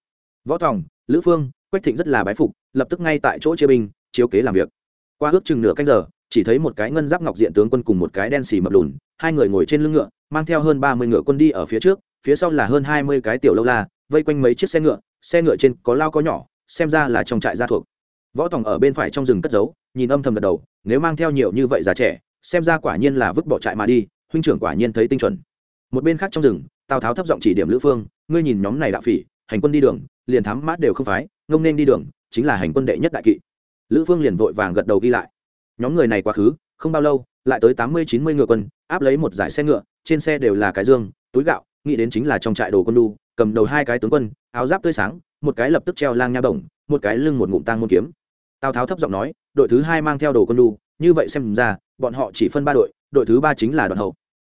Võ tòng, lữ phương, quách thịnh rất là bái phục, lập tức ngay tại chỗ chia binh, chiếu kế làm việc. Qua ước chừng nửa canh giờ, chỉ thấy một cái ngân giáp ngọc diện tướng quân cùng một cái đen xì mập lùn, hai người ngồi trên lưng ngựa, mang theo hơn ba mươi ngựa quân đi ở phía trước, phía sau là hơn hai mươi cái tiểu lâu la, vây quanh mấy chiếc xe ngựa xe ngựa trên có lao có nhỏ, xem ra là trong trại gia thuộc. Võ tòng ở bên phải trong rừng cất giấu, nhìn âm thầm gật đầu, nếu mang theo nhiều như vậy già trẻ, xem ra quả nhiên là vứt bỏ trại mà đi, huynh trưởng quả nhiên thấy tinh chuẩn một bên khác trong rừng, tào tháo thấp giọng chỉ điểm lữ phương, ngươi nhìn nhóm này đạo phỉ, hành quân đi đường, liền thám mát đều không phái, ngông nên đi đường, chính là hành quân đệ nhất đại kỵ. Lữ phương liền vội vàng gật đầu ghi lại. Nhóm người này quá khứ, không bao lâu, lại tới tám mươi, chín mươi ngựa quân, áp lấy một giải xe ngựa, trên xe đều là cái dương, túi gạo, nghĩ đến chính là trong trại đồ quân đu, cầm đầu hai cái tướng quân, áo giáp tươi sáng, một cái lập tức treo lang nha bổng, một cái lưng một ngụm tang môn kiếm. Tào tháo thấp giọng nói, đội thứ hai mang theo đồ quân đu, như vậy xem ra, bọn họ chỉ phân ba đội đội thứ ba chính là đoàn hậu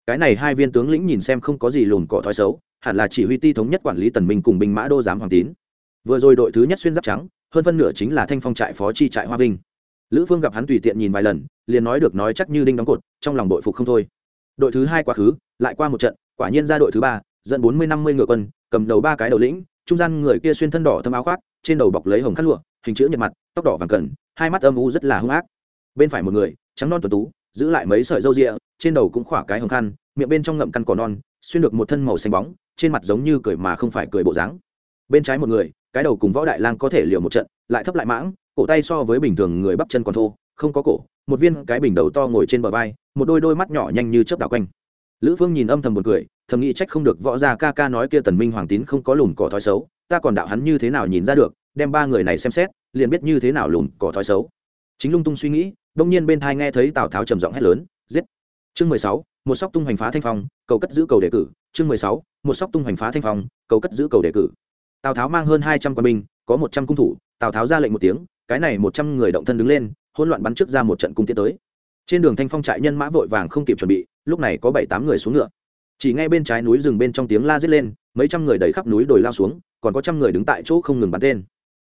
cái này hai viên tướng lĩnh nhìn xem không có gì lùn cỏ thói xấu, hẳn là chỉ huy ti thống nhất quản lý tần minh cùng binh mã đô giám hoàng tín. Vừa rồi đội thứ nhất xuyên giáp trắng, hơn phân nửa chính là thanh phong trại phó chi trại hoa vinh. Lữ phương gặp hắn tùy tiện nhìn vài lần, liền nói được nói chắc như đinh đóng cột, trong lòng đội phục không thôi. Đội thứ hai quá khứ, lại qua một trận, quả nhiên ra đội thứ ba, dẫn bốn mươi năm mươi ngựa quân, cầm đầu ba cái đầu lĩnh, trung gian người kia xuyên thân đỏ thâm áo khoác, trên đầu bọc lấy hồng khăn lụa, hình chữ nhật mặt, tóc đỏ vàng cẩn hai mắt âm u rất là hung ác. Bên phải một người, trắng non tuần tú giữ lại mấy sợi râu rịa, trên đầu cũng khỏa cái hồng khăn, miệng bên trong ngậm căn cỏ non, xuyên được một thân màu xanh bóng, trên mặt giống như cười mà không phải cười bộ dáng. Bên trái một người, cái đầu cùng võ đại lang có thể liều một trận, lại thấp lại mãng, cổ tay so với bình thường người bắp chân còn thô, không có cổ, một viên cái bình đầu to ngồi trên bờ vai, một đôi đôi mắt nhỏ nhanh như chớp đảo quanh. Lữ phương nhìn âm thầm một cười, thầm nghĩ trách không được võ gia ca ca nói kia tần minh hoàng tín không có lùn cỏ thói xấu, ta còn đạo hắn như thế nào nhìn ra được, đem ba người này xem xét, liền biết như thế nào lùn cỏ thói xấu. Chính lung tung suy nghĩ đông nhiên bên thai nghe thấy tào tháo trầm giọng hét lớn, giết. Chương mười sáu, một sóc tung hoành phá thanh phong, cầu cất giữ cầu đề cử. Chương mười sáu, một sóc tung hoành phá thanh phong, cầu cất giữ cầu đề cử. Tào tháo mang hơn hai trăm quân binh, có một trăm cung thủ. Tào tháo ra lệnh một tiếng, cái này một trăm người động thân đứng lên, hỗn loạn bắn trước ra một trận cung tiến tới. Trên đường thanh phong trại nhân mã vội vàng không kịp chuẩn bị, lúc này có bảy tám người xuống ngựa. Chỉ ngay bên trái núi rừng bên trong tiếng la giết lên, mấy trăm người đẩy khắp núi đồi lao xuống, còn có trăm người đứng tại chỗ không ngừng bắn tên.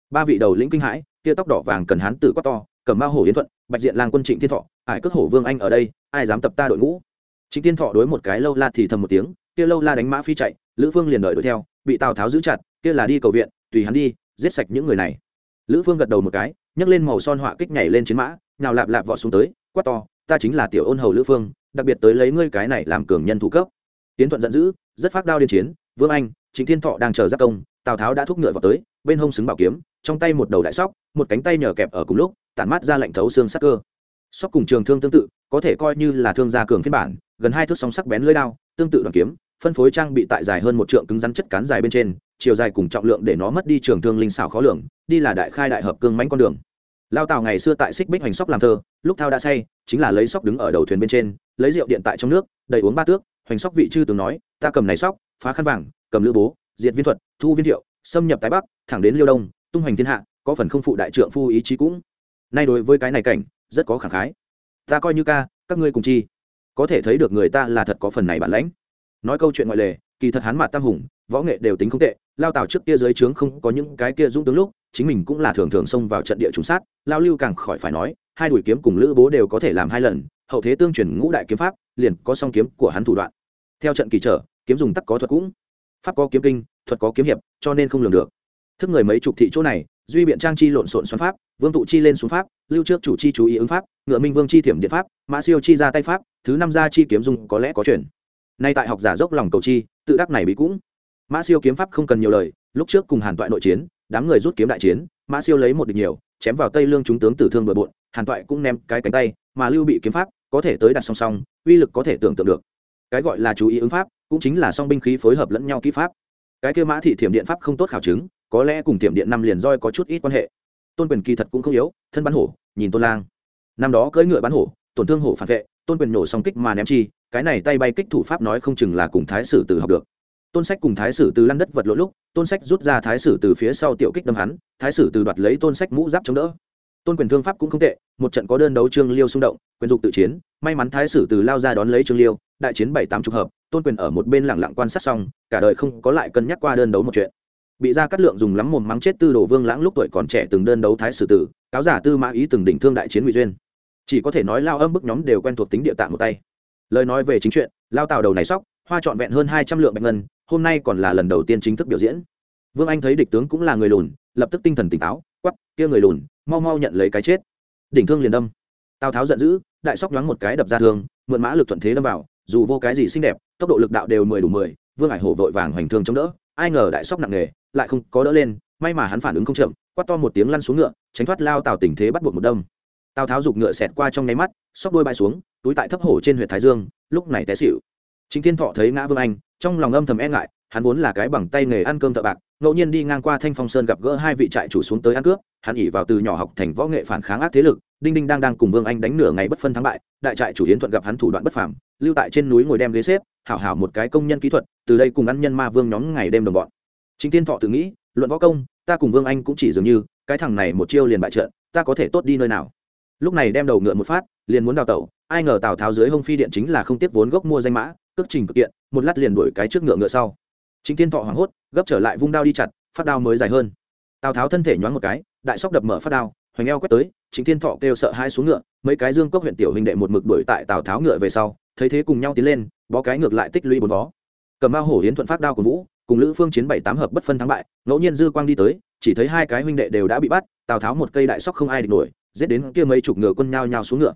Ba vị đầu lĩnh kinh hãi, tia tóc đỏ vàng cần hán tử quát to cầm ma hổ yến thuận, bạch diện lang quân trịnh thiên thọ, ải cước hổ vương anh ở đây, ai dám tập ta đội ngũ? Trịnh thiên thọ đối một cái lâu la thì thầm một tiếng, kia lâu la đánh mã phi chạy, lữ phương liền đợi đuổi theo, bị tào tháo giữ chặt, kia là đi cầu viện, tùy hắn đi, giết sạch những người này. Lữ phương gật đầu một cái, nhấc lên màu son họa kích nhảy lên chiến mã, nào lạp lạp vọt xuống tới, quát to, ta chính là tiểu ôn hầu lữ phương, đặc biệt tới lấy ngươi cái này làm cường nhân thủ cấp. Tiến thuận giận dữ, rất phát đao điên chiến, vương anh chính thiên thọ đang chờ giác công, tào tháo đã thúc ngựa vào tới, bên hông xứng bảo kiếm, trong tay một đầu đại sóc, một cánh tay nhờ kẹp ở cùng lúc tản mát ra lệnh thấu xương sắc cơ. Sóc cùng trường thương tương tự, có thể coi như là thương gia cường phiên bản, gần hai thước song sắc bén lưỡi đao, tương tự đoàn kiếm, phân phối trang bị tại dài hơn một trượng cứng rắn chất cán dài bên trên, chiều dài cùng trọng lượng để nó mất đi trường thương linh xảo khó lường, đi là đại khai đại hợp cương mãnh con đường. Lao tào ngày xưa tại xích bích hoành sóc làm thơ, lúc thao đã say, chính là lấy sóc đứng ở đầu thuyền bên trên, lấy rượu điện tại trong nước, đầy uống ba tước, hoành sóc vị chư từng nói, ta cầm này sóc, phá khăn vàng, cầm lữ bố, diệt viên thuật, thu viên thiệu, xâm nhập tái bắc, thẳng đến liêu đông, tung hoành thiên hạ, có phần không phụ đại trượng phu ý chí cũng nay đối với cái này cảnh, rất có khẳng khái. Ta coi như ca, các ngươi cùng chi. Có thể thấy được người ta là thật có phần này bản lãnh. Nói câu chuyện ngoại lệ, kỳ thật hán mạt tam hùng, võ nghệ đều tính không tệ, lao tào trước kia dưới trướng không có những cái kia dũng tướng lúc, chính mình cũng là thường thường xông vào trận địa trùng sát, lao lưu càng khỏi phải nói, hai đuổi kiếm cùng lữ bố đều có thể làm hai lần, hậu thế tương truyền ngũ đại kiếm pháp, liền có song kiếm của hắn thủ đoạn. Theo trận kỳ trở, kiếm dùng tắc có thuật cũng. Pháp có kiếm kinh, thuật có kiếm hiệp, cho nên không lường được. Thức người mấy chục thị chỗ này duy biện trang chi lộn xộn xoắn pháp, vương tụ chi lên xuống pháp, lưu trước chủ chi chú ý ứng pháp, ngựa minh vương chi thiểm điện pháp, mã siêu chi ra tay pháp, thứ năm gia chi kiếm dùng có lẽ có chuyển nay tại học giả dốc lòng cầu chi, tự đắc này bị cũng. Mã siêu kiếm pháp không cần nhiều lời, lúc trước cùng hàn toại nội chiến, đám người rút kiếm đại chiến, mã siêu lấy một địch nhiều, chém vào tây lương chúng tướng tử thương bừa bộn, hàn toại cũng ném cái cánh tay, mà lưu bị kiếm pháp có thể tới đặt song song, uy lực có thể tưởng tượng được. Cái gọi là chú ý ứng pháp, cũng chính là song binh khí phối hợp lẫn nhau kỹ pháp. Cái kia mã thị thiểm điện pháp không tốt khảo chứng có lẽ cùng tiệm điện năm liền roi có chút ít quan hệ. Tôn quyền kỳ thật cũng không yếu, thân bắn hổ, nhìn tôn lang. Năm đó cưỡi ngựa bắn hổ, tổn thương hổ phản vệ, tôn quyền nổ song kích mà ném chi, cái này tay bay kích thủ pháp nói không chừng là cùng thái sử từ học được. Tôn sách cùng thái sử từ lăn đất vật lỗ lúc, tôn sách rút ra thái sử từ phía sau tiểu kích đâm hắn, thái sử từ đoạt lấy tôn sách mũ giáp chống đỡ. Tôn quyền thương pháp cũng không tệ, một trận có đơn đấu trương liêu xung động, quyền dục tự chiến, may mắn thái sử từ lao ra đón lấy trương liêu, đại chiến bảy tám chục hợp, tôn quyền ở một bên lẳng lặng quan sát xong, cả đời không có lại cân nhắc qua đơn đấu một chuyện bị ra cắt lượng dùng lắm mồm mắng chết tư đồ vương lãng lúc tuổi còn trẻ từng đơn đấu thái sử tử, cáo giả tư mã ý từng đỉnh thương đại chiến ngụy duyên. Chỉ có thể nói lao âm bức nhóm đều quen thuộc tính địa tạng một tay. Lời nói về chính chuyện, lao tàu đầu này sóc, hoa trọn vẹn hơn hai trăm lượng bạch ngân, hôm nay còn là lần đầu tiên chính thức biểu diễn. Vương anh thấy địch tướng cũng là người lùn, lập tức tinh thần tỉnh táo quắp kia người lùn, mau mau nhận lấy cái chết. Đỉnh thương liền đâm. Tào tháo giận dữ, đại sóc nhoáng một cái đập ra thương, mượn mã lực thuận thế đâm vào, dù vô cái gì xinh đẹp, tốc độ lực đạo đều mười đủ mười, vương ải hổ vội vàng hoành thương chống đỡ ai ngờ đại sóc nặng nề lại không có đỡ lên, may mà hắn phản ứng không chậm, quát to một tiếng lăn xuống ngựa, tránh thoát lao tào tình thế bắt buộc một đâm. Tào tháo giục ngựa xẹt qua trong nháy mắt, sóc đôi bay xuống, túi tại thấp hổ trên huyện thái dương, lúc này té xịu chính thiên thọ thấy ngã vương anh, trong lòng âm thầm e ngại, hắn vốn là cái bằng tay nghề ăn cơm thợ bạc, ngẫu nhiên đi ngang qua thanh phong sơn gặp gỡ hai vị trại chủ xuống tới ăn cướp, hắn ỉ vào từ nhỏ học thành võ nghệ phản kháng ác thế lực, đinh đinh đang đang cùng vương anh đánh nửa ngày bất phân thắng bại, đại trại chủ yến thuận gặp hắn thủ đoạn bất phàm, lưu tại trên núi ngồi đem ghế xếp hảo hảo một cái công nhân kỹ thuật, từ đây cùng ăn nhân ma vương nhóm ngày đêm đồng bọn. Chính tiên thọ tự nghĩ, luận võ công, ta cùng vương anh cũng chỉ dường như, cái thằng này một chiêu liền bại trận, ta có thể tốt đi nơi nào? Lúc này đem đầu ngựa một phát, liền muốn đào tẩu, ai ngờ tào tháo dưới hông phi điện chính là không tiếp vốn gốc mua danh mã, cước trình cực kiện, một lát liền đuổi cái trước ngựa ngựa sau. Chính tiên thọ hoảng hốt, gấp trở lại vung đao đi chặt, phát đao mới dài hơn. Tào tháo thân thể nhoáng một cái, đại sóc đập mở phát đao, hoành eo quét tới, chính thiên thọ kêu sợ hai xuống ngựa, mấy cái dương cốc huyện tiểu hình đệ một mực đuổi tại tào tháo ngựa về sau thấy thế cùng nhau tiến lên, bó cái ngược lại tích lũy bốn vó. Cầm bao hổ hiến thuận phát đao của vũ, cùng lữ phương chiến bảy tám hợp bất phân thắng bại, ngẫu nhiên dư quang đi tới, chỉ thấy hai cái huynh đệ đều đã bị bắt, tào tháo một cây đại sóc không ai địch nổi, giết đến kia mấy chục ngựa quân nhao nhao xuống ngựa.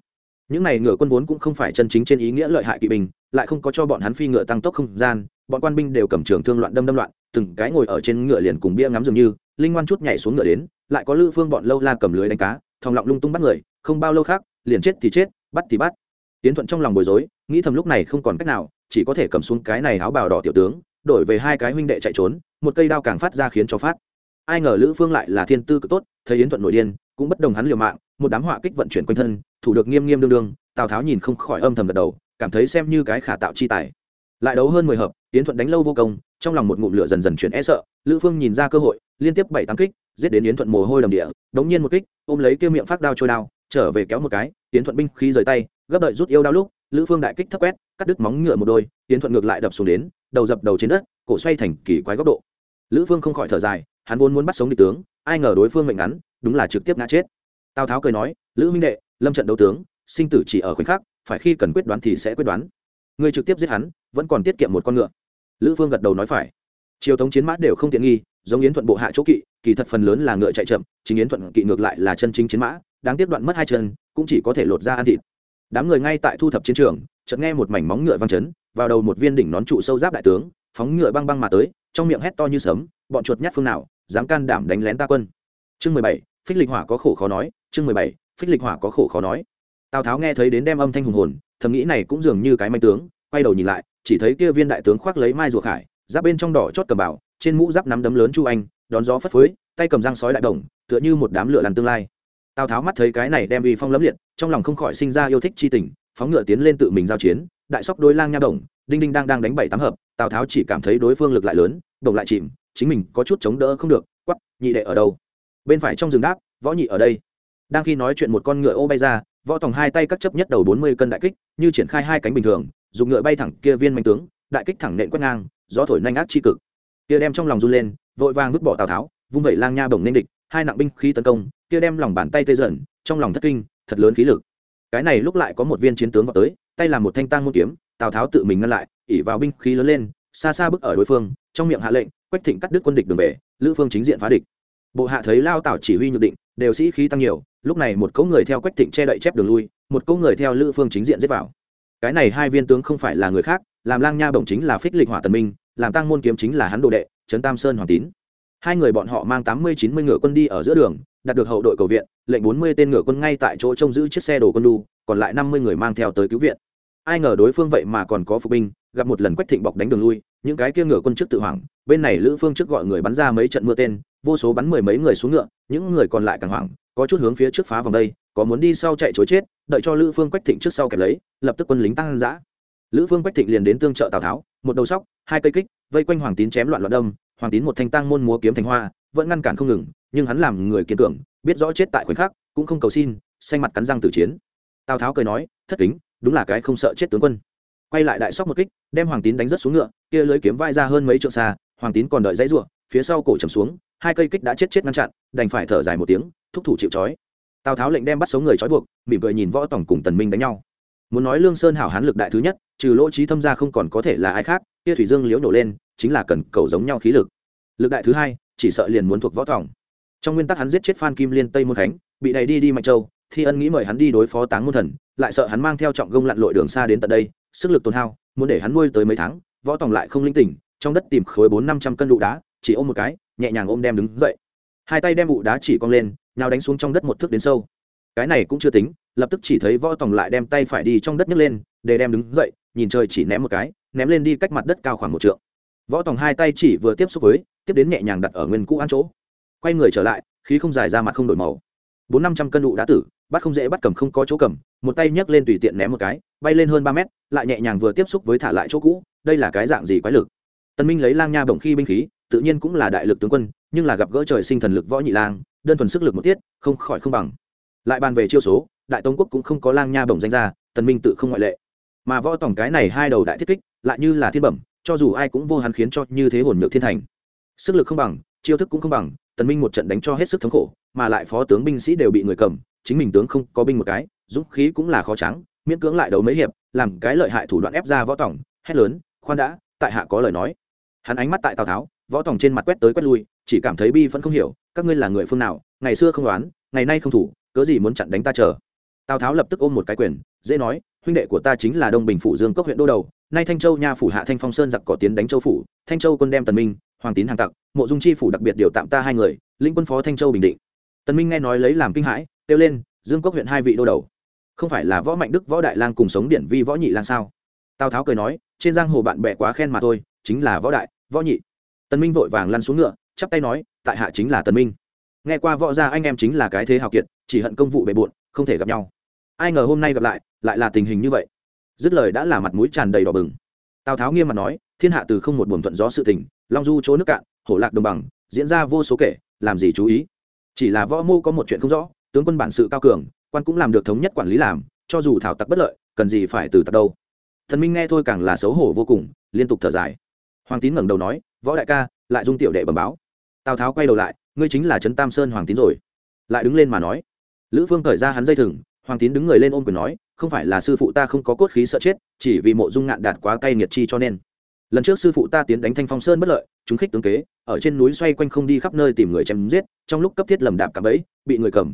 Những này ngựa quân vốn cũng không phải chân chính trên ý nghĩa lợi hại kỵ binh, lại không có cho bọn hắn phi ngựa tăng tốc không gian, bọn quan binh đều cầm trường thương loạn đâm đâm loạn, từng cái ngồi ở trên ngựa liền cùng bia ngắm dường như, linh ngoan chút nhảy xuống ngựa đến, lại có lữ phương bọn lâu la cầm lưới đánh cá, thòng lọng lung tung bắt người, không bao lâu khác, liền chết thì chết, bắt thì bắt tiến thuận trong lòng bối rối, nghĩ thầm lúc này không còn cách nào, chỉ có thể cầm xuống cái này áo bào đỏ tiểu tướng, đổi về hai cái huynh đệ chạy trốn, một cây đao càng phát ra khiến cho phát. Ai ngờ lữ phương lại là thiên tư cực tốt, thấy yến thuận nội điên, cũng bất đồng hắn liều mạng, một đám họa kích vận chuyển quanh thân, thủ được nghiêm nghiêm đương đương, tào tháo nhìn không khỏi âm thầm gật đầu, cảm thấy xem như cái khả tạo chi tài. Lại đấu hơn mười hợp, yến thuận đánh lâu vô công, trong lòng một ngụm lửa dần dần chuyển e sợ, lữ phương nhìn ra cơ hội, liên tiếp bảy tám kích, giết đến yến thuận mồ hôi đầm địa, đống nhiên một kích, ôm lấy kia miệng phát đao trôi đao, trở về kéo một cái, yến thuận binh khi rời tay gấp đợi rút yêu đao lúc, lữ phương đại kích thấp quét, cắt đứt móng ngựa một đôi yến thuận ngược lại đập xuống đến, đầu dập đầu trên đất, cổ xoay thành kỳ quái góc độ. Lữ phương không khỏi thở dài, hắn vốn muốn bắt sống địch tướng, ai ngờ đối phương mệnh ngắn, đúng là trực tiếp ngã chết. Tào tháo cười nói, lữ minh đệ, lâm trận đấu tướng, sinh tử chỉ ở khoảnh khắc, phải khi cần quyết đoán thì sẽ quyết đoán. Người trực tiếp giết hắn, vẫn còn tiết kiệm một con ngựa. Lữ phương gật đầu nói phải. Triều thống chiến mã đều không tiện nghi, giống yến thuận bộ hạ chỗ kỵ, kỳ thật phần lớn là ngựa chạy chậm, chính yến thuận kỵ ngược lại là chân chính chiến mã, đáng tiếc đoạn mất hai chân, cũng chỉ có thể lột ra ăn thịt đám người ngay tại thu thập chiến trường, chợt nghe một mảnh móng ngựa văng chấn, vào đầu một viên đỉnh nón trụ sâu giáp đại tướng, phóng ngựa băng băng mà tới, trong miệng hét to như sấm, bọn chuột nhát phương nào, dám can đảm đánh lén ta quân. Chương mười bảy, phích lịch hỏa có khổ khó nói, chương mười bảy, phích lịch hỏa có khổ khó nói. Tào tháo nghe thấy đến đem âm thanh hùng hồn, thầm nghĩ này cũng dường như cái manh tướng, quay đầu nhìn lại, chỉ thấy kia viên đại tướng khoác lấy mai ruột khải, giáp bên trong đỏ chót cầm bảo trên mũ giáp nắm đấm lớn chu anh, đón gió phất phới, tay cầm răng sói đại đồng, tựa như một đám lửa lằn tương lai tào tháo mắt thấy cái này đem uy phong lẫm liệt, trong lòng không khỏi sinh ra yêu thích chi tình, phóng ngựa tiến lên tự mình giao chiến, đại sóc đôi lang nha đồng đinh đinh đang đang đánh bảy tám hợp, tào tháo chỉ cảm thấy đối phương lực lại lớn đồng lại chìm, chính mình có chút chống đỡ không được, quắp, nhị đệ ở đâu? Bên phải trong rừng đáp, võ nhị ở đây. Đang khi nói chuyện một con ngựa ô bay ra, võ tòng hai tay các chấp nhất đầu bốn mươi cân đại kích, như triển khai hai cánh bình thường, dùng ngựa bay thẳng kia viên mạnh tướng, đại kích thẳng nện quét ngang, gió thổi nhanh ác chi cực. Kia đem trong lòng run lên, vội vàng vứt bỏ tào tháo, vung vẩy lang nha bổng nên địch, hai nặng binh khí tấn công kia đem lòng bàn tay tê dần, trong lòng thất kinh, thật lớn khí lực. Cái này lúc lại có một viên chiến tướng vào tới, tay làm một thanh tang môn kiếm, tào tháo tự mình ngăn lại ỉ vào binh khí lớn lên, xa xa bước ở đối phương, trong miệng hạ lệnh, quách thịnh cắt đứt quân địch đường về, lữ phương chính diện phá địch. Bộ hạ thấy lao tảo chỉ huy nhược định, đều sĩ khí tăng nhiều, lúc này một cỗ người theo quách thịnh che đậy chép đường lui, một cỗ người theo lữ phương chính diện giết vào. Cái này hai viên tướng không phải là người khác, làm lang nha bổng chính là phích lịch hỏa tần minh, làm tăng môn kiếm chính là hắn đồ đệ, trấn tam sơn hoàng tín. Hai người bọn họ mang tám mươi chín mươi ngựa quân đi ở giữa đường đạt được hậu đội cầu viện, lệnh bốn mươi tên ngựa quân ngay tại chỗ trông giữ chiếc xe đồ quân đu, còn lại năm mươi người mang theo tới cứu viện. Ai ngờ đối phương vậy mà còn có phục binh, gặp một lần quách thịnh bọc đánh đường lui, những cái kia ngựa quân trước tự hoảng, bên này lữ phương trước gọi người bắn ra mấy trận mưa tên, vô số bắn mười mấy người xuống ngựa, những người còn lại càng hoảng, có chút hướng phía trước phá vòng đây, có muốn đi sau chạy chối chết, đợi cho lữ phương quách thịnh trước sau kẹp lấy, lập tức quân lính tăng giã. Lữ phương quách thịnh liền đến tương trợ tào tháo, một đầu sóc, hai cây kích, vây quanh hoàng tín chém loạn loạn đông hoàng tín một thanh tăng môn múa kiếm thành hoa, vẫn ngăn cản không ngừng nhưng hắn làm người kiên cường, biết rõ chết tại khoảnh khắc, cũng không cầu xin, xanh mặt cắn răng tử chiến. Tào tháo cười nói, thất kính, đúng là cái không sợ chết tướng quân. Quay lại đại sóc một kích, đem hoàng tín đánh rất xuống ngựa, kia lưới kiếm vai ra hơn mấy trượng xa, hoàng tín còn đợi dãy ruộng, phía sau cổ trầm xuống, hai cây kích đã chết chết ngăn chặn, đành phải thở dài một tiếng, thúc thủ chịu trói. Tào tháo lệnh đem bắt sống người trói buộc, mỉm cười nhìn võ tổng cùng tần minh đánh nhau. Muốn nói lương sơn hảo hán lực đại thứ nhất, trừ lỗ trí thâm ra không còn có thể là ai khác, kia thủy dương liễu nổ lên, chính là cần cầu giống nhau khí lực. Lực đại thứ hai, chỉ sợ liền muốn thuộc võ tổng trong nguyên tắc hắn giết chết phan kim liên tây môn khánh, bị đầy đi đi mạnh châu, thi ân nghĩ mời hắn đi đối phó táng môn thần, lại sợ hắn mang theo trọng gông lặn lội đường xa đến tận đây, sức lực tồn hao, muốn để hắn nuôi tới mấy tháng, võ tòng lại không linh tỉnh, trong đất tìm khối bốn năm trăm cân đụ đá, chỉ ôm một cái, nhẹ nhàng ôm đem đứng dậy. Hai tay đem ụ đá chỉ cong lên, nào đánh xuống trong đất một thước đến sâu. Cái này cũng chưa tính, lập tức chỉ thấy võ tòng lại đem tay phải đi trong đất nhấc lên, để đem đứng dậy, nhìn trời chỉ ném một cái, ném lên đi cách mặt đất cao khoảng một trượng. Võ tòng hai tay chỉ vừa tiếp xúc với, tiếp đến nhẹ nhàng đặt ở nguyên cũ ăn chỗ quay người trở lại, khí không dài ra mặt không đổi màu. Bốn năm trăm cân đụ đá tử, bắt không dễ bắt cầm không có chỗ cầm, một tay nhấc lên tùy tiện ném một cái, bay lên hơn ba mét, lại nhẹ nhàng vừa tiếp xúc với thả lại chỗ cũ, đây là cái dạng gì quái lực? Tân minh lấy lang nha bổng khi binh khí, tự nhiên cũng là đại lực tướng quân, nhưng là gặp gỡ trời sinh thần lực võ nhị lang, đơn thuần sức lực một tiết, không khỏi không bằng. Lại bàn về chiêu số, đại tống quốc cũng không có lang nha bổng danh ra tân minh tự không ngoại lệ. Mà võ tổng cái này hai đầu đại thiết kích, lại như là thiên bẩm, cho dù ai cũng vô hắn khiến cho như thế hồn nhược thiên thành. Sức lực không bằng, chiêu thức cũng không bằng tần minh một trận đánh cho hết sức thống khổ, mà lại phó tướng binh sĩ đều bị người cầm, chính mình tướng không có binh một cái, dũng khí cũng là khó trắng miễn cưỡng lại đấu mấy hiệp, làm cái lợi hại thủ đoạn ép ra võ tổng, hét lớn, khoan đã, tại hạ có lời nói. Hắn ánh mắt tại tào tháo, võ tổng trên mặt quét tới quét lui, chỉ cảm thấy bi vẫn không hiểu, các ngươi là người phương nào, ngày xưa không đoán, ngày nay không thủ, cớ gì muốn chặn đánh ta chờ? Tào tháo lập tức ôm một cái quyền, dễ nói, huynh đệ của ta chính là đông bình phủ dương cốc huyện đô đầu, nay thanh châu nha phủ hạ thanh phong sơn giặc cỏ tiến đánh châu phủ, thanh châu quân đem tần minh hoàng tín hàng tặc, mộ dung chi phủ đặc biệt điều tạm ta hai người linh quân phó thanh châu bình định. Tần minh nghe nói lấy làm kinh hãi, kêu lên, dương cốc huyện hai vị đô đầu. Không phải là võ mạnh đức, võ đại lang cùng sống điển vi võ nhị lang sao? Tào tháo cười nói, trên giang hồ bạn bè quá khen mà thôi, chính là võ đại, võ nhị. Tần minh vội vàng lăn xuống ngựa, chắp tay nói, tại hạ chính là tần minh. Nghe qua võ gia anh em chính là cái thế hào kiệt, chỉ hận công vụ bề bộn, không thể gặp nhau. Ai ngờ hôm nay gặp lại lại là tình hình như vậy. Dứt lời đã là mặt mũi tràn đầy đỏ bừng. Tào tháo nghiêm mặt nói, thiên hạ từ không một buồn thuận gió sự tình long du chỗ nước cạn, hổ lạc đồng bằng, diễn ra vô số kể, làm gì chú ý. Chỉ là võ mô có một chuyện không rõ, tướng quân bản sự cao cường, quan cũng làm được thống nhất quản lý làm, cho dù thảo tặc bất lợi, cần gì phải từ tặc đâu. Thần minh nghe thôi càng là xấu hổ vô cùng, liên tục thở dài. Hoàng tín ngẩng đầu nói, võ đại ca, lại dung tiểu đệ bẩm báo. Tào tháo quay đầu lại, ngươi chính là trấn tam sơn hoàng tín rồi. Lại đứng lên mà nói, lữ phương thời ra hắn dây thừng, hoàng tín đứng người lên ôm quyền nói, không phải là sư phụ ta không có cốt khí sợ chết, chỉ vì mộ dung ngạn đạt quá cay nghiệt chi cho nên lần trước sư phụ ta tiến đánh thanh phong sơn bất lợi, chúng khích tướng kế, ở trên núi xoay quanh không đi khắp nơi tìm người chém giết, trong lúc cấp thiết lầm đạp cả bẫy, bị người cầm.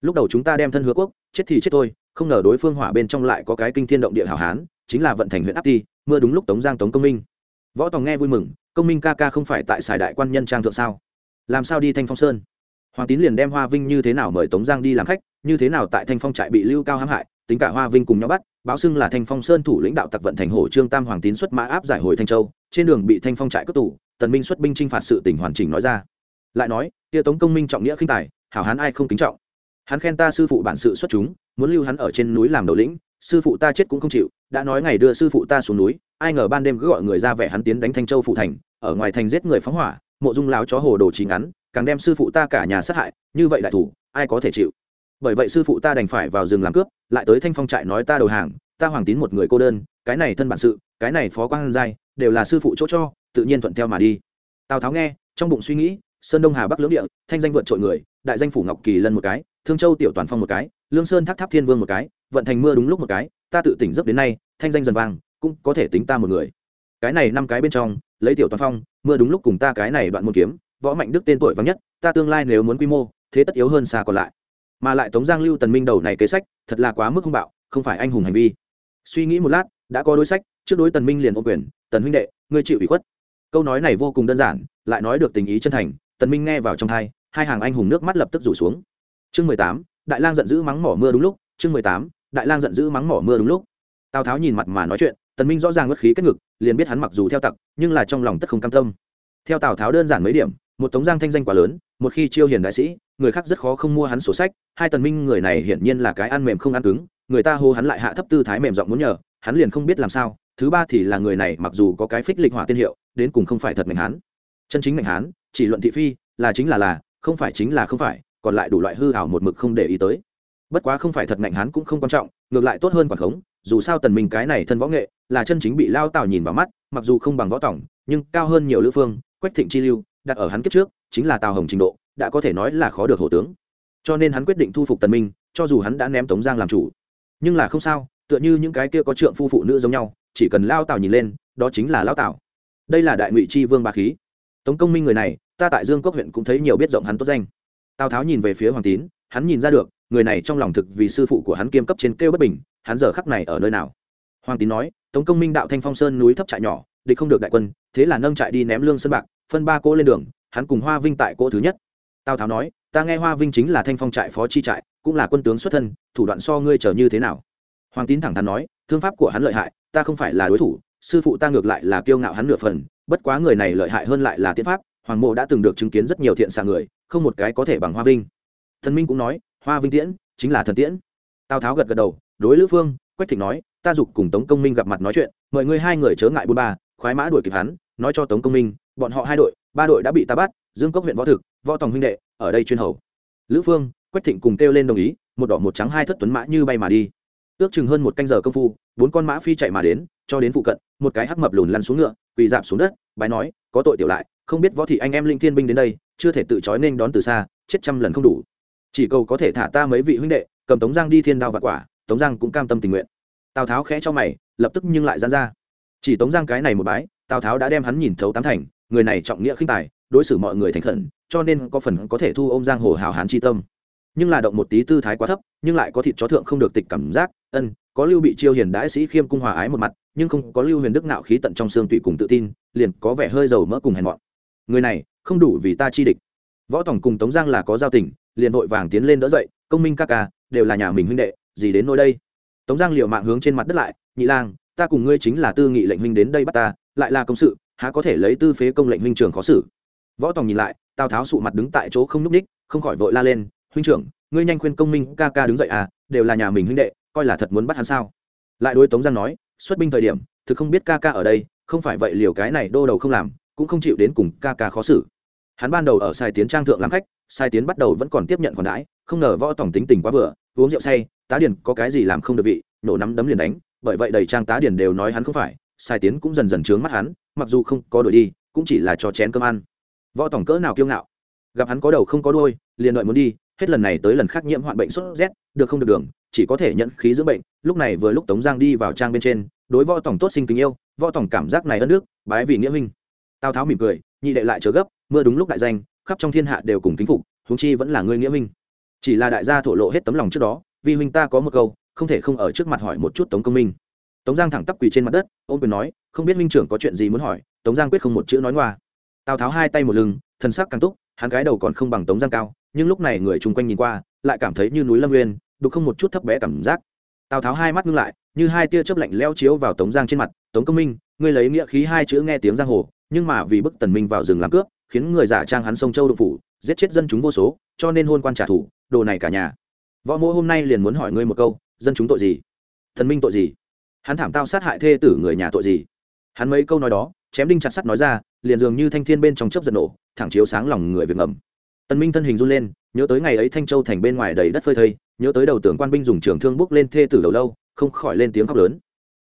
Lúc đầu chúng ta đem thân hứa quốc, chết thì chết thôi, không ngờ đối phương hỏa bên trong lại có cái kinh thiên động địa hảo hán, chính là vận thành huyện áp ti, mưa đúng lúc tống giang tống công minh. Võ tòng nghe vui mừng, công minh ca ca không phải tại sài đại quan nhân trang thượng sao? Làm sao đi thanh phong sơn? Hoàng tín liền đem hoa vinh như thế nào mời tống giang đi làm khách, như thế nào tại thanh phong trại bị lưu cao hãm hại tính cả hoa vinh cùng nhau bắt, báo xưng là thanh phong sơn thủ lãnh đạo tặc vận thành hồ trương tam hoàng tín xuất mã áp giải hồi thanh châu, trên đường bị thanh phong trại cướp tủ tần minh xuất binh chinh phạt sự tỉnh hoàn chỉnh nói ra. Lại nói tia tống công minh trọng nghĩa khinh tài, hảo hán ai không kính trọng? Hắn khen ta sư phụ bản sự xuất chúng, muốn lưu hắn ở trên núi làm đầu lĩnh, sư phụ ta chết cũng không chịu, đã nói ngày đưa sư phụ ta xuống núi, ai ngờ ban đêm cứ gọi người ra vẻ hắn tiến đánh thanh châu phụ thành, ở ngoài thành giết người phóng hỏa, mộ dung láo chó hồ đồ trí ngắn, càng đem sư phụ ta cả nhà sát hại, như vậy đại thủ, ai có thể chịu? Bởi vậy sư phụ ta đành phải vào rừng làm cướp, lại tới thanh phong trại nói ta đầu hàng, ta hoàng tín một người cô đơn, cái này thân bản sự, cái này phó quang giai, đều là sư phụ chỗ cho, tự nhiên thuận theo mà đi. Tào tháo nghe, trong bụng suy nghĩ, sơn đông hà bắc lưỡng địa, thanh danh vượt trội người, đại danh phủ ngọc kỳ lân một cái, thương châu tiểu toàn phong một cái, lương sơn thác tháp thiên vương một cái, vận thành mưa đúng lúc một cái, ta tự tỉnh giấc đến nay, thanh danh dần vang cũng có thể tính ta một người. Cái này năm cái bên trong, lấy tiểu toàn phong, mưa đúng lúc cùng ta cái này đoạn môn kiếm, võ mạnh đức tên tuổi vắng nhất, ta tương lai nếu muốn quy mô, thế tất yếu hơn xa còn lại mà lại tống giang lưu tần minh đầu này kế sách, thật là quá mức hung bạo, không phải anh hùng hành vi. Suy nghĩ một lát, đã có đối sách, trước đối tần minh liền ô quyền, tần huynh đệ, ngươi chịu ủy khuất. Câu nói này vô cùng đơn giản, lại nói được tình ý chân thành, tần minh nghe vào trong hai hai hàng anh hùng nước mắt lập tức rủ xuống. Chương mười tám, đại lang giận dữ mắng mỏ mưa đúng lúc, chương mười tám, đại lang giận dữ mắng mỏ mưa đúng lúc. Tào tháo nhìn mặt mà nói chuyện, tần minh rõ ràng ngất khí kết ngực, liền biết hắn mặc dù theo tặc, nhưng là trong lòng tất không cam tâm theo tào tháo đơn giản mấy điểm, một tống giang thanh danh quá lớn, một khi chiêu hiền đại sĩ, người khác rất khó không mua hắn sổ sách, hai tần minh người này hiển nhiên là cái ăn mềm không ăn cứng, người ta hô hắn lại hạ thấp tư thái mềm giọng muốn nhờ, hắn liền không biết làm sao, thứ ba thì là người này mặc dù có cái phích lịch hỏa tiên hiệu, đến cùng không phải thật mạnh hán. Chân chính mạnh hán, chỉ luận thị phi, là chính là là, không phải chính là không phải, còn lại đủ loại hư hảo một mực không để ý tới. Bất quá không phải thật ngạnh hán cũng không quan trọng, ngược lại tốt hơn quản khống, dù sao tần minh cái này thân võ nghệ, là chân chính bị lao tào nhìn vào mắt, mặc dù không bằng võ tổng, nhưng cao hơn nhiều lữ phương quách thịnh chi lưu, đặt ở hắn kiếp trước, chính là tào hồng trình độ, đã có thể nói là khó được hổ tướng. Cho nên hắn quyết định thu phục tần minh, cho dù hắn đã ném tống giang làm chủ. Nhưng là không sao, tựa như những cái kia có trượng phu phụ nữ giống nhau, chỉ cần lao tào nhìn lên, đó chính là lao tào. Đây là đại ngụy chi vương ba khí. Tống công minh người này, ta tại dương cốc huyện cũng thấy nhiều biết rộng hắn tốt danh. Tào tháo nhìn về phía hoàng tín, hắn nhìn ra được, người này trong lòng thực vì sư phụ của hắn kiêm cấp trên kêu bất bình, hắn giờ khắc này ở nơi nào? Hoàng tín nói, tống công minh đạo thanh phong sơn núi thấp trại nhỏ địch không được đại quân, thế là nâng trại đi ném lương sân bạc, phân ba cỗ lên đường, hắn cùng hoa vinh tại cỗ thứ nhất. Tào tháo nói, ta nghe hoa vinh chính là thanh phong trại phó chi trại, cũng là quân tướng xuất thân, thủ đoạn so ngươi trở như thế nào? Hoàng tín thẳng thắn nói, thương pháp của hắn lợi hại, ta không phải là đối thủ, sư phụ ta ngược lại là kiêu ngạo hắn nửa phần, bất quá người này lợi hại hơn lại là tiến pháp, hoàng mộ đã từng được chứng kiến rất nhiều thiện xạ người, không một cái có thể bằng hoa vinh. Thần minh cũng nói, hoa vinh tiễn, chính là thần tiễn. Tào tháo gật gật đầu, đối lữ phương, quách thịnh nói, ta dục cùng tống công minh gặp mặt nói chuyện, mời ngươi hai người chớ ngại bôn ba khoái mã đuổi kịp hắn, nói cho tống công minh, bọn họ hai đội, ba đội đã bị ta bắt, dương cốc huyện võ thực, võ tòng huynh đệ, ở đây chuyên hầu. Lữ phương, quách thịnh cùng kêu lên đồng ý, một đỏ một trắng hai thất tuấn mã như bay mà đi. Ước chừng hơn một canh giờ công phu, bốn con mã phi chạy mà đến, cho đến phụ cận, một cái hắc mập lùn lăn xuống ngựa, quỳ dạp xuống đất bái nói, có tội tiểu lại, không biết võ thị anh em linh thiên binh đến đây, chưa thể tự trói nên đón từ xa, chết trăm lần không đủ. Chỉ cầu có thể thả ta mấy vị huynh đệ, cầm tống giang đi thiên đao và quả, tống giang cũng cam tâm tình nguyện. Tào tháo khẽ cho mày, lập tức nhưng lại dán ra chỉ tống giang cái này một bái, tào tháo đã đem hắn nhìn thấu tám thành, người này trọng nghĩa khinh tài, đối xử mọi người thành khẩn, cho nên có phần có thể thu ôm giang hồ hào hán chi tâm. Nhưng là động một tí tư thái quá thấp, nhưng lại có thịt chó thượng không được tịch cảm giác, ân, có lưu bị chiêu hiền đãi sĩ khiêm cung hòa ái một mặt, nhưng không có lưu huyền đức nạo khí tận trong xương tụy cùng tự tin, liền có vẻ hơi dầu mỡ cùng hèn mọn. Người này, không đủ vì ta chi địch. Võ tổng cùng tống giang là có giao tình, liền vội vàng tiến lên đỡ dậy, công minh ca ca, đều là nhà mình huynh đệ, gì đến nơi đây? Tống giang liều mạng hướng trên mặt đất lại, nhị lang ta cùng ngươi chính là tư nghị lệnh huynh đến đây bắt ta, lại là công sự, há có thể lấy tư phế công lệnh huynh trường khó xử? Võ tòng nhìn lại, tào tháo sụ mặt đứng tại chỗ không n ú c ních không khỏi vội la lên, huynh trưởng, ngươi nhanh khuyên công minh ca ca đứng dậy à đều là nhà mình huynh đệ, coi là thật muốn bắt hắn sao? Lại đối tống giang nói, xuất binh thời điểm, thực không biết ca ca ở đây, không phải vậy liều cái này đô đầu không làm, cũng không chịu đến cùng ca ca khó xử. Hắn ban đầu ở sai tiến trang thượng làm khách sai tiến bắt đầu vẫn còn tiếp nhận khoản đãi, không ngờ võ tổng tính tình quá vừa, uống rượu say, tá điền có cái gì làm không được vị, nổ nắm đấm liền đánh bởi vậy đầy trang tá điền đều nói hắn không phải, sai tiến cũng dần dần trướng mắt hắn, mặc dù không có đổi đi, cũng chỉ là cho chén cơm ăn. Võ tổng cỡ nào kiêu ngạo? Gặp hắn có đầu không có đuôi, liền đợi muốn đi, hết lần này tới lần khác nhiễm hoạn bệnh sốt rét, được không được đường, chỉ có thể nhận khí dưỡng bệnh, lúc này vừa lúc tống giang đi vào trang bên trên, đối võ tổng tốt sinh tình yêu, võ tổng cảm giác này ân nước bái vì nghĩa minh tào tháo mỉm cười, nhị đệ lại chớ gấp, mưa đúng lúc đại danh, khắp trong thiên hạ đều cùng kính phục, huống chi vẫn là ngươi nghĩa minh chỉ là đại gia thổ lộ hết tấm lòng trước đó, vì huynh ta có một câu không thể không ở trước mặt hỏi một chút tống công minh. Tống giang thẳng tắp quỳ trên mặt đất ôm quyền nói, không biết minh trưởng có chuyện gì muốn hỏi? Tống giang quyết không một chữ nói ngoa. Tào tháo hai tay một lưng thân sắc càng túc, hắn cái đầu còn không bằng tống giang cao, nhưng lúc này người chung quanh nhìn qua, lại cảm thấy như núi lâm nguyên, đục không một chút thấp bé cảm giác. Tào tháo hai mắt ngưng lại, như hai tia chớp lạnh leo chiếu vào tống giang trên mặt, tống công minh, ngươi lấy nghĩa khí hai chữ nghe tiếng giang hồ, nhưng mà vì bức tần minh vào rừng làm cướp, khiến người giả trang hắn sông châu đậu phủ, giết chết dân chúng vô số, cho nên hôn quan trả thù, đồ này cả nhà. Võ mỗ hôm nay liền muốn hỏi ngươi một câu dân chúng tội gì? Thần minh tội gì? Hắn thảm tao sát hại thê tử người nhà tội gì? Hắn mấy câu nói đó, chém đinh chặt sắt nói ra, liền dường như thanh thiên bên trong chớp giật nổ, thẳng chiếu sáng lòng người việc ngầm. Tần minh thân hình run lên, nhớ tới ngày ấy thanh châu thành bên ngoài đầy đất phơi thây, nhớ tới đầu tưởng quan binh dùng trường thương bước lên thê tử đầu lâu, không khỏi lên tiếng khóc lớn.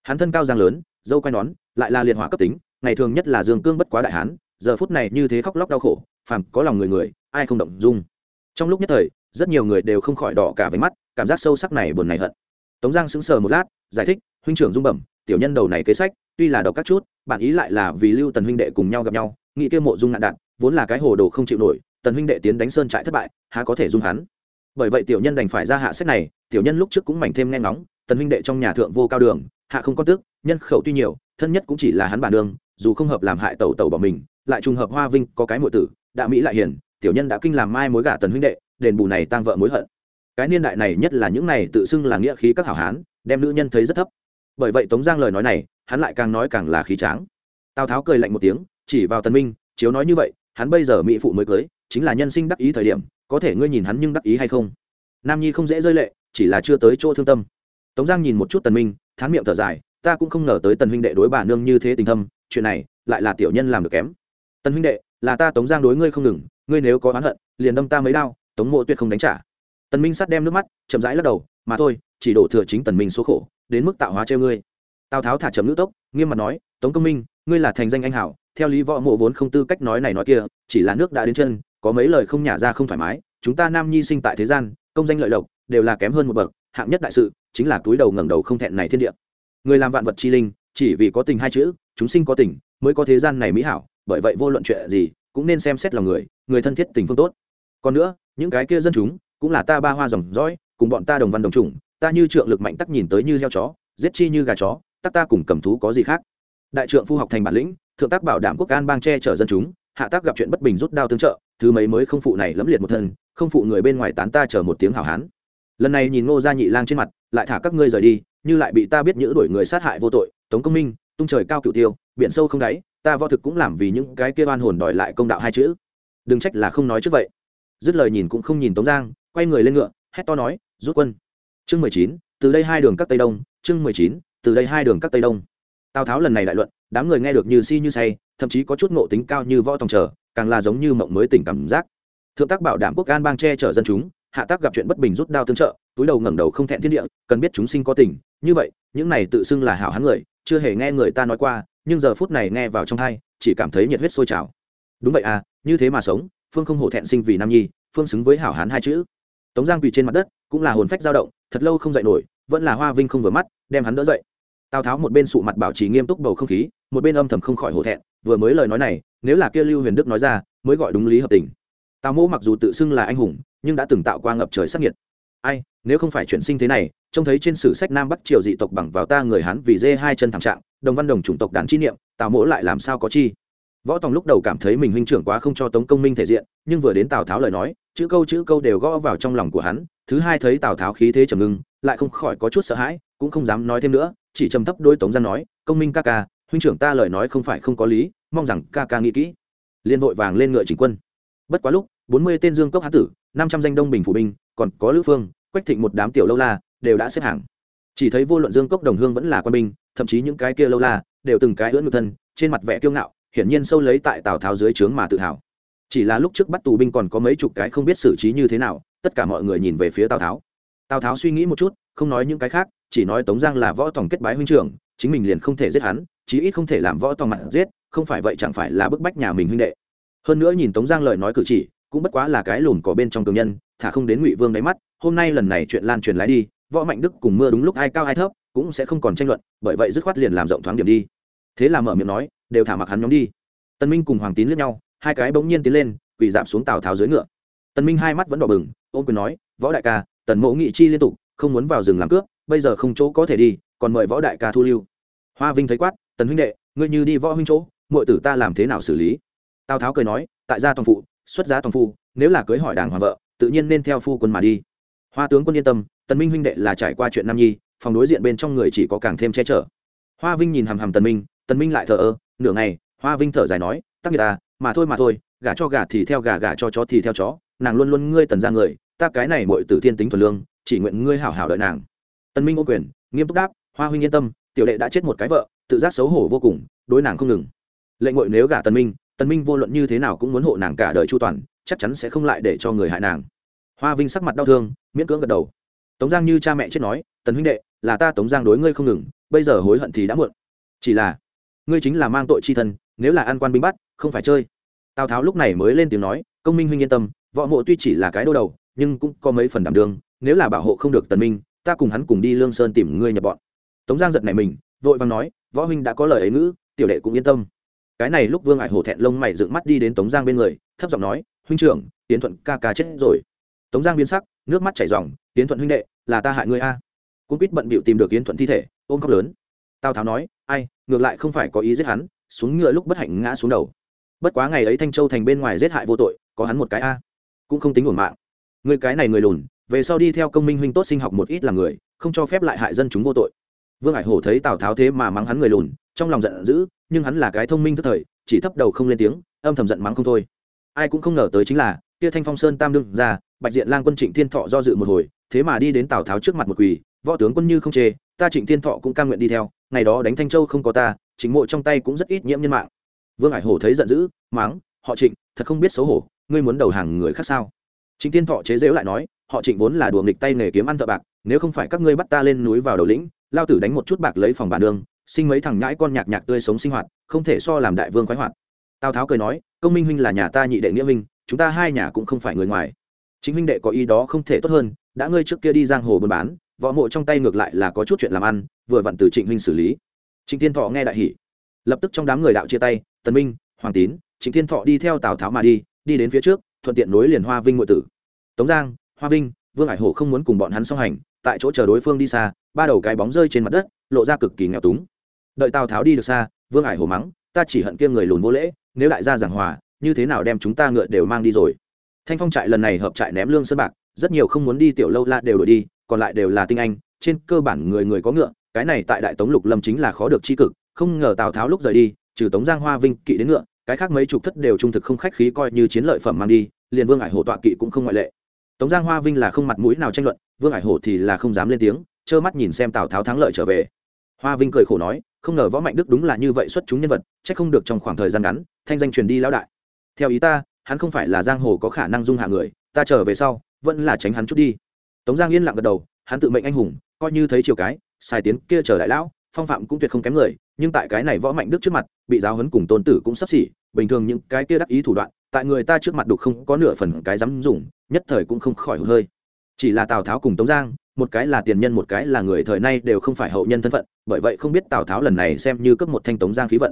Hắn thân cao giang lớn, dâu quai nón, lại là liệt hỏa cấp tính, ngày thường nhất là dương cương bất quá đại hán, giờ phút này như thế khóc lóc đau khổ, phàm có lòng người người, ai không động dung. Trong lúc nhất thời, rất nhiều người đều không khỏi đỏ cả váy mắt, cảm giác sâu sắc này buồn này hận tống giang sững sờ một lát, giải thích, huynh trưởng dung bẩm, tiểu nhân đầu này kế sách, tuy là độc các chút bản ý lại là vì lưu tần huynh đệ cùng nhau gặp nhau, nghĩ kia mộ dung ngạn đạn, vốn là cái hồ đồ không chịu nổi, tần huynh đệ tiến đánh sơn trại thất bại, há có thể dung hắn? Bởi vậy tiểu nhân đành phải ra hạ sách này, tiểu nhân lúc trước cũng mảnh thêm nghe ngóng, tần huynh đệ trong nhà thượng vô cao đường, hạ không có tước nhân khẩu tuy nhiều, thân nhất cũng chỉ là hắn bản đường, dù không hợp làm hại tẩu tẩu bỏ mình, lại trùng hợp hoa vinh có cái muội tử, đã mỹ lại hiền, tiểu nhân đã kinh làm mai mối gả tần huynh đệ, đền bù này tang vợ mối hận cái niên đại này nhất là những này tự xưng là nghĩa khí các hảo hán, đem nữ nhân thấy rất thấp. Bởi vậy tống giang lời nói này, hắn lại càng nói càng là khí tráng. Tào tháo cười lạnh một tiếng, chỉ vào tần minh, chiếu nói như vậy, hắn bây giờ mỹ phụ mới cưới, chính là nhân sinh đắc ý thời điểm, có thể ngươi nhìn hắn nhưng đắc ý hay không? Nam nhi không dễ rơi lệ, chỉ là chưa tới chỗ thương tâm. Tống giang nhìn một chút tần minh, thán miệng thở dài, ta cũng không ngờ tới tần huynh đệ đối bà nương như thế tình thâm, chuyện này lại là tiểu nhân làm được kém. Tần huynh đệ, là ta tống giang đối ngươi không ngừng, ngươi nếu có oán hận, liền đâm ta mấy đao, tống mộ tuyệt không đánh trả tần minh sát đem nước mắt, chậm rãi lắc đầu, mà thôi, chỉ đổ thừa chính tần minh số khổ, đến mức tạo hóa treo ngươi. Tào tháo thả chậm nữ tốc, nghiêm mặt nói, tống công minh, ngươi là thành danh anh hảo, theo lý võ mộ vốn không tư cách nói này nói kia, chỉ là nước đã đến chân, có mấy lời không nhả ra không thoải mái, chúng ta nam nhi sinh tại thế gian, công danh lợi lộc, đều là kém hơn một bậc, hạng nhất đại sự, chính là túi đầu ngẩng đầu không thẹn này thiên địa. Người làm vạn vật chi linh, chỉ vì có tình hai chữ, chúng sinh có tình, mới có thế gian này mỹ hảo, bởi vậy vô luận chuyện gì, cũng nên xem xét lòng người người thân thiết tình phương tốt. Còn nữa, những cái kia dân chúng cũng là ta ba hoa dòng dõi, cùng bọn ta đồng văn đồng chủng ta như trượng lực mạnh tắc nhìn tới như heo chó, giết chi như gà chó, tắc ta cùng cầm thú có gì khác. Đại trượng phu học thành bản lĩnh, thượng tác bảo đảm quốc an bang che chở dân chúng, hạ tác gặp chuyện bất bình rút đao tương trợ, thứ mấy mới không phụ này lẫm liệt một thân, không phụ người bên ngoài tán ta chờ một tiếng hào hán. Lần này nhìn ngô gia nhị lang trên mặt, lại thả các ngươi rời đi, như lại bị ta biết nhữ đuổi người sát hại vô tội, tống công minh, tung trời cao cựu tiêu, biển sâu không đáy, ta võ thực cũng làm vì những cái kia oan hồn đòi lại công đạo hai chữ. Đừng trách là không nói trước vậy. Dứt lời nhìn cũng không nhìn tống giang quay người lên ngựa, hét to nói, rút quân. Chương mười chín, từ đây hai đường các tây đông, chương mười chín, từ đây hai đường các tây đông. Tào tháo lần này đại luận, đám người nghe được như si như say, thậm chí có chút ngộ tính cao như võ tòng trở, càng là giống như mộng mới tỉnh cảm giác. Thượng tác bảo đảm quốc an bang che chở dân chúng, hạ tác gặp chuyện bất bình rút đao tương trợ, túi đầu ngẩng đầu không thẹn thiên địa, cần biết chúng sinh có tình. Như vậy, những này tự xưng là hảo hán người, chưa hề nghe người ta nói qua, nhưng giờ phút này nghe vào trong thai chỉ cảm thấy nhiệt huyết sôi trào. Đúng vậy à như thế mà sống, phương không hổ thẹn sinh vì nam nhi, phương xứng với hảo hán hai chữ tống giang quỳ trên mặt đất, cũng là hồn phách dao động, thật lâu không dậy nổi, vẫn là hoa vinh không vừa mắt, đem hắn đỡ dậy. Tào tháo một bên sụ mặt bảo trì nghiêm túc bầu không khí, một bên âm thầm không khỏi hổ thẹn, vừa mới lời nói này, nếu là kia lưu huyền đức nói ra, mới gọi đúng lý hợp tình. Tào mỗ mặc dù tự xưng là anh hùng, nhưng đã từng tạo qua ngập trời sắc nhiệt. Ai, nếu không phải chuyển sinh thế này, trông thấy trên sử sách nam bắc triều dị tộc bằng vào ta người hán vì dê hai chân thảm trạng, đồng văn đồng chủng tộc đàn chi niệm, tào mỗ lại làm sao có chi? Võ tòng lúc đầu cảm thấy mình huynh trưởng quá không cho tống công minh thể diện, nhưng vừa đến tào tháo lời nói chữ câu chữ câu đều gõ vào trong lòng của hắn, thứ hai thấy tào tháo khí thế trầm ngưng, lại không khỏi có chút sợ hãi, cũng không dám nói thêm nữa, chỉ trầm thấp đôi tống giang nói, công minh ca ca, huynh trưởng ta lời nói không phải không có lý, mong rằng ca ca nghĩ kỹ. Liên vội vàng lên ngựa chỉnh quân. Bất quá lúc, bốn mươi tên dương cốc hán tử, năm trăm danh đông bình phủ binh, còn có lữ phương, quách thịnh một đám tiểu lâu la, đều đã xếp hàng. Chỉ thấy vô luận dương cốc đồng hương vẫn là quân binh, thậm chí những cái kia lâu la, đều từng cái ưỡn ngược thân, trên mặt vẻ kiêu ngạo, hiển nhiên sâu lấy tại tào tháo dưới trướng mà tự hào chỉ là lúc trước bắt tù binh còn có mấy chục cái không biết xử trí như thế nào, tất cả mọi người nhìn về phía tào tháo. Tào tháo suy nghĩ một chút, không nói những cái khác, chỉ nói tống giang là võ tòng kết bái huynh trưởng, chính mình liền không thể giết hắn, chí ít không thể làm võ tòng mặt giết, không phải vậy chẳng phải là bức bách nhà mình huynh đệ. Hơn nữa nhìn tống giang lời nói cử chỉ, cũng bất quá là cái lùn cỏ bên trong cường nhân, thả không đến ngụy vương đáy mắt, hôm nay lần này chuyện lan truyền lái đi, võ mạnh đức cùng mưa đúng lúc ai cao ai thấp, cũng sẽ không còn tranh luận, bởi vậy dứt khoát liền làm rộng thoáng điểm đi. Thế là mở miệng nói, đều thả mặc hắn nhóm đi. Tân minh cùng hoàng tín lướt nhau hai cái bỗng nhiên tiến lên, quỳ giảm xuống tào tháo dưới ngựa. Tần minh hai mắt vẫn đỏ bừng ôm quyền nói, võ đại ca, tần mộ nghị chi liên tục, không muốn vào rừng làm cướp, bây giờ không chỗ có thể đi, còn mời võ đại ca thu lưu. Hoa vinh thấy quát, tần huynh đệ, ngươi như đi võ huynh chỗ, muội tử ta làm thế nào xử lý? Tào tháo cười nói, tại gia toàn phụ, xuất giá toàn phu, nếu là cưới hỏi đàng hoàng vợ, tự nhiên nên theo phu quân mà đi. Hoa tướng quân yên tâm, tần minh huynh đệ là trải qua chuyện nam nhi, phòng đối diện bên trong người chỉ có càng thêm che chở. Hoa vinh nhìn hầm hầm tần minh tần minh lại thở ơ, nửa ngày, hoa vinh thở dài nói tắc người ta, mà thôi mà thôi, gả cho gả thì theo gà gả cho chó thì theo chó, nàng luôn luôn ngươi tần ra người, ta cái này mọi tử thiên tính thuần lương, chỉ nguyện ngươi hảo hảo đợi nàng. Tần minh ô quyền, nghiêm túc đáp, hoa huynh yên tâm, tiểu đệ đã chết một cái vợ, tự giác xấu hổ vô cùng, đối nàng không ngừng. Lệnh ngội nếu gả tần minh tần minh vô luận như thế nào cũng muốn hộ nàng cả đời chu toàn, chắc chắn sẽ không lại để cho người hại nàng. Hoa vinh sắc mặt đau thương, miễn cưỡng gật đầu. Tống giang như cha mẹ chết nói, tần huynh đệ, là ta tống giang đối ngươi không ngừng, bây giờ hối hận thì đã muộn. Chỉ là, ngươi chính là mang tội chi thân, nếu là an quan binh bắt không phải chơi. Tào tháo lúc này mới lên tiếng nói, công minh huynh yên tâm, võ mộ tuy chỉ là cái đô đầu, nhưng cũng có mấy phần đảm đương, nếu là bảo hộ không được tần minh, ta cùng hắn cùng đi lương sơn tìm ngươi nhập bọn. Tống giang giật này mình, vội vàng nói, võ huynh đã có lời ấy ngữ, tiểu đệ cũng yên tâm. Cái này lúc vương ải hổ thẹn lông mày dựng mắt đi đến tống giang bên người, thấp giọng nói, huynh trưởng tiến thuận ca ca chết rồi. Tống giang biến sắc, nước mắt chảy ròng tiến thuận huynh đệ, là ta hại ngươi a. Cũng biết bận bịu tìm được yến thuận thi thể, ôm khóc lớn. Tào tháo nói, ai, ngược lại không phải có ý giết hắn, xuống ngựa lúc bất hạnh ngã xuống đầu bất quá ngày ấy thanh châu thành bên ngoài giết hại vô tội, có hắn một cái a, cũng không tính ổn mạng. Người cái này người lùn, về sau đi theo công minh huynh tốt sinh học một ít là người, không cho phép lại hại dân chúng vô tội. Vương hải hổ thấy tào tháo thế mà mắng hắn người lùn, trong lòng giận dữ, nhưng hắn là cái thông minh thức thời, chỉ thấp đầu không lên tiếng, âm thầm giận mắng không thôi. Ai cũng không ngờ tới chính là, kia thanh phong sơn tam đương ra, bạch diện lang quân trịnh thiên thọ do dự một hồi, thế mà đi đến tào tháo trước mặt một quỳ, võ tướng quân như không chê, ta trịnh thiên thọ cũng cam nguyện đi theo, ngày đó đánh thanh châu không có ta chính mộ trong tay cũng rất ít nhiễm nhân mạng vương hải hổ thấy giận dữ, mắng, họ trịnh, thật không biết xấu hổ, ngươi muốn đầu hàng người khác sao? Chính thiên thọ chế dễu lại nói, họ trịnh vốn là đùa nghịch tay nghề kiếm ăn thợ bạc, nếu không phải các ngươi bắt ta lên núi vào đầu lĩnh, lao tử đánh một chút bạc lấy phòng bản đường sinh mấy thằng nhãi con nhạc nhạc tươi sống sinh hoạt, không thể so làm đại vương khoái hoạt. Tào tháo cười nói, công minh huynh là nhà ta nhị đệ nghĩa minh, chúng ta hai nhà cũng không phải người ngoài. Chính huynh đệ có ý đó không thể tốt hơn, đã ngươi trước kia đi giang hồ buôn bán, võ mộ trong tay ngược lại là có chút chuyện làm ăn, vừa vặn từ trịnh huynh xử lý. Trịnh thiên thọ nghe đại hỉ, lập tức trong đám người đạo chia tay tần minh, hoàng tín, trịnh thiên thọ đi theo tào tháo mà đi đi đến phía trước, thuận tiện nối liền hoa vinh ngụy tử. Tống giang, hoa vinh, vương hải hổ không muốn cùng bọn hắn song hành, tại chỗ chờ đối phương đi xa, ba đầu cái bóng rơi trên mặt đất, lộ ra cực kỳ nghèo túng. Đợi tào tháo đi được xa, vương hải hổ mắng, ta chỉ hận kia người lùn vô lễ, nếu đại gia giảng hòa, như thế nào đem chúng ta ngựa đều mang đi rồi? Thanh phong trại lần này hợp trại ném lương sơn bạc, rất nhiều không muốn đi tiểu lâu la đều đổi đi, còn lại đều là tinh anh, trên cơ bản người người có ngựa, cái này tại đại tống lục lâm chính là khó được chi cực, không ngờ tào tháo lúc rời đi trừ tống giang hoa vinh kỵ đến ngựa, cái khác mấy chục thất đều trung thực không khách khí coi như chiến lợi phẩm mang đi, liền vương ải hổ tọa kỵ cũng không ngoại lệ. Tống giang hoa vinh là không mặt mũi nào tranh luận, vương ải hổ thì là không dám lên tiếng, trơ mắt nhìn xem tào tháo thắng lợi trở về. Hoa vinh cười khổ nói, không ngờ võ mạnh đức đúng là như vậy xuất chúng nhân vật c h ắ c không được trong khoảng thời gian ngắn, thanh danh truyền đi lão đại. Theo ý ta, hắn không phải là giang hồ có khả năng dung hạ người, ta trở về sau, vẫn là tránh hắn chút đi. Tống giang yên lặng gật đầu, hắn tự mệnh anh hùng, coi như thấy chiều cái, sai tiến kia chờ đại lão, phong phạm cũng tuyệt không kém người nhưng tại cái này võ mạnh đức trước mặt, bị giáo huấn cùng tôn tử cũng sắp xỉ, bình thường những cái kia đắc ý thủ đoạn, tại người ta trước mặt đục không có nửa phần cái dám dùng, nhất thời cũng không khỏi hơi. Chỉ là tào tháo cùng tống giang, một cái là tiền nhân một cái là người thời nay đều không phải hậu nhân thân phận, bởi vậy không biết tào tháo lần này xem như cấp một thanh tống giang khí vận.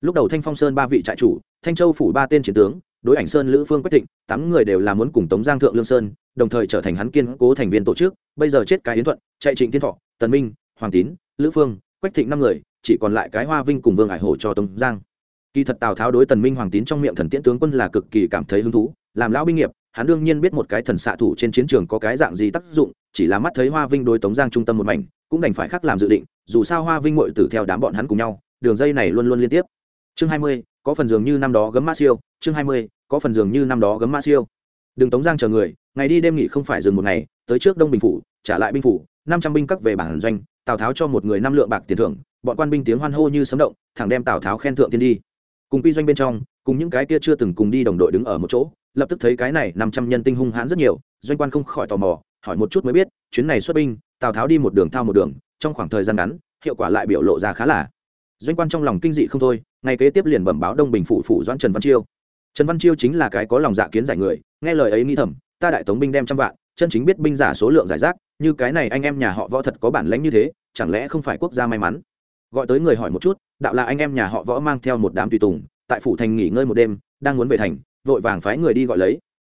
Lúc đầu thanh phong sơn ba vị trại chủ, thanh châu phủ ba tên chiến tướng, đối ảnh sơn lữ phương quách thịnh, tám người đều là muốn cùng tống giang thượng lương sơn, đồng thời trở thành hắn kiên cố thành viên tổ chức, bây giờ chết cái yến thuận, chạy trịnh thiên thọ, tần minh, hoàng tín, lữ phương quách thịnh năm người, chỉ còn lại cái hoa vinh cùng vương ải hổ cho tống giang. Kỳ thật tào tháo đối tần minh hoàng tín trong miệng thần tiễn tướng quân là cực kỳ cảm thấy hứng thú, làm lão binh nghiệp, hắn đương nhiên biết một cái thần xạ thủ trên chiến trường có cái dạng gì tác dụng, chỉ là mắt thấy hoa vinh đối tống giang trung tâm một mảnh, cũng đành phải khác làm dự định, dù sao hoa vinh ngội tử theo đám bọn hắn cùng nhau, đường dây này luôn luôn liên tiếp. Chương hai mươi, có phần dường như năm đó gấm ma siêu, chương hai mươi, có phần dường như năm đó gấm ma siêu. Đường tống giang chờ người, ngày đi đêm nghỉ không phải dừng một ngày, tới trước đông bình phủ, trả lại binh phủ, năm trăm binh các về bản doanh tào tháo cho một người năm lượng bạc tiền thưởng bọn quan binh tiếng hoan hô như sấm động thẳng đem tào tháo khen thượng tiên đi cùng quy doanh bên trong cùng những cái kia chưa từng cùng đi đồng đội đứng ở một chỗ lập tức thấy cái này năm trăm nhân tinh hung hãn rất nhiều doanh quan không khỏi tò mò hỏi một chút mới biết chuyến này xuất binh tào tháo đi một đường thao một đường trong khoảng thời gian ngắn hiệu quả lại biểu lộ ra khá là doanh quan trong lòng kinh dị không thôi ngày kế tiếp liền bẩm báo đông bình phủ phủ doãn trần văn chiêu trần văn chiêu chính là cái có lòng dạ kiến giải người nghe lời ấy nghĩ thầm ta đại tống binh đem trăm vạn chân chính biết binh giả số lượng giải rác như cái này anh em nhà họ võ thật có bản lãnh như thế, chẳng lẽ không phải quốc gia may mắn? Gọi tới người hỏi một chút, đạo là anh em nhà họ võ mang theo một đám tùy tùng, tại phủ thành nghỉ ngơi một đêm, đang muốn về thành, vội vàng phái người đi gọi lấy.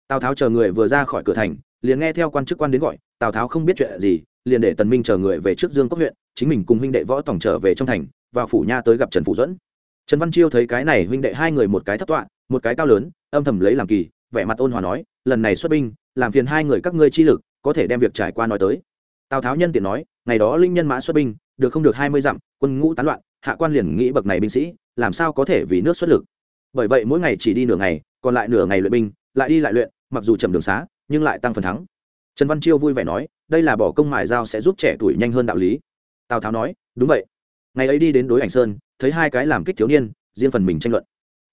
Tào tháo chờ người vừa ra khỏi cửa thành, liền nghe theo quan chức quan đến gọi, tào tháo không biết chuyện gì, liền để tần minh chờ người về trước dương cốc huyện, chính mình cùng huynh đệ võ tổng trở về trong thành, vào phủ nha tới gặp trần phủ dẫn trần văn chiêu thấy cái này huynh đệ hai người một cái thấp tọa, một cái cao lớn, âm thầm lấy làm kỳ, vẻ mặt ôn hòa nói, lần này xuất binh, làm phiền hai người các ngươi chi lực có thể đem việc trải qua nói tới. Tào tháo nhân tiện nói, ngày đó linh nhân mã xuất binh, được không được hai mươi dặm, quân ngũ tán loạn, hạ quan liền nghĩ bậc này binh sĩ, làm sao có thể vì nước xuất lực? Bởi vậy mỗi ngày chỉ đi nửa ngày, còn lại nửa ngày luyện binh, lại đi lại luyện, mặc dù chậm đường xá, nhưng lại tăng phần thắng. Trần văn chiêu vui vẻ nói, đây là bỏ công mại giao sẽ giúp trẻ tuổi nhanh hơn đạo lý. Tào tháo nói, đúng vậy. Ngày ấy đi đến đối ảnh sơn, thấy hai cái làm kích thiếu niên, riêng phần mình tranh luận.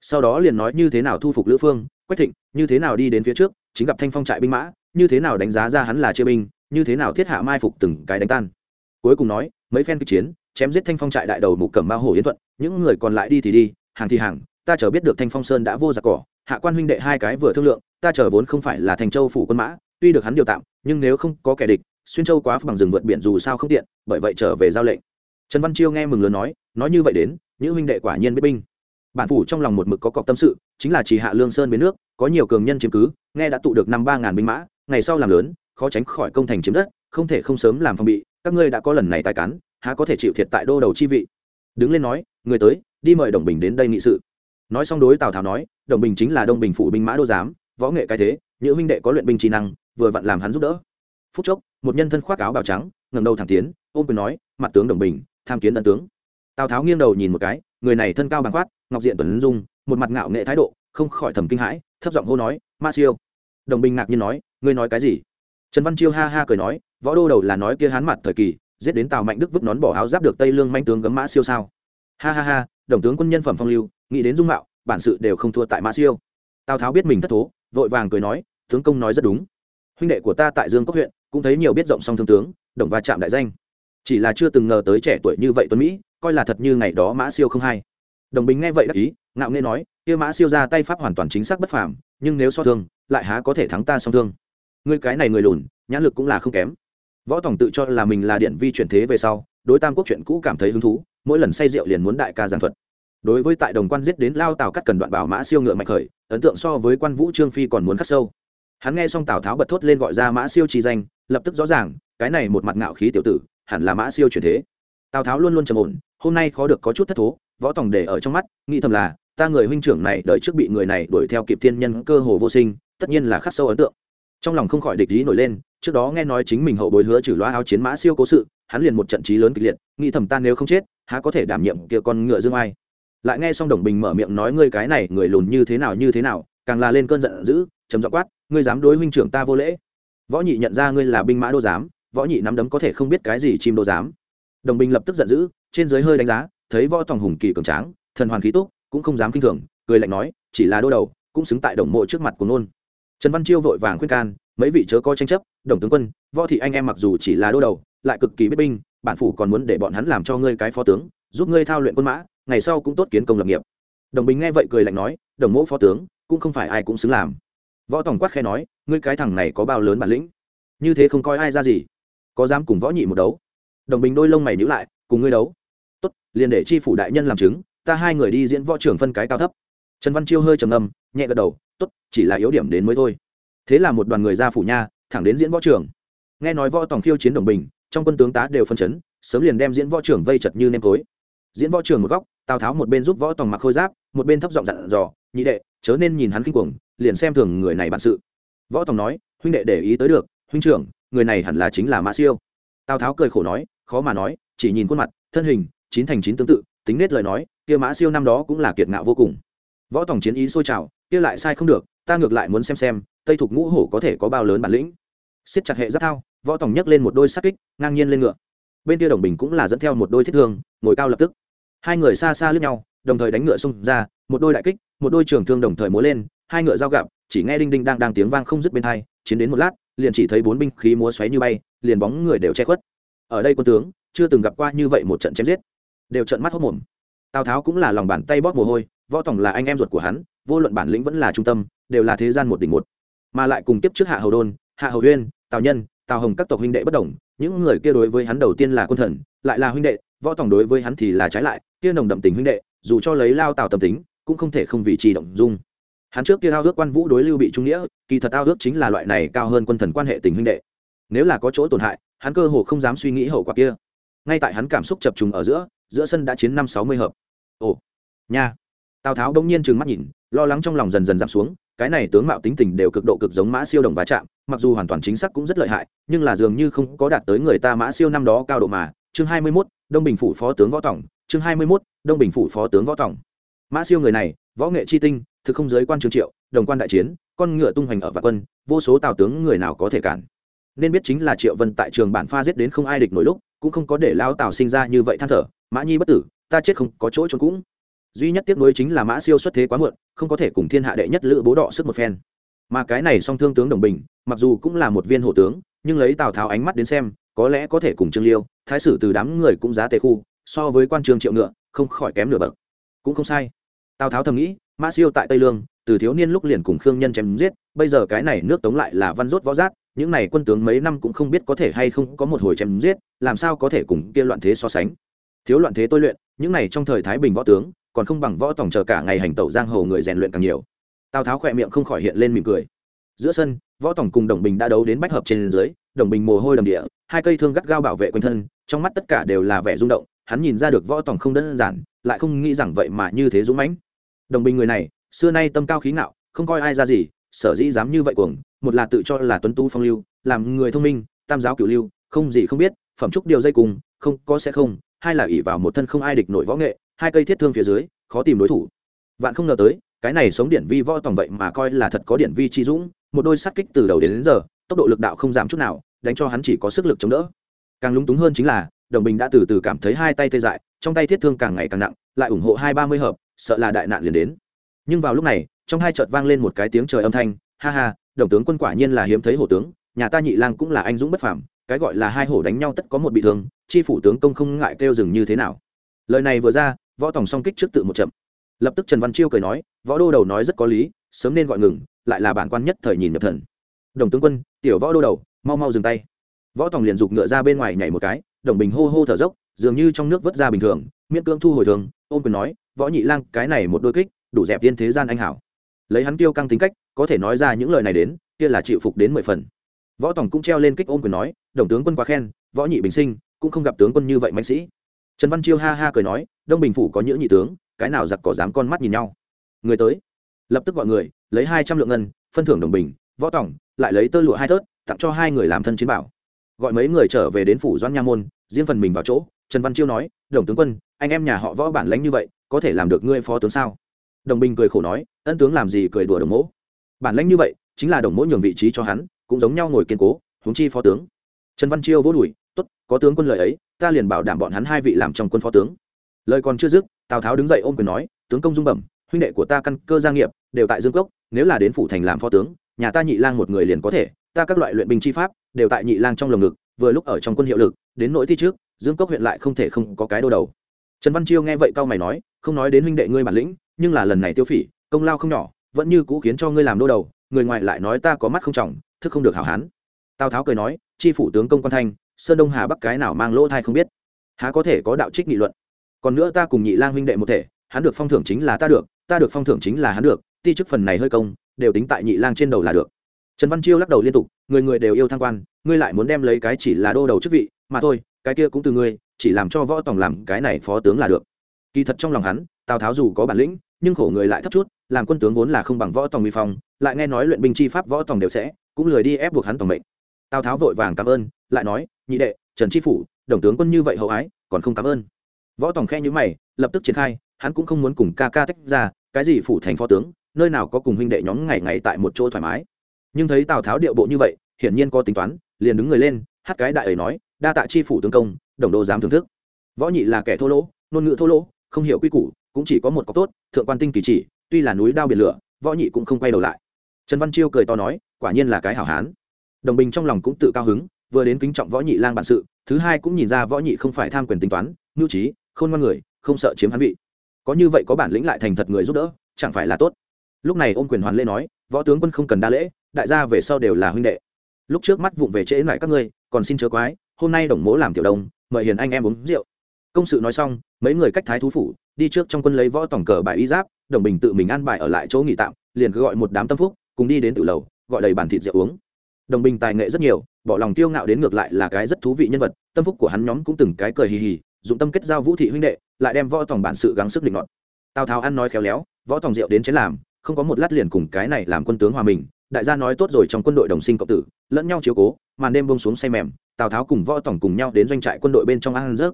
Sau đó liền nói như thế nào thu phục lữ phương, quách thịnh, như thế nào đi đến phía trước, chính gặp thanh phong trại binh mã như thế nào đánh giá ra hắn là chia binh, như thế nào thiết hạ mai phục từng cái đánh tan. Cuối cùng nói, mấy phen kịch chiến, chém giết thanh phong trại đại đầu mục cẩm bao hồ yến thuận, những người còn lại đi thì đi, hàng thì hàng, ta chờ biết được thanh phong sơn đã vô giặc cỏ, hạ quan huynh đệ hai cái vừa thương lượng, ta chờ vốn không phải là thành châu phủ quân mã, tuy được hắn điều tạm, nhưng nếu không có kẻ địch, xuyên châu quá bằng rừng vượt biển dù sao không tiện, bởi vậy trở về giao lệnh. Trần văn chiêu nghe mừng lớn nói nói như vậy đến, những huynh đệ quả nhiên biết binh. Bản phủ trong lòng một mực có cọc tâm sự, chính là chỉ hạ lương sơn bến nước, có nhiều cường nhân chiếm cứ, nghe đã tụ được năm ba ngàn binh mã ngày sau làm lớn, khó tránh khỏi công thành chiếm đất, không thể không sớm làm phòng bị, các ngươi đã có lần này tài cán, há có thể chịu thiệt tại đô đầu chi vị. Đứng lên nói, người tới, đi mời đồng bình đến đây nghị sự. Nói xong đối tào tháo nói, đồng bình chính là đông bình phủ binh mã đô giám, võ nghệ cái thế, những huynh đệ có luyện binh trí năng, vừa vặn làm hắn giúp đỡ. Phút chốc, một nhân thân khoác áo bào trắng ngầm đầu thẳng tiến, ôm quyền nói, mặt tướng đồng bình, tham kiến tân tướng. Tào tháo nghiêng đầu nhìn một cái, người này thân cao bằng khoát, ngọc diện tuấn dung, một mặt ngạo nghệ thái độ, không khỏi thầm kinh hãi, thấp giọng hô nói, ma siêu. Đồng bình ngạc nhiên nói ngươi nói cái gì? Trần văn chiêu ha ha cười nói, võ đô đầu là nói kia hán mặt thời kỳ, giết đến tào mạnh đức vứt nón bỏ áo giáp được tây lương manh tướng gấm mã siêu sao. Ha ha ha, đồng tướng quân nhân phẩm phong lưu, nghĩ đến dung mạo, bản sự đều không thua tại mã siêu. Tào tháo biết mình thất thố, vội vàng cười nói, tướng công nói rất đúng. Huynh đệ của ta tại dương cốc huyện, cũng thấy nhiều biết rộng song thương tướng, đồng va chạm đại danh. Chỉ là chưa từng ngờ tới trẻ tuổi như vậy tuấn mỹ, coi là thật như ngày đó mã siêu không hay. Đồng bình nghe vậy đắc ý, ngạo nghe nói, kia mã siêu ra tay pháp hoàn toàn chính xác bất phàm, nhưng nếu so thương, lại há có thể thắng ta song thương ngươi cái này người lùn, nhãn lực cũng là không kém. Võ tổng tự cho là mình là điện vi chuyển thế về sau, đối tam quốc chuyện cũ cảm thấy hứng thú, mỗi lần say rượu liền muốn đại ca giảng thuật. Đối với tại đồng quan giết đến lao tào cắt cần đoạn bảo mã siêu ngựa mạnh khởi, ấn tượng so với quan vũ trương phi còn muốn khắc sâu. Hắn nghe xong tào tháo bật thốt lên gọi ra mã siêu trí danh, lập tức rõ ràng, cái này một mặt ngạo khí tiểu tử, hẳn là mã siêu chuyển thế. Tào tháo luôn luôn trầm ổn, hôm nay khó được có chút thất thố, võ tòng để ở trong mắt, nghĩ thầm là, ta người huynh trưởng này đợi trước bị người này đuổi theo kịp thiên nhân cơ hồ vô sinh, tất nhiên là khắc sâu ấn tượng trong lòng không khỏi địch ý nổi lên, trước đó nghe nói chính mình hậu bối hứa trừ loa áo chiến mã siêu cố sự, hắn liền một trận trí lớn kịch liệt, nghĩ thầm ta nếu không chết, há có thể đảm nhiệm kia con ngựa dương ai. Lại nghe xong đồng bình mở miệng nói ngươi cái này, người lùn như thế nào như thế nào, càng là lên cơn giận dữ chấm dọ quát, ngươi dám đối huynh trưởng ta vô lễ. Võ nhị nhận ra ngươi là binh mã đô giám, võ nhị nắm đấm có thể không biết cái gì chim đô giám. Đồng bình lập tức giận dữ, trên dưới hơi đánh giá, thấy võ tòng hùng kỳ cường tráng, thần hoàn khí túc, cũng không dám kinh thường, cười lạnh nói, chỉ là đô đầu, cũng xứng tại đồng mộ trước mặt của nôn trần văn chiêu vội vàng khuyên can mấy vị chớ coi tranh chấp đồng tướng quân võ thị anh em mặc dù chỉ là đô đầu lại cực kỳ biết binh bản phủ còn muốn để bọn hắn làm cho ngươi cái phó tướng giúp ngươi thao luyện quân mã ngày sau cũng tốt kiến công lập nghiệp. Đồng bình nghe vậy cười lạnh nói đồng mẫu phó tướng cũng không phải ai cũng xứng làm. Võ tòng quát khe nói ngươi cái thằng này có bao lớn bản lĩnh? Như thế không coi ai ra gì. Có dám cùng võ nhị một đấu? Đồng bình đôi lông mày nhữ lại cùng ngươi đấu. Tốt liền để chi phủ đại nhân làm chứng ta hai người đi diễn võ trưởng phân cái cao thấp. Trần văn chiêu hơi trầm ngâm, nhẹ gật đầu tốt, chỉ là yếu điểm đến mới thôi. Thế là một đoàn người ra phủ nha, thẳng đến diễn võ trưởng nghe nói võ tòng khiêu chiến đồng bình, trong quân tướng tá đều phân chấn, sớm liền đem diễn võ trưởng vây chật như nêm tối. Diễn võ trưởng một góc, tào tháo một bên giúp võ tòng mặc khôi giáp, một bên thấp giọng dặn dò, nhị đệ, chớ nên nhìn hắn kinh cuồng, liền xem thường người này bản sự. Võ tòng nói, huynh đệ để ý tới được, huynh trưởng, người này hẳn là chính là mã siêu. Tào tháo cười khổ nói, khó mà nói, chỉ nhìn khuôn mặt, thân hình, chín thành chín tương tự, tính nết lời nói, kia mã siêu năm đó cũng là kiệt ngạo vô cùng. Võ tòng chiến ý sôi trào kia lại sai không được, ta ngược lại muốn xem xem, tây thục ngũ hổ có thể có bao lớn bản lĩnh. Siết chặt hệ giáp thao, võ tòng nhấc lên một đôi sắt kích, ngang nhiên lên ngựa. Bên kia đồng bình cũng là dẫn theo một đôi thiết thương, ngồi cao lập tức. Hai người xa xa lướt nhau, đồng thời đánh ngựa xung ra, một đôi đại kích, một đôi trường thương đồng thời múa lên, hai ngựa giao gặp, chỉ nghe đinh đinh đang đang tiếng vang không dứt bên hai, chiến đến một lát, liền chỉ thấy bốn binh khí múa xoáy như bay, liền bóng người đều che khuất. Ở đây quân tướng, chưa từng gặp qua như vậy một trận chém giết. Đều trận mắt hốc mồm. Tào tháo cũng là lòng bàn tay bóp mồ hôi, võ tổng là anh em ruột của hắn vô luận bản lĩnh vẫn là trung tâm, đều là thế gian một đỉnh một. Mà lại cùng tiếp trước hạ hầu đôn, hạ hầu huyên tào nhân, tào hồng các tộc huynh đệ bất đồng, những người kia đối với hắn đầu tiên là quân thần, lại là huynh đệ, võ tòng đối với hắn thì là trái lại, kia nồng đậm tình huynh đệ, dù cho lấy lao tào tâm tính, cũng không thể không vì trì động dung. Hắn trước kia ao ước quan vũ đối lưu bị trung nghĩa, kỳ thật ao ước chính là loại này cao hơn quân thần quan hệ tình huynh đệ. Nếu là có chỗ tổn hại, hắn cơ hồ không dám suy nghĩ hậu quả kia. Ngay tại hắn cảm xúc chập trùng ở giữa giữa sân đã chiến năm sáu mươi hợp. Ồ, nha. Tào tháo đông nhiên trừng mắt nhìn lo lắng trong lòng dần dần giảm xuống cái này tướng mạo tính tình đều cực độ cực giống mã siêu đồng va chạm mặc dù hoàn toàn chính xác cũng rất lợi hại nhưng là dường như không có đạt tới người ta mã siêu năm đó cao độ mà. Chương hai mươi 21, đông bình phủ phó tướng võ tổng. Chương hai mươi 21, đông bình phủ phó tướng võ tổng. Mã siêu người này võ nghệ chi tinh thực không giới quan trường triệu đồng quan đại chiến con ngựa tung hoành ở vạn quân vô số tào tướng người nào có thể cản. Nên biết chính là triệu vân tại trường bản pha giết đến không ai địch nổi lúc cũng không có để lao tào sinh ra như vậy than thở mã nhi bất tử ta chết không có chỗ trốn cũng duy nhất tiếc nuối chính là mã siêu xuất thế quá muộn, không có thể cùng thiên hạ đệ nhất lữ bố đọ sức một phen. Mà cái này song thương tướng đồng bình, mặc dù cũng là một viên hộ tướng, nhưng lấy tào tháo ánh mắt đến xem, có lẽ có thể cùng trương liêu, thái sử từ đám người cũng giá tề khu, so với quan trường triệu ngựa, không khỏi kém nửa bậc. Cũng không sai. Tào tháo thầm nghĩ, mã siêu tại tây lương, từ thiếu niên lúc liền cùng khương nhân chém giết, bây giờ cái này nước tống lại là văn rốt võ giác, những này quân tướng mấy năm cũng không biết có thể hay không có một hồi chém giết, làm sao có thể cùng kia loạn thế so sánh. Thiếu loạn thế tôi luyện, những này trong thời thái bình võ tướng còn không bằng võ tổng chờ cả ngày hành tẩu giang hồ người rèn luyện càng nhiều. Tào tháo khỏe miệng không khỏi hiện lên mỉm cười. Giữa sân, võ tổng cùng đồng bình đã đấu đến bách hợp trên dưới, đồng bình mồ hôi đầm địa, hai cây thương gắt gao bảo vệ quanh thân, trong mắt tất cả đều là vẻ rung động, hắn nhìn ra được võ tổng không đơn giản, lại không nghĩ rằng vậy mà như thế dũng mãnh. Đồng bình người này, xưa nay tâm cao khí ngạo, không coi ai ra gì, sở dĩ dám như vậy cuồng, một là tự cho là tuấn tu phong lưu, làm người thông minh, tam giáo cửu lưu, không gì không biết, phẩm trúc điều dây cùng, không có sẽ không, hai là ỷ vào một thân không ai địch nổi võ nghệ hai cây thiết thương phía dưới khó tìm đối thủ. Vạn không ngờ tới cái này sống điện vi võ tòng vậy mà coi là thật có điện vi chi dũng một đôi sát kích từ đầu đến, đến giờ tốc độ lực đạo không giảm chút nào đánh cho hắn chỉ có sức lực chống đỡ. Càng lúng túng hơn chính là đồng bình đã từ từ cảm thấy hai tay tê dại trong tay thiết thương càng ngày càng nặng lại ủng hộ hai ba mươi hợp sợ là đại nạn liền đến. Nhưng vào lúc này trong hai chợt vang lên một cái tiếng trời âm thanh ha ha đồng tướng quân quả nhiên là hiếm thấy hổ tướng nhà ta nhị lang cũng là anh dũng bất phàm cái gọi là hai hổ đánh nhau tất có một bị thương chi phủ tướng công không ngại kêu dừng như thế nào. Lời này vừa ra võ tòng song kích trước tự một chậm. Lập tức trần văn chiêu cười nói, võ đô đầu nói rất có lý, sớm nên gọi ngừng, lại là bản quan nhất thời nhìn nhập thần. Đồng tướng quân, tiểu võ đô đầu, mau mau dừng tay. Võ tòng liền giục ngựa ra bên ngoài nhảy một cái, đồng bình hô hô thở dốc, dường như trong nước vớt ra bình thường, miễn cưỡng thu hồi thường ôm quyền nói, võ nhị lang, cái này một đôi kích, đủ dẹp tiên thế gian anh hảo. Lấy hắn tiêu căng tính cách, có thể nói ra những lời này đến, kia là chịu phục đến mười phần. Võ tòng cũng treo lên kích ôm quyền nói, đồng tướng quân quá khen, võ nhị bình sinh cũng không gặp tướng quân như vậy mạnh sĩ trần văn chiêu ha ha cười nói, đông bình phủ có những nhị tướng, cái nào giặc cỏ dám con mắt nhìn nhau. Người tới. Lập tức gọi người, lấy hai trăm lượng ngân, phân thưởng đồng bình, võ tổng, lại lấy tơ lụa hai thớt, tặng cho hai người làm thân chiến bảo. Gọi mấy người trở về đến phủ doan nha môn, riêng phần mình vào chỗ, trần văn chiêu nói, đồng tướng quân, anh em nhà họ võ bản lãnh như vậy, có thể làm được ngươi phó tướng sao? Đồng bình cười khổ nói, ân tướng làm gì cười đùa đồng mỗ? Bản lãnh như vậy, chính là đồng mỗ nhường vị trí cho hắn, cũng giống nhau ngồi kiên cố, huống chi phó tướng. Trần văn chiêu vỗ đùi tốt, có tướng quân lời ấy, ta liền bảo đảm bọn hắn hai vị làm trong quân phó tướng. Lời còn chưa dứt, tào tháo đứng dậy ôm quyền nói, tướng công dung bẩm, huynh đệ của ta căn cơ gia nghiệp, đều tại dương cốc, nếu là đến phủ thành làm phó tướng, nhà ta nhị lang một người liền có thể, ta các loại luyện binh chi pháp, đều tại nhị lang trong lồng ngực, vừa lúc ở trong quân hiệu lực, đến nỗi thi trước, dương cốc huyện lại không thể không có cái đô đầu. Trần văn chiêu nghe vậy cao mày nói, không nói đến huynh đệ ngươi bản lĩnh, nhưng là lần này tiêu phỉ, công lao không nhỏ, vẫn như cũ khiến cho ngươi làm đô đầu, người ngoài lại nói ta có mắt không trọng, thức không được hảo hán. Tào tháo cười nói, chi phủ tướng công quan thanh sơn đông hà bắc cái nào mang lỗ thai không biết. Há có thể có đạo trích nghị luận. Còn nữa ta cùng nhị lang huynh đệ một thể, hắn được phong thưởng chính là ta được ta được phong thưởng chính là hắn được, ti chức phần này hơi công, đều tính tại nhị lang trên đầu là được. Trần văn chiêu lắc đầu liên tục, người người đều yêu thăng quan, ngươi lại muốn đem lấy cái chỉ là đô đầu chức vị, mà thôi, cái kia cũng từ ngươi, chỉ làm cho võ tòng làm cái này phó tướng là được. Kỳ thật trong lòng hắn, tào tháo dù có bản lĩnh, nhưng khổ người lại thấp chút, làm quân tướng vốn là không bằng võ tòng vi phong, lại nghe nói luyện binh chi pháp võ tòng đều sẽ, cũng lười đi ép buộc hắn tòng mệnh. Tào tháo vội vàng cảm ơn, lại nói nhị đệ, trần tri phủ, đồng tướng quân như vậy hậu ái, còn không cảm ơn. Võ tòng khe nhữ mày, lập tức triển khai, hắn cũng không muốn cùng ca ca tách ra, cái gì phủ thành phó tướng, nơi nào có cùng huynh đệ nhóm ngày ngày tại một chỗ thoải mái. Nhưng thấy tào tháo điệu bộ như vậy, hiển nhiên có tính toán, liền đứng người lên, hát cái đại ấy nói, đa tạ chi phủ tướng công, đồng đô dám thưởng thức. Võ nhị là kẻ thô lỗ, ngôn ngữ thô lỗ, không hiểu quy củ, cũng chỉ có một cọc tốt, thượng quan tinh kỳ chỉ, tuy là núi đao biển lửa, võ nhị cũng không quay đầu lại. Trần văn chiêu cười to nói, quả nhiên là cái hảo hán. Đồng bình trong lòng cũng tự cao hứng vừa đến kính trọng võ nhị lang bản sự, thứ hai cũng nhìn ra võ nhị không phải tham quyền tính toán mưu trí, khôn ngoan người, không sợ chiếm hắn vị. Có như vậy có bản lĩnh lại thành thật người giúp đỡ, chẳng phải là tốt. Lúc này ôm quyền hoàn lê nói, võ tướng quân không cần đa lễ, đại gia về sau đều là huynh đệ. Lúc trước mắt vụng về trễ lại các ngươi, còn xin chớ quái, hôm nay đồng mố làm tiểu đông mời hiền anh em uống rượu. Công sự nói xong, mấy người cách thái thú phủ, đi trước trong quân lấy võ tổng cờ bài y giáp, đồng bình tự mình ăn bài ở lại chỗ nghỉ tạm, liền cứ gọi một đám tâm phúc, cùng đi đến tự lầu, gọi đầy bàn thịt rượu uống. Đồng bình tài nghệ rất nhiều bỏ lòng tiêu ngạo đến ngược lại là cái rất thú vị nhân vật, tâm phúc của hắn nhóm cũng từng cái cười hì hì, dụng tâm kết giao vũ thị huynh đệ, lại đem võ tổng bản sự gắng sức định ngọn tào tháo ăn nói khéo léo, võ tổng rượu đến chế làm, không có một lát liền cùng cái này làm quân tướng hòa mình, đại gia nói tốt rồi trong quân đội đồng sinh cộng tử, lẫn nhau chiếu cố, màn đêm bông xuống say mềm, tào tháo cùng võ tổng cùng nhau đến doanh trại quân đội bên trong ăn rớt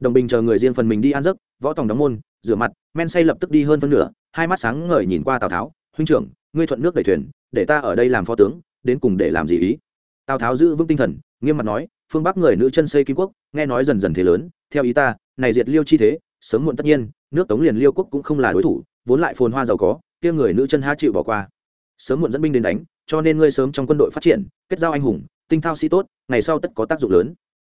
đồng bình chờ người riêng phần mình đi ăn giấc võ tòng đóng môn, rửa mặt, men say lập tức đi hơn phân nửa, hai mắt sáng ngời nhìn qua tào tháo, huynh trưởng, ngươi thuận nước đẩy thuyền, để ta ở đây làm phó tướng, đến cùng để làm gì ý? Tào tháo giữ vững tinh thần, nghiêm mặt nói, phương bắc người nữ chân xây kim quốc, nghe nói dần dần thế lớn, theo ý ta, này diệt liêu chi thế, sớm muộn tất nhiên, nước tống liền liêu quốc cũng không là đối thủ, vốn lại phồn hoa giàu có, kia người nữ chân há chịu bỏ qua. Sớm muộn dẫn binh đến đánh, cho nên ngươi sớm trong quân đội phát triển, kết giao anh hùng, tinh thao sĩ tốt, ngày sau tất có tác dụng lớn.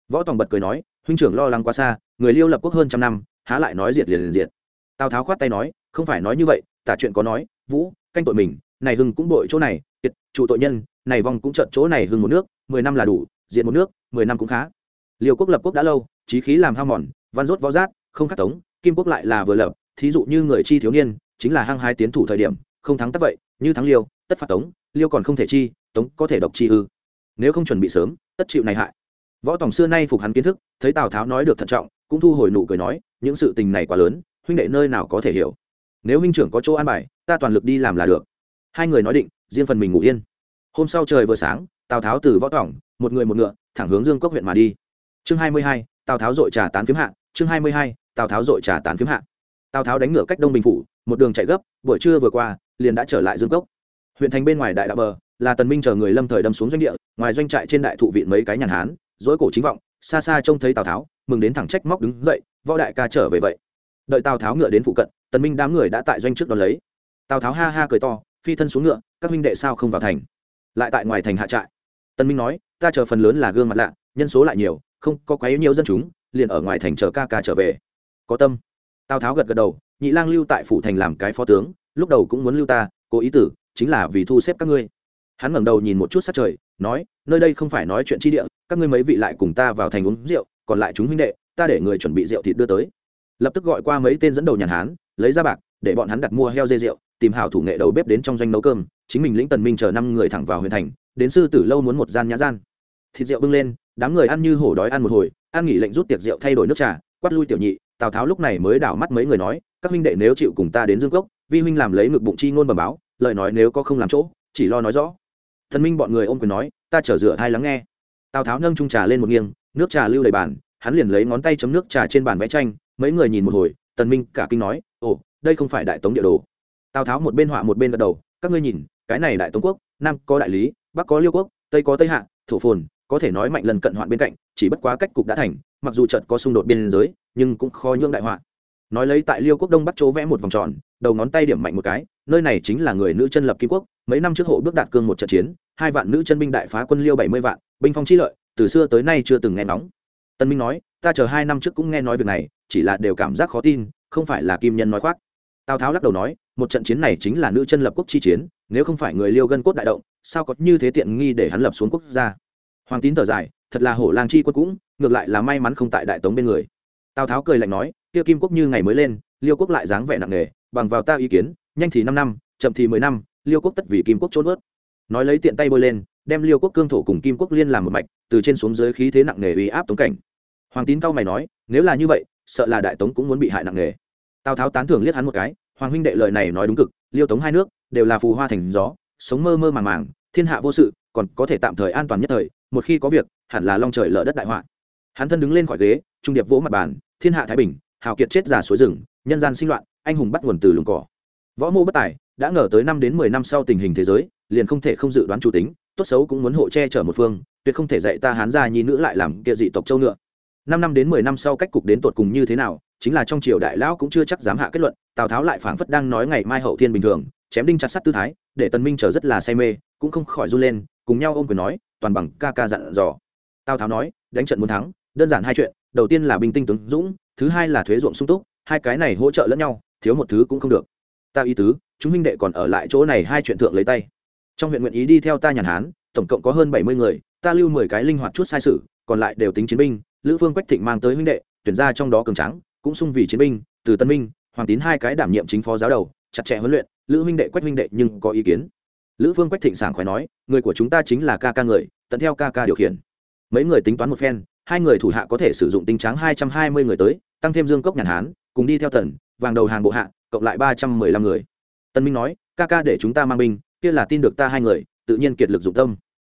Võ tòng bật cười nói, huynh trưởng lo lắng quá xa, người liêu lập quốc hơn trăm năm, há lại nói diệt liền liền diệt. Tào tháo khoát tay nói, không phải nói như vậy, tả chuyện có nói, vũ, canh tội mình, này hưng cũng đội chỗ này kiệt trụ tội nhân này vong cũng trận chỗ này hưng một nước, mười năm là đủ, diện một nước, mười năm cũng khá. Liêu quốc lập quốc đã lâu trí khí làm hao mòn, văn rốt võ giác không khắc tống, kim quốc lại là vừa lập, thí dụ như người chi thiếu niên, chính là hăng hai tiến thủ thời điểm, không thắng tất vậy, như thắng liêu, tất phạt tống, liêu còn không thể chi, tống có thể độc chi ư. Nếu không chuẩn bị sớm, tất chịu này hại. Võ tòng xưa nay phục hắn kiến thức, thấy tào tháo nói được thận trọng, cũng thu hồi nụ cười nói, những sự tình này quá lớn, huynh đệ nơi nào có thể hiểu. Nếu huynh trưởng có chỗ an bài, ta toàn lực đi làm là được. Hai người nói định, riêng phần mình ngủ yên hôm sau trời vừa sáng, tào tháo từ võ tỏng, một người một ngựa, thẳng hướng dương cốc huyện mà đi. Chương hai mươi hai, tào tháo dội trà tán phiếm hạ. Chương hai mươi hai, tào tháo dội trà tán phiếm hạ. Tào tháo đánh ngựa cách đông bình phủ, một đường chạy gấp, buổi trưa vừa qua, liền đã trở lại dương cốc. Huyện thành bên ngoài đại đạo bờ, là tần minh chờ người lâm thời đâm xuống doanh địa, ngoài doanh trại trên đại thụ viện mấy cái nhàn hán dối cổ chính vọng, xa xa trông thấy tào tháo, mừng đến thẳng trách móc đứng dậy, võ đại ca trở về vậy. Đợi tào tháo ngựa đến phụ cận, tần minh đám người đã tại doanh trước đón lấy. Tào tháo ha ha cười to, phi thân xuống ngựa, các minh đệ sao không vào thành? Lại tại ngoài thành hạ trại. Tân minh nói, ta chờ phần lớn là gương mặt lạ, nhân số lại nhiều, không có quá yếu nhiều dân chúng, liền ở ngoài thành chờ ca ca trở về. Có tâm. Tào tháo gật gật đầu, nhị lang lưu tại phủ thành làm cái phó tướng, lúc đầu cũng muốn lưu ta, cố ý tử, chính là vì thu xếp các ngươi. Hắn ngẩng đầu nhìn một chút sát trời, nói, nơi đây không phải nói chuyện chi địa, các ngươi mấy vị lại cùng ta vào thành uống rượu, còn lại chúng huynh đệ, ta để người chuẩn bị rượu thịt đưa tới. Lập tức gọi qua mấy tên dẫn đầu nhàn hán, lấy ra bạc, để bọn hắn đặt mua heo dê rượu, tìm hảo thủ nghệ đầu bếp đến trong doanh nấu cơm chính mình lĩnh tần minh chờ năm người thẳng vào huyện thành, đến sư tử lâu muốn một gian nhã gian. Thịt rượu bưng lên, đám người ăn như hổ đói ăn một hồi ăn nghỉ lệnh rút tiệc rượu thay đổi nước trà, quát lui tiểu nhị, tào tháo lúc này mới đảo mắt mấy người nói, các huynh đệ nếu chịu cùng ta đến dương cốc, vi huynh làm lấy ngực bụng chi ngôn bẩm báo, lời nói nếu có không làm chỗ, chỉ lo nói rõ. Thần minh bọn người ôm quyền nói, ta trở rửa hai lắng nghe. Tào tháo nâng trung trà lên một nghiêng, nước trà lưu đầy bàn, hắn liền lấy ngón tay chấm nước trà trên bàn vẽ tranh, mấy người nhìn một hồi, tần minh cả kinh nói, ồ, đây không phải đại tống địa đồ. Tào tháo một bên họa một bên gật đầu, các ngươi nhìn cái này đại tống quốc, nam có đại lý, bắc có liêu quốc, tây có tây hạ, thổ phồn, có thể nói mạnh lần cận hoạn bên cạnh, chỉ bất quá cách cục đã thành, mặc dù trận có xung đột biên giới, nhưng cũng khó nhượng đại họa. Nói lấy tại liêu quốc đông bắc chỗ vẽ một vòng tròn, đầu ngón tay điểm mạnh một cái, nơi này chính là người nữ chân lập kim quốc, mấy năm trước hộ bước đạt cương một trận chiến, hai vạn nữ chân binh đại phá quân liêu bảy mươi vạn, binh phong chi lợi, từ xưa tới nay chưa từng nghe nóng tân minh nói, ta chờ hai năm trước cũng nghe nói việc này, chỉ là đều cảm giác khó tin, không phải là kim nhân nói khoác tào tháo lắc đầu nói một trận chiến này chính là nữ chân lập quốc chi chiến nếu không phải người liêu gân cốt đại động sao có như thế tiện nghi để hắn lập xuống quốc gia hoàng tín thở dài thật là hổ lang chi quân cũng ngược lại là may mắn không tại đại tống bên người tào tháo cười lạnh nói kia kim quốc như ngày mới lên liêu quốc lại dáng vẻ nặng nề bằng vào ta ý kiến nhanh thì năm năm chậm thì mười năm liêu quốc tất vì kim quốc trốn ướt nói lấy tiện tay bôi lên đem liêu quốc cương thổ cùng kim quốc liên làm một mạch từ trên xuống dưới khí thế nặng nề uy áp tống cảnh hoàng tín cao mày nói nếu là như vậy sợ là đại tống cũng muốn bị hại nặng nề tào tháo tán thưởng liếc hắn một cái, hoàng huynh đệ lời này nói đúng cực, liêu tống hai nước đều là phù hoa thành gió, sống mơ mơ màng màng, thiên hạ vô sự, còn có thể tạm thời an toàn nhất thời, một khi có việc, hẳn là long trời lở đất đại họa. Hắn thân đứng lên khỏi ghế, trung điệp vỗ mặt bàn, thiên hạ thái bình, hào kiệt chết già suối rừng, nhân gian sinh loạn, anh hùng bắt nguồn từ lùng cỏ. Võ mô bất tài, đã ngờ tới năm đến mười năm sau tình hình thế giới, liền không thể không dự đoán chủ tính, tốt xấu cũng muốn hộ che chở một phương, tuyệt không thể dạy ta hán gia nhi nữ lại làm kia dị tộc châu ngựa. Năm năm đến mười năm sau cách cục đến tột cùng như thế nào chính là trong triều đại lão cũng chưa chắc dám hạ kết luận, tào tháo lại phảng phất đang nói ngày mai hậu thiên bình thường, chém đinh chặt sắt tư thái, để tần minh chờ rất là say mê, cũng không khỏi run lên, cùng nhau ôm quyền nói, toàn bằng ca ca dặn dò. Tào tháo nói, đánh trận muốn thắng, đơn giản hai chuyện, đầu tiên là bình tinh tướng dũng, thứ hai là thuế ruộng sung túc, hai cái này hỗ trợ lẫn nhau, thiếu một thứ cũng không được. Ta ý tứ, chúng minh đệ còn ở lại chỗ này hai chuyện thượng lấy tay. Trong huyện nguyện ý đi theo ta nhàn hán, tổng cộng có hơn bảy mươi người, ta lưu mười cái linh hoạt chút sai sự, còn lại đều tính chiến binh, lữ phương quách thịnh mang tới huynh đệ, tuyển ra trong đó cường trắng cũng sung vì chiến binh, từ tân minh, hoàng tín hai cái đảm nhiệm chính phó giáo đầu, chặt chẽ huấn luyện, lữ huynh đệ quách huynh đệ nhưng có ý kiến. Lữ phương quách thịnh sảng khoái nói, người của chúng ta chính là ca ca người, tận theo ca ca điều khiển. Mấy người tính toán một phen, hai người thủ hạ có thể sử dụng tinh trắng hai trăm hai mươi người tới, tăng thêm dương cốc nhàn hán, cùng đi theo thần, vàng đầu hàng bộ hạ, cộng lại ba trăm mười lăm người. Tân minh nói, ca ca để chúng ta mang binh, kia là tin được ta hai người, tự nhiên kiệt lực dụng tâm.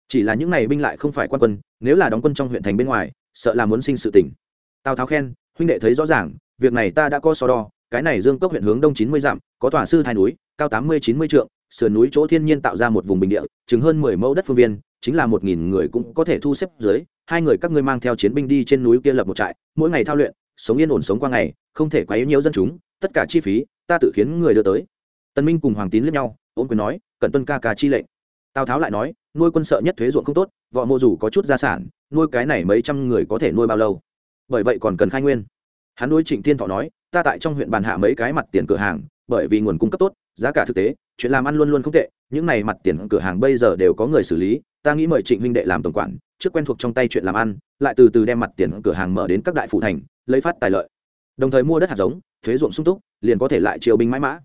Chỉ là những này binh lại không phải quan quân, nếu là đóng quân trong huyện thành bên ngoài, sợ là muốn sinh sự tỉnh. Tào tháo khen huynh đệ thấy rõ ràng, việc này ta đã có so đo, cái này dương cốc huyện hướng đông chín mươi dặm, có tòa sư hai núi, cao tám mươi chín mươi trượng, sườn núi chỗ thiên nhiên tạo ra một vùng bình địa chứng hơn mười mẫu đất phương viên, chính là một nghìn người cũng có thể thu xếp dưới, hai người các ngươi mang theo chiến binh đi trên núi kia lập một trại, mỗi ngày thao luyện, sống yên ổn sống qua ngày, không thể quá yếu nhiều dân chúng, tất cả chi phí, ta tự khiến người đưa tới. Tân minh cùng hoàng tín lẫn nhau, Ôn quyền nói, cẩn tuân ca ca chi lệnh. Tào tháo lại nói, nuôi quân sợ nhất thuế ruộng không tốt vợ mô dù có chút gia sản, nuôi cái này mấy trăm người có thể nuôi bao lâu? Bởi vậy còn cần khai nguyên. Hắn đối trịnh Thiên thọ nói, ta tại trong huyện bàn hạ mấy cái mặt tiền cửa hàng, bởi vì nguồn cung cấp tốt, giá cả thực tế, chuyện làm ăn luôn luôn không tệ, những này mặt tiền cửa hàng bây giờ đều có người xử lý, ta nghĩ mời trịnh huynh đệ làm tổng quản, trước quen thuộc trong tay chuyện làm ăn, lại từ từ đem mặt tiền cửa hàng mở đến các đại phủ thành, lấy phát tài lợi. Đồng thời mua đất hạt giống, thuế ruộng sung túc, liền có thể lại triều binh mãi mã.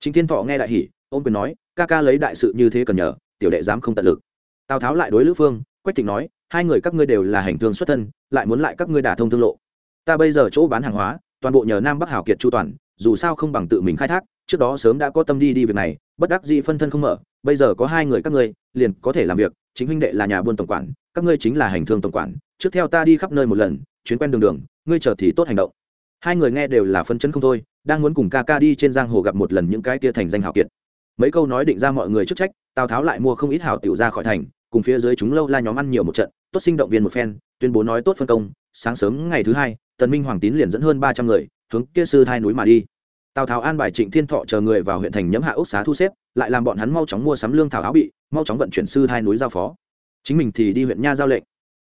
Chính thiên thọ nghe đại hỉ ôm quyền nói, ca ca lấy đại sự như thế cần nhờ, tiểu đệ dám không tận lực. Tào tháo lại đối lữ phương, quách thịnh nói hai người các ngươi đều là hành thương xuất thân, lại muốn lại các ngươi đả thông thương lộ. Ta bây giờ chỗ bán hàng hóa, toàn bộ nhờ nam bắc hảo kiệt chu toàn, dù sao không bằng tự mình khai thác, trước đó sớm đã có tâm đi đi việc này, bất đắc dĩ phân thân không mở, bây giờ có hai người các ngươi, liền có thể làm việc, chính huynh đệ là nhà buôn tổng quản, các ngươi chính là hành thương tổng quản, trước theo ta đi khắp nơi một lần, chuyến quen đường đường, ngươi chờ thì tốt hành động. Hai người nghe đều là phân chấn không thôi, đang muốn cùng ca ca đi trên giang hồ gặp một lần những cái kia thành danh hào kiệt. Mấy câu nói định ra mọi người chức trách, tào tháo lại mua không ít hào tiểu ra khỏi thành, cùng phía dưới chúng lâu la nhóm ăn nhiều một trận tốt sinh động viên một phen, tuyên bố nói tốt phân công, sáng sớm ngày thứ hai, tần minh hoàng tín liền dẫn hơn ba trăm người, hướng kia sư thai núi mà đi. Tào tháo an bài trịnh thiên thọ chờ người vào huyện thành nhấm hạ ốc xá thu xếp, lại làm bọn hắn mau chóng mua sắm lương thảo áo bị, mau chóng vận chuyển sư thai núi giao phó. Chính mình thì đi huyện nha giao lệnh.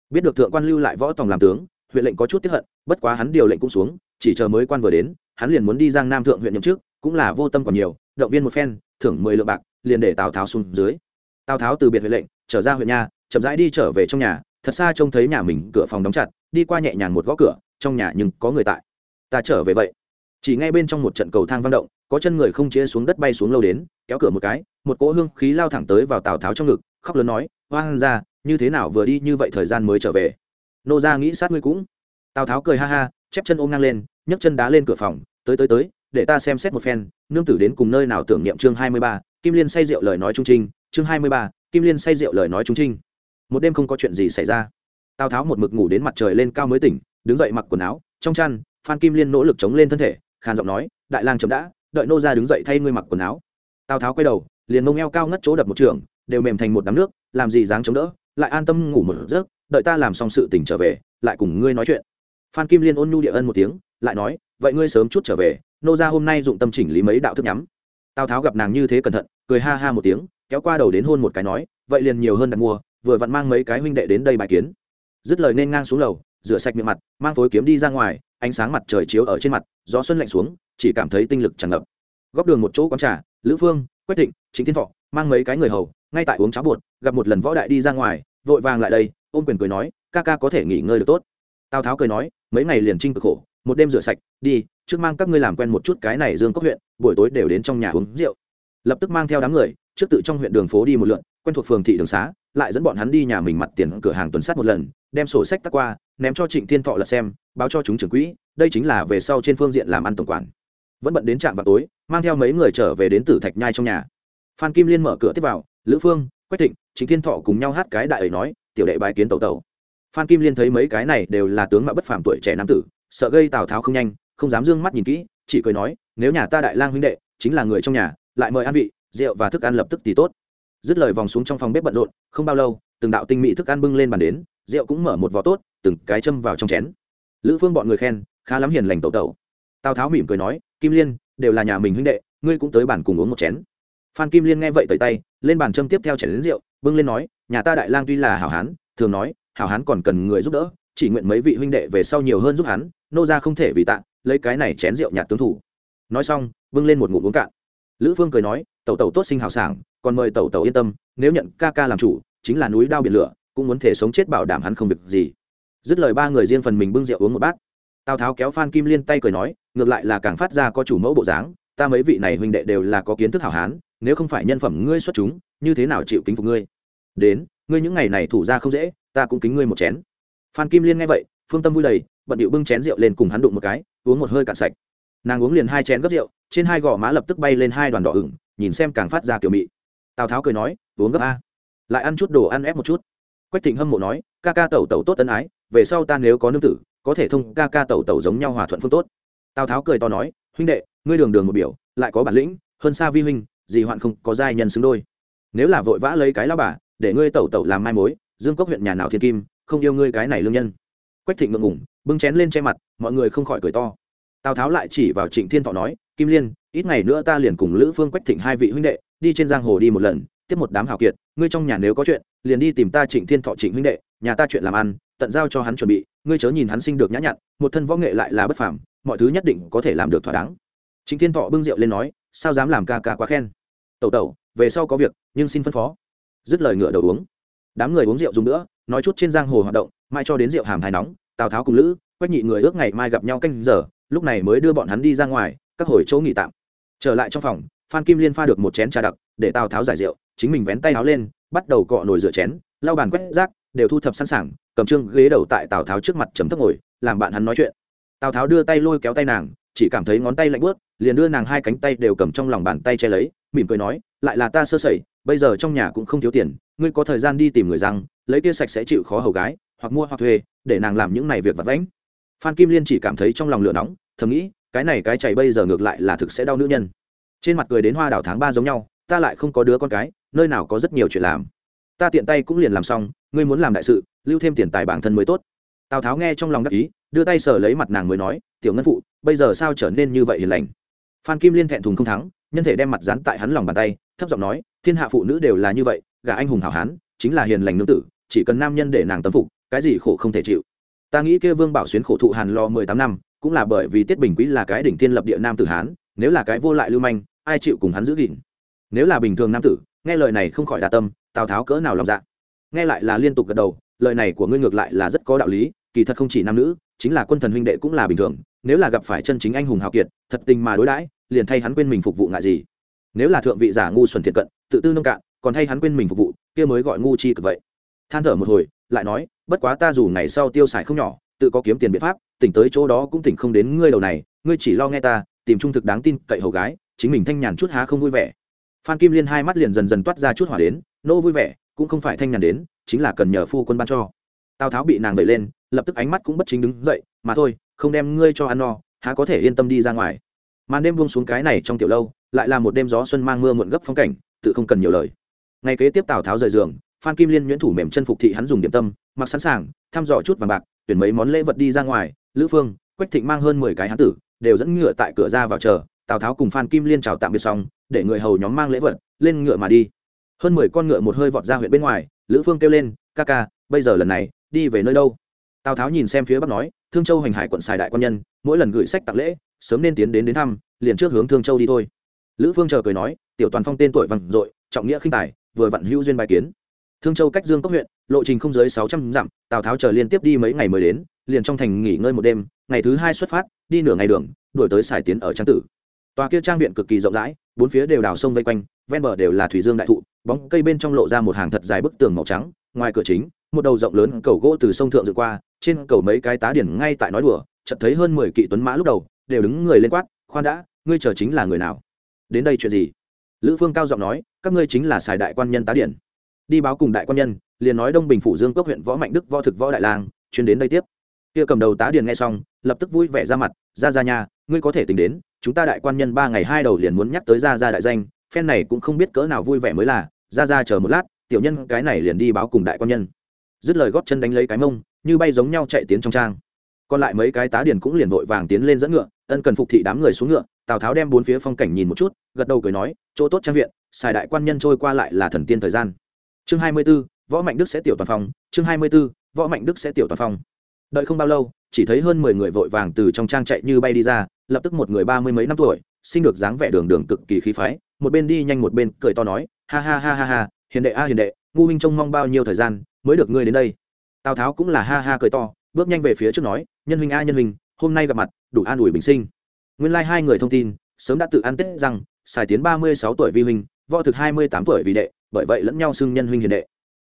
Biết được thượng quan lưu lại võ tòng làm tướng, huyện lệnh có chút tiếp hận, bất quá hắn điều lệnh cũng xuống, chỉ chờ mới quan vừa đến, hắn liền muốn đi giang nam thượng huyện nhậm chức, cũng là vô tâm còn nhiều, động viên một phen, thưởng mười lượng bạc, liền để tào tháo xuống dưới. Tào tháo từ biệt huyện lệnh, trở ra huyện nha, chậm rãi đi trở về trong nhà thật xa trông thấy nhà mình cửa phòng đóng chặt, đi qua nhẹ nhàng một gõ cửa, trong nhà nhưng có người tại. Ta trở về vậy. Chỉ ngay bên trong một trận cầu thang vang động, có chân người không chia xuống đất bay xuống lâu đến, kéo cửa một cái, một cỗ hương khí lao thẳng tới vào tào tháo trong ngực, khóc lớn nói hoang ra như thế nào vừa đi như vậy thời gian mới trở về? Nô ra nghĩ sát ngươi cũng. Tào tháo cười ha ha, chép chân ôm ngang lên, nhấc chân đá lên cửa phòng, tới tới tới, để ta xem xét một phen, nương tử đến cùng nơi nào tưởng niệm chương hai mươi ba, kim liên say rượu lời nói trung trinh, chương hai mươi ba, kim liên say rượu lời nói trung trinh một đêm không có chuyện gì xảy ra. Tào tháo một mực ngủ đến mặt trời lên cao mới tỉnh, đứng dậy mặc quần áo, trong chăn, phan kim liên nỗ lực chống lên thân thể, khàn giọng nói, đại lang chấm đã, đợi nô ra đứng dậy thay ngươi mặc quần áo. Tào tháo quay đầu, liền mông eo cao ngất chỗ đập một trường, đều mềm thành một đám nước, làm gì dáng chống đỡ, lại an tâm ngủ một giấc, đợi ta làm xong sự tỉnh trở về, lại cùng ngươi nói chuyện. Phan kim liên ôn nhu địa ân một tiếng, lại nói, vậy ngươi sớm chút trở về, nô ra hôm nay dụng tâm chỉnh lý mấy đạo thức nhắm. Tào tháo gặp nàng như thế cẩn thận, cười ha ha một tiếng, kéo qua đầu đến hôn một cái nói, vậy liền nhiều hơn đặt mua vừa vặn mang mấy cái huynh đệ đến đây bài kiến. Dứt lời nên ngang xuống lầu, rửa sạch miệng mặt, mang phối kiếm đi ra ngoài, ánh sáng mặt trời chiếu ở trên mặt, gió xuân lạnh xuống, chỉ cảm thấy tinh lực tràn ngập. Góc đường một chỗ quán trà, lữ phương, quách thịnh, chính thiên thọ, mang mấy cái người hầu, ngay tại uống cháo bột, gặp một lần võ đại đi ra ngoài, vội vàng lại đây, ôm quyền cười nói, ca ca có thể nghỉ ngơi được tốt. Tào tháo cười nói, mấy ngày liền trinh cực khổ, một đêm rửa sạch, đi, trước mang các ngươi làm quen một chút cái này dương cốc huyện, buổi tối đều đến trong nhà uống rượu. Lập tức mang theo đám người, trước tự trong huyện đường phố đi một lượn, quen thuộc phường thị đường xá lại dẫn bọn hắn đi nhà mình mặt tiền cửa hàng tuần sát một lần, đem sổ sách tắt qua, ném cho trịnh thiên thọ lật xem, báo cho chúng trưởng quỹ, đây chính là về sau trên phương diện làm ăn tổng quản. Vẫn bận đến trạm vào tối, mang theo mấy người trở về đến tử thạch nhai trong nhà. Phan kim liên mở cửa tiếp vào, lữ phương, quách thịnh, trịnh thiên thọ cùng nhau hát cái đại ấy nói, tiểu đệ bài kiến tẩu tẩu. Phan kim liên thấy mấy cái này đều là tướng mạo bất phàm tuổi trẻ nam tử, sợ gây tào tháo không nhanh, không dám d ư ơ n g mắt nhìn kỹ, chỉ cười nói, nếu nhà ta đại lang huynh đệ chính là người trong nhà, lại mời ăn vị, rượu và thức ăn lập tức thì tốt dứt lời vòng xuống trong phòng bếp bận rộn, không bao lâu, từng đạo tinh mỹ thức ăn bưng lên bàn đến, rượu cũng mở một vò tốt, từng cái châm vào trong chén. Lữ phương bọn người khen, khá lắm hiền lành tẩu tẩu. Tào tháo mỉm cười nói, kim liên, đều là nhà mình huynh đệ, ngươi cũng tới bàn cùng uống một chén. Phan kim liên nghe vậy tẩy tay, lên bàn châm tiếp theo chén đến rượu, bưng lên nói, nhà ta đại lang tuy là hảo hán, thường nói, hảo hán còn cần người giúp đỡ, chỉ nguyện mấy vị huynh đệ về sau nhiều hơn giúp hắn, nô ra không thể vì tạ, lấy cái này chén rượu nhạt tướng thủ. Nói xong, bưng lên một ngụm uống cạn. Lữ phương cười nói, tẩu tẩu tốt sinh hào sảng còn mời tẩu tẩu yên tâm, nếu nhận ca ca làm chủ, chính là núi đao biển lửa, cũng muốn thể sống chết bảo đảm hắn không việc gì. Dứt lời ba người riêng phần mình bưng rượu uống một bát. Tào tháo kéo phan kim liên tay cười nói, ngược lại là càng phát ra có chủ mẫu bộ dáng, ta mấy vị này huynh đệ đều là có kiến thức hảo hán, nếu không phải nhân phẩm ngươi xuất chúng, như thế nào chịu kính phục ngươi? Đến, ngươi những ngày này thủ ra không dễ, ta cũng kính ngươi một chén. Phan kim liên nghe vậy, phương tâm vui đầy, bận điệu bưng chén rượu lên cùng hắn đụng một cái, uống một hơi cạn sạch. Nàng uống liền hai chén gấp rượu, trên hai gò má lập tức bay lên hai đoàn đỏ ửng, nhìn xem càng phát ra kiểu mị tào tháo cười nói, uống gấp a. Lại ăn chút đồ ăn ép một chút. Quách thịnh hâm mộ nói, ca ca tẩu tẩu tốt tân ái, về sau ta nếu có nương tử, có thể thông ca ca tẩu tẩu giống nhau hòa thuận phương tốt. Tào tháo cười to nói, huynh đệ, ngươi đường đường một biểu, lại có bản lĩnh, hơn xa vi huynh gì hoạn không có giai nhân xứng đôi. Nếu là vội vã lấy cái lao bà, để ngươi tẩu tẩu làm mai mối, dương cốc huyện nhà nào thiên kim, không yêu ngươi cái này lương nhân. Quách thịnh ngượng ngủng bưng chén lên che mặt, mọi người không khỏi cười to. Tào tháo lại chỉ vào trịnh thiên thọ nói, kim liên, ít ngày nữa ta liền cùng lữ phương quách thịnh hai vị huynh đệ đi trên giang hồ đi một lần, tiếp một đám hào kiệt, ngươi trong nhà nếu có chuyện, liền đi tìm ta trịnh thiên thọ trịnh huynh đệ, nhà ta chuyện làm ăn, tận giao cho hắn chuẩn bị, ngươi chớ nhìn hắn sinh được nhã nhặn, một thân võ nghệ lại là bất phàm, mọi thứ nhất định có thể làm được thỏa đáng. Trịnh thiên thọ bưng rượu lên nói, sao dám làm ca ca quá khen? Tẩu tẩu, về sau có việc, nhưng xin phân phó. Dứt lời ngựa đầu uống. Đám người uống rượu dùng nữa, nói chút trên giang hồ hoạt động, mai cho đến rượu hàm hài nóng, tào tháo cùng lữ, quách nhị người ước ngày mai gặp nhau canh giờ, lúc này mới đưa bọn hắn đi ra ngoài, các hồi chỗ nghỉ tạm. Trở lại trong phòng phan kim liên pha được một chén trà đặc, để tào tháo giải rượu, chính mình vén tay áo lên, bắt đầu cọ nồi rửa chén, lau bàn quét rác, đều thu thập sẵn sàng, cầm trương ghế đầu tại tào tháo trước mặt chấm thấp ngồi, làm bạn hắn nói chuyện. Tào tháo đưa tay lôi kéo tay nàng, chỉ cảm thấy ngón tay lạnh bớt liền đưa nàng hai cánh tay đều cầm trong lòng bàn tay che lấy, mỉm cười nói, lại là ta sơ sẩy, bây giờ trong nhà cũng không thiếu tiền, ngươi có thời gian đi tìm người răng, lấy kia sạch sẽ chịu khó hầu gái, hoặc mua hoặc thuê, để nàng làm những này việc vặt vãnh. Phan kim liên chỉ cảm thấy trong lòng lửa nóng, thầm nghĩ, cái này cái chảy bây giờ ngược lại là thực sẽ đau nữ nhân trên mặt cười đến hoa đào tháng ba giống nhau, ta lại không có đứa con cái, nơi nào có rất nhiều chuyện làm. Ta tiện tay cũng liền làm xong, ngươi muốn làm đại sự, lưu thêm tiền tài bản thân mới tốt. Tào tháo nghe trong lòng đắc ý, đưa tay sờ lấy mặt nàng mới nói, tiểu ngân phụ, bây giờ sao trở nên như vậy hiền lành? Phan kim liên thẹn thùng không thắng, nhân thể đem mặt dán tại hắn lòng bàn tay, thấp giọng nói, thiên hạ phụ nữ đều là như vậy, gả anh hùng hảo hán, chính là hiền lành nương tử, chỉ cần nam nhân để nàng tâm phục, cái gì khổ không thể chịu. Ta nghĩ kia vương bảo xuyến khổ thụ hàn lo mười tám năm, cũng là bởi vì tiết bình quý là cái đỉnh thiên lập địa nam tử hán, nếu là cái vô lại lưu manh ai chịu cùng hắn giữ gìn. Nếu là bình thường nam tử, nghe lời này không khỏi đa tâm, tào tháo cỡ nào lòng dạ. Nghe lại là liên tục gật đầu, lời này của ngươi ngược lại là rất có đạo lý, kỳ thật không chỉ nam nữ, chính là quân thần huynh đệ cũng là bình thường, nếu là gặp phải chân chính anh hùng hào kiệt, thật tình mà đối đãi, liền thay hắn quên mình phục vụ ngại gì. Nếu là thượng vị giả ngu xuẩn thiện cận, tự tư nông cạn, còn thay hắn quên mình phục vụ, kia mới gọi ngu chi cực vậy. Than thở một hồi, lại nói, bất quá ta dù ngày sau tiêu xài không nhỏ, tự có kiếm tiền biện pháp, tỉnh tới chỗ đó cũng tỉnh không đến ngươi đầu này, ngươi chỉ lo nghe ta, tìm trung thực đáng tin cậy hầu gái chính mình thanh nhàn chút há không vui vẻ. Phan kim liên hai mắt liền dần dần toát ra chút hỏa đến, nô vui vẻ, cũng không phải thanh nhàn đến, chính là cần nhờ phu quân ban cho. Tào tháo bị nàng đẩy lên, lập tức ánh mắt cũng bất chính đứng dậy, mà thôi, không đem ngươi cho ăn no, há có thể yên tâm đi ra ngoài. Màn đêm buông xuống cái này trong tiểu lâu, lại là một đêm gió xuân mang mưa muộn gấp phong cảnh, tự không cần nhiều lời. Ngày kế tiếp tào tháo rời giường, phan kim liên nhuyễn thủ mềm chân phục thị hắn dùng điểm tâm, mặc sẵn sàng, thăm dò chút vàng bạc, tuyển mấy món lễ vật đi ra ngoài, lữ phương, quách thịnh mang hơn mười cái hán tử, đều dẫn ngựa tại cửa ra vào chờ tào tháo cùng phan kim liên chào tạm biệt xong, để người hầu nhóm mang lễ vật, lên ngựa mà đi. Hơn mười con ngựa một hơi vọt ra huyện bên ngoài, lữ phương kêu lên, ca ca, bây giờ lần này, đi về nơi đâu? Tào tháo nhìn xem phía bắc nói, thương châu hành hải quận xài đại quan nhân, mỗi lần gửi sách tặng lễ, sớm nên tiến đến đến thăm, liền trước hướng thương châu đi thôi. Lữ phương chờ cười nói, tiểu toàn phong tên tuổi vằn dội, trọng nghĩa khinh tài, vừa vặn hữu duyên bài kiến. Thương châu cách dương cốc huyện, lộ trình không dưới sáu trăm dặm, tào tháo chờ liên tiếp đi mấy ngày mới đến, liền trong thành nghỉ ngơi một đêm, ngày thứ hai xuất phát, đi nửa ngày đường đuổi tới xài tiến ở trang tử tòa kia trang viện cực kỳ rộng rãi, bốn phía đều đào sông vây quanh, ven bờ đều là thủy dương đại thụ, bóng cây bên trong lộ ra một hàng thật dài bức tường màu trắng, ngoài cửa chính, một đầu rộng lớn cầu gỗ từ sông thượng dựng qua, trên cầu mấy cái tá điển ngay tại nói đùa, chợt thấy hơn mười kỵ tuấn mã lúc đầu, đều đứng người lên quát, khoan đã, ngươi chờ chính là người nào? Đến đây chuyện gì? Lữ phương cao giọng nói, các ngươi chính là xài đại quan nhân tá điển. Đi báo cùng đại quan nhân, liền nói đông bình phủ dương cốc huyện võ mạnh đức võ thực võ đại lang, chuyên đến đây tiếp. Kia cầm đầu tá điền nghe xong, lập tức vui vẻ ra mặt, ra ra nhà ngươi có thể tính đến chúng ta đại quan nhân ba ngày hai đầu liền muốn nhắc tới ra ra đại danh phen này cũng không biết cỡ nào vui vẻ mới là ra ra chờ một lát tiểu nhân cái này liền đi báo cùng đại quan nhân. Dứt lời góp chân đánh lấy cái mông như bay giống nhau chạy tiến trong trang. Còn lại mấy cái tá điền cũng liền vội vàng tiến lên dẫn ngựa ân cần phục thị đám người xuống ngựa tào tháo đem bốn phía phong cảnh nhìn một chút gật đầu cười nói chỗ tốt trang viện xài đại quan nhân trôi qua lại là thần tiên thời gian. Chương hai mươi 24, võ mạnh đức sẽ tiểu toàn phong chương hai mươi 24, võ mạnh đức sẽ tiểu toàn phong đợi không bao lâu chỉ thấy hơn mười người vội vàng từ trong trang chạy như bay đi ra lập tức một người ba mươi mấy năm tuổi, sinh được dáng vẻ đường đường cực kỳ khí phái, một bên đi nhanh một bên cười to nói, ha ha ha ha ha, hiền đệ a hiền đệ, ngu huynh trông mong bao nhiêu thời gian mới được ngươi đến đây? Tào tháo cũng là ha ha cười to, bước nhanh về phía trước nói, nhân huynh a nhân huynh, hôm nay gặp mặt, đủ an ủi bình sinh. Nguyên lai hai người thông tin, sớm đã tự ăn tết rằng, sài tiến ba mươi sáu tuổi vi huynh, võ thực hai mươi tám tuổi vì đệ, bởi vậy lẫn nhau xưng nhân huynh hiền đệ.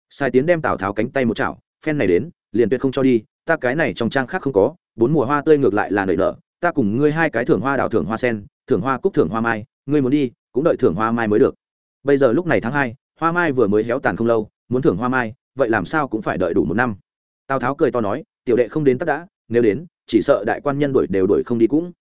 Sai tiến đem tào tháo cánh tay một chảo, phen này đến, liền tuyệt không cho đi, ta cái này trong trang khác không có, bốn mùa hoa tươi ngược lại là nảy nở ta cùng ngươi hai cái thưởng hoa đào thưởng hoa sen, thưởng hoa cúc thưởng hoa mai, ngươi muốn đi, cũng đợi thưởng hoa mai mới được. Bây giờ lúc này tháng hai, hoa mai vừa mới héo tàn không lâu, muốn thưởng hoa mai, vậy làm sao cũng phải đợi đủ một năm. Tào tháo cười to nói, tiểu đệ không đến tất đã, nếu đến, chỉ sợ đại quan nhân đuổi đều đuổi không đi cũng.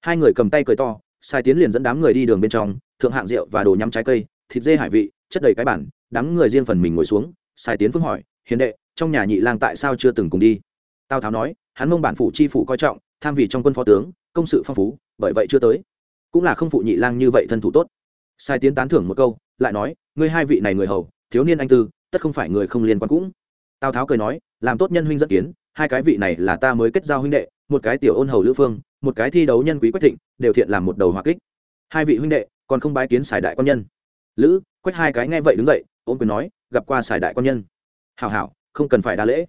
Hai người cầm tay cười to, sai tiến liền dẫn đám người đi đường bên trong, thượng hạng rượu và đồ nhắm trái cây, thịt dê hải vị, chất đầy cái bản, đám người riêng phần mình ngồi xuống, sai tiến phương hỏi, hiền đệ, trong nhà nhị lang tại sao chưa từng cùng đi? Tào tháo nói, hắn mông bản phủ chi phủ coi trọng tham vị trong quân phó tướng, công sự phong phú, bởi vậy chưa tới. Cũng là không phụ nhị lang như vậy thân thủ tốt. Sai tiến tán thưởng một câu, lại nói, ngươi hai vị này người hầu, thiếu niên anh tư, tất không phải người không liên quan cũng. Tào tháo cười nói, làm tốt nhân huynh dẫn kiến, hai cái vị này là ta mới kết giao huynh đệ, một cái tiểu ôn hầu lữ phương, một cái thi đấu nhân quý quách thịnh, đều thiện làm một đầu hòa kích. Hai vị huynh đệ, còn không bái kiến xài đại quan nhân. Lữ, quách hai cái nghe vậy đứng dậy, ôm quyền nói, gặp qua xài đại quan nhân. Hảo hảo, không cần phải đa lễ.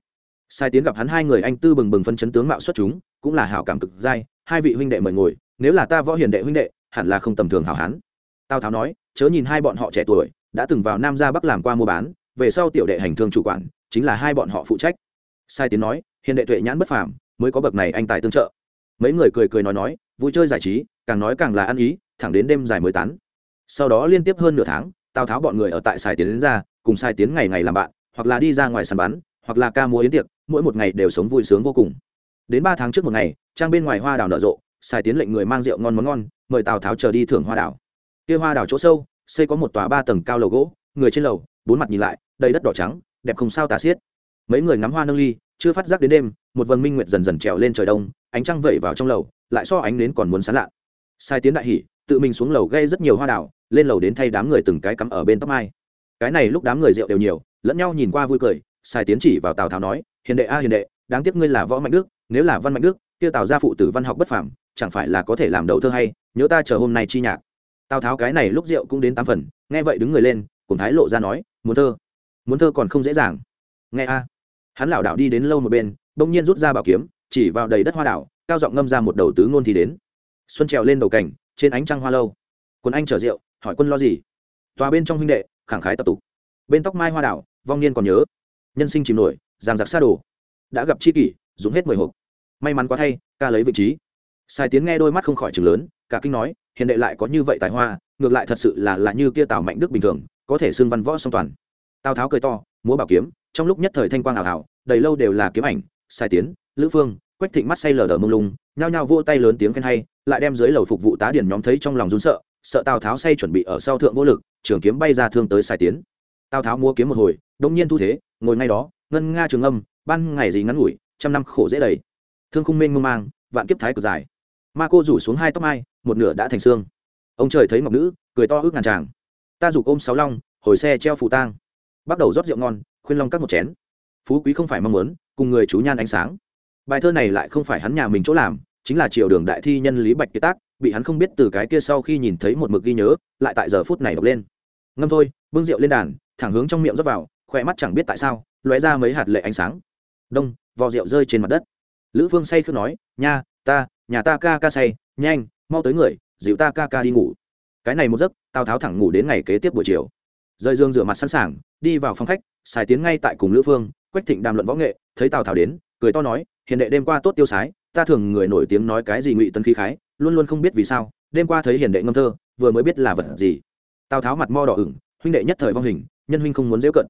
Sai tiến gặp hắn hai người anh tư bừng bừng phân chấn tướng mạo xuất chúng cũng là hảo cảm cực dai, hai vị huynh đệ mời ngồi, nếu là ta võ hiền đệ huynh đệ, hẳn là không tầm thường hảo hán. Tào tháo nói, chớ nhìn hai bọn họ trẻ tuổi, đã từng vào nam ra bắc làm qua mua bán, về sau tiểu đệ hành thương chủ quản, chính là hai bọn họ phụ trách. Sai tiến nói, hiền đệ tuệ nhãn bất phàm, mới có bậc này anh tài tương trợ. Mấy người cười cười nói nói, vui chơi giải trí, càng nói càng là ăn ý, thẳng đến đêm dài mới tán. Sau đó liên tiếp hơn nửa tháng, tào tháo bọn người ở tại sài tiến đến ra, cùng Sai tiến ngày ngày làm bạn, hoặc là đi ra ngoài sàn bắn, hoặc là ca múa yến tiệc, mỗi một ngày đều sống vui sướng vô cùng đến ba tháng trước một ngày, trang bên ngoài hoa đào nở rộ sài tiến lệnh người mang rượu ngon món ngon, mời tào tháo chờ đi thưởng hoa đào. Kia hoa đào chỗ sâu, xây có một tòa ba tầng cao lầu gỗ, người trên lầu, bốn mặt nhìn lại, đầy đất đỏ trắng, đẹp không sao tà xiết. Mấy người ngắm hoa nâng ly, chưa phát giác đến đêm, một vầng minh nguyệt dần dần trèo lên trời đông, ánh trăng vẩy vào trong lầu, lại so ánh đến còn muốn sán lạ. Sai tiến đại hỉ, tự mình xuống lầu gây rất nhiều hoa đào, lên lầu đến thay đám người từng cái cắm ở bên tóc mai. Cái này lúc đám người rượu đều nhiều, lẫn nhau nhìn qua vui cười, sai tiến chỉ vào tào tháo nói, hiền đệ a, hiền đệ, đáng tiếc ngươi là võ mạnh đức nếu là văn mạnh đức, kia tào gia phụ tử văn học bất phàm, chẳng phải là có thể làm đầu thơ hay, nhớ ta chờ hôm nay chi nhạc. Tào tháo cái này lúc rượu cũng đến tám phần, nghe vậy đứng người lên, cùng thái lộ ra nói, muốn thơ muốn thơ còn không dễ dàng. Nghe a. Hắn lảo đảo đi đến lâu một bên, bỗng nhiên rút ra bảo kiếm, chỉ vào đầy đất hoa đảo, cao giọng ngâm ra một đầu tứ ngôn thì đến. Xuân trèo lên đầu cảnh trên ánh trăng hoa lâu. Quân anh chở rượu, hỏi quân lo gì? Tòa bên trong huynh đệ, khẳng khái tập tục. Bên tóc mai hoa đảo, vong niên còn nhớ. Nhân sinh chìm nổi, giang giặc xa đồ. Đã gặp chi kỷ dùng hết mười hộp. May mắn quá thay, ca lấy vị trí. Sai tiến nghe đôi mắt không khỏi chừng lớn, cả kinh nói, hiện đệ lại có như vậy tài hoa, ngược lại thật sự là là như kia tào mạnh đức bình thường, có thể xưng văn võ song toàn. Tào tháo cười to, múa bảo kiếm, trong lúc nhất thời thanh quang ảo ảo, đầy lâu đều là kiếm ảnh, sai tiến, lữ phương, quách thịnh mắt say lờ đờ mông lung, nhao nhao vô tay lớn tiếng khen hay, lại đem dưới lầu phục vụ tá điển nhóm thấy trong lòng run sợ sợ tào tháo say chuẩn bị ở sau thượng vô lực, trường kiếm bay ra thương tới sai tiến. Tào tháo múa kiếm một hồi, đông nhiên thu thế, ngồi ngay đó, ngân nga trường âm, ban ngày gì ngắn ngủi trăm năm khổ dễ đầy. Thương khung mênh mông mang, vạn kiếp thái cực dài. Ma cô rủ xuống hai tóc mai, một nửa đã thành xương. Ông trời thấy ngọc nữ, cười to ước ngàn tràng. Ta giục ôm sáu long, hồi xe treo phụ tang. Bắt đầu rót rượu ngon, khuyên long cắt một chén. Phú quý không phải mong muốn, cùng người chú nhan ánh sáng. Bài thơ này lại không phải hắn nhà mình chỗ làm, chính là triều đường đại thi nhân lý bạch kế tác, bị hắn không biết từ cái kia sau khi nhìn thấy một mực ghi nhớ, lại tại giờ phút này đọc lên. Ngâm thôi, bưng rượu lên đàn, thẳng hướng trong miệng rót vào, khỏe mắt chẳng biết tại sao, lóe ra mấy hạt lệ ánh sáng. Đông vò rượu rơi trên mặt đất. Lữ phương say khước nói, nha, ta, nhà ta ca ca say, nhanh, mau tới người, dịu ta ca ca đi ngủ. Cái này một giấc, tào tháo thẳng ngủ đến ngày kế tiếp buổi chiều. Rơi dương rửa mặt sẵn sàng, đi vào phòng khách, xài tiến ngay tại cùng lữ phương, quách thịnh đàm luận võ nghệ, thấy tào tháo đến, cười to nói hiền đệ đêm qua tốt tiêu sái, ta thường người nổi tiếng nói cái gì ngụy tân khí khái, luôn luôn không biết vì sao, đêm qua thấy hiền đệ ngâm thơ, vừa mới biết là vật gì. Tào tháo mặt mo đỏ ửng, huynh đệ nhất thời vong hình, nhân huynh không muốn dễ cận.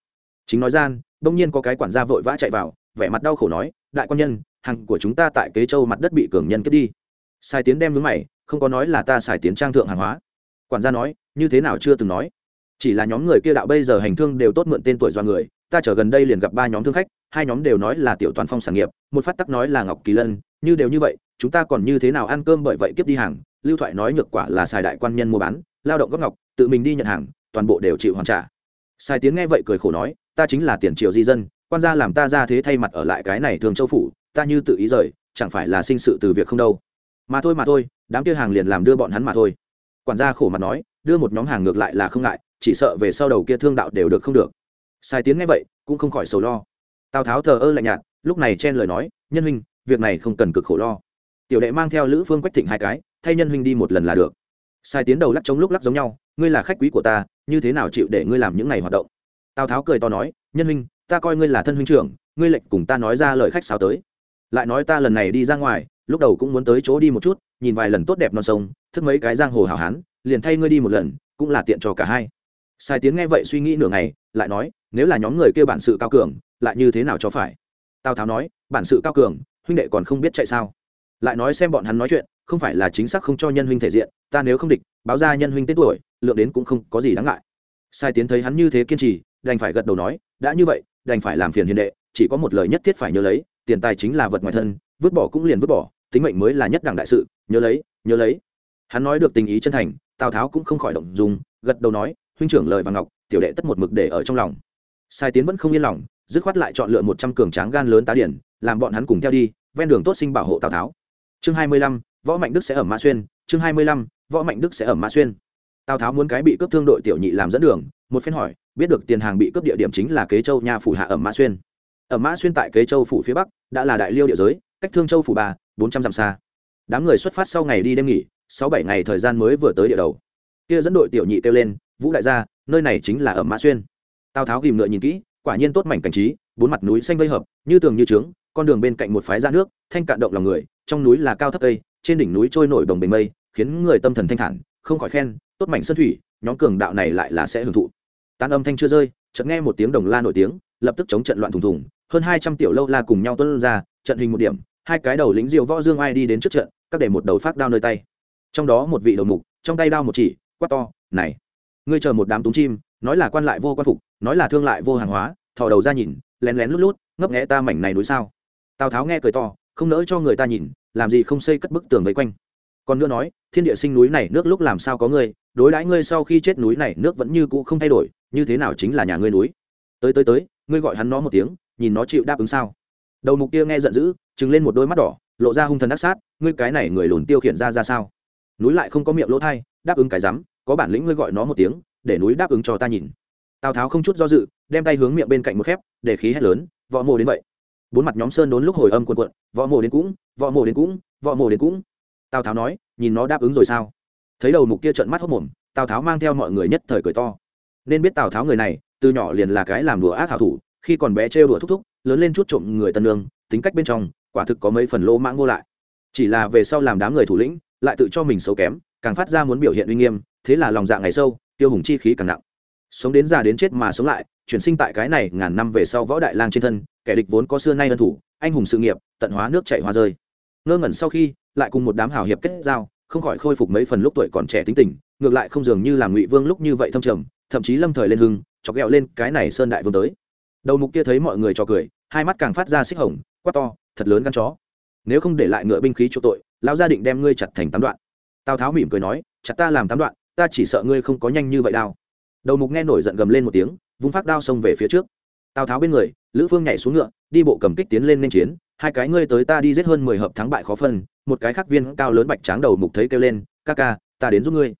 Chính nói gian, đông nhiên có cái quản gia vội vã chạy vào vẻ mặt đau khổ nói, đại quan nhân, hàng của chúng ta tại kế châu mặt đất bị cường nhân cướp đi. Sai tiến đem vướng mày, không có nói là ta xài tiến trang thượng hàng hóa. Quản gia nói, như thế nào chưa từng nói. Chỉ là nhóm người kia đạo bây giờ hành thương đều tốt mượn tên tuổi do người, ta trở gần đây liền gặp ba nhóm thương khách, hai nhóm đều nói là tiểu toàn phong sản nghiệp, một phát tắc nói là ngọc kỳ lân, như đều như vậy, chúng ta còn như thế nào ăn cơm bởi vậy kiếp đi hàng? Lưu thoại nói nhược quả là xài đại quan nhân mua bán, lao động góp ngọc, tự mình đi nhận hàng, toàn bộ đều chịu hoàn trả. Sai tiến nghe vậy cười khổ nói, ta chính là tiền triệu di dân quan gia làm ta ra thế thay mặt ở lại cái này thường châu phủ, ta như tự ý rời, chẳng phải là sinh sự từ việc không đâu. Mà thôi mà thôi, đám kia hàng liền làm đưa bọn hắn mà thôi. Quản gia khổ mặt nói, đưa một nhóm hàng ngược lại là không ngại, chỉ sợ về sau đầu kia thương đạo đều được không được. Sai tiến nghe vậy, cũng không khỏi sầu lo. Tào tháo thờ ơ lạnh nhạt, lúc này chen lời nói, nhân huynh, việc này không cần cực khổ lo. Tiểu đệ mang theo lữ phương quách thịnh hai cái, thay nhân huynh đi một lần là được. Sai tiến đầu lắc chống lúc lắc giống nhau, ngươi là khách quý của ta, như thế nào chịu để ngươi làm những này hoạt động? Tào tháo cười to nói, nhân huynh ta coi ngươi là thân huynh trưởng, ngươi lệnh cùng ta nói ra lời khách sao tới. Lại nói ta lần này đi ra ngoài, lúc đầu cũng muốn tới chỗ đi một chút, nhìn vài lần tốt đẹp non sông, thức mấy cái giang hồ hảo hán, liền thay ngươi đi một lần, cũng là tiện cho cả hai. Sai tiến nghe vậy suy nghĩ nửa ngày, lại nói, nếu là nhóm người kia bản sự cao cường, lại như thế nào cho phải? Tào tháo nói, bản sự cao cường, huynh đệ còn không biết chạy sao? Lại nói xem bọn hắn nói chuyện, không phải là chính xác không cho nhân huynh thể diện, ta nếu không địch, báo ra nhân huynh tên tuổi, lượng đến cũng không có gì đáng ngại. Sai tiến thấy hắn như thế kiên trì đành phải gật đầu nói, đã như vậy, đành phải làm phiền hiền đệ, chỉ có một lời nhất thiết phải nhớ lấy, tiền tài chính là vật ngoài thân, vứt bỏ cũng liền vứt bỏ, tính mệnh mới là nhất đẳng đại sự, nhớ lấy nhớ lấy. Hắn nói được tình ý chân thành, tào tháo cũng không khỏi động dùng gật đầu nói, huynh trưởng lời và ngọc, tiểu đệ tất một mực để ở trong lòng. Sai tiến vẫn không yên lòng, dứt khoát lại chọn lựa một trăm cường tráng gan lớn tá điển, làm bọn hắn cùng theo đi, ven đường tốt sinh bảo hộ tào tháo. Chương hai mươi lăm, võ mạnh đức sẽ ở mã xuyên, chương hai mươi lăm, võ mạnh đức sẽ ở mã xuyên. Tào tháo muốn cái bị cướp thương đội tiểu nhị làm dẫn đường một phen hỏi, biết được tiền hàng bị cướp địa điểm chính là kế châu nha phủ hạ ở mã xuyên. Ở mã xuyên tại kế châu phủ phía bắc, đã là đại liêu địa giới, cách thương châu phủ ba, bốn trăm dặm xa. Đám người xuất phát sau ngày đi đêm nghỉ sáu bảy ngày thời gian mới vừa tới địa đầu. Kia dẫn đội tiểu nhị kêu lên, vũ đại gia, nơi này chính là ở mã xuyên. Tào tháo ghìm ngựa nhìn kỹ, quả nhiên tốt mảnh cảnh trí, bốn mặt núi xanh vây hợp, như tường như trướng, con đường bên cạnh một phái ra nước, thanh cạn động lòng người, trong núi là cao thấp cây, trên đỉnh núi trôi nổi đồng bình mây, khiến người tâm thần thanh thản, không khỏi khen tốt mảnh sơn thủy, nhóm cường đạo này lại là sẽ hưởng thụ. Tán âm thanh chưa rơi, chợt nghe một tiếng đồng la nổi tiếng, lập tức chống trận loạn thùng thùng, hơn hai trăm tiểu lâu la cùng nhau tuân ra, trận hình một điểm, hai cái đầu lính diều võ dương ai đi đến trước trận, các để một đầu phát đao nơi tay. Trong đó một vị đầu mục, trong tay đao một chỉ, quát to, này, ngươi chờ một đám túng chim, nói là quan lại vô quan phục, nói là thương lại vô hàng hóa, thò đầu ra nhìn, lén lén lút lút, ngấp nghẽ ta mảnh này núi sao? Tào tháo nghe cười to, không nỡ cho người ta nhìn, làm gì không xây cất bức tường vây quanh. Còn nữa nói, thiên địa sinh núi này, nước lúc làm sao có ngươi đối đãi ngươi sau khi chết núi này, nước vẫn như cũ không thay đổi, như thế nào chính là nhà ngươi núi? Tới tới tới, ngươi gọi hắn nó một tiếng, nhìn nó chịu đáp ứng sao? Đầu mục kia nghe giận dữ, trừng lên một đôi mắt đỏ, lộ ra hung thần đắc sát, ngươi cái này người lùn tiêu khiển ra ra sao? Núi lại không có miệng lỗ thay đáp ứng cái rắm, có bản lĩnh ngươi gọi nó một tiếng, để núi đáp ứng cho ta nhìn. Tào tháo không chút do dự, đem tay hướng miệng bên cạnh một khép, để khí hét lớn, võ mồ đến vậy. Bốn mặt nhóm sơn đốn lúc hồi âm quần quận võ mồ đến cũng, võ mồ đến cũng, võ mồ đến cũng. Tào tháo nói, nhìn nó đáp ứng rồi sao? Thấy đầu mục kia trợn mắt hốc mồm, tào tháo mang theo mọi người nhất thời cười to. Nên biết tào tháo người này, từ nhỏ liền là cái làm đùa ác hảo thủ, khi còn bé trêu đùa thúc thúc, lớn lên chút trộm người tân lương, tính cách bên trong, quả thực có mấy phần lỗ mãng vô lại. Chỉ là về sau làm đám người thủ lĩnh, lại tự cho mình xấu kém, càng phát ra muốn biểu hiện uy nghiêm, thế là lòng dạ ngày sâu, tiêu hùng chi khí càng nặng. Sống đến già đến chết mà sống lại, chuyển sinh tại cái này ngàn năm về sau võ đại lang trên thân, kẻ địch vốn có xưa nay ân thủ, anh hùng sự nghiệp, tận hóa nước chạy hoa rơi. Ngơ ngẩn sau khi, lại cùng một đám hào hiệp kết giao không khỏi khôi phục mấy phần lúc tuổi còn trẻ tính tình, ngược lại không dường như làm ngụy vương lúc như vậy thâm trầm, thậm chí lâm thời lên hưng, chọc ghẹo lên cái này sơn đại vương tới. Đầu mục kia thấy mọi người cho cười, hai mắt càng phát ra xích hồng, quát to, thật lớn gan chó. Nếu không để lại ngựa binh khí chỗ tội, lão gia định đem ngươi chặt thành tám đoạn. Tào tháo mỉm cười nói, chặt ta làm tám đoạn, ta chỉ sợ ngươi không có nhanh như vậy đao. Đầu mục nghe nổi giận gầm lên một tiếng, vung phát đao xông về phía trước. Tào tháo bên người, lữ phương nhảy xuống ngựa, đi bộ cầm kích tiến lên nên chiến hai cái ngươi tới ta đi giết hơn mười hợp thắng bại khó phân, một cái khác viên cao lớn bạch tráng đầu mục thấy kêu lên, ca ca, ta đến giúp ngươi.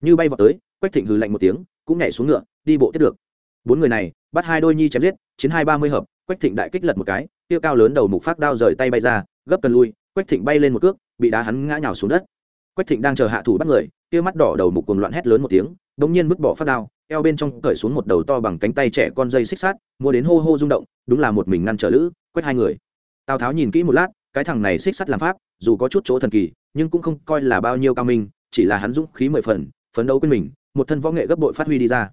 Như bay vào tới, quách thịnh hừ lạnh một tiếng, cũng nhảy xuống ngựa, đi bộ tiếp được. Bốn người này, bắt hai đôi nhi chém giết, chiến hai ba mươi hợp, quách thịnh đại kích lật một cái tiêu cao lớn đầu mục phát đao rời tay bay ra, gấp cần lui, quách thịnh bay lên một cước, bị đá hắn ngã nhào xuống đất. Quách thịnh đang chờ hạ thủ bắt người tiêu mắt đỏ đầu mục cuồng loạn hét lớn một tiếng bỗng nhiên vứt bỏ phát đao, eo bên trong cởi xuống một đầu to bằng cánh tay trẻ con dây xích sát mua đến hô hô rung động, đúng là một mình ngăn trở lữ quách hai người tào tháo nhìn kỹ một lát, cái thằng này xích sắt làm pháp, dù có chút chỗ thần kỳ, nhưng cũng không coi là bao nhiêu cao minh, chỉ là hắn dũng khí mười phần, phấn đấu quên mình, một thân võ nghệ gấp bội phát huy đi ra.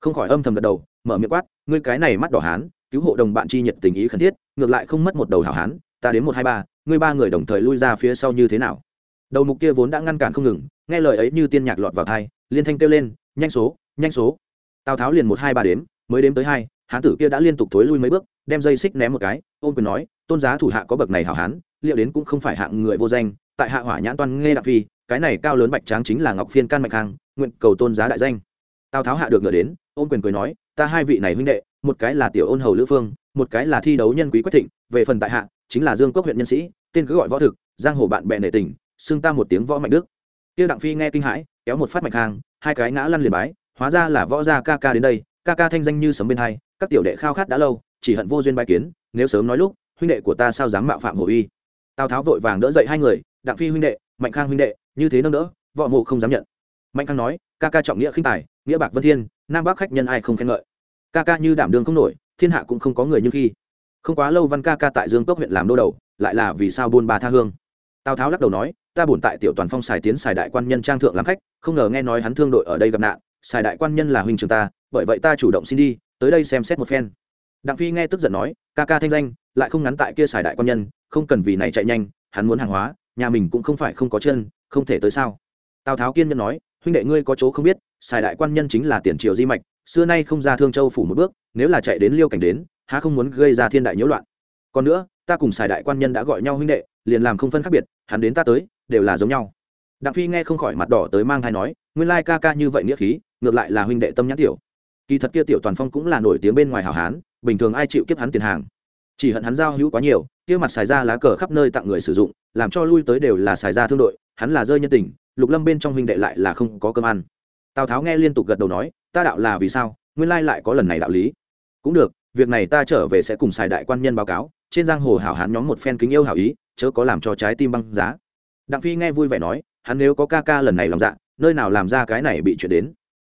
Không khỏi âm thầm gật đầu, mở miệng quát, ngươi cái này mắt đỏ hán, cứu hộ đồng bạn chi nhiệt tình ý khẩn thiết, ngược lại không mất một đầu hảo hán, ta đến một hai ba, ngươi ba người đồng thời lui ra phía sau như thế nào? Đầu mục kia vốn đã ngăn cản không ngừng, nghe lời ấy như tiên nhạc lọt vào thai liên thanh kêu lên, nhanh số nhanh số. Tào tháo liền một hai ba đếm, mới đếm tới hai, hán tử kia đã liên tục thối lui mấy bước, đem dây xích ném một cái, ôm quyền nói tôn giá thủ hạ có bậc này hảo hán, liệu đến cũng không phải hạng người vô danh, tại hạ hỏa nhãn toan nghe đạp phi, cái này cao lớn bạch tráng chính là ngọc phiên can mạch hàng nguyện cầu tôn giá đại danh. Tào tháo hạ được ngựa đến ôm quyền cười nói, ta hai vị này huynh đệ, một cái là tiểu ôn hầu lữ phương, một cái là thi đấu nhân quý quách thịnh, về phần tại hạ, chính là dương quốc huyện nhân sĩ, tên cứ gọi võ thực, giang hồ bạn bè nể tình, xưng ta một tiếng võ mạnh đức. Tiêu đặng phi nghe kinh hãi, kéo một phát mạch hàng, hai cái ngã lăn liền bái, hóa ra là võ gia ca ca đến đây, ca ca thanh danh như sấm bên hai, các tiểu đệ khao khát đã lâu, chỉ hận vô duyên bài kiến, nếu sớm nói lúc huynh đệ của ta sao dám mạo phạm hồ uy tào tháo vội vàng đỡ dậy hai người, đặng phi huynh đệ, mạnh khang huynh đệ, như thế nâng đỡ, võ mộ không dám nhận. Mạnh khang nói, ca ca trọng nghĩa khinh tài, nghĩa bạc vân thiên, nam bắc khách nhân ai không khen ngợi. Ca ca như đảm đường không nổi, thiên hạ cũng không có người như khi. Không quá lâu văn ca ca tại dương cốc huyện làm đô đầu, lại là vì sao buôn ba tha hương. Tào tháo lắc đầu nói, ta buồn tại tiểu toàn phong xài tiến xài đại quan nhân trang thượng làm khách, không ngờ nghe nói hắn thương đội ở đây gặp nạn, xài đại quan nhân là huynh trường ta, bởi vậy ta chủ động xin đi, tới đây xem xét một phen đặng phi nghe tức giận nói, ca ca thanh danh, lại không ngắn tại kia xài đại quan nhân, không cần vì này chạy nhanh, hắn muốn hàng hóa, nhà mình cũng không phải không có chân, không thể tới sao? Tào tháo kiên nhân nói, huynh đệ ngươi có chỗ không biết, xài đại quan nhân chính là tiền triều di mạch, xưa nay không ra thương châu phủ một bước, nếu là chạy đến liêu cảnh đến, há không muốn gây ra thiên đại nhiễu loạn. Còn nữa, ta cùng xài đại quan nhân đã gọi nhau huynh đệ, liền làm không phân khác biệt, hắn đến ta tới, đều là giống nhau. Đặng phi nghe không khỏi mặt đỏ tới mang thai nói, nguyên lai ca ca như vậy nghĩa khí, ngược lại là huynh đệ tâm nhãn tiểu kỳ thật kia tiểu toàn phong cũng là nổi tiếng bên ngoài hảo hán, bình thường ai chịu kiếp hắn tiền hàng. Chỉ hận hắn giao hữu quá nhiều, kia mặt xài ra lá cờ khắp nơi tặng người sử dụng, làm cho lui tới đều là xài ra thương đội, hắn là rơi nhân tình, lục lâm bên trong huynh đệ lại là không có cơm ăn. Tào tháo nghe liên tục gật đầu nói, ta đạo là vì sao, nguyên lai lại có lần này đạo lý. Cũng được, việc này ta trở về sẽ cùng xài đại quan nhân báo cáo, trên giang hồ hảo hán nhóm một phen kính yêu hảo ý, chớ có làm cho trái tim băng giá. Đặng phi nghe vui vẻ nói, hắn nếu có ca ca lần này lòng dạ nơi nào làm ra cái này bị chuyện đến?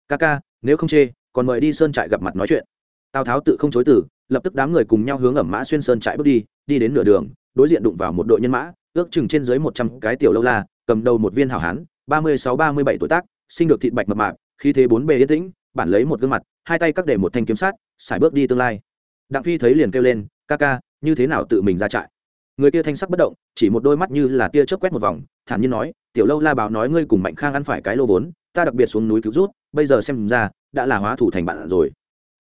Ca ca, nếu không chê còn mời đi sơn trại gặp mặt nói chuyện. Tào tháo tự không chối từ, lập tức đám người cùng nhau hướng ẩm mã xuyên sơn trại bước đi đi đến nửa đường, đối diện đụng vào một đội nhân mã, ước chừng trên dưới một trăm cái tiểu lâu la, cầm đầu một viên hảo hán, ba mươi sáu, ba mươi bảy tuổi tác, sinh được thịt bạch mập mạp, khí thế bốn bề yên tĩnh, bản lấy một gương mặt, hai tay cắt để một thanh kiếm sát xài bước đi tương lai. Đặng phi thấy liền kêu lên, ca ca, như thế nào tự mình ra trại? Người kia thanh sắc bất động, chỉ một đôi mắt như là tia chớp quét một vòng, thản nhiên nói, tiểu lâu la báo nói ngươi cùng mạnh khang ăn phải cái lô vốn, ta đặc biệt xuống núi cứu rút, bây giờ xem ra đã là hóa thủ thành bạn rồi.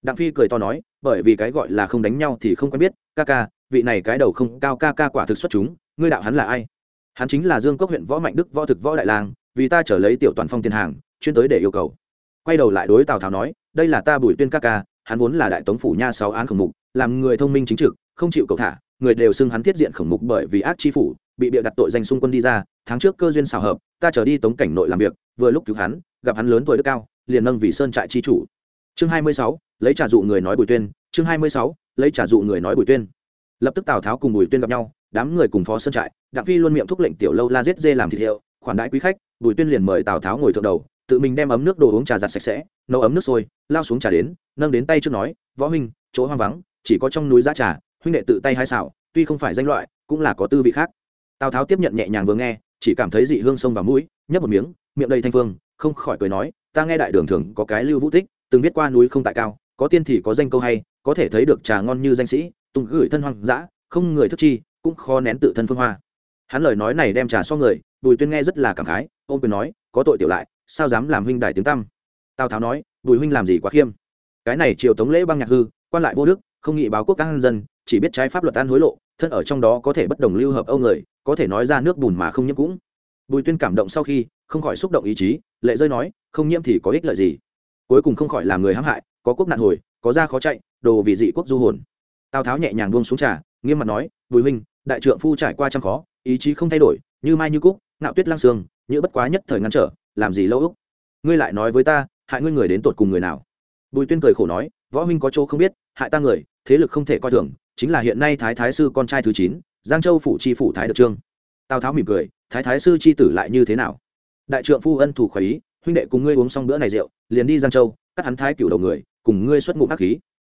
Đặng phi cười to nói, bởi vì cái gọi là không đánh nhau thì không quen biết, ca ca, vị này cái đầu không cao ca ca quả thực xuất chúng, ngươi đạo hắn là ai? Hắn chính là dương cốc huyện võ mạnh đức võ thực võ đại lang, vì ta trở lấy tiểu toàn phong tiền hàng, chuyên tới để yêu cầu. Quay đầu lại đối tào tháo nói, đây là ta bùi tuyên ca ca, hắn vốn là đại tống phủ nha sáu án khổng mục, làm người thông minh chính trực, không chịu cầu thả, người đều xưng hắn thiết diện khổng mục bởi vì ác chi phủ, bị bịa đặt tội danh xung quân đi ra, tháng trước cơ duyên xào hợp, ta trở đi tống cảnh nội làm việc, vừa lúc cứu hắn, gặp hắn lớn tuổi đức cao liền nâng vì sơn trại chi chủ. Chương hai mươi sáu, lấy trả dụ người nói bùi tuyên. Chương hai mươi sáu, lấy trả dụ người nói bùi tuyên. Lập tức tào tháo cùng bùi tuyên gặp nhau, đám người cùng phó sơn trại, đặng phi luôn miệng thúc lệnh tiểu lâu la giết dê làm thịt hiệu, khoản đãi quý khách, bùi tuyên liền mời tào tháo ngồi thượng đầu, tự mình đem ấm nước đồ uống trà giặt sạch sẽ, nấu ấm nước sôi, lao xuống trà đến, nâng đến tay trước nói, võ huynh, chỗ hoang vắng, chỉ có trong núi giá trà, huynh đệ tự tay hai xảo tuy không phải danh loại, cũng là có tư vị khác. Tào tháo tiếp nhận nhẹ nhàng vừa nghe, chỉ cảm thấy dị hương sông vào mũi, nhấp một miếng, miệng đầy thanh phương, không khỏi cười nói ta nghe đại đường thường có cái lưu vũ tích, từng viết qua núi không tại cao, có tiên thì có danh câu hay, có thể thấy được trà ngon như danh sĩ, Tùng gửi thân hoang dã, không người thức chi, cũng khó nén tự thân phương hoa. Hắn lời nói này đem trà so người, bùi tuyên nghe rất là cảm khái Ông quyền nói, có tội tiểu lại, sao dám làm huynh đại tiếng tăm? Tào tháo nói, bùi huynh làm gì quá khiêm? Cái này triều tống lễ băng nhạc hư, quan lại vô đức, không nghị báo quốc các dân, chỉ biết trái pháp luật an hối lộ, thân ở trong đó có thể bất đồng lưu hợp âu người, có thể nói ra nước bùn mà không nhiễm cũng. Bùi tuyên cảm động sau khi, không khỏi xúc động ý chí, lệ rơi nói không nhiễm thì có ích lợi gì? Cuối cùng không khỏi làm người hãm hại, có quốc nạn hồi, có ra khó chạy, đồ vì dị quốc du hồn. Tào tháo nhẹ nhàng buông xuống trà, nghiêm mặt nói, bùi huynh, đại trượng phu trải qua trăm khó, ý chí không thay đổi, như mai như cúc, ngạo tuyết lang sương, như bất quá nhất thời ngăn trở, làm gì lâu úc ngươi lại nói với ta, hại ngươi người đến tột cùng người nào? Bùi tuyên cười khổ nói, võ huynh có chỗ không biết, hại ta người, thế lực không thể coi thường, chính là hiện nay thái thái sư con trai thứ chín, giang châu phủ chi phủ thái được trương. Tào tháo mỉm cười, thái thái sư chi tử lại như thế nào? Đại trượng phu ân thủ khỏi ý huynh đệ cùng ngươi uống xong bữa này rượu, liền đi giang châu, cắt hắn thái cửu đầu người, cùng ngươi xuất ngụm ác khí.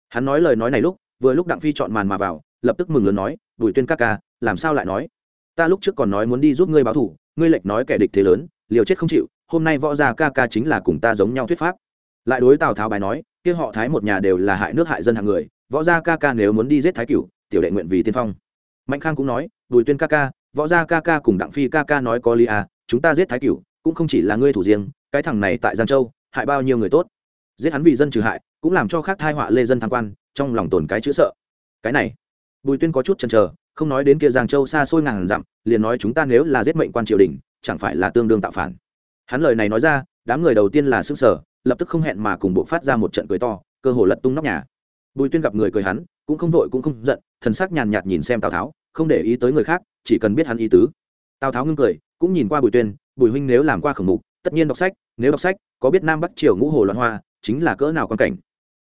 Hắn nói lời nói này lúc, vừa lúc đặng phi chọn màn mà vào, lập tức mừng lớn nói, bùi tuyên ca ca, làm sao lại nói? Ta lúc trước còn nói muốn đi giúp ngươi báo thủ, ngươi lệch nói kẻ địch thế lớn, liều chết không chịu, hôm nay võ gia ca ca chính là cùng ta giống nhau thuyết pháp. Lại đối tào tháo bài nói, kia họ thái một nhà đều là hại nước hại dân hạng người, võ gia ca ca nếu muốn đi giết thái cửu, tiểu đệ nguyện vì tiên phong. Mạnh khang cũng nói, bùi tuyên ca ca, võ gia ca ca cùng đặng phi ca ca nói có lý à chúng ta giết thái cửu, cũng không chỉ là ngươi thủ riêng cái thằng này tại giang châu, hại bao nhiêu người tốt. Giết hắn vì dân trừ hại, cũng làm cho khác thai họa lê dân tham quan, trong lòng tồn cái chữ sợ. Cái này, bùi tuyên có chút chần chờ, không nói đến kia giang châu xa xôi ngàn dặm, liền nói chúng ta nếu là giết mệnh quan triều đình, chẳng phải là tương đương tạo phản. Hắn lời này nói ra, đám người đầu tiên là xương sở lập tức không hẹn mà cùng bộ phát ra một trận cười to, cơ hồ lật tung nóc nhà. Bùi tuyên gặp người cười hắn, cũng không vội cũng không giận, thần sắc nhàn nhạt nhìn xem tào tháo, không để ý tới người khác, chỉ cần biết hắn ý tứ. Tào tháo ngưng cười, cũng nhìn qua bùi tuyên, bùi huynh nếu làm qua khổng mục tất nhiên đọc sách, nếu đọc sách, có biết nam bắc triều ngũ hồ loạn hoa, chính là cỡ nào quan cảnh?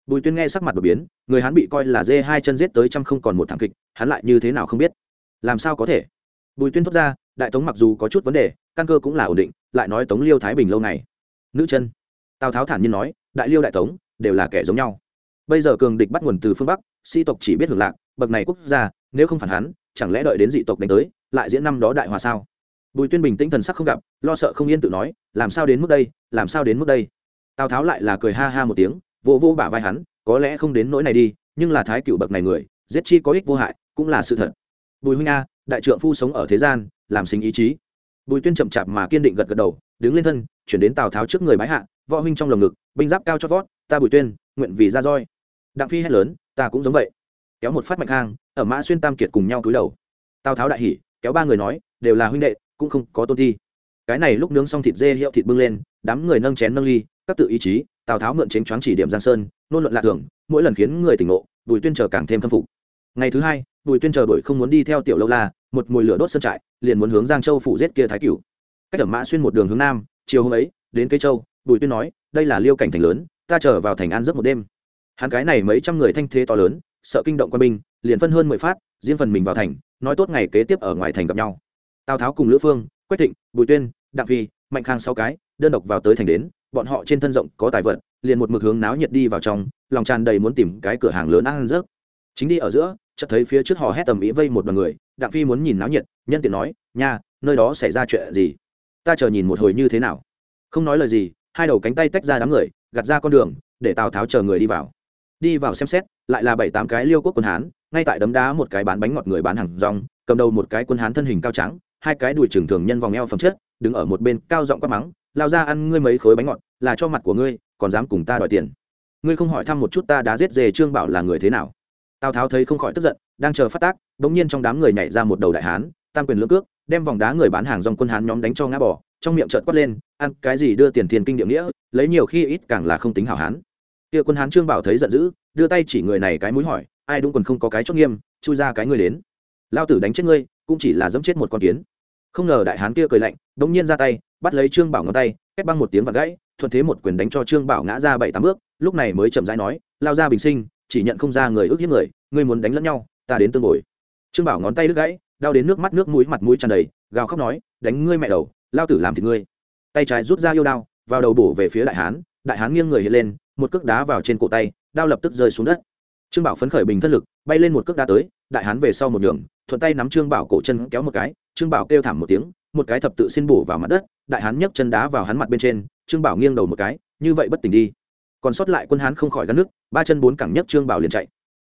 Bùi tuyên nghe sắc mặt đột biến, người hắn bị coi là dê hai chân giết tới trăm không còn một thảm kịch, hắn lại như thế nào không biết? Làm sao có thể? Bùi tuyên thốt ra, đại tống mặc dù có chút vấn đề, căn cơ cũng là ổn định, lại nói tống liêu thái bình lâu này nữ chân. Tào tháo thản nhiên nói, đại liêu đại tống, đều là kẻ giống nhau. Bây giờ cường địch bắt nguồn từ phương bắc sĩ tộc chỉ biết hưởng lạc, bậc này quốc gia, nếu không phản hắn, chẳng lẽ đợi đến dị tộc đánh tới, lại diễn năm đó đại hòa sao? Bùi tuyên bình tĩnh thần sắc không gặp, lo sợ không yên tự nói, làm sao đến mức đây, làm sao đến mức đây? Tào tháo lại là cười ha ha một tiếng vô vô bả vai hắn, có lẽ không đến nỗi này đi, nhưng là thái cựu bậc này người, giết chi có ích vô hại, cũng là sự thật. Bùi huynh a, đại trượng phu sống ở thế gian, làm sinh ý chí. Bùi tuyên chậm chạp mà kiên định gật gật đầu, đứng lên thân, chuyển đến tào tháo trước người bái hạ, võ huynh trong lồng ngực, binh giáp cao cho vót, ta bùi tuyên, nguyện vì ra roi. Đặng phi hét lớn, ta cũng giống vậy. Kéo một phát mạnh khang ở mã xuyên tam kiệt cùng nhau cúi đầu. Tào tháo đại hỉ, kéo ba người nói, đều là huynh đệ cũng không có tôn thi. Cái này lúc nướng xong thịt dê hiệu thịt bưng lên, đám người nâng chén nâng ly, các tự ý chí, tào tháo mượn chính choáng chỉ điểm giang sơn, nôn luận lạ thường, mỗi lần khiến người tỉnh ngộ, bùi tuyên chờ càng thêm khâm phục. Ngày thứ hai, bùi tuyên chờ đuổi không muốn đi theo tiểu lâu la, một mùi lửa đốt sơn trại, liền muốn hướng giang châu phủ giết kia thái cửu. Cách ở mã xuyên một đường hướng nam, chiều hôm ấy, đến cây châu, bùi tuyên nói, đây là liêu cảnh thành lớn, ta chờ vào thành an giấc một đêm. Hắn cái này mấy trăm người thanh thế to lớn, sợ kinh động quân binh, liền phân hơn mười phát, riêng phần mình vào thành, nói tốt ngày kế tiếp ở ngoài thành gặp nhau tào tháo cùng lữ phương, quách thịnh, bùi tuyên, đặng phi, mạnh khang sáu cái, đơn độc vào tới thành đến, bọn họ trên thân rộng có tài vật, liền một mực hướng náo nhiệt đi vào trong, lòng tràn đầy muốn tìm cái cửa hàng lớn ăn rớt. Chính đi ở giữa, chợt thấy phía trước họ hét tầm ý vây một đoàn người, đặng phi muốn nhìn náo nhiệt, nhân tiện nói, nha, nơi đó xảy ra chuyện gì? Ta chờ nhìn một hồi như thế nào? Không nói lời gì, hai đầu cánh tay tách ra đám người, gạt ra con đường, để tào tháo chờ người đi vào. Đi vào xem xét, lại là bảy tám cái liêu quốc quân hán, ngay tại đấm đá một cái bán bánh ngọt người bán hàng rong, cầm đầu một cái quân hán thân hình cao trắng hai cái đùi trưởng thường nhân vòng eo phẩm chất, đứng ở một bên, cao giọng quát mắng, lao ra ăn ngươi mấy khối bánh ngọt, là cho mặt của ngươi, còn dám cùng ta đòi tiền. Ngươi không hỏi thăm một chút ta đã giết dề trương bảo là người thế nào. Tào tháo thấy không khỏi tức giận, đang chờ phát tác đ ỗ n g nhiên trong đám người nhảy ra một đầu đại hán, tam quyền lưỡng cước, đem vòng đá người bán hàng dòng quân hán nhóm đánh cho ngã bỏ trong miệng trợt quát lên, ăn cái gì đưa tiền tiền kinh địa nghĩa, lấy nhiều khi ít càng là không tính hảo hán. Kia quân hán trương bảo thấy giận dữ, đưa tay chỉ người này cái mũi hỏi, ai đúng quần không có cái chốt nghiêm, chui ra cái người đến. Lao tử đánh chết ngươi, cũng chỉ là dẫm chết một con kiến không ngờ đại hán kia cười lạnh đ ỗ n g nhiên ra tay, bắt lấy trương bảo ngón tay ép băng một tiếng và gãy, thuận thế một quyền đánh cho trương bảo ngã ra bảy tám bước, lúc này mới chậm rãi nói, lao ra bình sinh, chỉ nhận không ra người ước hiếp người, ngươi muốn đánh lẫn nhau, ta đến tương bồi. Trương bảo ngón tay đứt gãy, đau đến nước mắt nước mũi mặt mũi tràn đầy, gào khóc nói, đánh ngươi mẹ đầu, lao tử làm thì ngươi. Tay trái rút ra yêu đao, vào đầu bổ về phía đại hán đại hán nghiêng người hiện lên, một cước đá vào trên cổ tay, đao lập tức rơi xuống đất. Trương bảo phấn khởi bình thân lực, bay lên một cước đá tới, đại hán về sau một đường thuận tay nắm trương bảo cổ chân kéo một cái trương bảo kêu thảm một tiếng, một cái thập tự xin bổ vào mặt đất, đại hán nhấc chân đá vào hắn mặt bên trên, trương bảo nghiêng đầu một cái, như vậy bất tỉnh đi. Còn sót lại quân hán không khỏi gắn nước, ba chân bốn cẳng nhất trương bảo liền chạy.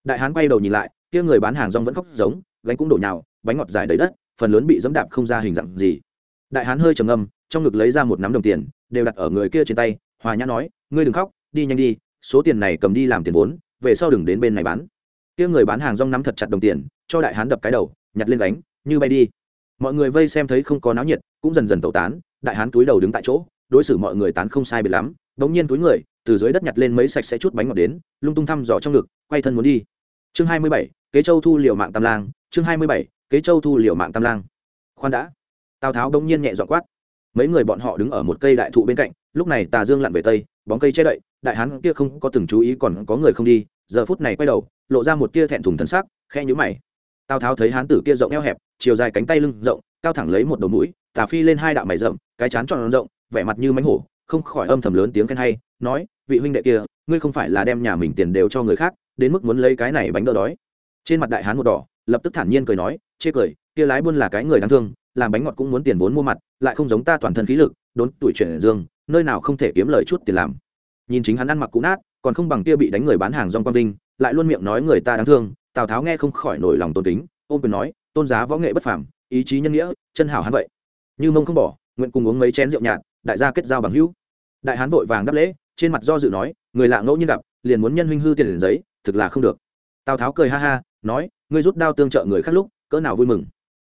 Đại hán quay đầu nhìn lại, kia người bán hàng rong vẫn khóc giống, gánh cũng đổ nhào, bánh ngọt dài đầy đất, phần lớn bị dẫm đạp không ra hình dạng gì. Đại hán hơi trầm ngâm, trong ngực lấy ra một nắm đồng tiền, đều đặt ở người kia trên tay, hòa nhã nói, ngươi đừng khóc, đi nhanh đi, số tiền này cầm đi làm tiền vốn, về sau đừng đến bên này bán. Kia người bán hàng rong nắm thật chặt đồng tiền, cho đại hán đập cái đầu, nhặt lên gánh, như bay đi mọi người vây xem thấy không có náo nhiệt, cũng dần dần tẩu tán, đại hán túi đầu đứng tại chỗ, đối xử mọi người tán không sai biệt lắm đống nhiên túi người, từ dưới đất nhặt lên mấy sạch sẽ chút bánh ngọt đến, lung tung thăm dò trong ngực, quay thân muốn đi. Chương hai mươi bảy, kế châu thu liệu mạng tam lang, chương hai mươi bảy, kế châu thu liệu mạng tam lang. Khoan đã. Tào tháo bỗng nhiên nhẹ dọn quát. Mấy người bọn họ đứng ở một cây đại thụ bên cạnh, lúc này tà dương lặn về tây, bóng cây che đậy, đại hán kia không có từng chú ý còn có người không đi, giờ phút này quay đầu, lộ ra một tia thẹn thùng thân sắc khe nhũ mày tào tháo thấy hán tử kia rộng eo hẹp, chiều dài cánh tay lưng rộng, cao thẳng lấy một đầu mũi, tà phi lên hai đạo mày rậm, cái chán tròn rộng, vẻ mặt như mánh hổ, không khỏi âm thầm lớn tiếng khen hay, nói, vị huynh đệ kia, ngươi không phải là đem nhà mình tiền đều cho người khác, đến mức muốn lấy cái này bánh đỡ đói. Trên mặt đại hán một đỏ, lập tức thản nhiên cười nói, chê cười, kia lái buôn là cái người đáng thương, làm bánh ngọt cũng muốn tiền vốn mua mặt, lại không giống ta toàn thân khí lực, đốn tuổi chuyển dương, nơi nào không thể kiếm lời chút tiền làm. Nhìn chính hắn ăn mặc cũ nát, còn không bằng kia bị đánh người bán hàng rong quang vinh, lại luôn miệng nói người ta đáng thương tào tháo nghe không khỏi nổi lòng tôn kính, ôm quyền nói, tôn giá võ nghệ bất phàm, ý chí nhân nghĩa, chân hảo hắn vậy. Như mông không bỏ, nguyện cùng uống mấy chén rượu nhạt, đại gia kết giao bằng hữu. Đại hán vội vàng đáp lễ, trên mặt do dự nói, người lạ ngẫu nhiên gặp, liền muốn nhân huynh hư tiền liền giấy, thực là không được. Tào tháo cười ha ha, nói, ngươi rút đao tương trợ người khác lúc, cỡ nào vui mừng.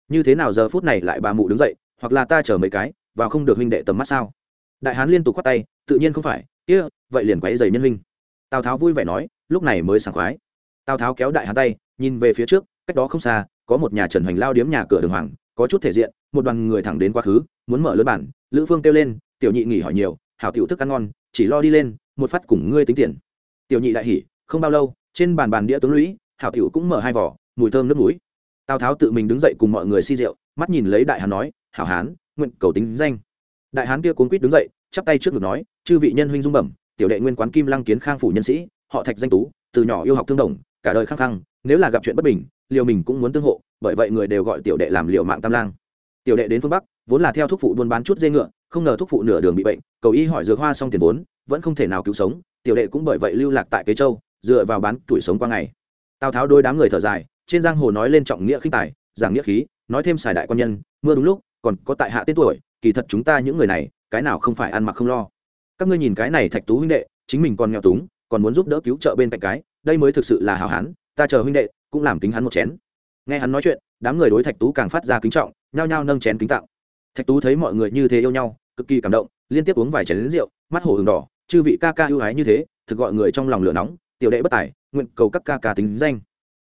Như thế nào giờ phút này lại bà mụ đứng dậy, hoặc là ta chờ mấy cái và không được huynh đệ tầm mắt sao? Đại hán liên tục khoát tay, tự nhiên không phải, kia, vậy liền quấy giày nhân huynh. Tào tháo vui vẻ nói, lúc này mới sảng khoái tào tháo kéo đại hán tay, nhìn về phía trước, cách đó không xa, có một nhà trần hoành lao điếm nhà cửa đường hoàng, có chút thể diện, một đoàn người thẳng đến quá khứ, muốn mở lớn bản, lữ phương kêu lên, tiểu nhị nghỉ hỏi nhiều, hảo tiểu thức ăn ngon, chỉ lo đi lên, một phát cùng ngươi tính tiền. Tiểu nhị đại hỉ, không bao lâu, trên bàn bàn đĩa tướng lũy, hảo tiểu cũng mở hai vỏ mùi thơm nước núi tào tháo tự mình đứng dậy cùng mọi người si rượu, mắt nhìn lấy đại hán nói, hảo hán, nguyện cầu tính danh. Đại hán kia cuốn quýt đứng dậy, chắp tay trước ngực nói, chư vị nhân huynh dung bẩm, tiểu đệ nguyên quán kim lăng kiến khang phủ nhân sĩ, họ thạch danh tú, từ nhỏ yêu học thương đồng cả đời khăng khăng, nếu là gặp chuyện bất bình liều mình cũng muốn tương hộ, bởi vậy người đều gọi tiểu đệ làm liều mạng tam lang. Tiểu đệ đến phương bắc, vốn là theo thuốc phụ buôn bán chút dây ngựa, không ngờ thuốc phụ nửa đường bị bệnh, cầu y hỏi dược hoa xong tiền vốn, vẫn không thể nào cứu sống, tiểu đệ cũng bởi vậy lưu lạc tại kế châu, dựa vào bán tuổi sống qua ngày. Tào tháo đôi đám người thở dài, trên giang hồ nói lên trọng nghĩa khinh tài, giảng nghĩa khí, nói thêm xài đại quan nhân, mưa đúng lúc, còn có tại hạ tên tuổi, kỳ thật chúng ta những người này, cái nào không phải ăn mặc không lo. Các ngươi nhìn cái này thạch tú huynh đệ, chính mình còn nghèo túng, còn muốn giúp đỡ cứu trợ bên cạnh cái đây mới thực sự là hào hán, ta chờ huynh đệ, cũng làm kính hắn một chén. Nghe hắn nói chuyện, đám người đối thạch tú càng phát ra kính trọng, nhao nhao nâng chén kính tặng. Thạch tú thấy mọi người như thế yêu nhau, cực kỳ cảm động, liên tiếp uống vài chén lính rượu, mắt hổ hừng đỏ, chư vị ca ca ưu ái như thế, thực gọi người trong lòng lửa nóng, tiểu đệ bất tài, nguyện cầu các ca ca tính danh.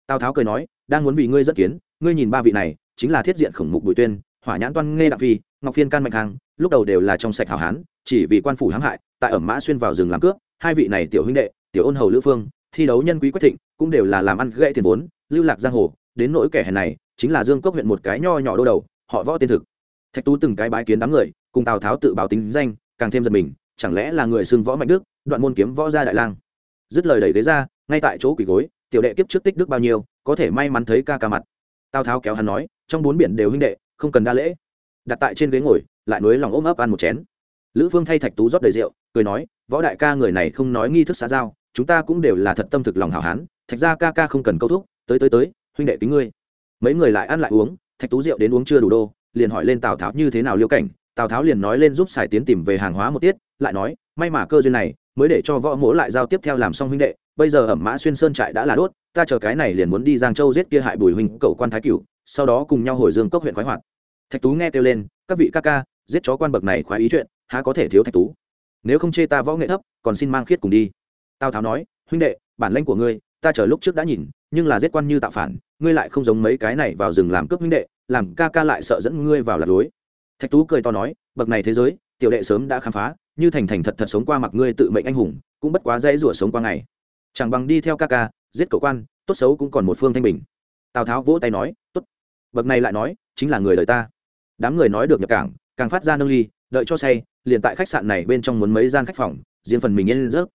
Tào tháo cười nói, đang muốn vì ngươi dẫn kiến, ngươi nhìn ba vị này, chính là thiết diện khổng mục bùi tuyên, hỏa nhãn toan nghe đặng phi, ngọc phiên can mạnh hàng lúc đầu đều là trong sạch hảo hán, chỉ vì quan phủ hãm hại, tại ẩm mã xuyên vào rừng làm cướp, hai vị này tiểu huynh đệ, tiểu ôn hầu lữ phương thi đấu nhân quý quách thịnh cũng đều là làm ăn gãy tiền vốn, lưu lạc giang hồ, đến nỗi kẻ hèn này chính là dương cốc huyện một cái nho nhỏ đô đầu, họ võ tiên thực. Thạch tú từng cái bái kiến đám người, cùng tào tháo tự báo tính danh, càng thêm giật mình, chẳng lẽ là người xưng võ mạnh đức, đoạn môn kiếm võ gia đại lang. Dứt lời đẩy ghế ra, ngay tại chỗ quỳ gối, tiểu đệ kiếp trước tích đức bao nhiêu, có thể may mắn thấy ca ca mặt. Tào tháo kéo hắn nói, trong bốn biển đều huynh đệ, không cần đa lễ. Đặt tại trên ghế ngồi, lại nối lòng ôm ấp ăn một chén. Lữ phương thay thạch tú rót đầy rượu, cười nói, võ đại ca người này không nói nghi thức xã giao chúng ta cũng đều là thật tâm thực lòng hảo hán, thạch ra ca ca không cần câu thúc, tới tới tới, huynh đệ kính ngươi. Mấy người lại ăn lại uống, thạch tú rượu đến uống chưa đủ đô, liền hỏi lên tào tháo như thế nào liêu cảnh, tào tháo liền nói lên giúp sài tiến tìm về hàng hóa một tiết, lại nói, may mà cơ duyên này, mới để cho võ mỗ lại giao tiếp theo làm xong huynh đệ, bây giờ ẩm mã xuyên sơn trại đã là đốt, ta chờ cái này liền muốn đi giang châu giết kia hại bùi huynh cầu quan thái cửu, sau đó cùng nhau hồi dương cốc huyện khoái hoạt. Thạch tú nghe kêu lên, các vị ca ca, giết chó quan bậc này khoái ý chuyện, há có thể thiếu thạch tú? Nếu không chê ta võ nghệ thấp, còn xin mang khiết cùng đi tào tháo nói, huynh đệ, bản lãnh của ngươi, ta chờ lúc trước đã nhìn, nhưng là giết quan như tạo phản, ngươi lại không giống mấy cái này vào rừng làm cướp huynh đệ, làm ca ca lại sợ dẫn ngươi vào lạc lối. Thạch tú cười to nói, bậc này thế giới, tiểu đệ sớm đã khám phá, như thành thành thật thật sống qua mặc ngươi tự mệnh anh hùng, cũng bất quá dễ rủa sống qua ngày. Chẳng bằng đi theo ca ca, giết cậu quan, tốt xấu cũng còn một phương thanh bình. Tào tháo vỗ tay nói, tốt. Bậc này lại nói, chính là người đời ta. Đám người nói được nhập cảng, càng phát ra nâng ly, đợi cho say, liền tại khách sạn này bên trong muốn mấy gian khách phòng, riêng phần mình yên rớt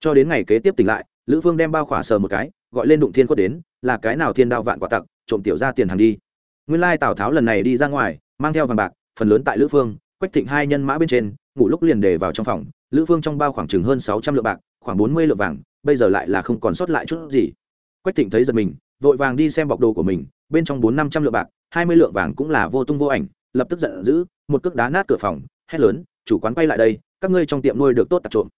cho đến ngày kế tiếp tỉnh lại, lữ phương đem bao khỏa sờ một cái, gọi lên đụng thiên quất đến, là cái nào thiên đao vạn quả tặc, trộm tiểu ra tiền hàng đi? Nguyên lai tào tháo lần này đi ra ngoài, mang theo vàng bạc, phần lớn tại lữ phương, quách thịnh hai nhân mã bên trên, ngủ lúc liền để vào trong phòng. Lữ phương trong bao khoảng chừng hơn sáu trăm lượng bạc, khoảng bốn mươi lượng vàng, bây giờ lại là không còn sót lại chút gì. Quách thịnh thấy giật mình, vội vàng đi xem bọc đồ của mình, bên trong bốn năm trăm lượng bạc, hai mươi lượng vàng cũng là vô tung vô ảnh, lập tức giận dữ, một cước đá nát cửa phòng, hét lớn, chủ quán quay lại đây, các ngươi trong tiệm nuôi được tốt tặc trộm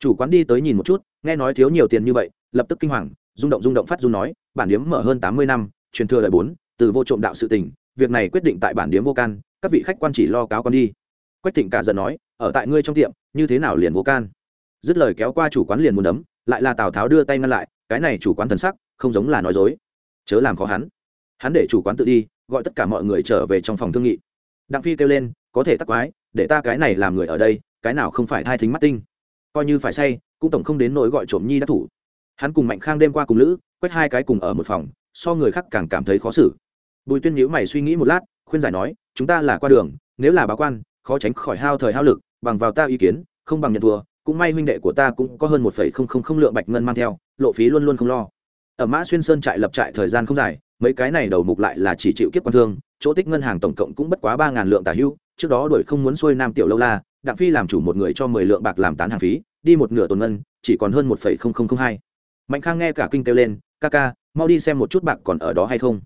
chủ quán đi tới nhìn một chút, nghe nói thiếu nhiều tiền như vậy, lập tức kinh hoàng, rung động rung động phát run nói, bản điếm mở hơn tám mươi năm, truyền thừa đời bốn, từ vô trộm đạo sự tình, việc này quyết định tại bản điếm vô can, các vị khách quan chỉ lo cáo con đi. Quách thịnh cả giận nói, ở tại ngươi trong tiệm, như thế nào liền vô can? Dứt lời kéo qua chủ quán liền muốn đấm, lại là tào tháo đưa tay ngăn lại, cái này chủ quán thần sắc, không giống là nói dối. Chớ làm khó hắn. Hắn để chủ quán tự đi, gọi tất cả mọi người trở về trong phòng thương nghị. Đặng phi kêu lên, có thể tắc quái, để ta cái này làm người ở đây, cái nào không phải thai thính mắt tinh? Coi như phải say, cũng tổng không đến nỗi gọi trộm nhi đắc thủ. Hắn cùng mạnh khang đêm qua cùng lữ, quét hai cái cùng ở một phòng, so người khác càng cảm thấy khó xử. Bùi tuyên nhữ mày suy nghĩ một lát, khuyên giải nói, chúng ta là qua đường, nếu là báo quan, khó tránh khỏi hao thời hao lực, bằng vào ta ý kiến, không bằng nhận thua, cũng may huynh đệ của ta cũng có hơn một phẩy không không không lượng bạch ngân mang theo, lộ phí luôn luôn không lo. Ở mã xuyên sơn trại lập trại thời gian không dài, mấy cái này đầu mục lại là chỉ chịu kiếp quan thương, chỗ tích ngân hàng tổng cộng cũng bất quá ba ngàn lượng tả hưu, trước đó đuổi không muốn xuôi nam tiểu lâu la đặng phi làm chủ một người cho mười lượng bạc làm tán hàng phí, đi một nửa tồn ngân, chỉ còn hơn một phẩy không không không hai. Mạnh khang nghe cả kinh kêu lên, ca ca, mau đi xem một chút bạc còn ở đó hay không.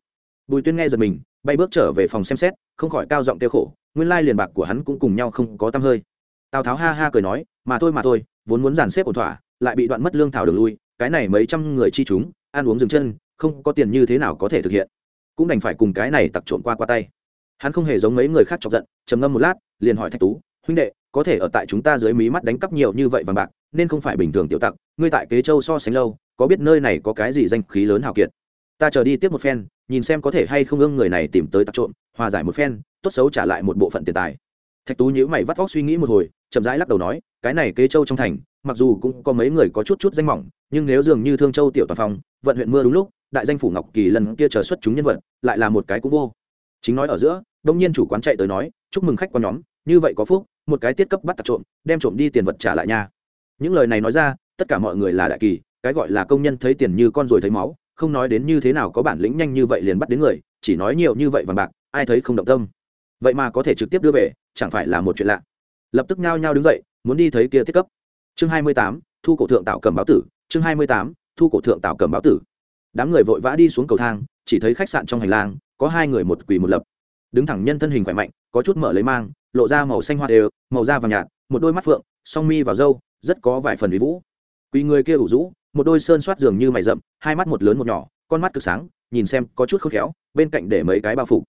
Bùi tuyên nghe giật mình, bay bước trở về phòng xem xét, không khỏi cao giọng tiêu khổ, nguyên lai liền bạc của hắn cũng cùng nhau không có tăm hơi. Tào tháo ha ha cười nói, mà thôi mà thôi, vốn muốn giàn xếp ổn thỏa, lại bị đoạn mất lương thảo đường lui, cái này mấy trăm người chi chúng, ăn uống dừng chân, không có tiền như thế nào có thể thực hiện. Cũng đành phải cùng cái này tặc trộn qua qua tay. Hắn không hề giống mấy người khác chọc giận, trầm ngâm một lát, liền hỏi thạch tú, huynh đệ có thể ở tại chúng ta dưới mí mắt đánh cắp nhiều như vậy vàng bạc, nên không phải bình thường tiểu tặc, ngươi tại kế châu so sánh lâu, có biết nơi này có cái gì danh khí lớn hào kiệt? Ta chờ đi tiếp một phen, nhìn xem có thể hay không ương người này tìm tới tặc trộm, hòa giải một phen, tốt xấu trả lại một bộ phận tiền tài. Thạch tú nhữ mày vắt vóc suy nghĩ một hồi, chậm rãi lắc đầu nói, cái này kế châu trong thành, mặc dù cũng có mấy người có chút chút danh mỏng, nhưng nếu dường như thương châu tiểu toàn phong vận huyện mưa đúng lúc, đại danh phủ ngọc kỳ lần kia chờ xuất chúng nhân vật, lại là một cái cũng vô. Chính nói ở giữa, đông nhiên chủ quán chạy tới nói, chúc mừng khách quan nhóm, như vậy có phúc một cái tiết cấp bắt tặc trộm, đem trộm đi tiền vật trả lại nha. Những lời này nói ra, tất cả mọi người là đại kỳ, cái gọi là công nhân thấy tiền như con rồi thấy máu, không nói đến như thế nào có bản lĩnh nhanh như vậy liền bắt đến người, chỉ nói nhiều như vậy vàng bạc, ai thấy không động tâm. Vậy mà có thể trực tiếp đưa về, chẳng phải là một chuyện lạ. Lập tức nhao nhao đứng dậy, muốn đi thấy kia tiết cấp. Chương hai mươi tám, thu cổ thượng tạo cầm báo tử, chương hai mươi tám, thu cổ thượng tạo cầm báo tử. Đám người vội vã đi xuống cầu thang, chỉ thấy khách sạn trong hành lang, có hai người một quỳ một lập. Đứng thẳng nhân thân hình khỏe mạnh, có chút mở lấy mang lộ ra màu xanh hoa đều, màu da vàng nhạt, một đôi mắt phượng, song mi vào râu, rất có vài phần uy vũ. Quỳ người kia ủ rũ, một đôi sơn soát dường như mày rậm, hai mắt một lớn một nhỏ, con mắt cực sáng, nhìn xem có chút khôn khéo, bên cạnh để mấy cái bao phủ.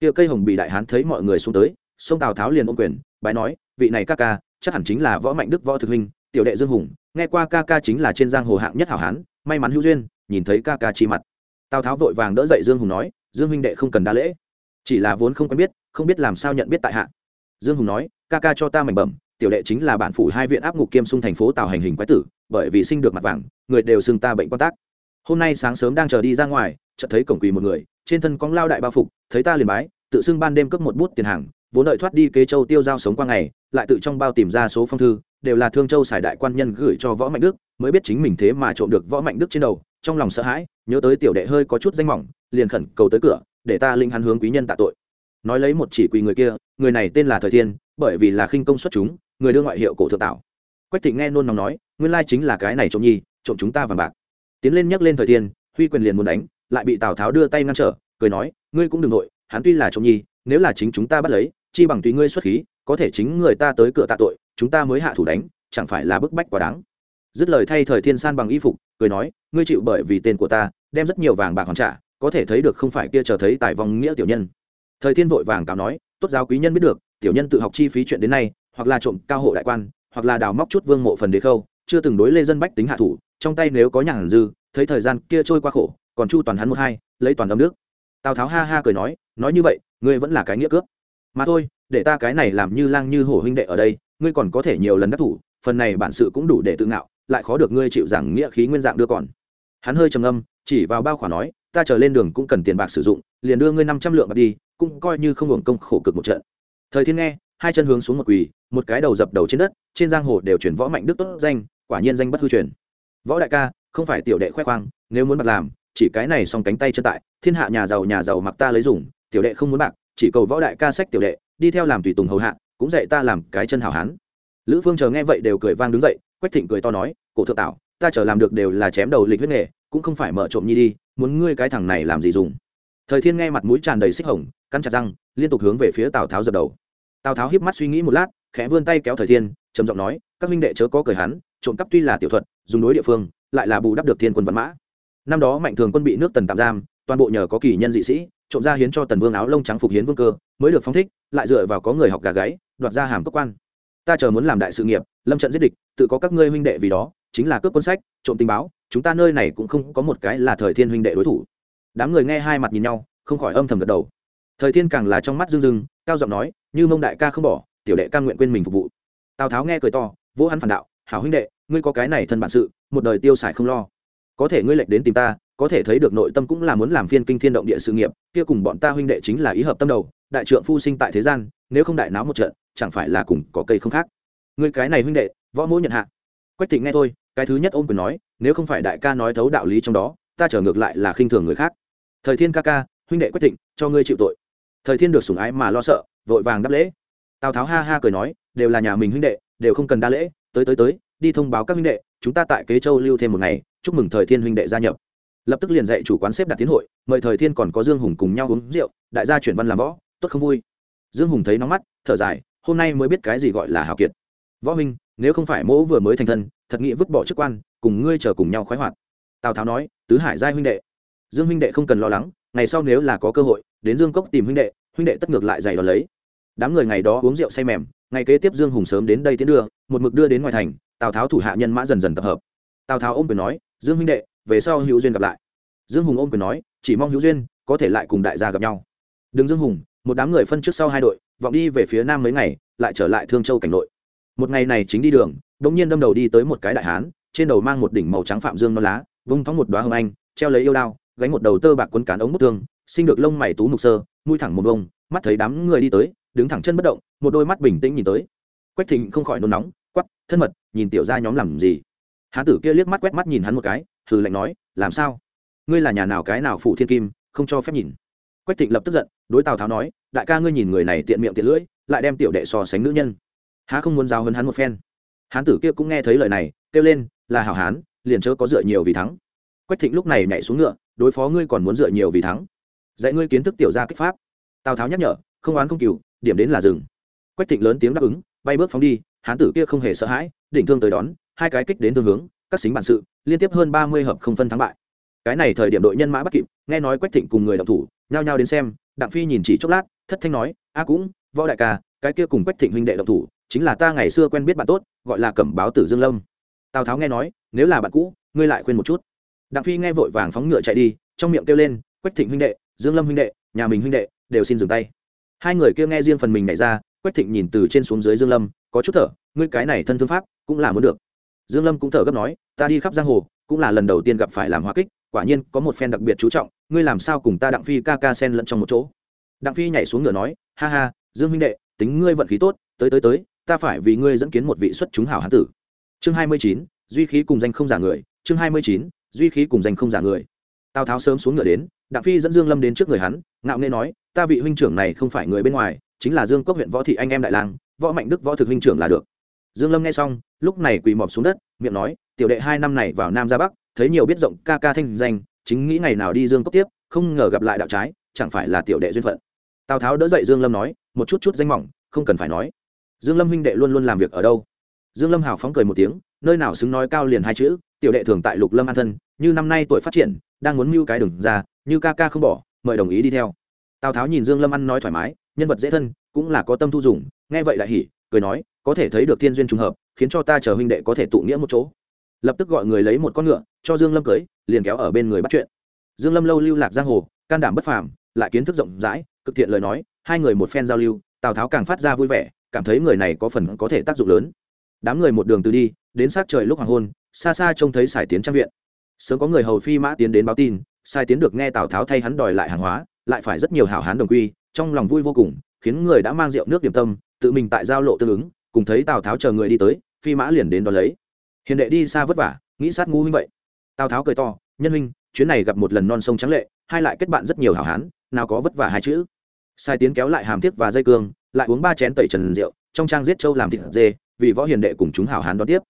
Kia cây hồng bị đại hán thấy mọi người xuống tới, sông tào tháo liền ôm quyền, bái nói, vị này ca ca, chắc hẳn chính là võ mạnh đức võ thực huynh, tiểu đệ dương hùng, nghe qua ca ca chính là trên giang hồ hạng nhất hảo hán, may mắn hữu duyên, nhìn thấy ca ca chi mặt. Tào tháo vội vàng đỡ dậy dương hùng nói, dương huynh đệ không cần đa lễ, chỉ là vốn không quen biết, không biết làm sao nhận biết tại hạ dương hùng nói, ca ca cho ta mảnh bẩm, tiểu đệ chính là bản phủ hai viện áp ngục kiêm sung thành phố tào hành hình quái tử, bởi vì sinh được mặt vàng, người đều xưng ta bệnh quan tác. Hôm nay sáng sớm đang chờ đi ra ngoài, chợt thấy cổng quỳ một người, trên thân cóng lao đại bao phục, thấy ta liền bái, tự xưng ban đêm cấp một bút tiền hàng, vốn đợi thoát đi kế châu tiêu giao sống qua ngày, lại tự trong bao tìm ra số phong thư, đều là thương châu xài đại quan nhân gửi cho võ mạnh đức, mới biết chính mình thế mà trộm được võ mạnh đức trên đầu, trong lòng sợ hãi, nhớ tới tiểu đệ hơi có chút danh mỏng, liền khẩn cầu tới cửa, để ta linh hắn hướng quý nhân tạ tội. Nói lấy một chỉ quỳ người kia người này tên là thời thiên, bởi vì là khinh công xuất chúng, người đưa ngoại hiệu cổ thượng tạo. Quách thịnh nghe nôn nóng nói, nguyên lai chính là cái này trộm nhi, trộm chúng ta vàng bạc. Tiến lên nhắc lên thời thiên, huy quyền liền muốn đánh, lại bị tào tháo đưa tay ngăn trở, cười nói, ngươi cũng đừng nội, hắn tuy là trộm nhi, nếu là chính chúng ta bắt lấy, chi bằng tùy ngươi xuất khí, có thể chính người ta tới cửa tạ tội, chúng ta mới hạ thủ đánh, chẳng phải là bức bách quá đáng. Dứt lời thay thời thiên san bằng y phục, cười nói, ngươi chịu bởi vì tên của ta, đem rất nhiều vàng bạc hoàn trả, có thể thấy được không phải kia chờ thấy tài vong nghĩa tiểu nhân. Thời thiên vội vàng cáo nói tốt giáo quý nhân biết được, tiểu nhân tự học chi phí chuyện đến nay, hoặc là trộm cao hộ đại quan, hoặc là đào móc chút vương mộ phần đế khâu, chưa từng đối lê dân bách tính hạ thủ, trong tay nếu có nhàn dư, thấy thời gian kia trôi qua khổ, còn chu toàn hắn một hai, lấy toàn âm nước. Tào tháo ha ha cười nói nói như vậy, ngươi vẫn là cái nghĩa cướp mà thôi, để ta cái này làm như lang như hổ huynh đệ ở đây, ngươi còn có thể nhiều lần đắc thủ, phần này bản sự cũng đủ để tự ngạo, lại khó được ngươi chịu rằng nghĩa khí nguyên dạng đưa còn. Hắn hơi trầm âm chỉ vào bao khoản nói, ta chờ lên đường cũng cần tiền bạc sử dụng liền đưa ngươi năm trăm lượng bạc đi, cũng coi như không hưởng công khổ cực một trận. Thời thiên nghe, hai chân hướng xuống một quỳ, một cái đầu dập đầu trên đất, trên giang hồ đều chuyển võ mạnh đức tốt danh, quả nhiên danh bất hư truyền. Võ đại ca, không phải tiểu đệ khoe khoang, nếu muốn bạc làm, chỉ cái này xong cánh tay chân tại, thiên hạ nhà giàu nhà giàu mặc ta lấy dùng, tiểu đệ không muốn bạc, chỉ cầu võ đại ca sách tiểu đệ, đi theo làm tùy tùng hầu hạ, cũng dạy ta làm cái chân hảo hán. Lữ phương chờ nghe vậy đều cười vang đứng dậy, quách thịnh cười to nói, cổ thượng tạo ta chờ làm được đều là chém đầu lịch huyết nghề, cũng không phải mở trộm nhi đi, muốn ngươi cái thằng này làm gì dùng? Thời thiên nghe mặt mũi tràn đầy xích hồng căn chặt răng, liên tục hướng về phía tào tháo dập đầu. Tào tháo hiếp mắt suy nghĩ một lát, khẽ vươn tay kéo thời thiên, trầm giọng nói, các huynh đệ chớ có cười hắn, trộm cắp tuy là tiểu thuật, dùng đối địa phương, lại là bù đắp được thiên quân văn mã. Năm đó mạnh thường quân bị nước tần tạm giam, toàn bộ nhờ có kỳ nhân dị sĩ, trộm ra hiến cho tần vương áo lông trắng phục hiến vương cơ, mới được phong thích, lại dựa vào có người học gà gáy, đoạt ra hàm cấp quan. Ta chờ muốn làm đại sự nghiệp, lâm trận giết địch, tự có các ngươi huynh đệ vì đó, chính là cướp quân sách, trộm tình báo, chúng ta nơi này cũng không có một cái là thời thiên huynh đệ đối thủ đám người nghe hai mặt nhìn nhau, không khỏi âm thầm gật đầu. Thời thiên càng là trong mắt rưng rưng, cao giọng nói, như mông đại ca không bỏ, tiểu đệ cam nguyện quên mình phục vụ. Tào tháo nghe cười to vỗ hắn phản đạo, hảo huynh đệ, ngươi có cái này thân bản sự, một đời tiêu xài không lo. Có thể ngươi lệch đến tìm ta, có thể thấy được nội tâm cũng là muốn làm phiên kinh thiên động địa sự nghiệp, kia cùng bọn ta huynh đệ chính là ý hợp tâm đầu, đại trượng phu sinh tại thế gian, nếu không đại náo một trận, chẳng phải là cùng có cây không khác. Ngươi cái này huynh đệ, võ mỗi nhận hạ. Quách thịnh nghe thôi, cái thứ nhất ôm quyền nói, nếu không phải đại ca nói thấu đạo lý trong đó, ta trở ngược lại là khinh thường người khác thời thiên ca ca, huynh đệ quyết thịnh, cho ngươi chịu tội. Thời thiên được sủng ái mà lo sợ, vội vàng đáp lễ. Tào tháo ha ha cười nói, đều là nhà mình huynh đệ, đều không cần đa lễ. Tới tới tới, đi thông báo các huynh đệ, chúng ta tại kế châu lưu thêm một ngày, chúc mừng thời thiên huynh đệ gia nhập. Lập tức liền dạy chủ quán xếp đặt tiến hội, mời thời thiên còn có dương hùng cùng nhau uống rượu, đại gia chuyển văn làm võ, tốt không vui. Dương hùng thấy nóng mắt, thở dài, hôm nay mới biết cái gì gọi là hào kiệt. Võ minh nếu không phải mỗ vừa mới thành thân, thật nghĩ vứt bỏ chức quan, cùng ngươi chờ cùng nhau khoái hoạt. Tào tháo nói, tứ hải giai huynh đệ dương huynh đệ không cần lo lắng, ngày sau nếu là có cơ hội, đến dương cốc tìm huynh đệ huynh đệ tất ngược lại giày đón lấy. Đám người ngày đó uống rượu say mềm, ngày kế tiếp dương hùng sớm đến đây tiến đưa, một mực đưa đến ngoài thành, tào tháo thủ hạ nhân mã dần dần tập hợp. Tào tháo ôm quyền nói, dương huynh đệ, về sau hữu duyên gặp lại. Dương hùng ôm quyền nói, chỉ mong hữu duyên có thể lại cùng đại gia gặp nhau. Đừng dương hùng, một đám người phân trước sau hai đội, vọng đi về phía nam mấy ngày, lại trở lại thương châu cảnh nội. Một ngày này chính đi đường đống nhiên đâm đầu đi tới một cái đại hán, trên đầu mang một đỉnh màu trắng phạm dương non lá, vung thóng một đoá hồng anh, treo lấy yêu đao gánh một đầu tơ bạc quấn cán ống bút thương, sinh được lông mày tú mục sơ, mũi thẳng một vông mắt thấy đám người đi tới, đứng thẳng chân bất động, một đôi mắt bình tĩnh nhìn tới. Quách thịnh không khỏi nôn nóng quắp thân mật, nhìn tiểu gia nhóm làm gì? Hán tử kia liếc mắt quét mắt nhìn hắn một cái thử lạnh nói, làm sao? Ngươi là nhà nào cái nào phụ thiên kim, không cho phép nhìn. Quách thịnh lập tức giận, đối tào tháo nói, đại ca ngươi nhìn người này tiện miệng tiện lưỡi, lại đem tiểu đệ so sánh nữ nhân. Há không muốn giao hơn hắn một phen. Hán tử kia cũng nghe thấy lời này, kêu lên, là hảo hán, liền chớ có dựa nhiều vì thắng quách thịnh lúc này nhảy xuống ngựa, đối phó ngươi còn muốn dựa nhiều vì thắng. Dạy ngươi kiến thức tiểu gia kích pháp. Tào tháo nhắc nhở, không oán không cừu, điểm đến là rừng quách thịnh lớn tiếng đáp ứng, bay bước phóng đi, hán tử kia không hề sợ hãi, đỉnh thương tới đón, hai cái kích đến thương hướng, các xính bản sự, liên tiếp hơn ba mươi hợp không phân thắng bại. Cái này thời điểm đội nhân mã bắt kịp, nghe nói quách thịnh cùng người đọc thủ, nhao nhao đến xem, đặng phi nhìn chỉ chốc lát, thất thanh nói, a cũng, võ đại ca, cái kia cùng quách thịnh huynh đệ độc thủ, chính là ta ngày xưa quen biết bạn tốt, gọi là cẩm báo tử dương lâm. Tào tháo nghe nói, nếu là bạn cũ, ngươi lại khuyên một chút đặng phi nghe vội vàng phóng ngựa chạy đi, trong miệng kêu lên, quách thịnh huynh đệ, dương lâm huynh đệ, nhà mình huynh đệ, đều xin dừng tay. Hai người kia nghe riêng phần mình nhảy ra, quách thịnh nhìn từ trên xuống dưới dương lâm, có chút thở, ngươi cái này thân thương pháp, cũng là muốn được. Dương lâm cũng thở gấp nói, ta đi khắp giang hồ, cũng là lần đầu tiên gặp phải làm hoa kích, quả nhiên có một phen đặc biệt chú trọng, ngươi làm sao cùng ta đặng phi ca ca sen lẫn trong một chỗ? Đặng phi nhảy xuống ngựa nói, ha ha, dương huynh đệ, tính ngươi vận khí tốt, tới tới tới, ta phải vì ngươi dẫn kiến một vị xuất chúng hảo hán tử. Chương hai mươi chín, duy khí cùng danh không giả người, chương hai mươi chín duy khí cùng danh không giả người. Tào tháo sớm xuống ngựa đến, đặng phi dẫn dương lâm đến trước người hắn, ngạo nghễ nói, ta vị huynh trưởng này không phải người bên ngoài, chính là dương cốc huyện võ thị anh em đại lang, võ mạnh đức võ thực huynh trưởng là được. Dương lâm nghe xong, lúc này quỳ mọp xuống đất, miệng nói, tiểu đệ hai năm này vào nam ra bắc, thấy nhiều biết rộng ca ca thanh danh, chính nghĩ ngày nào đi dương cốc tiếp, không ngờ gặp lại đạo trái, chẳng phải là tiểu đệ duyên phận. Tào tháo đỡ dậy dương lâm nói, một chút chút danh mỏng, không cần phải nói. Dương lâm huynh đệ luôn luôn làm việc ở đâu? Dương lâm hào phóng cười một tiếng, nơi nào xứng nói cao liền hai chữ tiểu đệ thường tại lục lâm an thân, như năm nay tuổi phát triển, đang muốn mưu cái đừng ra, như ca ca không bỏ, mời đồng ý đi theo. Tào tháo nhìn dương lâm ăn nói thoải mái, nhân vật dễ thân, cũng là có tâm thu dùng, nghe vậy lại hỉ, cười nói, có thể thấy được thiên duyên trùng hợp, khiến cho ta chờ huynh đệ có thể tụ nghĩa một chỗ. Lập tức gọi người lấy một con ngựa, cho dương lâm cưới, liền kéo ở bên người bắt chuyện. Dương lâm lâu lưu lạc giang hồ, can đảm bất phàm, lại kiến thức rộng rãi, cực thiện lời nói, hai người một phen giao lưu, tào tháo càng phát ra vui vẻ, cảm thấy người này có phần có thể tác dụng lớn. Đám người một đường từ đi đến sát trời lúc hoàng hôn, xa xa trông thấy sài tiến trang viện. Sớm có người hầu phi mã tiến đến báo tin sai tiến được nghe tào tháo thay hắn đòi lại hàng hóa, lại phải rất nhiều hảo hán đồng quy, trong lòng vui vô cùng, khiến người đã mang rượu nước điểm tâm, tự mình tại giao lộ tương ứng, cùng thấy tào tháo chờ người đi tới, phi mã liền đến đón lấy. Hiền đệ đi xa vất vả, nghĩ sát ngu huynh vậy. Tào tháo cười to, nhân huynh, chuyến này gặp một lần non sông trắng lệ, hai lại kết bạn rất nhiều hảo hán, nào có vất vả hai chữ. Sai tiến kéo lại hàm tiếc và dây cương, lại uống ba chén tẩy trần rượu, trong trang giết trâu làm thịt dê, vì võ hiền đệ cùng chúng hảo hán đón tiếp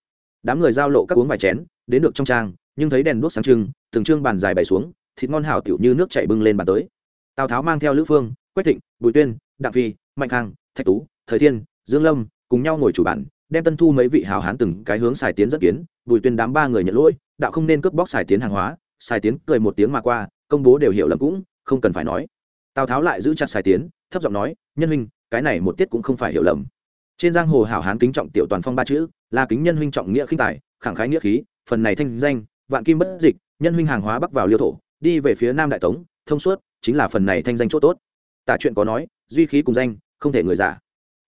đám người giao lộ các uống vài chén, đến được trong trang, nhưng thấy đèn đuốc sáng trưng, từng trương bàn dài bày xuống, thịt ngon hảo tiểu như nước chảy bưng lên bàn tới. Tào tháo mang theo lữ phương, quách thịnh, bùi tuyên, đặng phi, mạnh khang, thạch tú, thời thiên, dương lâm cùng nhau ngồi chủ bản đem tân thu mấy vị hảo hán từng cái hướng xài tiến dẫn kiến. Bùi tuyên đám ba người nhận lỗi, đạo không nên cướp bóc xài tiến hàng hóa, xài tiến cười một tiếng mà qua, công bố đều hiểu lầm cũng, không cần phải nói. Tào tháo lại giữ chặt xài tiến, thấp giọng nói, nhân huynh, cái này một tiết cũng không phải hiểu lầm. Trên giang hồ hảo hán kính trọng tiểu toàn phong ba chữ là kính nhân huynh trọng nghĩa khinh tài, khẳng khái nghĩa khí, phần này thanh danh, vạn kim bất dịch, nhân huynh hàng hóa bắc vào liêu thổ, đi về phía nam đại tống, thông suốt, chính là phần này thanh danh chỗ tốt. Tả chuyện có nói, duy khí cùng danh, không thể người giả.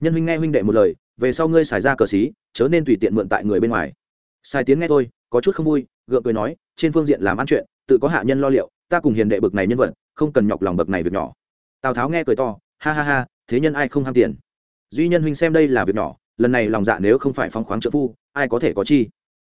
Nhân huynh nghe huynh đệ một lời, về sau ngươi xài ra cờ xí, chớ nên tùy tiện mượn tại người bên ngoài. Sai tiến nghe tôi có chút không vui, gượng cười nói, trên phương diện làm ăn chuyện, tự có hạ nhân lo liệu, ta cùng hiền đệ bực này nhân vật, không cần nhọc lòng bậc này việc nhỏ. Tào tháo nghe cười to, ha ha ha, thế nhân ai không ham tiền? Duy nhân huynh xem đây là việc nhỏ lần này lòng dạ nếu không phải phong khoáng trợ phu, ai có thể có chi?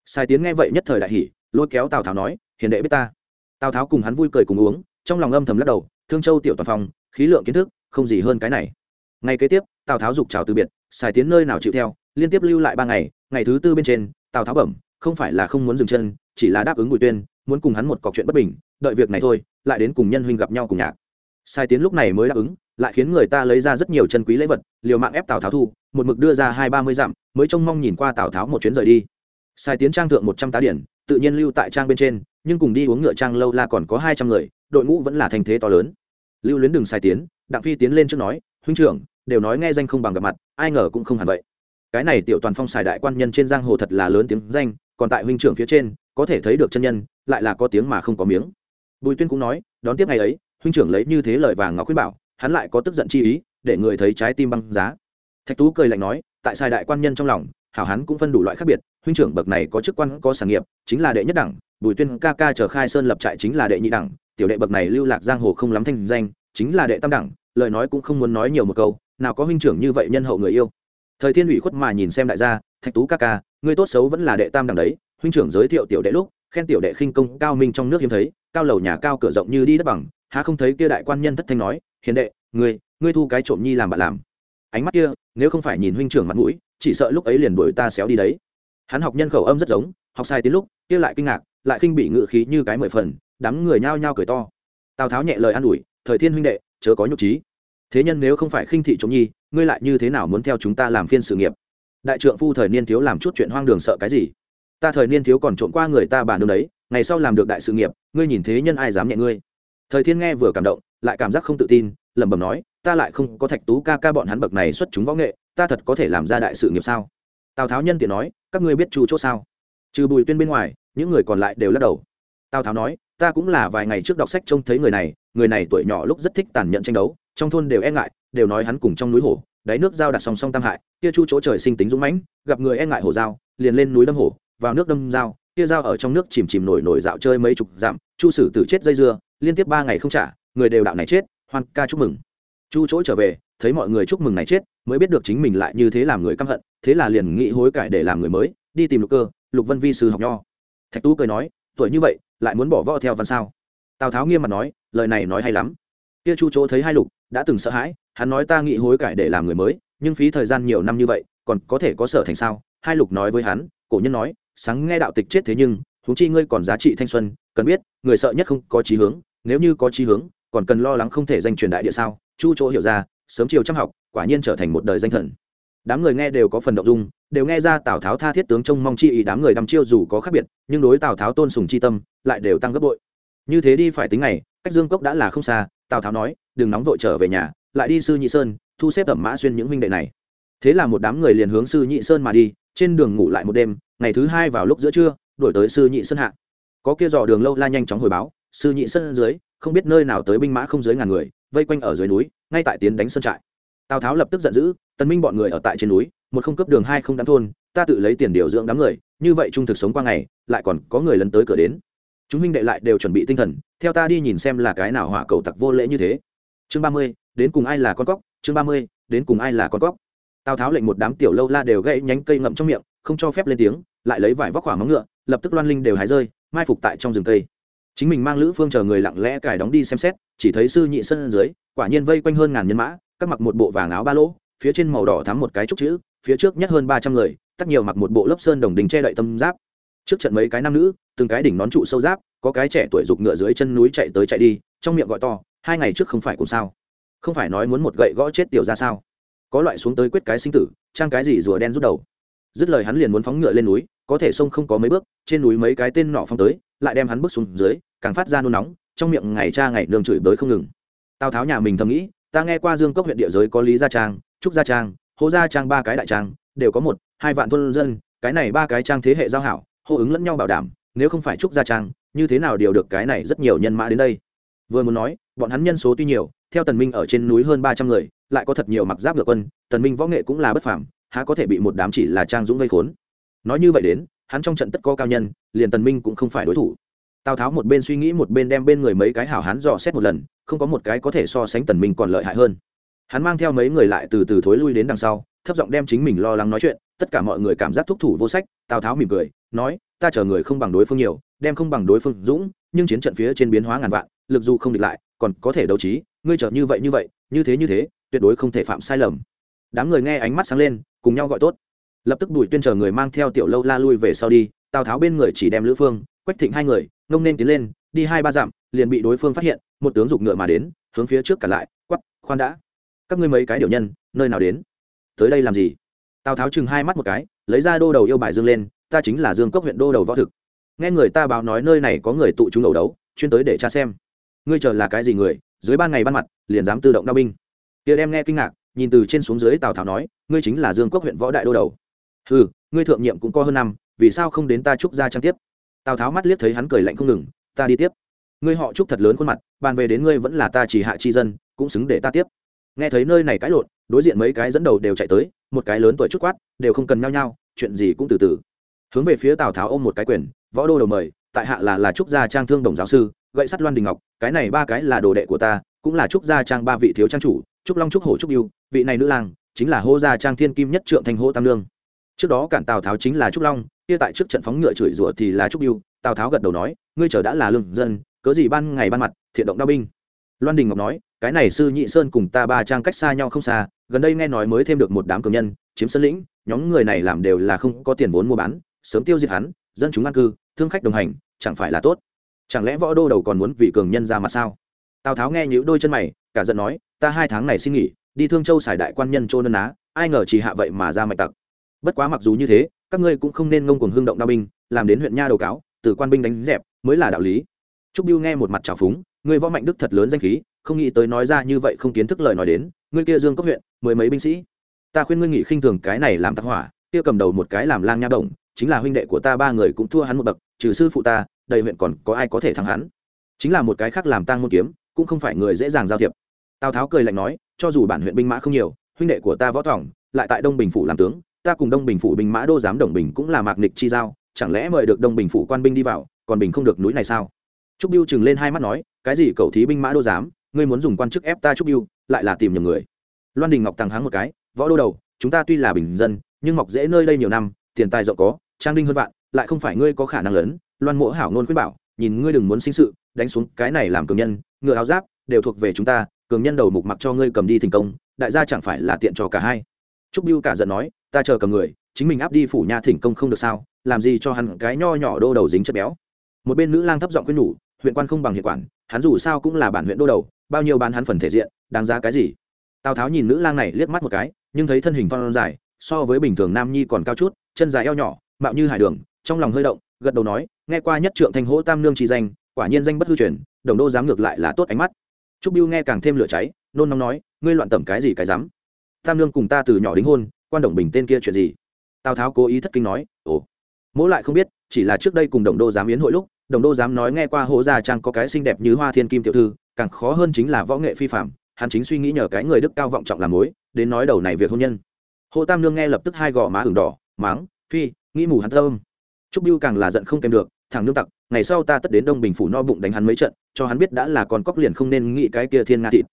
Sai tiến nghe vậy nhất thời đại hỷ lôi kéo tào tháo nói, hiền đệ biết ta. Tào tháo cùng hắn vui cười cùng uống, trong lòng âm thầm lắc đầu, thương châu tiểu toàn phong, khí lượng kiến thức, không gì hơn cái này. Ngày kế tiếp, tào tháo giục chào từ biệt xài tiến nơi nào chịu theo, liên tiếp lưu lại ba ngày ngày thứ tư bên trên, tào tháo bẩm, không phải là không muốn dừng chân, chỉ là đáp ứng bùi tuyên, muốn cùng hắn một cọc chuyện bất bình, đợi việc này thôi, lại đến cùng nhân huynh gặp nhau cùng nhạc. Sai tiến lúc này mới đáp ứng lại khiến người ta lấy ra rất nhiều chân quý lễ vật, liều mạng ép tào tháo thu, một mực đưa ra hai ba mươi dặm, mới trông mong nhìn qua tào tháo một chuyến rời đi. Sai tiến trang thượng một trăm tá điển, tự nhiên lưu tại trang bên trên, nhưng cùng đi uống ngựa trang lâu la còn có hai trăm người, đội ngũ vẫn là thành thế to lớn. Lưu luyến đường sai tiến, đặng phi tiến lên trước nói, huynh trưởng, đều nói nghe danh không bằng gặp mặt, ai ngờ cũng không hẳn vậy. Cái này tiểu toàn phong xài đại quan nhân trên giang hồ thật là lớn tiếng danh, còn tại huynh trưởng phía trên, có thể thấy được chân nhân, lại là có tiếng mà không có miếng. Bùi tuyên cũng nói, đón tiếp ngày ấy, huynh trưởng lấy như thế lời vàng ngọc khuyên bảo hắn lại có tức giận chi ý, để người thấy trái tim băng giá. Thạch tú cười lạnh nói, tại sai đại quan nhân trong lòng, hảo hắn cũng phân đủ loại khác biệt, huynh trưởng bậc này có chức quan, có sản nghiệp, chính là đệ nhất đẳng, bùi tuyên ca ca chờ khai sơn lập trại chính là đệ nhị đẳng, tiểu đệ bậc này lưu lạc giang hồ không lắm thanh danh, chính là đệ tam đẳng, lời nói cũng không muốn nói nhiều một câu, nào có huynh trưởng như vậy nhân hậu người yêu. Thời thiên ủy khuất mà nhìn xem đại gia, thạch tú ca ca người tốt xấu vẫn là đệ tam đẳng đấy, huynh trưởng giới thiệu tiểu đệ lúc, khen tiểu đệ khinh công cao minh trong nước hiếm thấy, cao lầu nhà cao cửa rộng như đi đất bằng, há không thấy kia đại quan nhân thất thanh nói hiền đệ, ngươi ngươi thu cái trộm nhi làm bạn làm. Ánh mắt kia, nếu không phải nhìn huynh trưởng mặt mũi, chỉ sợ lúc ấy liền đuổi ta xéo đi đấy. Hắn học nhân khẩu âm rất giống, học sai tiếng lúc, kia lại kinh ngạc, lại khinh bị ngự khí như cái mười phần, đám người nhao nhao cười to. Tào tháo nhẹ lời an ủi, thời thiên huynh đệ, chớ có nhục trí thế nhân nếu không phải khinh thị trộm nhi, ngươi lại như thế nào muốn theo chúng ta làm phiên sự nghiệp? Đại trượng phu thời niên thiếu làm chút chuyện hoang đường sợ cái gì? Ta thời niên thiếu còn trộm qua người ta bàn đâu đấy, ngày sau làm được đại sự nghiệp, ngươi nhìn thế nhân ai dám nhẹ ngươi? Thời thiên nghe vừa cảm động lại cảm giác không tự tin, lẩm bẩm nói, ta lại không có thạch tú ca ca bọn hắn bậc này xuất chúng võ nghệ, ta thật có thể làm ra đại sự nghiệp sao? Tào tháo nhân tiện nói, các ngươi biết chu chỗ sao? Trừ bùi tuyên bên ngoài, những người còn lại đều lắc đầu. Tào tháo nói, ta cũng là vài ngày trước đọc sách trông thấy người này người này tuổi nhỏ lúc rất thích tàn nhẫn tranh đấu, trong thôn đều e ngại, đều nói hắn cùng trong núi hổ, đáy nước dao đặt song song tam hại, kia chu chỗ trời sinh tính dũng mãnh, gặp người e ngại hổ dao liền lên núi đâm hổ, vào nước đâm dao kia dao ở trong nước chìm chìm nổi nổi dạo chơi mấy chục dặm, chu sử tử chết dây dưa, liên tiếp ba ngày không trả người đều đạo này chết, hoan ca chúc mừng. Chu chỗ trở về, thấy mọi người chúc mừng này chết, mới biết được chính mình lại như thế làm người căm hận, thế là liền nghĩ hối cải để làm người mới, đi tìm lục cơ, lục vân vi sư học nho. Thạch tú cười nói, tuổi như vậy, lại muốn bỏ võ theo văn sao? Tào tháo nghiêm mặt nói, lời này nói hay lắm. Kia chu chỗ thấy hai lục, đã từng sợ hãi, hắn nói ta nghĩ hối cải để làm người mới, nhưng phí thời gian nhiều năm như vậy, còn có thể có sở thành sao? Hai lục nói với hắn, cổ nhân nói, sáng nghe đạo tịch chết thế nhưng, huống chi ngươi còn giá trị thanh xuân, cần biết, người sợ nhất không có chí hướng, nếu như có chí hướng còn cần lo lắng không thể danh truyền đại địa sao? Chu chỗ hiểu ra, sớm chiều chăm học, quả nhiên trở thành một đời danh thần. Đám người nghe đều có phần động dung, đều nghe ra tào tháo tha thiết tướng trông mong chi ý đám người đăm chiêu dù có khác biệt, nhưng đối tào tháo tôn sùng chi tâm, lại đều tăng gấp bội. Như thế đi phải tính ngày, cách dương cốc đã là không xa, tào tháo nói, đừng nóng vội trở về nhà, lại đi sư nhị sơn, thu xếp ẩm mã xuyên những huynh đệ này. Thế là một đám người liền hướng sư nhị sơn mà đi, trên đường ngủ lại một đêm, ngày thứ hai vào lúc giữa trưa, đổi tới sư nhị sơn hạ. Có kia dò đường lâu la nhanh chóng hồi báo, sư nhị sơn dưới không biết nơi nào tới binh mã không dưới ngàn người, vây quanh ở dưới núi, ngay tại tiến đánh sơn trại. Tào tháo lập tức giận dữ, tần minh bọn người ở tại trên núi, một không cấp đường hai không đám thôn, ta tự lấy tiền điều dưỡng đám người, như vậy trung thực sống qua ngày, lại còn có người lấn tới cửa đến. Chúng minh đệ lại đều chuẩn bị tinh thần, theo ta đi nhìn xem là cái nào hỏa cầu tặc vô lễ như thế. Chương ba mươi, đến cùng ai là con cóc? Chương ba mươi, đến cùng ai là con cóc? Tào tháo lệnh một đám tiểu lâu la đều gãy nhánh cây ngậm trong miệng, không cho phép lên tiếng, lại lấy vải vóc hỏa móng ngựa, lập tức loan linh đều hái rơi, mai phục tại trong rừng cây chính mình mang lữ phương chờ người lặng lẽ cài đóng đi xem xét, chỉ thấy sư nhị sân dưới, quả nhiên vây quanh hơn ngàn nhân mã, các mặc một bộ vàng áo ba lỗ, phía trên màu đỏ thắm một cái trúc chữ, phía trước nhất hơn ba trăm người tắt nhiều mặc một bộ lớp sơn đồng đình che đậy tâm giáp. Trước trận mấy cái nam nữ, từng cái đỉnh nón trụ sâu giáp, có cái trẻ tuổi giục ngựa dưới chân núi chạy tới chạy đi, trong miệng gọi to, hai ngày trước không phải cùng sao? Không phải nói muốn một gậy gõ chết tiểu ra sao? Có loại xuống tới quyết cái sinh tử, trang cái gì rùa đen rút đầu. Dứt lời hắn liền muốn phóng ngựa lên núi, có thể sông không có mấy bước, trên núi mấy cái tên nọ phóng tới lại đem hắn bước xuống dưới, càng phát ra nôn nóng, trong miệng ngày cha ngày nương chửi bới không ngừng. Tào tháo nhà mình thầm nghĩ, ta nghe qua dương cốc huyện địa giới có lý gia trang, trúc gia trang hố gia trang ba cái đại trang, đều có một, hai vạn thôn dân, cái này ba cái trang thế hệ giao hảo, hô ứng lẫn nhau bảo đảm, nếu không phải trúc gia trang, như thế nào điều được cái này rất nhiều nhân mã đến đây? Vừa muốn nói, bọn hắn nhân số tuy nhiều, theo tần minh ở trên núi hơn ba trăm người, lại có thật nhiều mặc giáp ngựa quân, tần minh võ nghệ cũng là bất phàm, há có thể bị một đám chỉ là trang dũng vây khốn. Nói như vậy đến hắn trong trận tất có cao nhân, liền tần minh cũng không phải đối thủ. Tào tháo một bên suy nghĩ một bên đem bên người mấy cái hảo hán dò xét một lần, không có một cái có thể so sánh tần minh còn lợi hại hơn. Hắn mang theo mấy người lại từ từ thối lui đến đằng sau, thấp giọng đem chính mình lo lắng nói chuyện, tất cả mọi người cảm giác thúc thủ vô sách, tào tháo mỉm cười, nói, ta chờ người không bằng đối phương nhiều, đem không bằng đối phương dũng, nhưng chiến trận phía trên biến hóa ngàn vạn, lực dù không địch lại, còn có thể đấu trí, ngươi chờ như vậy như vậy, như thế như thế, tuyệt đối không thể phạm sai lầm. Đám người nghe ánh mắt sáng lên, cùng nhau gọi tốt lập tức bùi tuyên chờ người mang theo tiểu lâu la lui về sau đi, tào tháo bên người chỉ đem lữ phương, quách thịnh hai người, ngông nên tiến lên, đi hai ba dặm, liền bị đối phương phát hiện, một tướng giục ngựa mà đến, hướng phía trước cả lại quắp khoan đã. Các ngươi mấy cái điều nhân, nơi nào đến? Tới đây làm gì? Tào tháo chừng hai mắt một cái, lấy ra đô đầu yêu bài dương lên, ta chính là dương cốc huyện đô đầu võ thực. Nghe người ta báo nói nơi này có người tụ chúng đầu đấu, chuyên tới để tra xem. Ngươi chờ là cái gì người, dưới ban ngày ban mặt, liền dám tự động đao binh. Kia đem nghe kinh ngạc, nhìn từ trên xuống dưới tào tháo nói, ngươi chính là dương cốc huyện võ đại đô đầu ừ ngươi thượng nhiệm cũng có hơn năm, vì sao không đến ta trúc ra trang tiếp? Tào tháo mắt liếc thấy hắn cười lạnh không ngừng, ta đi tiếp. Ngươi họ trúc thật lớn khuôn mặt, bàn về đến ngươi vẫn là ta chỉ hạ chi dân, cũng xứng để ta tiếp. Nghe thấy nơi này cãi lộn, đối diện mấy cái dẫn đầu đều chạy tới, một cái lớn tuổi trúc quát, đều không cần nhau nhau chuyện gì cũng từ từ. Hướng về phía tào tháo ôm một cái quyền, võ đô đầu mời, tại hạ là là trúc gia trang thương đồng giáo sư, gậy sắt loan đình ngọc, cái này ba cái là đồ đệ của ta, cũng là trúc gia trang ba vị thiếu trang chủ trúc long trúc hổ trúc yêu, vị này nữ lang, chính là hô gia trang thiên kim nhất trượng thành hô tam lương trước đó cản tào tháo chính là trúc long, kia tại trước trận phóng ngựa chửi rủa thì là trúc biêu tào tháo gật đầu nói, ngươi chờ đã là lương dân, cớ gì ban ngày ban mặt, thiện động đao binh? Loan đình ngọc nói, cái này sư nhị sơn cùng ta ba trang cách xa nhau không xa, gần đây nghe nói mới thêm được một đám cường nhân, chiếm sân lĩnh, nhóm người này làm đều là không có tiền vốn mua bán, sớm tiêu diệt hắn, dân chúng an cư, thương khách đồng hành, chẳng phải là tốt? Chẳng lẽ võ đô đầu còn muốn vị cường nhân ra mặt sao? Tào tháo nghe những đôi chân mày, cả giận nói, ta hai tháng này xin nghỉ, đi thương châu xài đại quan nhân chôn nân á, ai ngờ chỉ hạ vậy mà ra mạch tặc bất quá mặc dù như thế, các ngươi cũng không nên ngông cuồng hương động đao binh, làm đến huyện nha đầu cáo, từ quan binh đánh dẹp, mới là đạo lý. Trúc biêu nghe một mặt trào phúng, người võ mạnh đức thật lớn danh khí, không nghĩ tới nói ra như vậy không kiến thức lời nói đến ngươi kia dương cấp huyện, mười mấy binh sĩ. Ta khuyên ngươi nghĩ khinh thường cái này làm tắc hỏa, kia cầm đầu một cái làm lang nha động chính là huynh đệ của ta ba người cũng thua hắn một bậc, trừ sư phụ ta, đầy huyện còn có ai có thể thắng hắn? Chính là một cái khác làm tang môn kiếm, cũng không phải người dễ dàng giao thiệp. Tào tháo cười lạnh nói, cho dù bản huyện binh mã không nhiều, huynh đệ của ta võ thỏng, lại tại đông bình phủ làm tướng ta cùng đông bình phủ binh mã đô giám đồng bình cũng là mạc nịch chi giao, chẳng lẽ mời được đông bình phủ quan binh đi vào, còn bình không được núi này sao? Trúc biêu chừng lên hai mắt nói, cái gì cầu thí binh mã đô giám, ngươi muốn dùng quan chức ép ta trúc biêu lại là tìm nhầm người. Loan đình ngọc thằng háng một cái, võ đô đầu, chúng ta tuy là bình dân, nhưng mọc dễ nơi đây nhiều năm, tiền tài rộng có, trang đinh hơn vạn, lại không phải ngươi có khả năng lớn, loan mỗ hảo nôn khuyên bảo, nhìn ngươi đừng muốn sinh sự, đánh xuống cái này làm cường nhân, ngựa áo giáp, đều thuộc về chúng ta, cường nhân đầu mục mặc cho ngươi cầm đi thành công, đại gia chẳng phải là tiện cho cả hai. Trúc biêu cả giận nói ta chờ cầm người, chính mình áp đi phủ nha thỉnh công không được sao, làm gì cho hắn cái nho nhỏ đô đầu dính chất béo. Một bên nữ lang thấp giọng khuyên nhủ, huyện quan không bằng hiệu quản, hắn dù sao cũng là bản huyện đô đầu, bao nhiêu bán hắn phần thể diện, đáng giá cái gì? Tào tháo nhìn nữ lang này liếc mắt một cái, nhưng thấy thân hình phong dài, so với bình thường nam nhi còn cao chút, chân dài eo nhỏ, mạo như hải đường, trong lòng hơi động, gật đầu nói, nghe qua nhất trượng thanh hỗ tam nương chỉ danh, quả nhiên danh bất hư truyền, đồng đô dám ngược lại là tốt ánh mắt. Trúc biêu nghe càng thêm lửa cháy, nôn nóng nói, ngươi loạn tẩm cái gì cái dám? Tam nương cùng ta từ nhỏ đính hôn quan đồng bình tên kia chuyện gì? Tào tháo cố ý thất kinh nói, ồ, mỗ lại không biết, chỉ là trước đây cùng đồng đô giám yến hội lúc, đồng đô giám nói nghe qua hố gia trang có cái xinh đẹp như hoa thiên kim tiểu thư, càng khó hơn chính là võ nghệ phi phạm hắn chính suy nghĩ nhờ cái người đức cao vọng trọng làm mối, đến nói đầu này việc hôn nhân. Hồ tam nương nghe lập tức hai gò má ửng đỏ, máng, phi, nghĩ mù hắn thơm. Trúc biêu càng là giận không kèm được, thằng nương tặc, ngày sau ta tất đến đông bình phủ no bụng đánh hắn mấy trận, cho hắn biết đã là con cóc liền không nên nghĩ cái kia thiên nga thịt.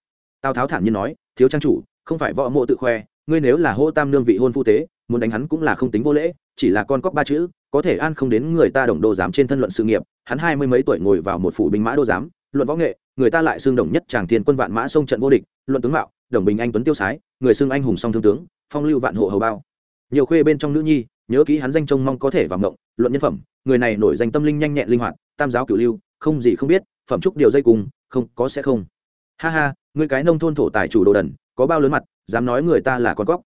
Tào tháo thản nhiên nói, thiếu trang chủ, không phải võ mộ tự khoe ngươi nếu là hô tam nương vị hôn phu tế, muốn đánh hắn cũng là không tính vô lễ, chỉ là con cóc ba chữ, có thể an không đến người ta đồng đô giám trên thân luận sự nghiệp, hắn hai mươi mấy tuổi ngồi vào một phủ binh mã đô giám, luận võ nghệ, người ta lại xương đồng nhất chàng thiên quân vạn mã sông trận vô địch, luận tướng mạo, đồng bình anh tuấn tiêu sái, người xưng anh hùng song thương tướng, phong lưu vạn hộ hầu bao. Nhiều khuê bên trong nữ nhi, nhớ kỹ hắn danh trông mong có thể vào ngộng, luận nhân phẩm, người này nổi danh tâm linh nhanh nhẹn linh hoạt, tam giáo cửu lưu, không gì không biết, phẩm trúc điều dây cùng, không, có sẽ không. Ha ha, người cái nông thôn thổ tài chủ đồ đần có bao lớn mặt, dám nói người ta là con cóc.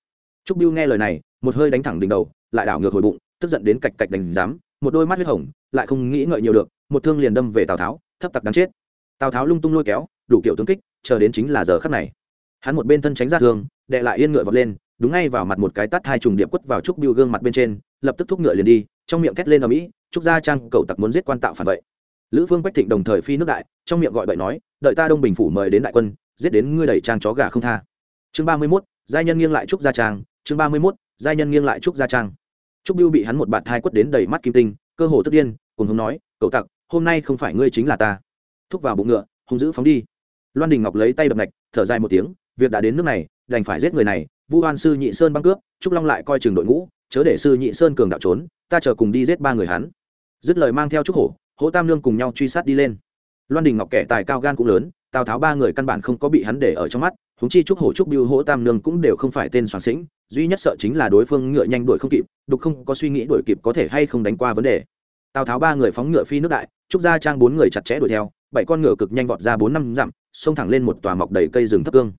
Trúc biêu nghe lời này, một hơi đánh thẳng đỉnh đầu, lại đảo ngược hồi bụng, tức giận đến cạch cạch đánh dám một đôi mắt huyết hồng, lại không nghĩ ngợi nhiều được, một thương liền đâm về tào tháo, thấp tặc đáng chết. Tào tháo lung tung lôi kéo, đủ kiểu tướng kích, chờ đến chính là giờ khắc này. Hắn một bên thân tránh ra thương, đệ lại yên ngựa vọt lên, đúng ngay vào mặt một cái tát hai trùng điệp quất vào trúc biêu gương mặt bên trên, lập tức thúc ngựa liền đi, trong miệng thét lên ở mỹ trúc gia trang cầu tặc muốn giết quan tạo phản vậy. Lữ phương quách thịnh đồng thời phi nước đại, trong miệng gọi bậy nói, đợi ta đông bình phủ mời đến đại quân, giết đến ngươi đẩy trang chó gà không tha chương ba mươi mốt, giai nhân nghiêng lại trúc gia trang chương ba mươi mốt, giai nhân nghiêng lại trúc gia trang trúc biêu bị hắn một bạt thai quất đến đầy mắt kim tinh, cơ hồ tức điên, cùng hùng nói, cậu tặc, hôm nay không phải ngươi chính là ta. Thúc vào bụng ngựa, hung dữ phóng đi. Loan đình ngọc lấy tay đập ngạch, thở dài một tiếng, việc đã đến nước này, đành phải giết người này. Vu hoan sư nhị sơn băng cướp, trúc long lại coi chừng đội ngũ, chớ để sư nhị sơn cường đạo trốn, ta chờ cùng đi giết ba người hắn. Dứt lời mang theo trúc hổ hỗ tam lương cùng nhau truy sát đi lên. Loan đình ngọc kẻ tài cao gan cũng lớn, tào tháo ba người căn bản không có bị hắn để ở trong mắt huống chi trúc hổ, trúc biêu hỗ tam nương cũng đều không phải tên soạn sĩnh, duy nhất sợ chính là đối phương ngựa nhanh đuổi không kịp, đục không có suy nghĩ đuổi kịp có thể hay không đánh qua vấn đề. Tào tháo ba người phóng ngựa phi nước đại, trúc gia trang bốn người chặt chẽ đuổi theo, bảy con ngựa cực nhanh vọt ra bốn năm dặm, xông thẳng lên một tòa mọc đầy cây rừng thấp cương.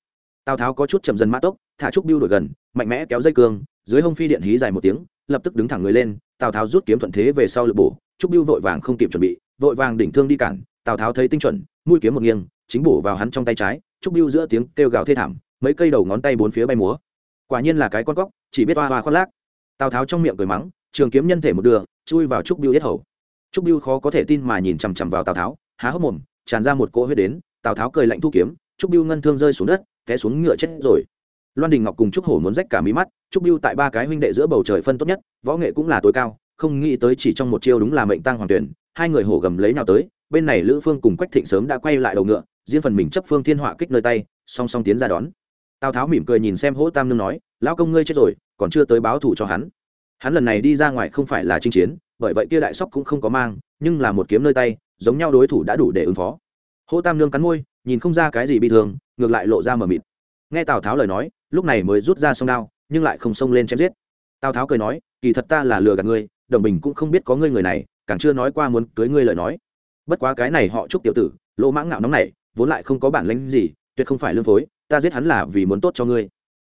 Tào tháo có chút chậm dần mã tốc, thả trúc biêu đuổi gần, mạnh mẽ kéo dây cương, dưới hông phi điện hí dài một tiếng, lập tức đứng thẳng người lên, tào tháo rút kiếm thuận thế về sau lực bổ, trúc biêu vội vàng không kịp chuẩn bị, vội vàng đỉnh thương đi cản, tào tháo thấy tinh chuẩn, mũi kiếm một nghiêng, chính bổ vào hắn trong tay trái trúc biêu giữa tiếng kêu gào thê thảm, mấy cây đầu ngón tay bốn phía bay múa. Quả nhiên là cái con cóc, chỉ biết hoa hoa khoác lác. Tào tháo trong miệng cười mắng, trường kiếm nhân thể một đường, chui vào trúc biêu yết hầu. Trúc biêu khó có thể tin mà nhìn chằm chằm vào tào tháo, há hốc mồm, tràn ra một cỗ huyết đến, tào tháo cười lạnh thu kiếm, trúc biêu ngân thương rơi xuống đất, té xuống ngựa chết rồi. Loan đình ngọc cùng trúc hổ muốn rách cả mí mắt, trúc biêu tại ba cái huynh đệ giữa bầu trời phân tốt nhất, võ nghệ cũng là tối cao, không nghĩ tới chỉ trong một chiêu đúng là mệnh tăng hoàng tuyển, hai người hổ gầm lấy nào tới, bên này lữ phương cùng quách thịnh sớm đã quay lại đầu ngựa riêng phần mình chấp phương thiên họa kích nơi tay, song song tiến ra đón. Tào tháo mỉm cười nhìn xem hỗ tam nương nói, lão công ngươi chết rồi, còn chưa tới báo thù cho hắn. Hắn lần này đi ra ngoài không phải là chinh chiến, bởi vậy kia đại sóc cũng không có mang, nhưng là một kiếm nơi tay, giống nhau đối thủ đã đủ để ứng phó. Hỗ tam nương cắn môi, nhìn không ra cái gì bị thương, ngược lại lộ ra mờ mịt. Nghe tào tháo lời nói, lúc này mới rút ra sông đao, nhưng lại không xông lên chém giết. Tào tháo cười nói, kỳ thật ta là lừa gạt ngươi, đồng bình cũng không biết có ngươi người này, càng chưa nói qua muốn cưới ngươi lời nói. Bất quá cái này họ chúc tiểu tử, lỗ mãng ngạo nóng này vốn lại không có bản lãnh gì, tuyệt không phải lương phối, ta giết hắn là vì muốn tốt cho ngươi.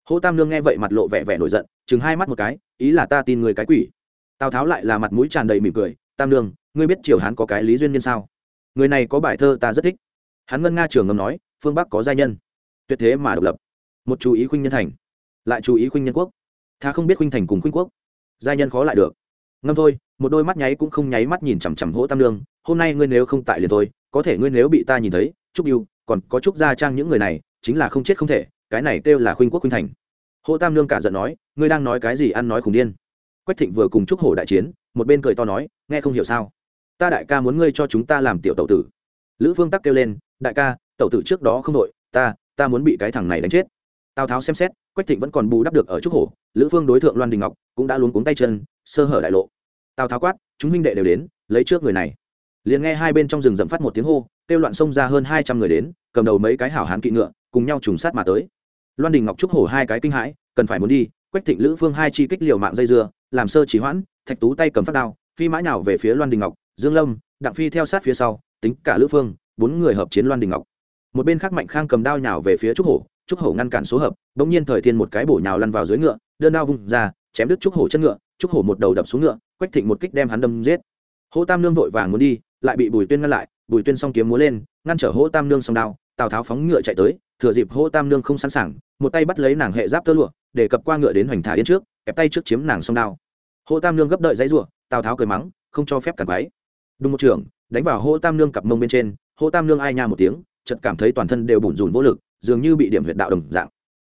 Hô tam lương nghe vậy mặt lộ vẻ vẻ nổi giận, chừng hai mắt một cái, ý là ta tin người cái quỷ. Tào tháo lại là mặt mũi tràn đầy mỉm cười, tam lương ngươi biết triều hắn có cái lý duyên nhân sao? Người này có bài thơ ta rất thích. Hắn ngân nga trường ngầm nói, phương bắc có giai nhân, tuyệt thế mà độc lập. Một chú ý khuynh nhân thành, lại chú ý khuynh nhân quốc. Tha không biết khuynh thành cùng khuynh quốc, giai nhân khó lại được. Ngâm thôi, một đôi mắt nháy cũng không nháy mắt nhìn chằm chằm hỗ tam lương hôm nay ngươi nếu không tại liền thôi, có thể ngươi nếu bị ta nhìn thấy chúc yêu còn có chúc gia trang những người này, chính là không chết không thể, cái này kêu là khuynh quốc khuynh thành. Hỗ tam Nương cả giận nói, ngươi đang nói cái gì ăn nói khủng điên. Quách thịnh vừa cùng chúc hổ đại chiến, một bên cười to nói, nghe không hiểu sao. Ta đại ca muốn ngươi cho chúng ta làm tiểu tẩu tử. Lữ phương tắc kêu lên, đại ca, tẩu tử trước đó không đội, ta ta muốn bị cái thằng này đánh chết. Tào tháo xem xét, quách thịnh vẫn còn bù đắp được ở trúc hổ, lữ phương đối tượng loan đình ngọc cũng đã luống cuống tay chân, sơ hở đại lộ. Tào tháo quát, chúng huynh đệ đều đến, lấy trước người này liền nghe hai bên trong rừng rậm phát một tiếng hô, kêu loạn xông ra hơn hai trăm người đến, cầm đầu mấy cái hảo hán kỵ ngựa, cùng nhau trùng sát mà tới. Loan đình ngọc trúc hổ hai cái kinh hãi, cần phải muốn đi, quách thịnh lữ phương hai chi kích liều mạng dây dưa, làm sơ chỉ hoãn, thạch tú tay cầm phát đao, phi mãi nào về phía loan đình ngọc, dương lâm, đặng phi theo sát phía sau, tính cả lữ phương, bốn người hợp chiến loan đình ngọc. Một bên khác mạnh khang cầm đao nhào về phía trúc hổ trúc hổ ngăn cản số hợp, bỗng nhiên thời thiên một cái bổ nhào lăn vào dưới ngựa, đơn đao vung ra, chém đứt trúc hổ chân ngựa, trúc hổ một đầu đập xuống ngựa, quách thịnh một kích đem hắn đâm giết. Hô tam nương vội vàng muốn đi lại bị bùi tuyên ngăn lại, bùi tuyên song kiếm múa lên, ngăn trở hỗ tam nương song đao, tào tháo phóng ngựa chạy tới, thừa dịp hỗ tam nương không sẵn sàng, một tay bắt lấy nàng hệ giáp tơ lụa, để cập qua ngựa đến hoành thả yên trước ép tay trước chiếm nàng song đao. Hỗ tam nương gấp đợi dãy rủa, tào tháo cười mắng, không cho phép cản váy đúng một trường, đánh vào hỗ tam nương cặp mông bên trên hỗ tam nương ai nha một tiếng, chợt cảm thấy toàn thân đều bủn rủn vô lực, dường như bị điểm huyệt đạo đồng dạng.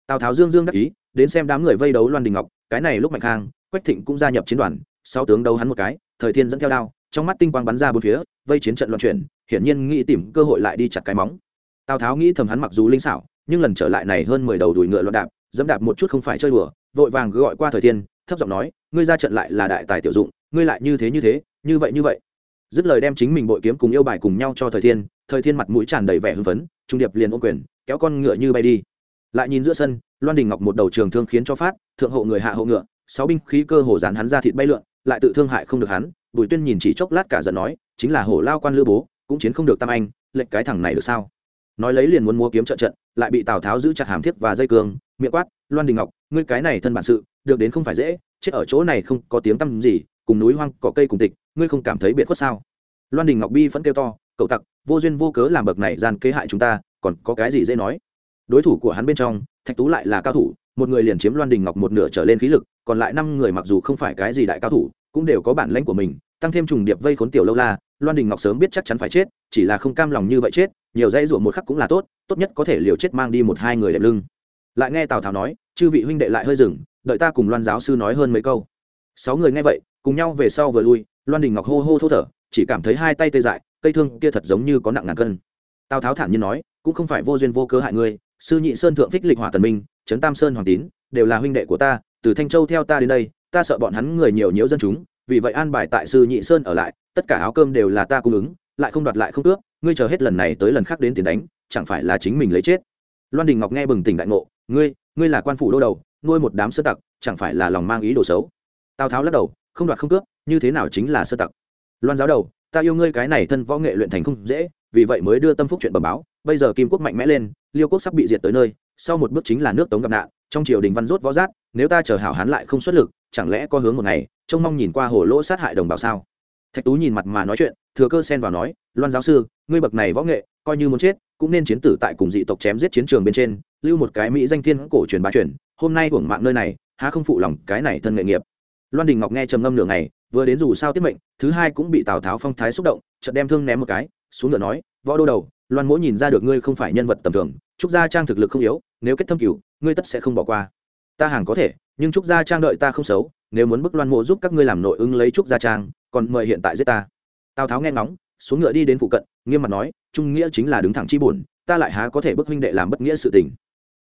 Tào tháo dương dương đắc ý, đến xem đám người vây đấu loan đình ngọc, cái này lúc mạnh khang, quách thịnh cũng gia nhập chiến đoàn sau tướng đấu hắn một cái, thời thiên dẫn theo đao trong mắt tinh quang bắn ra bốn phía, vây chiến trận loạn chuyển, hiển nhiên nghĩ tìm cơ hội lại đi chặt cái móng. Tào tháo nghĩ thầm hắn mặc dù linh xảo, nhưng lần trở lại này hơn mười đầu đùi ngựa loạn đạp, dẫm đạp một chút không phải chơi đùa, vội vàng gọi qua thời thiên, thấp giọng nói, ngươi ra trận lại là đại tài tiểu dụng, ngươi lại như thế như thế, như vậy như vậy. Dứt lời đem chính mình bội kiếm cùng yêu bài cùng nhau cho thời thiên thời thiên mặt mũi tràn đầy vẻ hưng phấn, trung điệp liền ôm quyền, kéo con ngựa như bay đi. Lại nhìn giữa sân, loan đình ngọc một đầu trường thương khiến cho phát, thượng hộ người hạ hộ ngựa, sáu binh khí cơ hồ dán hắn ra thịt bay lượn, lại tự thương hại không được hắn bùi tuyên nhìn chỉ chốc lát cả giận nói, chính là hổ lao quan lữ bố, cũng chiến không được tam anh lệnh cái thằng này được sao? Nói lấy liền muốn mua kiếm trợ trận, lại bị tào tháo giữ chặt hàm thiết và dây cường miệng quát, loan đình ngọc, ngươi cái này thân bản sự, được đến không phải dễ, chết ở chỗ này không có tiếng tăm gì, cùng núi hoang, cỏ cây cùng tịch, ngươi không cảm thấy biệt khuất sao? Loan đình ngọc bi vẫn kêu to, cậu tặc, vô duyên vô cớ làm bậc này gian kế hại chúng ta, còn có cái gì dễ nói? Đối thủ của hắn bên trong, thạch tú lại là cao thủ, một người liền chiếm loan đình ngọc một nửa trở lên khí lực, còn lại năm người mặc dù không phải cái gì đại cao thủ, cũng đều có bản lãnh của mình tăng thêm trùng điệp vây khốn tiểu lâu la, loan đình ngọc sớm biết chắc chắn phải chết, chỉ là không cam lòng như vậy chết, nhiều dây ruộng một khắc cũng là tốt tốt nhất có thể liều chết mang đi một hai người đẹp lưng. Lại nghe tào tháo nói, chư vị huynh đệ lại hơi dừng, đợi ta cùng loan giáo sư nói hơn mấy câu. Sáu người nghe vậy, cùng nhau về sau vừa lui, loan đình ngọc hô hô thô thở, chỉ cảm thấy hai tay tê dại, cây thương kia thật giống như có nặng ngàn cân. Tào tháo thản nhiên nói, cũng không phải vô duyên vô cớ hại ngươi, sư nhị sơn thượng phích lịch hỏa tần minh, trấn tam sơn hoàng tín, đều là huynh đệ của ta, từ thanh châu theo ta đến đây, ta sợ bọn hắn người nhiều nhiễu dân chúng vì vậy an bài tại sư nhị sơn ở lại, tất cả áo cơm đều là ta cung ứng, lại không đoạt lại không cướp, ngươi chờ hết lần này tới lần khác đến tiền đánh, chẳng phải là chính mình lấy chết. Loan đình ngọc nghe bừng tỉnh đại ngộ, ngươi ngươi là quan phủ đô đầu, nuôi một đám sơ tặc, chẳng phải là lòng mang ý đồ xấu? Tào tháo lắc đầu, không đoạt không cướp, như thế nào chính là sơ tặc? Loan giáo đầu, ta yêu ngươi cái này thân võ nghệ luyện thành không dễ, vì vậy mới đưa tâm phúc chuyện bẩm báo, bây giờ kim quốc mạnh mẽ lên, liêu quốc sắp bị diệt tới nơi, sau một bước chính là nước tống gặp nạn, trong triều đình văn rốt võ giác, nếu ta chờ hảo hán lại không xuất lực chẳng lẽ có hướng một ngày, trông mong nhìn qua hồ lỗ sát hại đồng bào sao? Thạch tú nhìn mặt mà nói chuyện, thừa cơ xen vào nói, loan giáo sư, ngươi bậc này võ nghệ, coi như muốn chết, cũng nên chiến tử tại cùng dị tộc chém giết chiến trường bên trên, lưu một cái mỹ danh thiên cổ truyền bá truyền, hôm nay hưởng mạng nơi này, há không phụ lòng cái này thân nghệ nghiệp. Loan đình ngọc nghe trầm ngâm nửa ngày, vừa đến dù sao tiết mệnh, thứ hai cũng bị tào tháo phong thái xúc động, chợt đem thương ném một cái, xuống ngựa nói, võ đô đầu, loan mỗ nhìn ra được ngươi không phải nhân vật tầm thường, trúc gia trang thực lực không yếu, nếu kết thâm cửu, ngươi tất sẽ không bỏ qua. Ta hàng có thể nhưng trúc gia trang đợi ta không xấu, nếu muốn bức loan mộ giúp các ngươi làm nội ứng lấy trúc gia trang, còn mời hiện tại giết ta. Tào tháo nghe ngóng, xuống ngựa đi đến phụ cận, nghiêm mặt nói, trung nghĩa chính là đứng thẳng chi bổn ta lại há có thể bức huynh đệ làm bất nghĩa sự tình.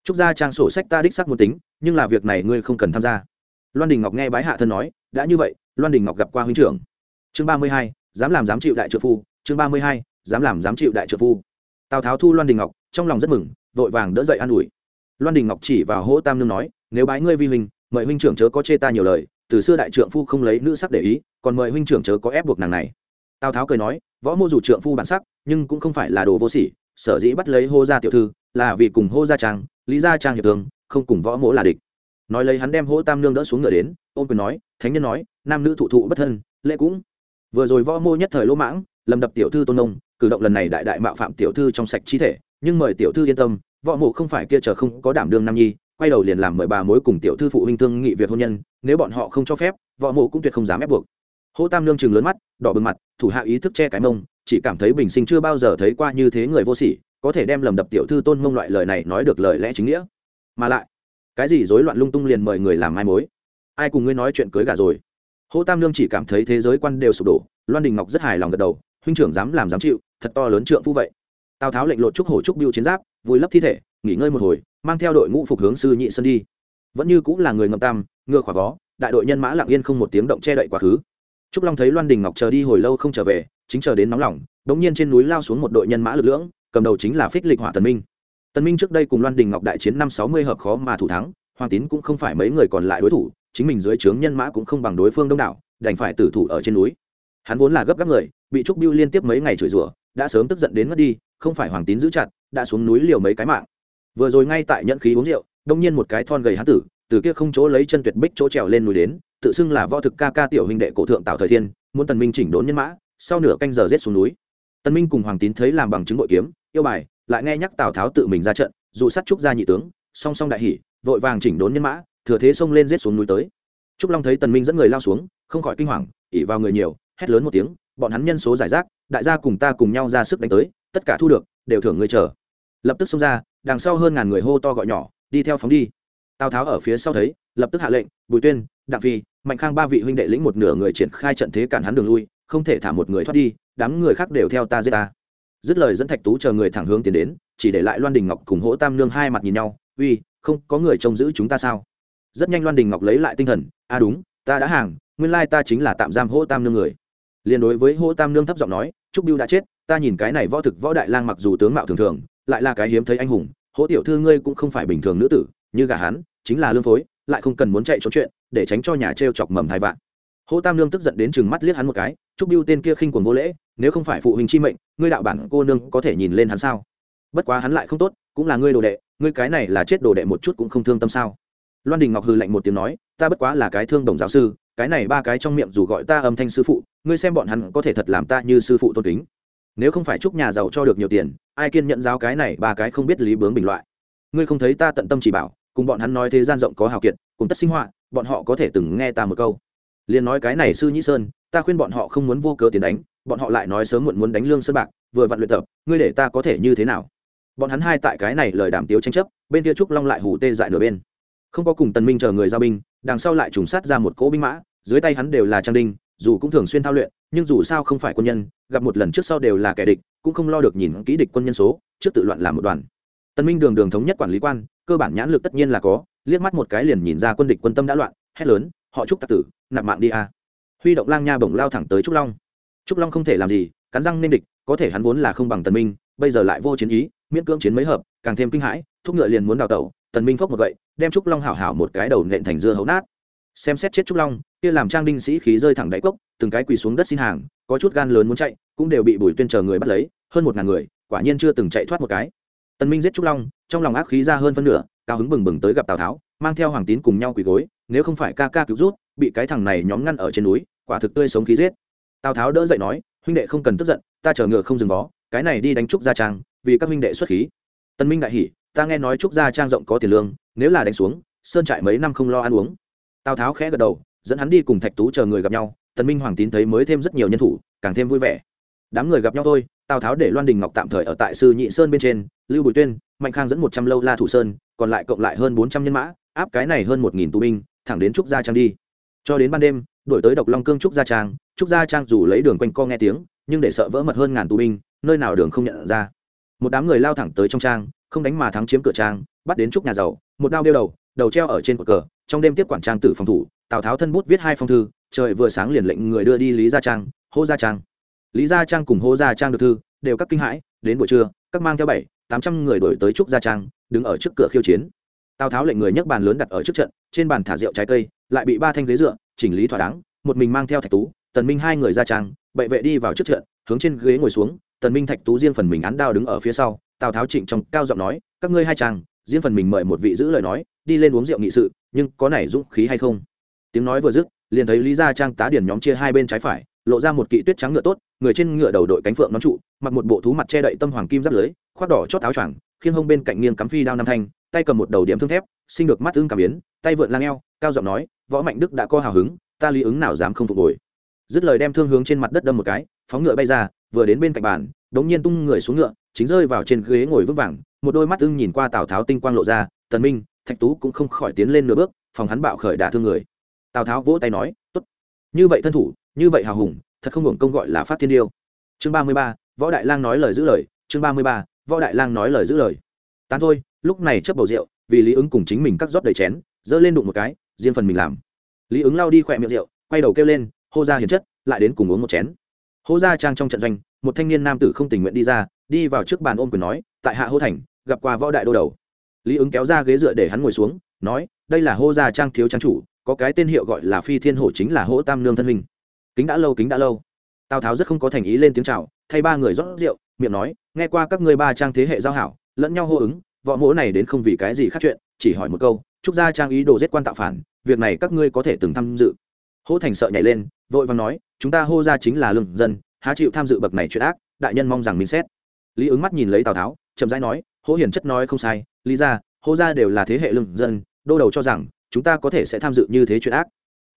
Trúc gia trang sổ sách ta đích sắc muốn tính, nhưng là việc này ngươi không cần tham gia. Loan đình ngọc nghe bái hạ thân nói, đã như vậy, loan đình ngọc gặp qua huynh trưởng. Chương ba mươi hai, dám làm dám chịu đại trợ phu, chương ba mươi hai, dám làm dám chịu đại trợ phu. Tào tháo thu loan đình ngọc, trong lòng rất mừng, vội vàng đỡ dậy an ủi. Loan đình ngọc chỉ vào hỗ tam nương nói, nếu bái ngươi vi hình mời huynh trưởng chớ có chê ta nhiều lời, từ xưa đại trượng phu không lấy nữ sắc để ý, còn mời huynh trưởng chớ có ép buộc nàng này. Tào tháo cười nói, võ mô dù trượng phu bản sắc, nhưng cũng không phải là đồ vô sỉ, sở dĩ bắt lấy hô gia tiểu thư là vì cùng hô gia trang, lý gia trang hiệp tướng không cùng võ mỗ là địch. Nói lấy hắn đem hỗ tam nương đỡ xuống ngựa đến ôm quyền nói, thánh nhân nói, nam nữ thụ thụ bất thân, lễ cũng. Vừa rồi võ mô nhất thời lỗ mãng, lầm đập tiểu thư tôn nông, cử động lần này đại đại mạo phạm tiểu thư trong sạch chi thể, nhưng mời tiểu thư yên tâm, võ mộ không phải kia chờ không có đảm đương nam nhi quay đầu liền làm mời bà mối cùng tiểu thư phụ huynh thương nghị việc hôn nhân, nếu bọn họ không cho phép, võ mộ cũng tuyệt không dám ép buộc. Hô tam lương chừng lớn mắt, đỏ bừng mặt, thủ hạ ý thức che cái mông, chỉ cảm thấy bình sinh chưa bao giờ thấy qua như thế người vô sỉ, có thể đem lầm đập tiểu thư tôn mông loại lời này nói được lời lẽ chính nghĩa. Mà lại, cái gì rối loạn lung tung liền mời người làm mai mối? Ai cùng ngươi nói chuyện cưới gà rồi? Hô tam lương chỉ cảm thấy thế giới quan đều sụp đổ, loan đình ngọc rất hài lòng gật đầu, huynh trưởng dám làm dám chịu, thật to lớn trượng phu vậy. Tào tháo lệnh lột trúc hổ trúc biêu chiến giáp, vùi lấp thi thể, nghỉ ngơi một hồi mang theo đội ngũ phục hướng sư nhị sơn đi. Vẫn như cũng là người ngầm tam ngựa khỏa vó, đại đội nhân mã lặng yên không một tiếng động che đậy quá khứ. Trúc long thấy loan đình ngọc chờ đi hồi lâu không trở về, chính chờ đến nóng lòng, đống nhiên trên núi lao xuống một đội nhân mã lực lưỡng, cầm đầu chính là phích lịch hỏa tần minh. Tần minh trước đây cùng loan đình ngọc đại chiến năm sáu mươi hợp khó mà thủ thắng, hoàng tín cũng không phải mấy người còn lại đối thủ, chính mình dưới trướng nhân mã cũng không bằng đối phương đông đảo, đành phải tử thủ ở trên núi. Hắn vốn là gấp gáp người, bị trúc biêu liên tiếp mấy ngày chửi rủa, đã sớm tức giận đến mất đi, không phải hoàng tín giữ chặt, đã xuống núi liều mấy cái mạng vừa rồi ngay tại nhận khí uống rượu, đông nhiên một cái thon gầy hán tử, từ kia không chỗ lấy chân tuyệt bích chỗ trèo lên núi đến, tự xưng là võ thực ca ca tiểu huynh đệ cổ thượng tạo thời thiên, muốn tần minh chỉnh đốn nhân mã, sau nửa canh giờ rết xuống núi. Tần minh cùng hoàng tín thấy làm bằng chứng bội kiếm, yêu bài, lại nghe nhắc tào tháo tự mình ra trận, dụ sát trúc gia nhị tướng, song song đại hỉ, vội vàng chỉnh đốn nhân mã, thừa thế xông lên rết xuống núi tới. Trúc long thấy tần minh dẫn người lao xuống, không khỏi kinh hoàng ỉ vào người nhiều, hét lớn một tiếng, bọn hắn nhân số giải rác, đại gia cùng ta cùng nhau ra sức đánh tới, tất cả thu được, đều thưởng người chờ. Lập tức xông ra đằng sau hơn ngàn người hô to gọi nhỏ, đi theo phóng đi. Tào tháo ở phía sau thấy, lập tức hạ lệnh, bùi tuyên, đặng phi, mạnh khang ba vị huynh đệ lĩnh một nửa người triển khai trận thế cản hắn đường lui, không thể thả một người thoát đi, đám người khác đều theo ta giết ta. Dứt lời dẫn thạch tú chờ người thẳng hướng tiến đến, chỉ để lại loan đình ngọc cùng hỗ tam nương hai mặt nhìn nhau, uy, không có người trông giữ chúng ta sao? Rất nhanh loan đình ngọc lấy lại tinh thần, a à đúng, ta đã hàng, nguyên lai ta chính là tạm giam hỗ tam nương người. Liên đối với hỗ tam nương thấp giọng nói, trúc biêu đã chết, ta nhìn cái này võ thực võ đại lang mặc dù tướng mạo thường thường lại là cái hiếm thấy anh hùng, hỗ tiểu thư ngươi cũng không phải bình thường nữ tử, như gà hắn, chính là lương phối, lại không cần muốn chạy trốn chuyện, để tránh cho nhà t r e o chọc mầm hai vạn. Hỗ tam nương tức giận đến chừng mắt liếc hắn một cái trúc biêu tên kia khinh quần vô lễ, nếu không phải phụ huynh chi mệnh, ngươi đạo bản cô nương có thể nhìn lên hắn sao? Bất quá hắn lại không tốt, cũng là ngươi đồ đệ, ngươi cái này là chết đồ đệ một chút cũng không thương tâm sao? Loan đình ngọc hư lạnh một tiếng nói, ta bất quá là cái thương đồng giáo sư, cái này ba cái trong miệng dù gọi ta âm thanh sư phụ, ngươi xem bọn hắn có thể thật làm ta như sư phụ tôn kính nếu không phải chúc nhà giàu cho được nhiều tiền, ai kiên nhận giáo cái này ba cái không biết lý bướng bình loại? Ngươi không thấy ta tận tâm chỉ bảo, cùng bọn hắn nói thế gian rộng có hào kiệt, cùng tất sinh họa, bọn họ có thể từng nghe ta một câu. Liền nói cái này sư nhĩ sơn, ta khuyên bọn họ không muốn vô cớ tiền đánh, bọn họ lại nói sớm muộn muốn đánh lương sơn bạc, vừa vặn luyện tập, ngươi để ta có thể như thế nào? Bọn hắn hai tại cái này lời đàm tiếu tranh chấp, bên kia trúc long lại hủ tê dại nửa bên. Không có cùng tần minh chờ người giao binh, đằng sau lại trùng sát ra một cỗ binh mã, dưới tay hắn đều là trang đinh dù cũng thường xuyên thao luyện, nhưng dù sao không phải quân nhân, gặp một lần trước sau đều là kẻ địch, cũng không lo được nhìn kỹ địch quân nhân số, trước tự loạn làm một đoàn. Tân minh đường đường thống nhất quản lý quan, cơ bản nhãn lực tất nhiên là có, liếc mắt một cái liền nhìn ra quân địch quân tâm đã loạn, hét lớn, họ trúc tặc tử, nạp mạng đi a. Huy động lang nha bổng lao thẳng tới trúc long. Trúc long không thể làm gì, cắn răng nên địch, có thể hắn vốn là không bằng tần minh, bây giờ lại vô chiến ý, miễn cưỡng chiến mấy hợp, càng thêm kinh hãi, thúc ngựa liền muốn đào tẩu tần minh phốc một gậy, đem trúc long hảo hảo một cái đầu nện thành dưa hấu nát xem xét chết trúc long, kia làm trang đinh sĩ khí rơi thẳng đáy cốc, từng cái quỳ xuống đất xin hàng, có chút gan lớn muốn chạy, cũng đều bị bùi tuyên chờ người bắt lấy, hơn một ngàn người, quả nhiên chưa từng chạy thoát một cái. Tần minh giết trúc long, trong lòng ác khí ra hơn phân nửa, cao hứng bừng bừng tới gặp tào tháo, mang theo hoàng tín cùng nhau quỳ gối, nếu không phải ca ca cứu rút, bị cái thằng này nhóm ngăn ở trên núi, quả thực tươi sống khí giết. Tào tháo đỡ dậy nói, huynh đệ không cần tức giận, ta chờ ngựa không dừng vó, cái này đi đánh trúc gia trang, vì các huynh đệ xuất khí. Tân minh đại hỉ, ta nghe nói trúc gia trang rộng có tiền lương, nếu là đánh xuống, sơn trại mấy năm không lo ăn uống tào tháo khẽ gật đầu, dẫn hắn đi cùng thạch tú chờ người gặp nhau, tần minh hoàng tín thấy mới thêm rất nhiều nhân thủ, càng thêm vui vẻ. Đám người gặp nhau thôi, tào tháo để loan đình ngọc tạm thời ở tại sư nhị sơn bên trên, lưu bùi tuyên, mạnh khang dẫn một trăm lâu la thủ sơn, còn lại cộng lại hơn bốn trăm nhân mã, áp cái này hơn một nghìn tù binh, thẳng đến trúc gia trang đi. Cho đến ban đêm, đổi tới độc long cương trúc gia trang, trúc gia trang dù lấy đường quanh co nghe tiếng, nhưng để sợ vỡ mật hơn ngàn tù binh, nơi nào đường không nhận ra. Một đám người lao thẳng tới trong trang, không đánh mà thắng chiếm cửa trang, bắt đến trúc nhà giàu, một đao đeo đầu đầu treo ở trên cột cờ trong đêm tiếp quản trang tử phòng thủ, tào tháo thân bút viết hai phong thư, trời vừa sáng liền lệnh người đưa đi lý gia trang, hô gia trang. Lý gia trang cùng hô gia trang được thư, đều các kinh hãi, đến buổi trưa, các mang theo bảy, tám trăm người đổi tới trúc gia trang, đứng ở trước cửa khiêu chiến. Tào tháo lệnh người nhấc bàn lớn đặt ở trước trận, trên bàn thả rượu trái cây, lại bị ba thanh ghế dựa, chỉnh lý thỏa đáng, một mình mang theo thạch tú, tần minh hai người ra trang, bệ vệ đi vào trước trận, hướng trên ghế ngồi xuống, tần minh thạch tú riêng phần mình án đao đứng ở phía sau, tào tháo trịnh trong cao giọng nói, các ngươi hai trang, riêng phần mình mời một vị giữ lời nói đi lên uống rượu nghị sự, nhưng có này dũng khí hay không? Tiếng nói vừa dứt, liền thấy lý gia trang tá điển nhóm chia hai bên trái phải, lộ ra một kỵ tuyết trắng ngựa tốt, người trên ngựa đầu đội cánh phượng nón trụ, mặc một bộ thú mặt che đậy tâm hoàng kim giáp lưới, khoác đỏ chót áo choàng, khiêng hông bên cạnh nghiêng cắm phi đao nam thanh, tay cầm một đầu điểm thương thép sinh được mắt ưng cảm biến, tay vượn lang eo, cao giọng nói, võ mạnh đức đã co hào hứng, ta lý ứng nào dám không phục hồi? Dứt lời đem thương hướng trên mặt đất đâm một cái, phóng ngựa bay ra, vừa đến bên cạnh bàn, đống nhiên tung người xuống ngựa, chính rơi vào trên ghế ngồi vững vàng, một đôi mắt ưng nhìn qua tào tháo tinh quang lộ ra, tần minh thạch tú cũng không khỏi tiến lên nửa bước, phòng hắn bạo khởi đả thương người. Tào tháo vỗ tay nói, tốt. Như vậy thân thủ, như vậy hào hùng, thật không hưởng công gọi là phát thiên điêu. Chương ba mươi ba, võ đại lang nói lời giữ lời. Chương ba mươi ba, võ đại lang nói lời giữ lời. Tán thôi, lúc này chấp bầu rượu, vì lý ứng cùng chính mình cắt rót đầy chén dỡ lên đụng một cái, riêng phần mình làm. Lý ứng lao đi khỏe miệng rượu, quay đầu kêu lên, hô ra hiền chất, lại đến cùng uống một chén. Hô gia trang trong trận doanh, một thanh niên nam tử không tình nguyện đi ra, đi vào trước bàn ôm quyền nói, tại hạ hô thành, gặp qua võ đại đô đầu lý ứng kéo ra ghế dựa để hắn ngồi xuống, nói, đây là hô gia trang thiếu trang chủ, có cái tên hiệu gọi là phi thiên hổ chính là hỗ tam nương thân hình. kính đã lâu, kính đã lâu. Tào tháo rất không có thành ý lên tiếng chào, thay ba người rót rượu, miệng nói, nghe qua các ngươi ba trang thế hệ giao hảo, lẫn nhau hô ứng, võ mỗ này đến không vì cái gì khác chuyện, chỉ hỏi một câu trúc gia trang ý đồ giết quan tạo phản, việc này các ngươi có thể từng tham dự. Hỗ thành sợ nhảy lên, vội vàng nói, chúng ta hô ra chính là lương dân, há chịu tham dự bậc này chuyện ác, đại nhân mong rằng mình xét. Lý ứng mắt nhìn lấy tào tháo, chậm rãi nói hỗ hiền chất nói không sai, lý ra, hô ra đều là thế hệ lương dân, đô đầu cho rằng, chúng ta có thể sẽ tham dự như thế chuyện ác.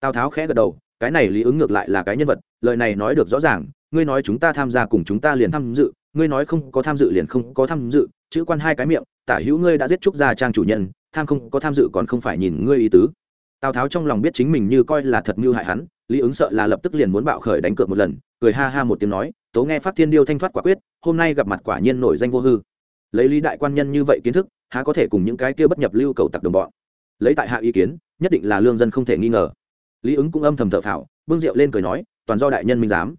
Tào tháo khẽ gật đầu, cái này lý ứng ngược lại là cái nhân vật, lời này nói được rõ ràng, ngươi nói chúng ta tham gia cùng chúng ta liền tham dự, ngươi nói không có tham dự liền không có tham dự, chữ quan hai cái miệng, tả hữu ngươi đã giết trúc gia trang chủ nhân, tham không có tham dự còn không phải nhìn ngươi ý tứ. Tào tháo trong lòng biết chính mình như coi là thật mưu hại hắn, lý ứng sợ là lập tức liền muốn bạo khởi đánh cược một lần, cười ha ha một tiếng nói, tố nghe phát thiên điêu thanh thoát quả quyết, hôm nay gặp mặt quả nhiên nổi danh vô hư lấy lý đại quan nhân như vậy kiến thức, há có thể cùng những cái kia bất nhập lưu cầu tặc đồng bọn? Lấy tại hạ ý kiến, nhất định là lương dân không thể nghi ngờ. Lý ứng cũng âm thầm thở phào, bưng rượu lên cười nói, toàn do đại nhân minh giám.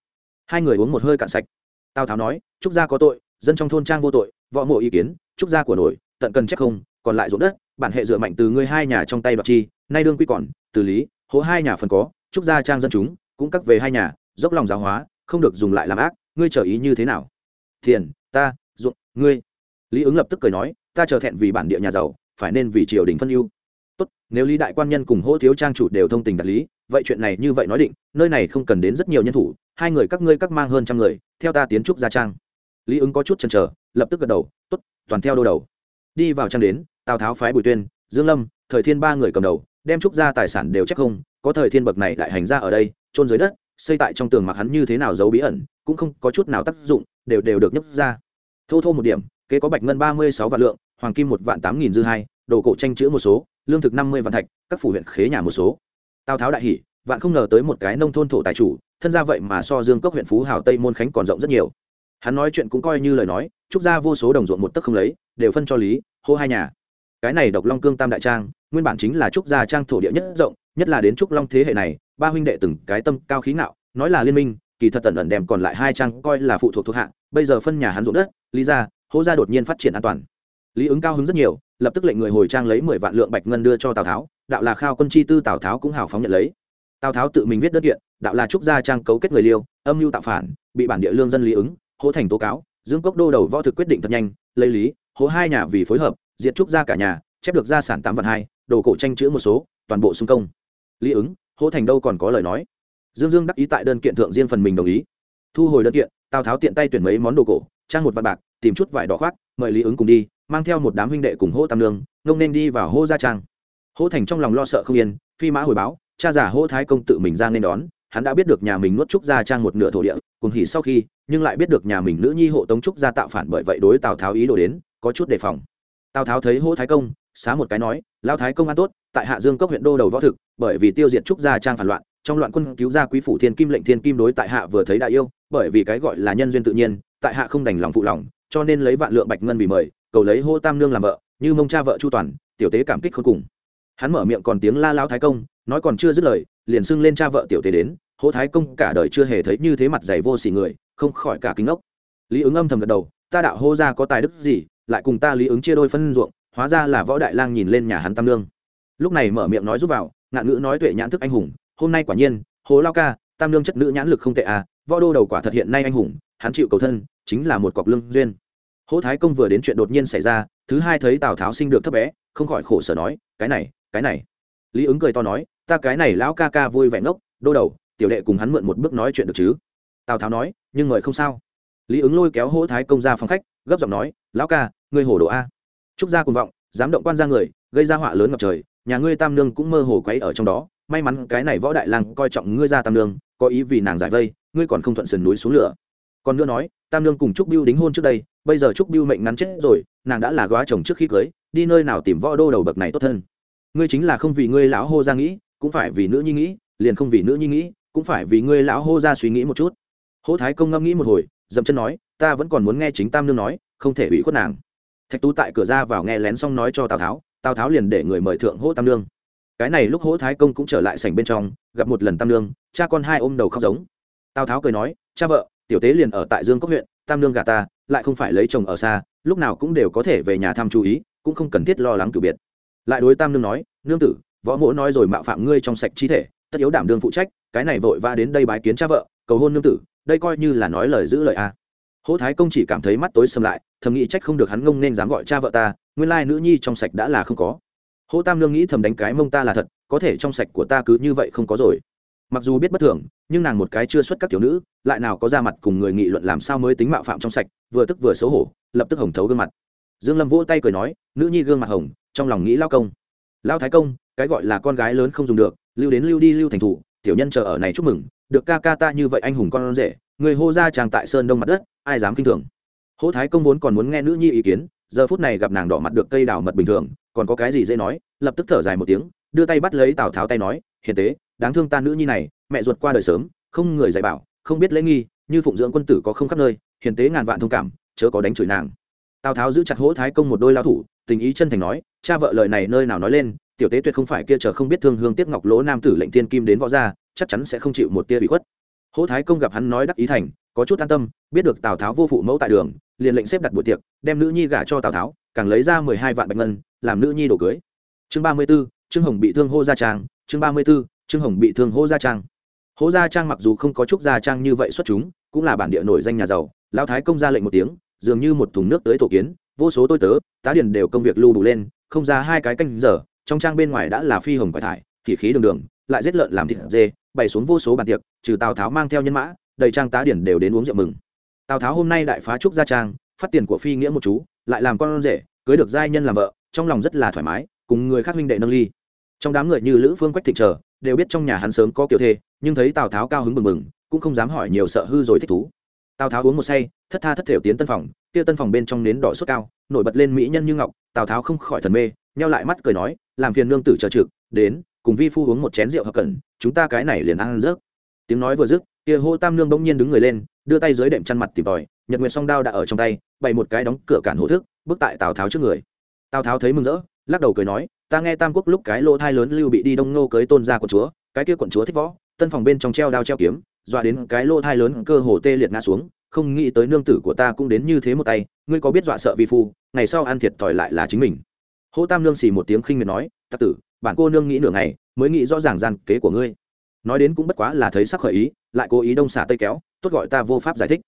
Hai người uống một hơi cạn sạch. Tào tháo nói, trúc gia có tội, dân trong thôn trang vô tội, võ mộ ý kiến, trúc gia của nổi, tận cần chắc không, còn lại ruộng đất, bản hệ dựa mạnh từ ngươi hai nhà trong tay đoạt chi, nay đương quy còn, từ lý, hố hai nhà phần có, trúc gia trang dân chúng, cũng cắt về hai nhà, dốc lòng giáo hóa, không được dùng lại làm ác, ngươi trở ý như thế nào? Thiền, ta, ruộng, ngươi lý ứng lập tức cười nói, ta chờ thẹn vì bản địa nhà giàu, phải nên vì triều đình phân ưu. Tốt, nếu lý đại quan nhân cùng hỗ thiếu trang chủ đều thông tình đạt lý, vậy chuyện này như vậy nói định, nơi này không cần đến rất nhiều nhân thủ, hai người các ngươi các mang hơn trăm người, theo ta tiến trúc gia trang. Lý ứng có chút chần chờ, lập tức gật đầu, tốt, toàn theo đô đầu. Đi vào trang đến, tào tháo phái bùi tuyên, dương lâm, thời thiên ba người cầm đầu, đem trúc gia tài sản đều chắc không, có thời thiên bậc này đại hành ra ở đây trôn dưới đất, xây tại trong tường mặc hắn như thế nào giấu bí ẩn, cũng không có chút nào tác dụng, đều đều được nhấc ra. Thô thô một điểm kế có bạch ngân ba mươi sáu vạn lượng, hoàng kim một vạn tám nghìn dư hai, đồ cổ tranh chữ một số, lương thực năm mươi vạn thạch, các phủ huyện khế nhà một số. Tào tháo đại hỷ vạn không ngờ tới một cái nông thôn thổ tài chủ, thân ra vậy mà so dương cốc huyện phú hào tây môn khánh còn rộng rất nhiều. Hắn nói chuyện cũng coi như lời nói, trúc ra vô số đồng ruộng một tấc không lấy, đều phân cho lý, hô hai nhà. Cái này độc long cương tam đại trang, nguyên bản chính là trúc gia trang thổ địa nhất rộng, nhất là đến trúc long thế hệ này, ba huynh đệ từng cái tâm cao khí ngạo, nói là liên minh, kỳ thật tần ẩn đem còn lại hai trang coi là phụ thuộc thuộc hạng bây giờ phân nhà hắn ruộng đất, lý ra hô gia đột nhiên phát triển an toàn. Lý ứng cao hứng rất nhiều, lập tức lệnh người hồi trang lấy mười vạn lượng bạch ngân đưa cho tào tháo, đạo là khao quân chi tư tào tháo cũng hào phóng nhận lấy. Tào tháo tự mình viết đơn kiện, đạo là trúc gia trang cấu kết người liêu, âm mưu tạo phản, bị bản địa lương dân lý ứng hỗ thành tố cáo, dương cốc đô đầu võ thực quyết định thật nhanh, lấy lý, hố hai nhà vì phối hợp, diệt trúc gia cả nhà, chép được gia sản tám vạn hai, đồ cổ tranh chữ một số, toàn bộ xung công. Lý ứng hỗ thành đâu còn có lời nói. Dương dương đắc ý tại đơn kiện thượng riêng phần mình đồng ý. Thu hồi đơn kiện, tào tháo tiện tay tuyển mấy món đồ cổ trang một vạn bạc, tìm chút vải đỏ khoác, mời lý ứng cùng đi, mang theo một đám huynh đệ cùng hô tam lương ngông nên đi vào hô gia trang. Hô thành trong lòng lo sợ không yên, phi mã hồi báo, cha giả hô thái công tự mình ra nên đón, hắn đã biết được nhà mình nuốt trúc gia trang một nửa thổ địa, cùng hỉ sau khi, nhưng lại biết được nhà mình nữ nhi hộ tống trúc gia tạo phản bởi vậy đối tào tháo ý đồ đến, có chút đề phòng. Tào tháo thấy hô thái công, xá một cái nói lao thái công an tốt, tại hạ dương cốc huyện đô đầu võ thực, bởi vì tiêu diệt trúc gia trang phản loạn, trong loạn quân cứu gia quý phủ thiên kim lệnh thiên kim đối tại hạ vừa thấy đại yêu bởi vì cái gọi là nhân duyên tự nhiên, tại hạ không đành lòng phụ lòng, cho nên lấy vạn lượng bạch ngân vì mời, cầu lấy hô tam nương làm vợ, như mông cha vợ chu toàn, tiểu tế cảm kích khôn cùng. Hắn mở miệng còn tiếng la lao thái công, nói còn chưa dứt lời, liền xưng lên cha vợ tiểu tế đến, hô thái công cả đời chưa hề thấy như thế mặt dày vô xỉ người, không khỏi cả kính ốc lý ứng âm thầm gật đầu, ta đạo hô ra có tài đức gì, lại cùng ta lý ứng chia đôi phân ruộng, hóa ra là võ đại lang nhìn lên nhà hắn tam lương lúc này mở miệng nói giúp vào, ngạn ngữ nói tuệ nhãn thức anh hùng, hôm nay quả nhiên hồ lao ca, tam lương chất nữ nhãn lực không tệ à võ đô đầu quả thật hiện nay anh hùng, hắn chịu cầu thân, chính là một cọc lương duyên. Hỗ thái công vừa đến chuyện đột nhiên xảy ra, thứ hai thấy tào tháo sinh được thấp bé, không khỏi khổ sở nói, cái này cái này. Lý ứng cười to nói, ta cái này lão ca ca vui vẻ ngốc, đô đầu, tiểu đệ cùng hắn mượn một bước nói chuyện được chứ? Tào tháo nói, nhưng người không sao. Lý ứng lôi kéo hỗ thái công ra phòng khách, gấp giọng nói, lão ca, ngươi hồ đồ a. Trúc gia cùng vọng, dám động quan ra người, gây ra họa lớn ngập trời, nhà ngươi tam nương cũng mơ hồ quấy ở trong đó, may mắn cái này võ đại lang coi trọng ngươi ra tam nương, có ý vì nàng giải vây ngươi còn không thuận sườn núi xuống lửa. Còn nữa nói, tam nương cùng trúc biêu đính hôn trước đây, bây giờ trúc biêu mệnh ngắn chết rồi, nàng đã là góa chồng trước khi cưới, đi nơi nào tìm võ đô đầu bậc này tốt hơn. Ngươi chính là không vì ngươi lão hô ra nghĩ, cũng phải vì nữ nhi nghĩ, liền không vì nữ nhi nghĩ, cũng phải vì ngươi lão hô ra suy nghĩ một chút. Hô thái công ngâm nghĩ một hồi, dậm chân nói, ta vẫn còn muốn nghe chính tam nương nói, không thể ủy khuất nàng. Thạch tú tại cửa ra vào nghe lén xong nói cho tào tháo tào tháo liền để người mời thượng hỗ tam nương. Cái này lúc hỗ thái công cũng trở lại sảnh bên trong, gặp một lần tam nương, cha con hai ôm đầu khóc giống tào tháo cười nói, cha vợ, tiểu tế liền ở tại dương cốc huyện, tam nương gà ta, lại không phải lấy chồng ở xa, lúc nào cũng đều có thể về nhà thăm chú ý, cũng không cần thiết lo lắng cử biệt. Lại đối tam nương nói, nương tử, võ mỗ nói rồi mạo phạm ngươi trong sạch chi thể, tất yếu đảm đương phụ trách, cái này vội va đến đây bái kiến cha vợ, cầu hôn nương tử, đây coi như là nói lời giữ lời a. Hỗ thái công chỉ cảm thấy mắt tối sầm lại, thầm nghĩ trách không được hắn ngông nên dám gọi cha vợ ta, nguyên lai nữ nhi trong sạch đã là không có. Hỗ tam nương nghĩ thầm đánh cái mông ta là thật, có thể trong sạch của ta cứ như vậy không có rồi mặc dù biết bất thường, nhưng nàng một cái chưa xuất các tiểu nữ, lại nào có ra mặt cùng người nghị luận làm sao mới tính mạo phạm trong sạch, vừa tức vừa xấu hổ, lập tức hồng thấu gương mặt. Dương lâm vỗ tay cười nói, nữ nhi gương mặt hồng, trong lòng nghĩ lao công. Lao thái công, cái gọi là con gái lớn không dùng được, lưu đến lưu đi lưu thành thủ, tiểu nhân chờ ở này chúc mừng, được ca ca ta như vậy anh hùng con rể, người hô ra chàng tại sơn đông mặt đất, ai dám kinh thường? Hỗ thái công vốn còn muốn nghe nữ nhi ý kiến, giờ phút này gặp nàng đỏ mặt được cây đào mật bình thường, còn có cái gì dễ nói, lập tức thở dài một tiếng, đưa tay bắt lấy tào tháo tay nói, hiền tế đáng thương ta nữ nhi này, mẹ ruột qua đời sớm, không người dạy bảo, không biết lễ nghi, như phụng dưỡng quân tử có không khắp nơi, hiền tế ngàn vạn thông cảm, chớ có đánh chửi nàng. Tào tháo giữ chặt hỗ thái công một đôi lao thủ, tình ý chân thành nói, cha vợ lời này nơi nào nói lên, tiểu tế tuyệt không phải kia chờ không biết thương hương tiếc ngọc lỗ nam tử lệnh tiên kim đến võ gia, chắc chắn sẽ không chịu một tia bị khuất. Hỗ thái công gặp hắn nói đắc ý thành, có chút an tâm, biết được tào tháo vô phụ mẫu tại đường, liền lệnh xếp đặt buổi tiệc, đem nữ nhi gả cho tào tháo, càng lấy ra mười hai vạn bạch ngân, làm nữ nhi đồ cưới. Chương ba mươi b ố trương hồng bị thương hô gia trang chương ba mươi b ố trương hồng bị thương hô gia trang. Hô gia trang mặc dù không có chút gia trang như vậy xuất chúng, cũng là bản địa nổi danh nhà giàu. Lao thái công ra lệnh một tiếng, dường như một thùng nước tới tổ kiến, vô số tôi tớ, tá điền đều công việc lưu đủ lên, không ra hai cái canh giờ, trong trang bên ngoài đã là phi hồng quải thải thì khí đường đường, lại giết lợn làm thịt dê, bày xuống vô số bàn tiệc, trừ tào tháo mang theo nhân mã, đầy trang tá điển đều đến uống rượu mừng. Tào tháo hôm nay đại phá trúc gia trang, phát tiền của phi nghĩa một chú, lại làm con rể, cưới được giai nhân làm vợ, trong lòng rất là thoải mái, cùng người khác huynh đệ nâng ly. Trong đám người như lữ phương quách thịnh trở đều biết trong nhà hắn sớm có kiểu thê, nhưng thấy tào tháo cao hứng mừng mừng cũng không dám hỏi nhiều sợ hư rồi thích thú. Tào tháo uống một say, thất tha thất thểu tiến tân phòng, kia tân phòng bên trong nến đỏ sốt cao, nổi bật lên mỹ nhân như ngọc, tào tháo không khỏi thần mê, nheo lại mắt cười nói, làm phiền nương tử chờ trực, đến, cùng vi phu uống một chén rượu hợp cẩn, chúng ta cái này liền ăn rớt. Tiếng nói vừa dứt, kia hô tam nương bỗng nhiên đứng người lên, đưa tay dưới đệm chăn mặt tìm tòi, nhật nguyệt song đao đã ở trong tay, bày một cái đóng cửa cản hộ thức, bước tại tào tháo trước người. Tào tháo thấy mừng rỡ, lắc đầu cười nói ta nghe tam quốc lúc cái lỗ thai lớn lưu bị đi đông nô cưới tôn gia quận chúa, cái kia quận chúa thích võ, tân phòng bên trong treo đao treo kiếm, dọa đến cái lỗ thai lớn cơ hồ tê liệt ngã xuống, không nghĩ tới nương tử của ta cũng đến như thế một tay, ngươi có biết dọa sợ vi phu, ngày sau ăn thiệt thòi lại là chính mình. Hỗ tam nương xì một tiếng khinh miệt nói, tặc tử, bản cô nương nghĩ nửa ngày, mới nghĩ rõ ràng gian kế của ngươi. Nói đến cũng bất quá là thấy sắc khởi ý, lại cố ý đông xả tây kéo, tốt gọi ta vô pháp giải thích.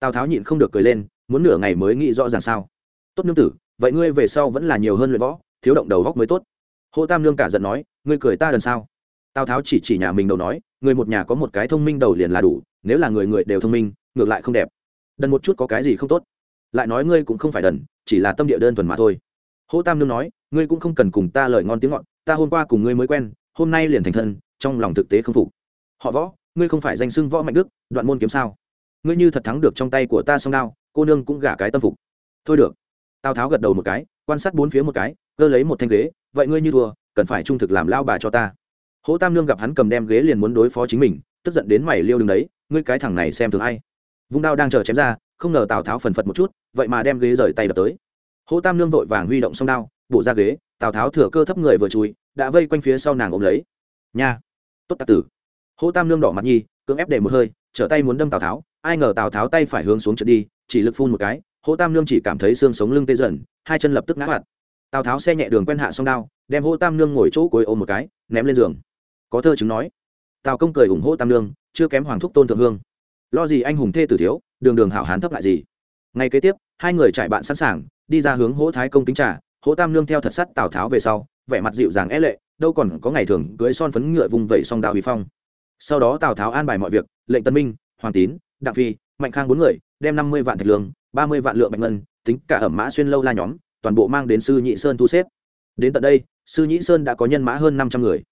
Tào tháo nhịn không được cười lên, muốn nửa ngày mới nghĩ rõ ràng sao? Tốt nương tử, vậy ngươi về sau vẫn là nhiều hơn luyện võ thiếu động đầu góc mới tốt. Hô tam nương cả giận nói, ngươi cười ta đần sao? Tào tháo chỉ chỉ nhà mình đầu nói, người một nhà có một cái thông minh đầu liền là đủ, nếu là người người đều thông minh, ngược lại không đẹp. Đần một chút có cái gì không tốt? Lại nói ngươi cũng không phải đần, chỉ là tâm địa đơn thuần mà thôi. Hô tam nương nói, ngươi cũng không cần cùng ta lời ngon tiếng ngọt, ta hôm qua cùng ngươi mới quen, hôm nay liền thành thân, trong lòng thực tế không phục. Họ võ, ngươi không phải danh xưng võ mạnh đức, đoạn môn kiếm sao? Ngươi như thật thắng được trong tay của ta song đao, cô nương cũng gả cái tâm phục. Thôi được. Tào tháo gật đầu một cái, quan sát bốn phía một cái cơ lấy một thanh ghế, vậy ngươi như thua, cần phải trung thực làm lao bà cho ta. Hỗ tam nương gặp hắn cầm đem ghế liền muốn đối phó chính mình, tức giận đến mày liêu đứng đấy, ngươi cái thằng này xem thường hay vung đao đang chờ chém ra, không ngờ tào tháo phần phật một chút, vậy mà đem ghế rời tay đập tới. Hỗ tam nương vội vàng huy động xong đao, bổ ra ghế, tào tháo thừa cơ thấp người vừa chui, đã vây quanh phía sau nàng ôm lấy. Nha, tốt tạ tử. Hỗ tam nương đỏ mặt nhi, cưỡng ép để một hơi, trở tay muốn đâm tào tháo, ai ngờ tào tháo tay phải hướng xuống trượt đi, chỉ lực phun một cái, hỗ tam nương chỉ cảm thấy xương sống lưng tê dần, hai chân lập tức ngã mặt tào tháo xe nhẹ đường quen hạ song đao đem hỗ tam nương ngồi chỗ cối ôm một cái ném lên giường có thơ chứng nói tào công cười ủng hộ tam nương chưa kém hoàng thúc tôn thượng hương lo gì anh hùng thê tử thiếu đường đường hảo hán thấp lại gì ngay kế tiếp hai người trải bạn sẵn sàng đi ra hướng hỗ thái công kính trả hỗ tam nương theo thật sắt tào tháo về sau vẻ mặt dịu dàng é lệ đâu còn có ngày thường cưới son phấn ngựa vùng vẩy song đạo huy phong sau đó tào tháo an bài mọi việc lệnh tân minh hoàng tín đặng phi mạnh khang bốn người đem năm mươi vạn thạch lương ba mươi vạn lượng bạch ngân tính cả ẩm mã xuyên lâu la nhóm toàn bộ mang đến sư nhị sơn thu xếp. Đến tận đây, sư nhị sơn đã có nhân mã hơn năm trăm người.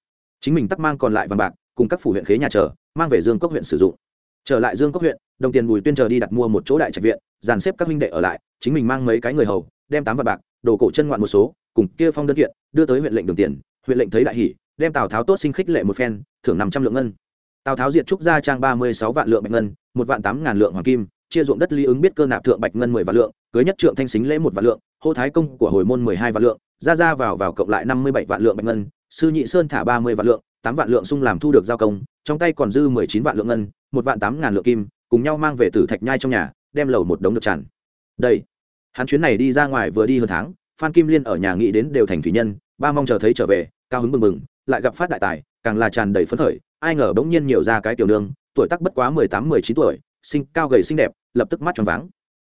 Chính mình tắc mang còn lại vàng bạc, cùng các phủ huyện khế nhà chờ, mang về dương cốc huyện sử dụng. Trở lại dương cốc huyện, đồng tiền bùi tuyên chờ đi đặt mua một chỗ đại trạch viện, dàn xếp các minh đệ ở lại, chính mình mang mấy cái người hầu, đem tám vạn bạc, đồ cổ chân ngoạn một số, cùng kia phong đơn kiện, đưa tới huyện lệnh đường tiền, huyện lệnh thấy đại hỷ, đem tào tháo tốt sinh khích lệ một phen, thưởng năm trăm lượng ngân. Tào tháo diệt trúc gia trang ba mươi sáu vạn lượng bạch ngân, một vạn tám ngàn lượng hoàng kim, chia ruộng đất ly ứng biết cơ nạp thượng bạch ngân mười vạn lượng, cưới nhất trượng thanh xính lễ một vạn lượng hô thái công của hồi môn mười hai vạn lượng, ra ra vào vào cộng lại năm mươi bảy vạn lượng bạch ngân, sư nhị sơn thả ba mươi vạn lượng, tám vạn lượng sung làm thu được giao công, trong tay còn dư mười chín vạn lượng ngân, một vạn tám ngàn lượng kim, cùng nhau mang về Tử thạch nhai trong nhà, đem lầu một đống được tràn. Đây, hắn chuyến này đi ra ngoài vừa đi hơn tháng, phan kim liên ở nhà nghĩ đến đều thành thủy nhân, ba mong chờ thấy trở về, cao hứng mừng mừng lại gặp phát đại tài, càng là tràn đầy phấn khởi, ai ngờ bỗng nhiên nhiều ra cái tiểu nương, tuổi tác bất quá mười tám, mười chín tuổi sinh cao gầy xinh đẹp, lập tức mắt tròn váng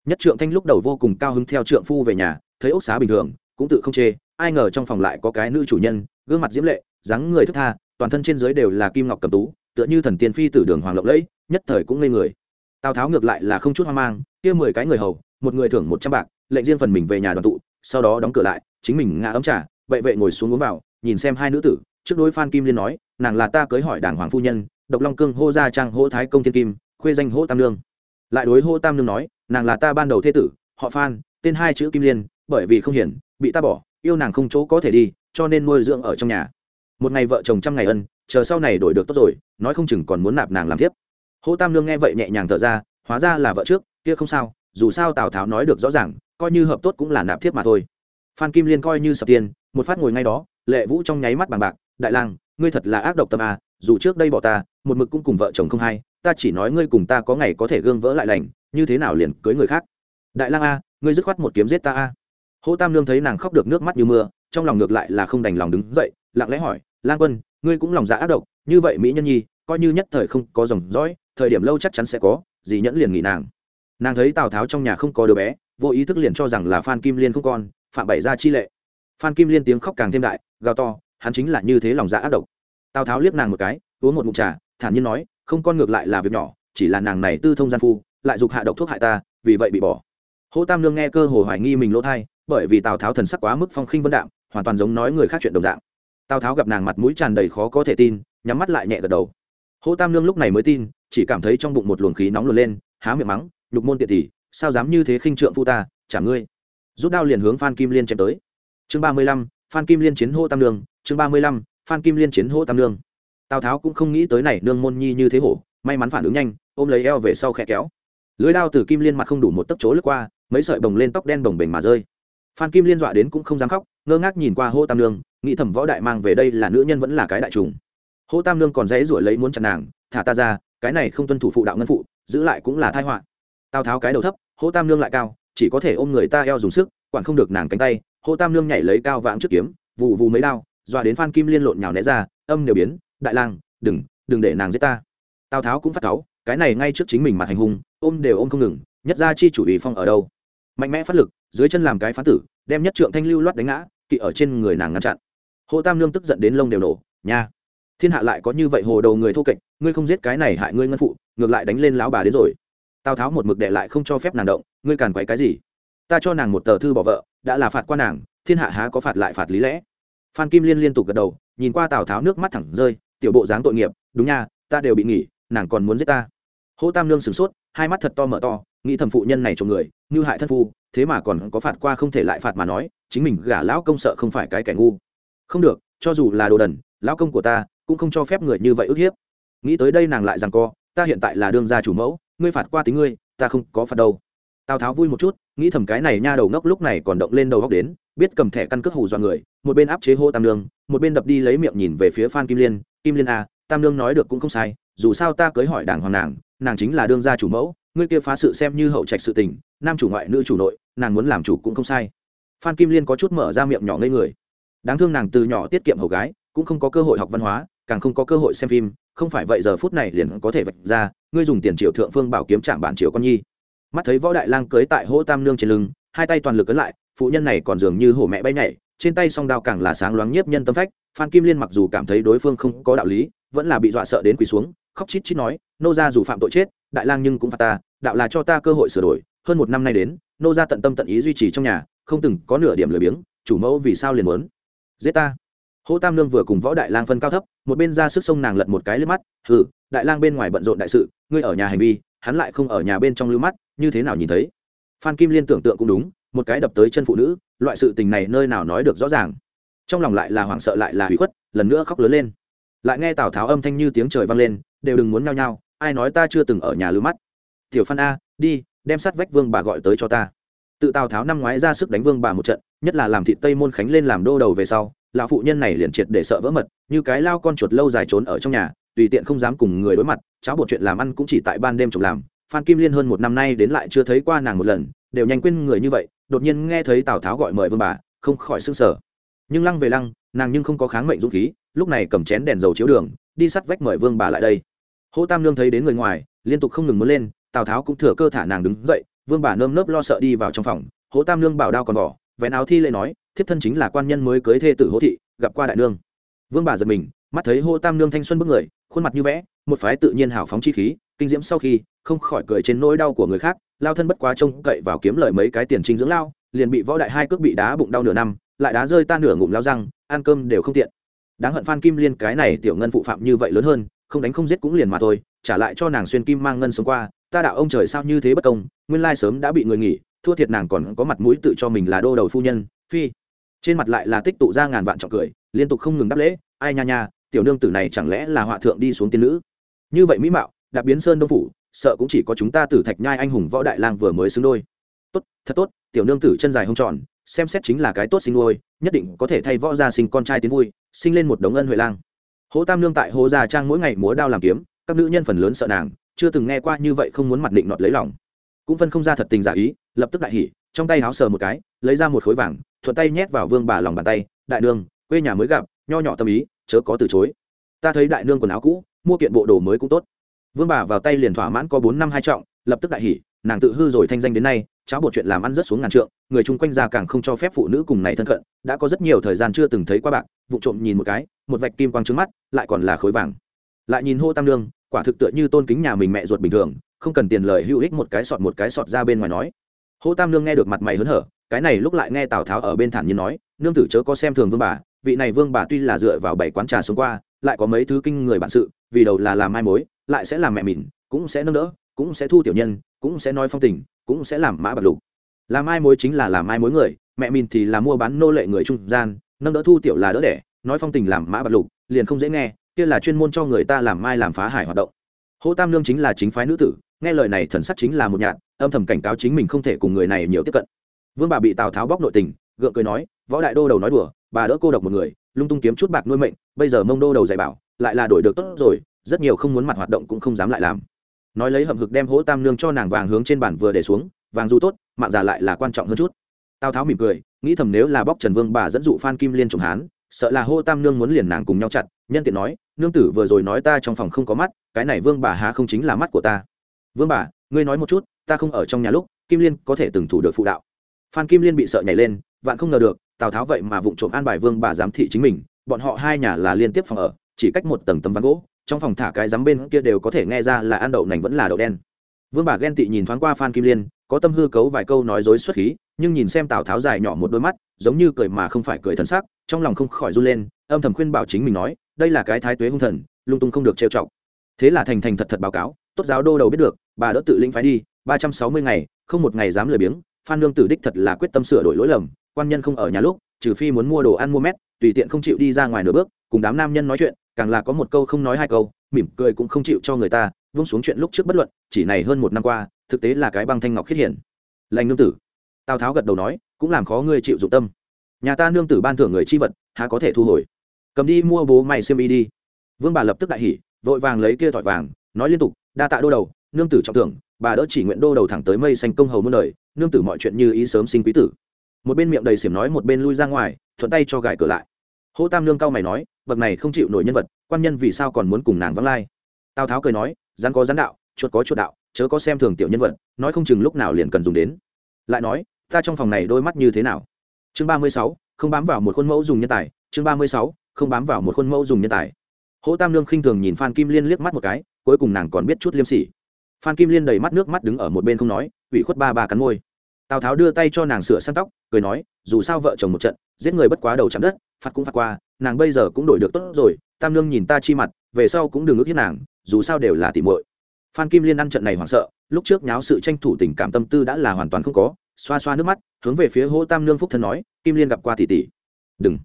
nhất trượng thanh lúc đầu vô cùng cao hứng theo trượng phu về nhà, thấy ốc xá bình thường, cũng tự không chê, ai ngờ trong phòng lại có cái nữ chủ nhân, gương mặt diễm lệ, dáng người thức tha, toàn thân trên dưới đều là kim ngọc cầm tú, tựa như thần tiên phi tử đường hoàng lộng lẫy, nhất thời cũng ngây người. Tào tháo ngược lại là không chút hoang mang, kia mười cái người hầu, một người thưởng một trăm bạc, lệnh riêng phần mình về nhà đoàn tụ, sau đó đóng cửa lại, chính mình ngã ấm trà, vậy vệ ngồi xuống uống vào, nhìn xem hai nữ tử, trước đối phan kim liên nói, nàng là ta cưới hỏi đảng hoàng phu nhân, độc long cương hô gia trang hô thái công thiên kim, khuê danh hô tam lương lại đối hô tam lương nói nàng là ta ban đầu thế tử, họ phan, tên hai chữ kim liên, bởi vì không hiển bị ta bỏ, yêu nàng không chỗ có thể đi, cho nên nuôi dưỡng ở trong nhà. Một ngày vợ chồng trăm ngày ân, chờ sau này đổi được tốt rồi, nói không chừng còn muốn nạp nàng làm tiếp hô tam lương nghe vậy nhẹ nhàng thở ra, hóa ra là vợ trước, kia không sao, dù sao tào tháo nói được rõ ràng, coi như hợp tốt cũng là nạp thiếp mà thôi. Phan kim liên coi như sập tiền, một phát ngồi ngay đó, lệ vũ trong nháy mắt bằng bạc, đại lang ngươi thật là ác độc tâm à dù trước đây bỏ ta, một mực cũng cùng vợ chồng không hay, ta chỉ nói ngươi cùng ta có ngày có thể gương vỡ lại lành, như thế nào liền cưới người khác? Đại lang a, ngươi dứt khoát một kiếm giết ta a. Hô tam lương thấy nàng khóc được nước mắt như mưa, trong lòng ngược lại là không đành lòng đứng dậy, lặng lẽ hỏi, lang quân, ngươi cũng lòng dạ ác độc, như vậy mỹ nhân nhi, coi như nhất thời không có dòng dõi, thời điểm lâu chắc chắn sẽ có gì nhẫn liền nghỉ nàng. Nàng thấy tào tháo trong nhà không có đứa bé, vô ý thức liền cho rằng là phan kim liên không con phạm bảy ra chi lệ. Phan kim liên tiếng khóc càng thêm đại, gào to hắn chính là như thế lòng dạ ác độc. Tào tháo liếc nàng một cái, uống một mụn trà, thản nhiên nói, không, con ngược lại là việc nhỏ, chỉ là nàng này tư thông gian phu, lại dục hạ độc thuốc hại ta, vì vậy bị bỏ. Hỗ tam lương nghe cơ hồ hoài nghi mình lỗ thai, bởi vì tào tháo thần sắc quá mức phong khinh vân đạm, hoàn toàn giống nói người khác chuyện đồng dạng. Tào tháo gặp nàng mặt mũi tràn đầy khó có thể tin, nhắm mắt lại nhẹ gật đầu. Hỗ tam lương lúc này mới tin, chỉ cảm thấy trong bụng một luồng khí nóng luồn lên, há miệng mắng, nhục môn tiện tỷ, sao dám như thế khinh trượng phu ta, chả ngươi. Rút đao liền hướng phan kim liên chém tới. Chương ba mươi lăm phan kim liên chiến hô tam Nương chương ba mươi lăm phan kim liên chiến hô tam Nương. tào tháo cũng không nghĩ tới này nương môn nhi như thế hổ may mắn phản ứng nhanh ôm lấy eo về sau khẽ kéo. Lưới đao từ kim liên mặt không đủ một tấc chỗ lướt qua mấy sợi bồng lên tóc đen bồng bềnh mà rơi. Phan kim liên dọa đến cũng không dám khóc ngơ ngác nhìn qua hô tam Nương, nghĩ thầm võ đại mang về đây là nữ nhân vẫn là cái đại trùng. Hô tam Nương còn dãy ruổi lấy muốn chặt nàng thả ta ra cái này không tuân thủ phụ đạo ngân phụ giữ lại cũng là thai họa. Tào tháo cái đầu thấp hô tam Nương lại cao chỉ có thể ôm người ta eo dùng sức quản không được nàng cánh tay hô tam lương nhảy lấy cao vãng trước kiếm vụ vụ mấy đao, dọa đến phan kim liên lộn nhào né ra, âm đều biến, đại lang, đừng đừng để nàng giết ta. Tào tháo cũng phát cáu, cái này ngay trước chính mình mặt hành hung, ôm đều ôm không ngừng, nhất ra chi chủ ý phong ở đâu? Mạnh mẽ phát lực, dưới chân làm cái phán tử, đem nhất trượng thanh lưu loát đánh ngã, kỵ ở trên người nàng ngăn chặn. Hồ tam lương tức giận đến lông đều nổ, nha, thiên hạ lại có như vậy hồ đầu người thô kệch, ngươi không giết cái này hại ngươi ngân phụ, ngược lại đánh lên lão bà đến rồi. Tào tháo một mực đệ lại không cho phép nàng động, ngươi càn quấy cái gì? Ta cho nàng một tờ thư bỏ vợ, đã là phạt qua nàng, thiên hạ há có phạt lại phạt lý lẽ. Phan kim liên liên tục gật đầu, nhìn qua tào tháo nước mắt thẳng rơi, tiểu bộ dáng tội nghiệp, đúng nha, ta đều bị nghỉ, nàng còn muốn giết ta. Hỗ tam lương sửng sốt, hai mắt thật to mở to, nghĩ thầm phụ nhân này trộm người, như hại thân phu, thế mà còn có phạt qua không thể lại phạt mà nói, chính mình gả lão công sợ không phải cái kẻ ngu. Không được, cho dù là đồ đần, lão công của ta cũng không cho phép người như vậy ức hiếp. Nghĩ tới đây nàng lại rằng co, ta hiện tại là đương gia chủ mẫu, ngươi phạt qua tính ngươi, ta không có phạt đâu tào tháo vui một chút nghĩ thầm cái này nha đầu ngốc lúc này còn động lên đầu góc đến biết cầm thẻ căn cước hù dọa người một bên áp chế hô tam lương một bên đập đi lấy miệng nhìn về phía phan kim liên kim liên a à, tam lương nói được cũng không sai dù sao ta cưới hỏi đảng hoàng nàng nàng chính là đương gia chủ mẫu ngươi kia phá sự xem như hậu trạch sự tình nam chủ ngoại nữ chủ nội nàng muốn làm chủ cũng không sai. Phan kim liên có chút mở ra miệng nhỏ ngây người. Đáng thương nàng từ nhỏ tiết kiệm hầu gái cũng không có cơ hội học văn hóa càng không có cơ hội xem phim không phải vậy giờ phút này liền có thể vạch ra ngươi dùng tiền triệu thượng phương bảo kiếm trạm bản triệu con nhi mắt thấy võ đại lang cưới tại hỗ tam nương trên lưng, hai tay toàn lực ấn lại, phụ nhân này còn dường như hổ mẹ bay nhảy, trên tay song đao càng là sáng loáng nhiếp nhân tâm phách, phan kim liên mặc dù cảm thấy đối phương không có đạo lý, vẫn là bị dọa sợ đến quỳ xuống, khóc chít chít nói, nô ra dù phạm tội chết, đại lang nhưng cũng phạt ta, đạo là cho ta cơ hội sửa đổi, hơn một năm nay đến, nô ra tận tâm tận ý duy trì trong nhà, không từng có nửa điểm lười biếng, chủ mẫu vì sao liền muốn giết ta? Hỗ tam nương vừa cùng võ đại lang phân cao thấp, một bên ra sức sông nàng lật một cái lướt mắt, hừ, đại lang bên ngoài bận rộn đại sự, ngươi ở nhà hành vi, hắn lại không ở nhà bên trong lưu mắt như thế nào nhìn thấy? Phan kim liên tưởng tượng cũng đúng, một cái đập tới chân phụ nữ, loại sự tình này nơi nào nói được rõ ràng. Trong lòng lại là hoảng sợ lại là hủy khuất, lần nữa khóc lớn lên. Lại nghe tào tháo âm thanh như tiếng trời vang lên, đều đừng muốn nhao nhao, ai nói ta chưa từng ở nhà lưu mắt. Tiểu phan a, đi, đem sát vách vương bà gọi tới cho ta. Tự tào tháo năm ngoái ra sức đánh vương bà một trận, nhất là làm thị tây môn khánh lên làm đô đầu về sau, lão phụ nhân này liền triệt để sợ vỡ mật, như cái lao con chuột lâu dài trốn ở trong nhà, tùy tiện không dám cùng người đối mặt cháu bột chuyện làm ăn cũng chỉ tại ban đêm chụp làm phan kim liên hơn một năm nay đến lại chưa thấy qua nàng một lần, đều nhanh quên người như vậy, đột nhiên nghe thấy tào tháo gọi mời vương bà, không khỏi s ư n g sở nhưng lăng về lăng, nàng nhưng không có kháng mệnh dũng khí, lúc này cầm chén đèn dầu chiếu đường, đi sắt vách mời vương bà lại đây. Hỗ tam lương thấy đến người ngoài, liên tục không ngừng muốn lên, tào tháo cũng thừa cơ thả nàng đứng dậy, vương bà nơm nớp lo sợ đi vào trong phòng, hỗ tam lương bảo đao còn vỏ vén áo thi lễ nói, thiếp thân chính là quan nhân mới cưới thê tử hỗ thị, gặp qua đại nương. Vương bà giật mình, mắt thấy hô tam nương thanh xuân bước người, khuôn mặt như vẽ, một phái tự nhiên hào phóng chi khí kinh diễm sau khi, không khỏi cười trên nỗi đau của người khác, lao thân bất quá trông cậy vào kiếm lời mấy cái tiền trinh dưỡng lao, liền bị võ đại hai cước bị đá bụng đau nửa năm, lại đá rơi ta nửa ngụm lao răng, ăn cơm đều không tiện. Đáng hận phan kim liên cái này tiểu ngân phụ phạm như vậy lớn hơn, không đánh không giết cũng liền mà thôi, trả lại cho nàng xuyên kim mang ngân sống qua, ta đạo ông trời sao như thế bất công, nguyên lai sớm đã bị người nghỉ, thua thiệt nàng còn có mặt mũi tự cho mình là đô đầu phu nhân, phi. Trên mặt lại là tích tụ ra ngàn vạn trọng cười, liên tục không ngừng đáp lễ, ai nha nha, tiểu nương tử này chẳng lẽ là họa thượng đi xuống tiên nữ? Như vậy mỹ mạo đặc biến sơn đông phủ, sợ cũng chỉ có chúng ta tử thạch nhai anh hùng võ đại lang vừa mới xứng đôi. Tốt, thật tốt, tiểu nương tử chân dài không tròn, xem xét chính là cái tốt sinh nuôi, nhất định có thể thay võ gia sinh con trai tiến vui, sinh lên một đống ân huệ lang. Hố tam nương tại hố gia trang mỗi ngày múa đao làm kiếm, các nữ nhân phần lớn sợ nàng, chưa từng nghe qua như vậy không muốn mặt định nọt lấy lòng. Cũng phân không ra thật tình giả ý, lập tức đại hỉ, trong tay háo sờ một cái, lấy ra một khối vàng, thuận tay nhét vào vương bà lòng bàn tay, đại nương, quê nhà mới gặp, nho nhỏ tâm ý, chớ có từ chối. Ta thấy đại nương quần áo cũ, mua kiện bộ đồ mới cũng tốt vương bà vào tay liền thỏa mãn có bốn năm hai trọng, lập tức đại hỉ, nàng tự hư rồi thanh danh đến nay, cháo bột chuyện làm ăn rất xuống ngàn trượng, người chung quanh ra càng không cho phép phụ nữ cùng này thân cận, đã có rất nhiều thời gian chưa từng thấy qua bạc, vụ trộm nhìn một cái, một vạch kim quang trứng mắt, lại còn là khối vàng. Lại nhìn hô tam lương quả thực tựa như tôn kính nhà mình mẹ ruột bình thường, không cần tiền lời hữu ích một cái sọt một cái sọt ra bên ngoài nói. Hô tam lương nghe được mặt mày hớn hở, cái này lúc lại nghe tào tháo ở bên thản nhiên nói, nương tử chớ có xem thường vương bà vị này vương bà tuy là dựa vào bảy quán trà xuống qua, lại có mấy thứ kinh người bản sự, vì đầu là làm mai mối, lại sẽ làm mẹ mình cũng sẽ nâng đỡ, cũng sẽ thu tiểu nhân, cũng sẽ nói phong tình, cũng sẽ làm mã bạc lục. Làm mai mối chính là làm mai mối người, mẹ mình thì là mua bán nô lệ người trung gian, nâng đỡ thu tiểu là đỡ đẻ, nói phong tình làm mã bạc lục, liền không dễ nghe, kia là chuyên môn cho người ta làm mai làm phá hải hoạt động. Hô tam lương chính là chính phái nữ tử, nghe lời này thần sắc chính là một nhạn âm thầm cảnh cáo chính mình không thể cùng người này nhiều tiếp cận. Vương bà bị tào tháo bóc nội tình, gượng cười nói, võ đại đô đầu nói đùa bà đỡ cô độc một người, lung tung kiếm chút bạc nuôi mệnh, bây giờ mông đô đầu dạy bảo, lại là đổi được tốt rồi, rất nhiều không muốn mặt hoạt động cũng không dám lại làm. Nói lấy hậm hực đem hỗ tam nương cho nàng vàng hướng trên bản vừa để xuống, vàng dù tốt, mạng già lại là quan trọng hơn chút. Tào tháo mỉm cười, nghĩ thầm nếu là bóc trần vương bà dẫn dụ phan kim liên trùng hán, sợ là hô tam nương muốn liền nàng cùng nhau chặt, nhân tiện nói, nương tử vừa rồi nói ta trong phòng không có mắt, cái này vương bà há không chính là mắt của ta. Vương bà, ngươi nói một chút, ta không ở trong nhà lúc, kim liên có thể từng thủ được phụ đạo. Phan kim liên bị sợ nhảy lên, vạn không ngờ được tào tháo vậy mà vụng trộm an bài vương bà giám thị chính mình, bọn họ hai nhà là liên tiếp phòng ở, chỉ cách một tầng tấm ván gỗ, trong phòng thả cái giám bên kia đều có thể nghe ra là ăn đậu nành vẫn là đậu đen. Vương bà ghen tị nhìn thoáng qua phan kim liên, có tâm hư cấu vài câu nói dối xuất khí, nhưng nhìn xem tào tháo dài nhỏ một đôi mắt, giống như cười mà không phải cười thân xác trong lòng không khỏi run lên, âm thầm khuyên bảo chính mình nói, đây là cái thái tuế hung thần, lung tung không được trêu chọc. Thế là thành thành thật thật báo cáo, tốt giáo đô đầu biết được, bà đỡ tự lĩnh phái đi, ba trăm sáu mươi ngày, không một ngày dám lười biếng, phan lương tử đích thật là quyết tâm sửa đổi lỗi lầm quan nhân không ở nhà lúc, trừ phi muốn mua đồ ăn mua mét, tùy tiện không chịu đi ra ngoài nửa bước, cùng đám nam nhân nói chuyện, càng là có một câu không nói hai câu, mỉm cười cũng không chịu cho người ta, vung xuống chuyện lúc trước bất luận, chỉ này hơn một năm qua, thực tế là cái băng thanh ngọc khiết hiển. Lành nương tử. Tào tháo gật đầu nói, cũng làm khó ngươi chịu dụng tâm. Nhà ta nương tử ban thưởng người chi vật, há có thể thu hồi. Cầm đi mua bố mày xem y đi. Vương bà lập tức đại hỉ, vội vàng lấy kia thỏi vàng, nói liên tục, đa tạ đô đầu, nương tử trọng thưởng, bà đỡ chỉ nguyện đô đầu thẳng tới mây xanh công hầu muôn đời, nương tử mọi chuyện như ý sớm sinh quý tử một bên miệng đầy xiểm nói, một bên lui ra ngoài, thuận tay cho gài cửa lại. Hỗ tam nương cao mày nói, bậc này không chịu nổi nhân vật, quan nhân vì sao còn muốn cùng nàng vắng lai? Tào tháo cười nói, rắn có rắn đạo, chuột có chuột đạo, chớ có xem thường tiểu nhân vật, nói không chừng lúc nào liền cần dùng đến. Lại nói, ta trong phòng này đôi mắt như thế nào? Chương ba mươi sáu, không bám vào một khuôn mẫu dùng nhân tài. Chương ba mươi sáu, không bám vào một khuôn mẫu dùng nhân tài. Hỗ tam lương khinh thường nhìn phan kim liên liếc mắt một cái, cuối cùng nàng còn biết chút liêm sỉ. Phan kim liên đầy mắt nước mắt đứng ở một bên không nói, ủy khuất ba ba cắn môi tào tháo đưa tay cho nàng sửa sang tóc, cười nói, dù sao vợ chồng một trận, giết người bất quá đầu chạm đất, phạt cũng phạt qua, nàng bây giờ cũng đổi được tốt rồi, tam lương nhìn ta chi mặt, về sau cũng đừng ước hiếp nàng, dù sao đều là tỉ muội. Phan kim liên ăn trận này hoảng sợ, lúc trước nháo sự tranh thủ tình cảm tâm tư đã là hoàn toàn không có, xoa xoa nước mắt, hướng về phía hô tam lương phúc thân nói, kim liên gặp qua tỷ tỷ. Đừng.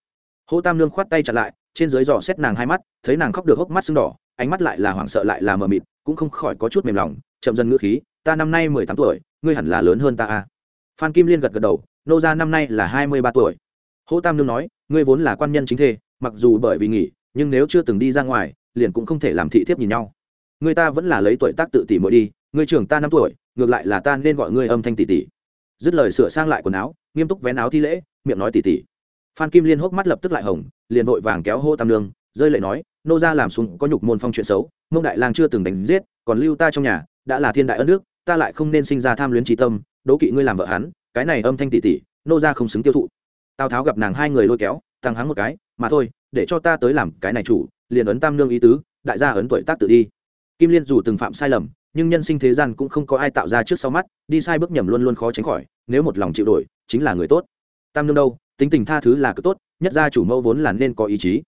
Hô tam lương khoát tay chặt lại, trên dưới dò xét nàng hai mắt, thấy nàng khóc được hốc mắt sưng đỏ, ánh mắt lại là hoảng sợ lại là mờ mịt, cũng không khỏi có chút mềm lòng, chậm dần ngữ khí, ta năm nay mười tám tuổi, ngươi hẳn là lớn hơn ta à phan kim liên gật gật đầu nô gia năm nay là hai mươi ba tuổi. Hỗ tam Nương nói ngươi vốn là quan nhân chính thê mặc dù bởi vì nghỉ nhưng nếu chưa từng đi ra ngoài liền cũng không thể làm thị thiếp nhìn nhau. Người ta vẫn là lấy tuổi tác tự tỉ mỗi đi ngươi trưởng ta năm tuổi ngược lại là ta nên gọi ngươi âm thanh tỷ tỷ dứt lời sửa sang lại quần áo nghiêm túc vén áo thi lễ miệng nói tỷ tỷ phan kim liên hốc mắt lập tức lại hồng liền vội vàng kéo hô tam Nương, rơi lệ nói nô ra làm xuống có nhục môn phong chuyện xấu mông đại lang chưa từng đánh giết còn lưu ta trong nhà đã là thiên đại ân đức ta lại không nên sinh ra tham luyến trí tâm đố kỵ ngươi làm vợ hắn cái này âm thanh tỉ tỉ, nô ra không xứng tiêu thụ. Tào tháo gặp nàng hai người lôi kéo tăng hắng một cái mà thôi để cho ta tới làm cái này chủ liền ấn tam lương ý tứ đại gia ấn tuổi tác tự đi. Kim liên dù từng phạm sai lầm nhưng nhân sinh thế gian cũng không có ai tạo ra trước sau mắt đi sai bước nhầm luôn luôn khó tránh khỏi nếu một lòng chịu đổi chính là người tốt. Tam nương đâu tính tình tha thứ là cực tốt nhất gia chủ mẫu vốn là nên có ý chí.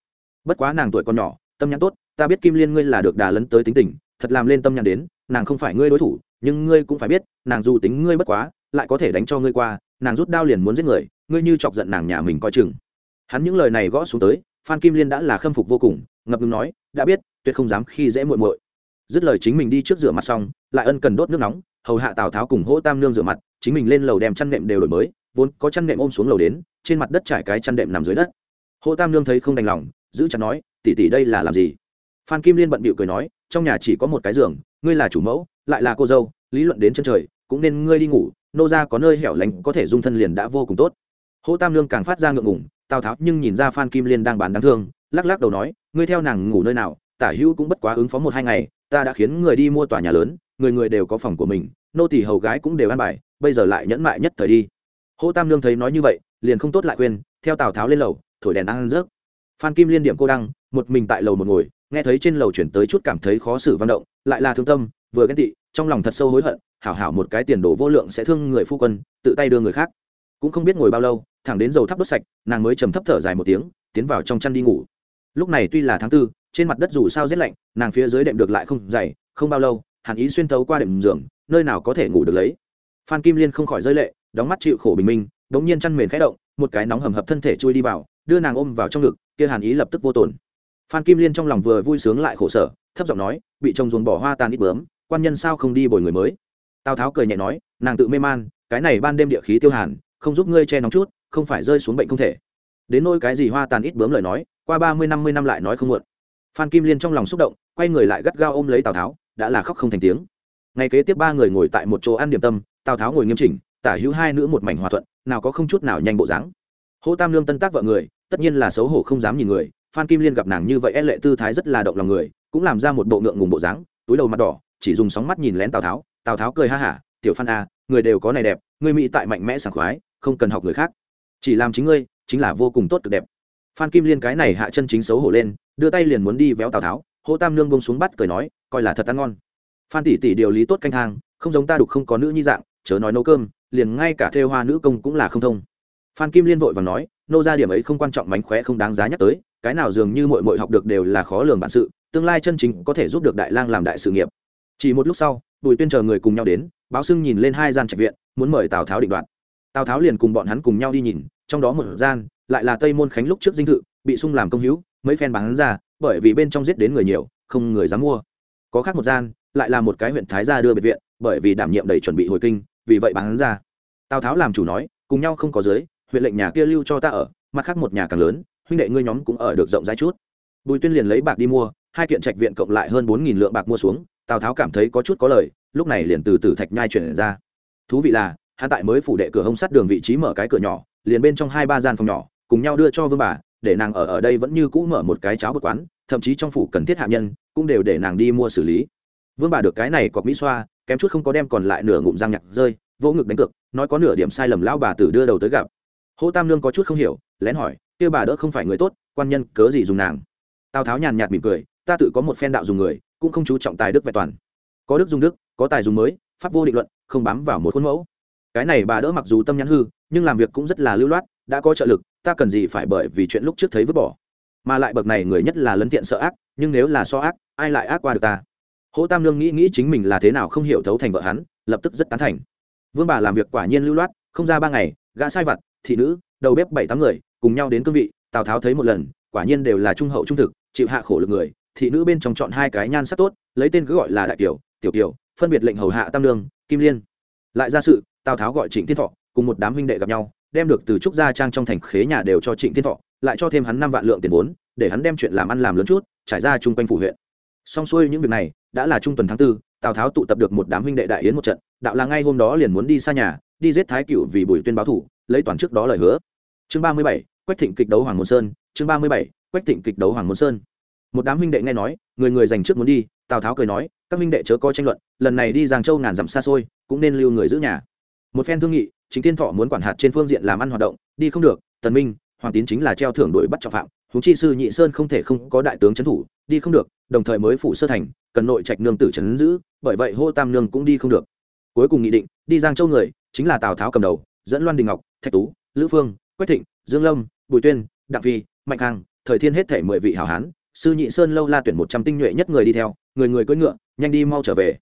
Bất quá nàng tuổi còn nhỏ tâm nhãn tốt ta biết kim liên ngươi là được đà lấn tới tính tình thật làm lên tâm nhàn đến, nàng không phải ngươi đối thủ, nhưng ngươi cũng phải biết, nàng dù tính ngươi bất quá, lại có thể đánh cho ngươi qua, nàng rút đao liền muốn giết người, ngươi như chọc giận nàng nhà mình coi chừng. Hắn những lời này gõ xuống tới, phan kim liên đã là khâm phục vô cùng, ngập ngừng nói, đã biết, tuyệt không dám khi dễ muội muội. Dứt lời chính mình đi trước rửa mặt xong, lại ân cần đốt nước nóng, hầu hạ tào tháo cùng hỗ tam nương rửa mặt, chính mình lên lầu đem chăn nệm đều đổi mới, vốn có chăn nệm ôm xuống lầu đến, trên mặt đất trải cái chăn nệm nằm dưới đất. Hỗ tam nương thấy không đành lòng, giữ chặt nói tỉ tỉ đây là làm gì? Phan kim liên bận bịu cười nói trong nhà chỉ có một cái giường, ngươi là chủ mẫu, lại là cô dâu, lý luận đến chân trời, cũng nên ngươi đi ngủ, nô ra có nơi hẻo lánh có thể dung thân liền đã vô cùng tốt. Hỗ tam nương càng phát ra ngượng ngủng tào tháo nhưng nhìn ra phan kim liên đang bán đáng thương, lắc lắc đầu nói, ngươi theo nàng ngủ nơi nào, tả hữu cũng bất quá ứng phó một hai ngày, ta đã khiến người đi mua tòa nhà lớn, người người đều có phòng của mình, nô tỳ hầu gái cũng đều ăn bài, bây giờ lại nhẫn mại nhất thời đi. Hỗ tam lương thấy nói như vậy, liền không tốt lại khuyên, theo tào tháo lên lầu, thổi đèn ăn rớt phan kim liên điểm cô đăng, một mình tại lầu một ngồi nghe thấy trên lầu chuyển tới chút cảm thấy khó xử văn động, lại là thương tâm, vừa ghen tị, trong lòng thật sâu hối hận, hảo hảo một cái tiền đồ vô lượng sẽ thương người phu quân, tự tay đưa người khác. Cũng không biết ngồi bao lâu, thẳng đến dầu thắp đốt sạch, nàng mới trầm thấp thở dài một tiếng, tiến vào trong chăn đi ngủ. Lúc này tuy là tháng tư, trên mặt đất dù sao rét lạnh, nàng phía dưới đệm được lại không dày, không bao lâu, hàn ý xuyên thấu qua đệm giường, nơi nào có thể ngủ được lấy. Phan kim liên không khỏi rơi lệ, đóng mắt chịu khổ bình minh đ ỗ n g nhiên chăn mền khẽ động, một cái nóng hầm hập thân thể chui đi vào, đưa nàng ôm vào trong ngực, kia hàn ý lập tức vô tồn phan kim liên trong lòng vừa vui sướng lại khổ sở, thấp giọng nói, bị chồng dồn bỏ hoa tàn ít bướm, quan nhân sao không đi bồi người mới? Tào tháo cười nhẹ nói, nàng tự mê man, cái này ban đêm địa khí tiêu hàn, không giúp ngươi che nóng chút, không phải rơi xuống bệnh không thể. Đến nôi cái gì hoa tàn ít bướm lời nói, qua ba mươi năm mươi năm lại nói không muộn. Phan kim liên trong lòng xúc động, quay người lại gắt gao ôm lấy tào tháo, đã là khóc không thành tiếng. Ngày kế tiếp ba người ngồi tại một chỗ ăn điểm tâm, tào tháo ngồi nghiêm chỉnh, tả hữu hai nữ một mảnh hòa thuận, nào có không chút nào nhanh bộ dáng. Hô tam lương tân tác vợ người, tất nhiên là xấu hổ không dám nhìn người phan kim liên gặp nàng như vậy e lệ tư thái rất là động lòng người, cũng làm ra một bộ ngượng ngùng bộ dáng, túi đầu mặt đỏ, chỉ dùng sóng mắt nhìn lén tào tháo. Tào tháo cười ha hả, tiểu phan a người đều có này đẹp, người mỹ tại mạnh mẽ sảng khoái, không cần học người khác. Chỉ làm chính ngươi, chính là vô cùng tốt cực đẹp. Phan kim liên cái này hạ chân chính xấu hổ lên, đưa tay liền muốn đi véo tào tháo, hô tam nương bông xuống bắt cười nói, coi là thật ăn ngon. Phan tỷ tỷ điều lý tốt canh thang, không giống ta đục không có nữ nhi dạng, chớ nói nấu cơm, liền ngay cả thêu hoa nữ công cũng là không thông. Phan kim liên vội và nói, nô ra điểm ấy không quan trọng mánh khóe không đáng giá nhắc tới cái nào dường như mọi mọi học được đều là khó lường bản sự, tương lai chân chính có thể giúp được đại lang làm đại sự nghiệp. Chỉ một lúc sau, bùi tuyên chờ người cùng nhau đến, báo xưng nhìn lên hai gian trạch viện, muốn mời tào tháo định đoạt. Tào tháo liền cùng bọn hắn cùng nhau đi nhìn, trong đó một gian lại là tây môn khánh lúc trước dinh thự, bị sung làm công hữu, mấy phen bán ra, bởi vì bên trong giết đến người nhiều, không người dám mua. Có khác một gian, lại là một cái huyện thái gia đưa biệt viện, bởi vì đảm nhiệm đầy chuẩn bị hồi kinh, vì vậy bán ra. Tào tháo làm chủ nói, cùng nhau không có giới huyện lệnh nhà kia lưu cho ta ở, mặt khác một nhà càng lớn huynh đệ ngươi nhóm cũng ở được rộng rãi chút. Bùi tuyên liền lấy bạc đi mua, hai kiện trạch viện cộng lại hơn bốn nghìn lượng bạc mua xuống, tào tháo cảm thấy có chút có lời, lúc này liền từ từ thạch nhai chuyển ra. Thú vị là, hắn tại mới phủ đệ cửa hông sắt đường vị trí mở cái cửa nhỏ, liền bên trong hai ba gian phòng nhỏ, cùng nhau đưa cho vương bà, để nàng ở ở đây vẫn như cũ mở một cái cháo bột quán, thậm chí trong phủ cần thiết hạ nhân, cũng đều để nàng đi mua xử lý. Vương bà được cái này cọc mỹ xoa, kém chút không có đem còn lại nửa ngụm răng nhặt rơi, vỗ ngực đánh cược, nói có nửa điểm sai lầm lão bà tử đưa đầu tới gặp. Hô tam lương có chút không hiểu, lén hỏi kia bà đỡ không phải người tốt, quan nhân cớ gì dùng nàng? Tào tháo nhàn nhạt mỉm cười, ta tự có một phen đạo dùng người, cũng không chú trọng tài đức vẹn toàn. Có đức dùng đức, có tài dùng mới, pháp vô định luận, không bám vào một khuôn mẫu. Cái này bà đỡ mặc dù tâm nhắn hư, nhưng làm việc cũng rất là lưu loát, đã có trợ lực, ta cần gì phải bởi vì chuyện lúc trước thấy vứt bỏ. Mà lại bậc này người nhất là lấn tiện sợ ác, nhưng nếu là so ác, ai lại ác qua được ta? Hỗ tam lương nghĩ nghĩ chính mình là thế nào không hiểu thấu thành vợ hắn, lập tức rất tán thành. Vương bà làm việc quả nhiên lưu loát, không ra ba ngày, gã sai vặt, thị nữ, đầu bếp bảy tám người cùng nhau đến cương vị tào tháo thấy một lần quả nhiên đều là trung hậu trung thực chịu hạ khổ lực người thị nữ bên trong chọn hai cái nhan sắc tốt lấy tên cứ gọi là đại tiểu tiểu tiểu, phân biệt lệnh hầu hạ tam lương kim liên. Lại ra sự tào tháo gọi trịnh thiên thọ cùng một đám huynh đệ gặp nhau đem được từ trúc gia trang trong thành khế nhà đều cho trịnh thiên thọ lại cho thêm hắn năm vạn lượng tiền vốn để hắn đem chuyện làm ăn làm lớn chút trải ra chung quanh phủ huyện. Xong xuôi những việc này đã là trung tuần tháng tư tào tháo tụ tập được một đám huynh đệ đại yến một trận đạo là ngay hôm đó liền muốn đi xa nhà đi giết thái cựu vì bùi tuyên báo thủ lấy toàn trước đó lời hứa chương ba mươi bảy, quách thịnh kịch đấu hoàng môn sơn. Chương ba mươi bảy, quách thịnh kịch đấu hoàng môn sơn. Một đám huynh đệ nghe nói, người người dành trước muốn đi, tào tháo cười nói, các huynh đệ chớ có tranh luận, lần này đi giang châu ngàn dặm xa xôi, cũng nên lưu người giữ nhà. Một phen thương nghị, chính thiên thọ muốn quản hạt trên phương diện làm ăn hoạt động, đi không được, tần minh, hoàng tín chính là treo thưởng đuổi bắt trọng phạm, huống chi sư nhị sơn không thể không có đại tướng trấn thủ, đi không được, đồng thời mới phủ sơ thành, cần nội trạch nương tử trấn giữ, bởi vậy hô tam nương cũng đi không được. Cuối cùng nghị định, đi giang châu người, chính là tào tháo cầm đầu, dẫn loan đình ngọc, thạch tú, lữ phương quách thịnh dương lâm bùi tuyên đặng phi mạnh khang thời thiên hết thể mười vị hảo hán sư nhị sơn lâu la tuyển một trăm tinh nhuệ nhất người đi theo người người cưỡi ngựa nhanh đi mau trở về.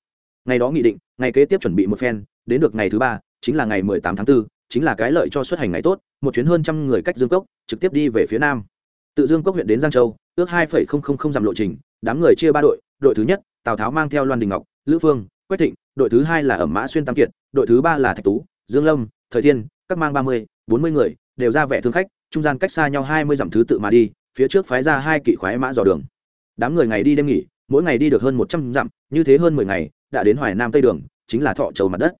Ngày đó nghị định ngày kế tiếp chuẩn bị một phen đến được ngày thứ ba chính là ngày mười tám tháng 4, chính là cái lợi cho xuất hành ngày tốt một chuyến hơn trăm người cách dương cốc trực tiếp đi về phía nam. Tự dương cốc huyện đến giang châu ước hai phẩy không không không dặm lộ trình đám người chia ba đội đội thứ nhất tào tháo mang theo loan đình ngọc lữ phương quách thịnh đội thứ hai là ẩm mã xuyên tam kiệt đội thứ ba là thạch tú dương lâm thời thiên các mang ba mươi bốn mươi người, đều ra vẻ thương khách, trung gian cách xa nhau hai mươi dặm thứ tự mà đi, phía trước phái ra hai kỵ khoái mã dò đường. Đám người ngày đi đêm nghỉ, mỗi ngày đi được hơn một trăm dặm, như thế hơn mười ngày, đã đến hoài nam tây đường, chính là thọ trầu mặt đất.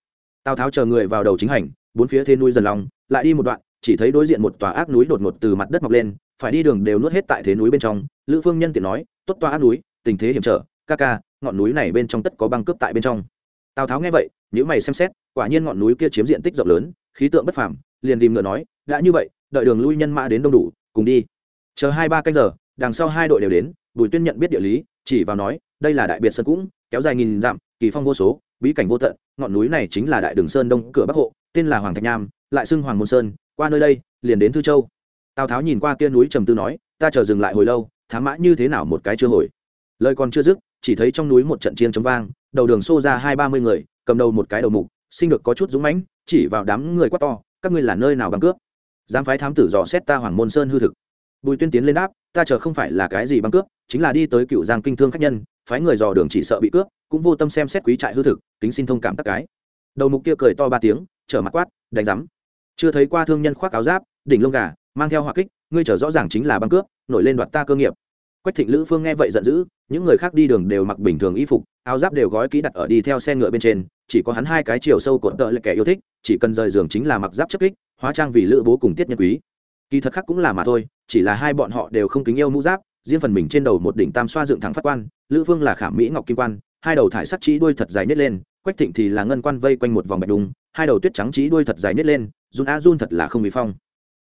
Tào tháo chờ người vào đầu chính hành, bốn phía thế núi dần lòng, lại đi một đoạn, chỉ thấy đối diện một tòa ác núi đột ngột từ mặt đất mọc lên, phải đi đường đều nuốt hết tại thế núi bên trong. Lữ phương nhân tiện nói, tốt tòa ác núi, tình thế hiểm trở, ca ca, ngọn núi này bên trong tất có băng cướp tại bên trong. Tào tháo nghe vậy nếu mày xem xét, quả nhiên ngọn núi kia chiếm diện tích rộng lớn, khí tượng bất phàm liền tìm ngựa nói, đã như vậy, đợi đường lui nhân mã đến đông đủ, cùng đi. Chờ hai ba canh giờ, đằng sau hai đội đều đến, bùi tuyên nhận biết địa lý, chỉ vào nói, đây là đại biệt sơn cũng, kéo dài nghìn dặm, kỳ phong vô số, bí cảnh vô tận, ngọn núi này chính là đại đường sơn đông cửa bắc hộ, tên là hoàng thạch nham, lại xưng hoàng môn sơn, qua nơi đây, liền đến thư châu. Tào tháo nhìn qua kia núi trầm tư nói, ta chờ dừng lại hồi lâu, thám mã như thế nào một cái chưa hồi? Lời còn chưa dứt, chỉ thấy trong núi một trận chiên chống vang, đầu đường xô ra hai ba mươi người, cầm đầu một cái đầu mục sinh được có chút dũng mãnh, chỉ vào đám người quát to các ngươi là nơi nào băng cướp? Dám phái thám tử dò xét ta hoàng môn sơn hư thực. Bùi tuyên tiến lên đáp, ta chờ không phải là cái gì băng cướp, chính là đi tới cựu giang kinh thương khách nhân, phái người dò đường chỉ sợ bị cướp, cũng vô tâm xem xét quý trại hư thực, kính xin thông cảm tất cái. Đầu mục kia cười to ba tiếng, trở mặt quát, đánh rắm chưa thấy qua thương nhân khoác áo giáp, đỉnh lông gà, mang theo hỏa kích, ngươi chờ rõ ràng chính là băng cướp, nổi lên đoạt ta cơ nghiệp. Quách thịnh lữ phương nghe vậy giận dữ, những người khác đi đường đều mặc bình thường y phục, áo giáp đều gói kỹ đặt ở đi theo xe ngựa bên trên chỉ có hắn hai cái chiều sâu cột tợ là kẻ yêu thích, chỉ cần rời giường chính là mặc giáp chất kích, hóa trang vì lữ bố cùng tiết nhân quý. Kỳ thật khác cũng là mà thôi, chỉ là hai bọn họ đều không kính yêu mũ giáp, riêng phần mình trên đầu một đỉnh tam xoa dựng thẳng phát quan, lữ phương là khảm mỹ ngọc kim quan, hai đầu thải sắt chỉ đuôi thật dài nhất lên, quách thịnh thì là ngân quan vây quanh một vòng bạch đùng, hai đầu tuyết trắng chỉ đuôi thật dài nhất lên run a run thật là không bị phong.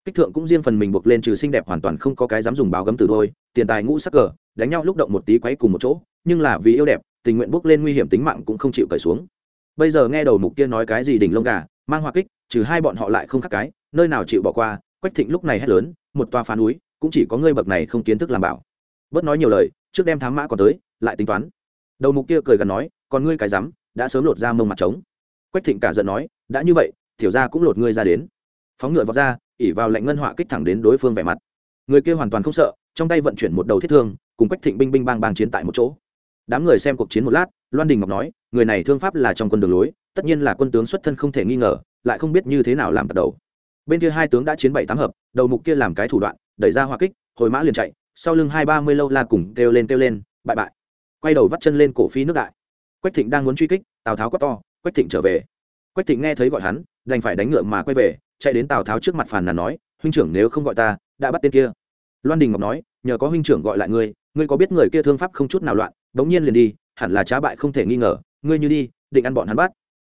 Kích thượng cũng riêng phần mình buộc lên trừ xinh đẹp hoàn toàn không có cái dám dùng báo gấm từ đôi, tiền tài ngũ sắc cờ, đánh nhau lúc động một tí quấy cùng một chỗ, nhưng là vì yêu đẹp, tình nguyện bước lên nguy hiểm tính mạng cũng không chịu cởi xuống bây giờ nghe đầu mục kia nói cái gì đỉnh lông gà, mang hoa kích, trừ hai bọn họ lại không khác cái, nơi nào chịu bỏ qua, quách thịnh lúc này hét lớn, một tòa phá núi, cũng chỉ có ngươi bậc này không kiến thức làm bảo. Bớt nói nhiều lời, trước đem thám mã còn tới, lại tính toán. Đầu mục kia cười gần nói, còn ngươi cái rắm, đã sớm lột ra mông mặt trống. Quách thịnh cả giận nói, đã như vậy thiểu ra cũng lột ngươi ra đến. Phóng ngựa vọt ra ỉ vào lệnh ngân họa kích thẳng đến đối phương vẻ mặt. Người kia hoàn toàn không sợ, trong tay vận chuyển một đầu thiết thương, cùng quách thịnh binh binh bang bang chiến tại một chỗ. Đám người xem cuộc chiến một lát loan đình ngọc nói, người này thương pháp là trong quân đường lối, tất nhiên là quân tướng xuất thân không thể nghi ngờ, lại không biết như thế nào làm tật đầu. Bên kia hai tướng đã chiến bảy tám hợp, đầu mục kia làm cái thủ đoạn, đẩy ra hoa kích, hồi mã liền chạy, sau lưng hai ba mươi lâu la cùng kêu lên kêu lên, bại bại. Quay đầu vắt chân lên cổ phi nước đại. Quách thịnh đang muốn truy kích, tào tháo quát to, quách thịnh trở về. Quách thịnh nghe thấy gọi hắn, đành phải đánh ngựa mà quay về, chạy đến tào tháo trước mặt phàn nàn nói, huynh trưởng nếu không gọi ta, đã bắt tên kia. Loan đình ngọc nói, nhờ có huynh trưởng gọi lại ngươi ngươi có biết người kia thương pháp không chút nào loạn bỗng nhiên liền đi hẳn là trá bại không thể nghi ngờ, ngươi như đi, định ăn bọn hắn bắt.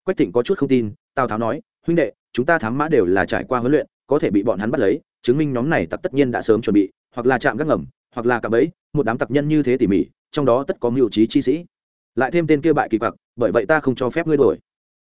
Quách thịnh có chút không tin, tào tháo nói, huynh đệ, chúng ta thám mã đều là trải qua huấn luyện, có thể bị bọn hắn bắt lấy, chứng minh nhóm này tặc tất nhiên đã sớm chuẩn bị, hoặc là chạm gác ngầm, hoặc là cạm bẫy, một đám tặc nhân như thế tỉ mỉ, trong đó tất có mưu trí chi sĩ. Lại thêm tên kia bại kỳ quặc, bởi vậy ta không cho phép ngươi đổi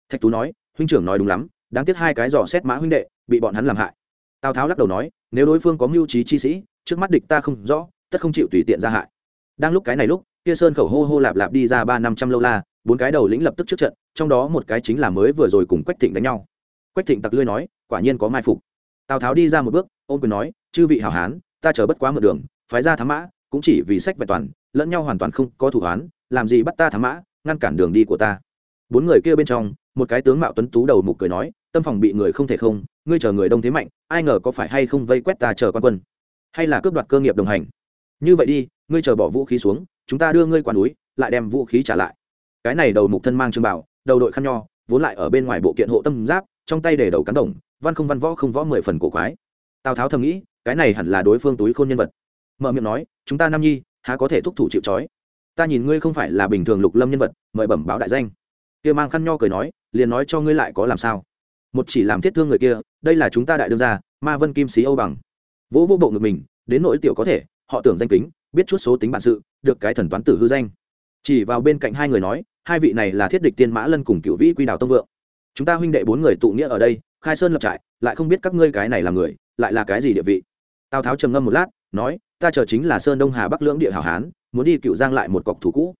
thạch tú nói, huynh trưởng nói đúng lắm, đáng tiếc hai cái dò xét mã huynh đệ, bị bọn hắn làm hại. Tào tháo lắc đầu nói, nếu đối phương có mưu trí chi sĩ, trước mắt địch ta không rõ, tất không chịu tùy tiện ra hại. Đang lúc cái này lúc kia sơn khẩu hô hô lạp lạp đi ra ba năm trăm lâu la, bốn cái đầu lĩnh lập tức trước trận, trong đó một cái chính là mới vừa rồi cùng quách thịnh đánh nhau. Quách thịnh tặc lươi nói, quả nhiên có mai phục. Tào tháo đi ra một bước ôm quyền nói, chư vị hảo hán, ta chờ bất quá mượn đường, phái ra thám mã, cũng chỉ vì sách vẹn toàn, lẫn nhau hoàn toàn không có thủ án làm gì bắt ta thám mã, ngăn cản đường đi của ta. Bốn người kia bên trong, một cái tướng mạo tuấn tú đầu mục cười nói, tâm phòng bị người không thể không, ngươi chờ người đông thế mạnh, ai ngờ có phải hay không vây quét ta chờ quan quân? Hay là cướp đoạt cơ nghiệp đồng hành? Như vậy đi, ngươi chờ bỏ vũ khí xuống chúng ta đưa ngươi qua núi, lại đem vũ khí trả lại. Cái này đầu mục thân mang trường bảo, đầu đội khăn nho, vốn lại ở bên ngoài bộ kiện hộ tâm giáp, trong tay để đầu cán đồng, văn không văn võ không võ mười phần cổ quái. Tào tháo thầm nghĩ, cái này hẳn là đối phương túi khôn nhân vật. Mở miệng nói, chúng ta nam nhi, há có thể thúc thủ chịu trói? Ta nhìn ngươi không phải là bình thường lục lâm nhân vật, mời bẩm báo đại danh. Kia mang khăn nho cười nói, liền nói cho ngươi lại có làm sao? Một chỉ làm thiết thương người kia, đây là chúng ta đại đương gia, ma vân kim sĩ âu bằng. Vỗ vô bộ ngực mình, đến nỗi tiểu có thể, họ tưởng danh kính biết chút số tính bản sự, được cái thần toán tử hư danh. Chỉ vào bên cạnh hai người nói, hai vị này là thiết địch tiên mã lân cùng cựu vĩ quy đào tông vượng. Chúng ta huynh đệ bốn người tụ nghĩa ở đây, khai sơn lập trại, lại không biết các ngươi cái này là người, lại là cái gì địa vị. Tào tháo trầm ngâm một lát, nói, ta chờ chính là sơn đông hà bắc lưỡng địa hảo hán, muốn đi cựu giang lại một cọc thủ cũ.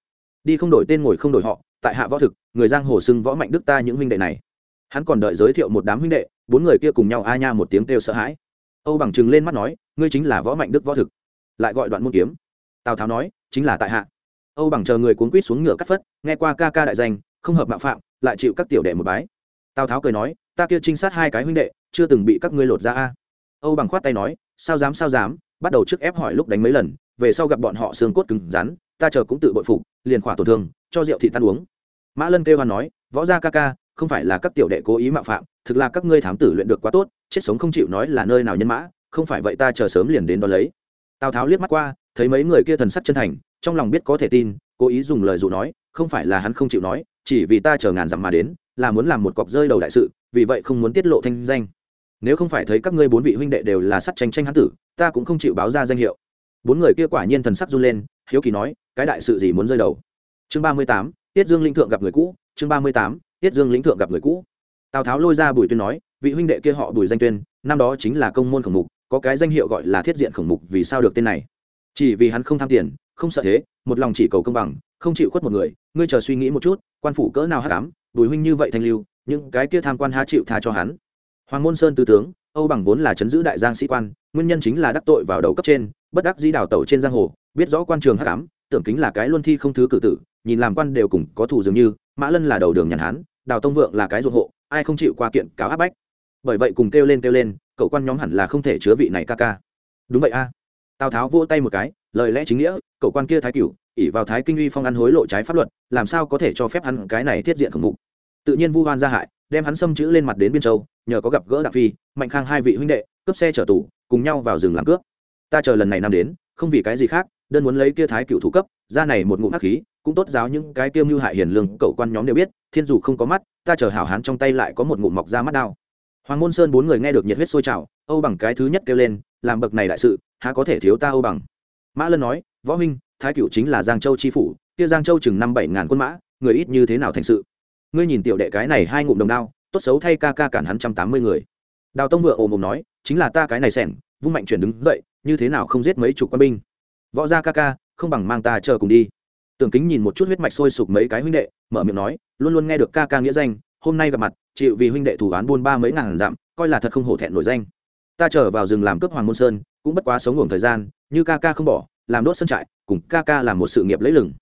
Đi không đổi tên ngồi không đổi họ, tại hạ võ thực, người giang hồ xưng võ mạnh đức ta những huynh đệ này. Hắn còn đợi giới thiệu một đám huynh đệ, bốn người kia cùng nhau a nha một tiếng kêu sợ hãi. Âu bằng chừng lên mắt nói, ngươi chính là võ mạnh đức võ thực lại gọi đoạn môn kiếm. Tào tháo nói, chính là tại hạ. Âu bằng chờ người cuốn quýt xuống ngựa cắt phất, nghe qua ca ca đại danh, không hợp mạo phạm, lại chịu các tiểu đệ một bái. Tào tháo cười nói, ta kia trinh sát hai cái huynh đệ, chưa từng bị các ngươi lột ra a. Âu bằng khoát tay nói, sao dám sao dám, bắt đầu trước ép hỏi lúc đánh mấy lần, về sau gặp bọn họ xương cốt cứng rắn, ta chờ cũng tự bội phục, liền khỏa tổn thương, cho rượu thị tan uống. Mã lân kêu hoan nói, võ gia ca ca, không phải là các tiểu đệ cố ý mạo phạm, thực là các ngươi thám tử luyện được quá tốt, chết sống không chịu nói là nơi nào nhân mã, không phải vậy ta chờ sớm liền đến đó lấy tào tháo liếc mắt qua, thấy mấy người kia thần sắc chân thành, trong lòng biết có thể tin, cố ý dùng lời dụ nói, không phải là hắn không chịu nói, chỉ vì ta chờ ngàn dặm mà đến, là muốn làm một cọc rơi đầu đại sự, vì vậy không muốn tiết lộ thanh danh. Nếu không phải thấy các ngươi bốn vị huynh đệ đều là sắt tranh tranh hán tử, ta cũng không chịu báo ra danh hiệu. Bốn người kia quả nhiên thần sắc run lên, hiếu kỳ nói, cái đại sự gì muốn rơi đầu? Chương ba mươi tám, tiết dương linh thượng gặp người cũ, chương ba mươi tám, tiết dương lĩnh thượng gặp người cũ. Tào tháo lôi ra bùi tuyên nói, vị huynh đệ kia họ bùi danh tuyên, năm đó chính là công môn khổng mục có cái danh hiệu gọi là thiết diện khổng mục vì sao được tên này. Chỉ vì hắn không tham tiền, không sợ thế, một lòng chỉ cầu công bằng, không chịu khuất một người, ngươi chờ suy nghĩ một chút, quan phủ cỡ nào hát cám bùi huynh như vậy thanh lưu, những cái kia tham quan há chịu tha cho hắn. Hoàng môn sơn tư tướng, âu bằng vốn là chấn giữ đại giang sĩ quan, nguyên nhân chính là đắc tội vào đầu cấp trên, bất đắc dĩ đào tẩu trên giang hồ, biết rõ quan trường hát cám tưởng kính là cái luân thi không thứ cử tử, nhìn làm quan đều cùng có thủ dường như, mã lân là đầu đường nhàn hán, đào tông vượng là cái ruộng hộ, ai không chịu qua kiện cáo áp bách. Bởi vậy cùng kêu lên kêu lên cậu quan nhóm hẳn là không thể chứa vị này ca ca. Đúng vậy a. Tào tháo vỗ tay một cái, lời lẽ chính nghĩa, cậu quan kia thái cửu ỉ vào thái kinh uy phong ăn hối lộ trái pháp luật, làm sao có thể cho phép hắn cái này thiết diện khổng mục tự nhiên vu hoan ra hại, đem hắn xâm chữ lên mặt đến biên châu, nhờ có gặp gỡ đặng phi, mạnh khang hai vị huynh đệ, cướp xe chở tù, cùng nhau vào rừng làm cướp. Ta chờ lần này năm đến, không vì cái gì khác, đơn muốn lấy kia thái cựu thủ cấp, ra này một ngụm hắc khí, cũng tốt giáo những cái tiêu mưu hại hiền lương, cậu quan nhóm đều biết, thiên dù không có mắt, ta chờ hảo hán trong tay lại có một ngụm mọc ra mắt đao hoàng môn sơn bốn người nghe được nhiệt huyết sôi trào, âu bằng cái thứ nhất kêu lên, làm bậc này đại sự, há có thể thiếu ta âu bằng? Mã lân nói, võ huynh, thái cựu chính là giang châu chi phủ, kia giang châu chừng năm bảy ngàn quân mã, người ít như thế nào thành sự? Ngươi nhìn tiểu đệ cái này hai ngụm đồng đao, tốt xấu thay ca ca cản hắn trăm tám mươi người. Đào tông vừa ồm ồm nói, chính là ta cái này sẻng, vung mạnh chuyển đứng dậy, như thế nào không giết mấy chục quân binh? Võ gia ca ca, không bằng mang ta chờ cùng đi. Tưởng kính nhìn một chút huyết mạch sôi sục mấy cái huynh đệ, mở miệng nói, luôn luôn nghe được ca ca nghĩa danh hôm nay gặp mặt, chịu vì huynh đệ thủ án buôn ba mấy ngàn dặm, coi là thật không hổ thẹn nổi danh. Ta trở vào rừng làm cướp hoàng môn sơn, cũng bất quá sống ngủ thời gian, như ca ca không bỏ, làm đốt sân trại, cùng ca ca làm một sự nghiệp lấy lừng.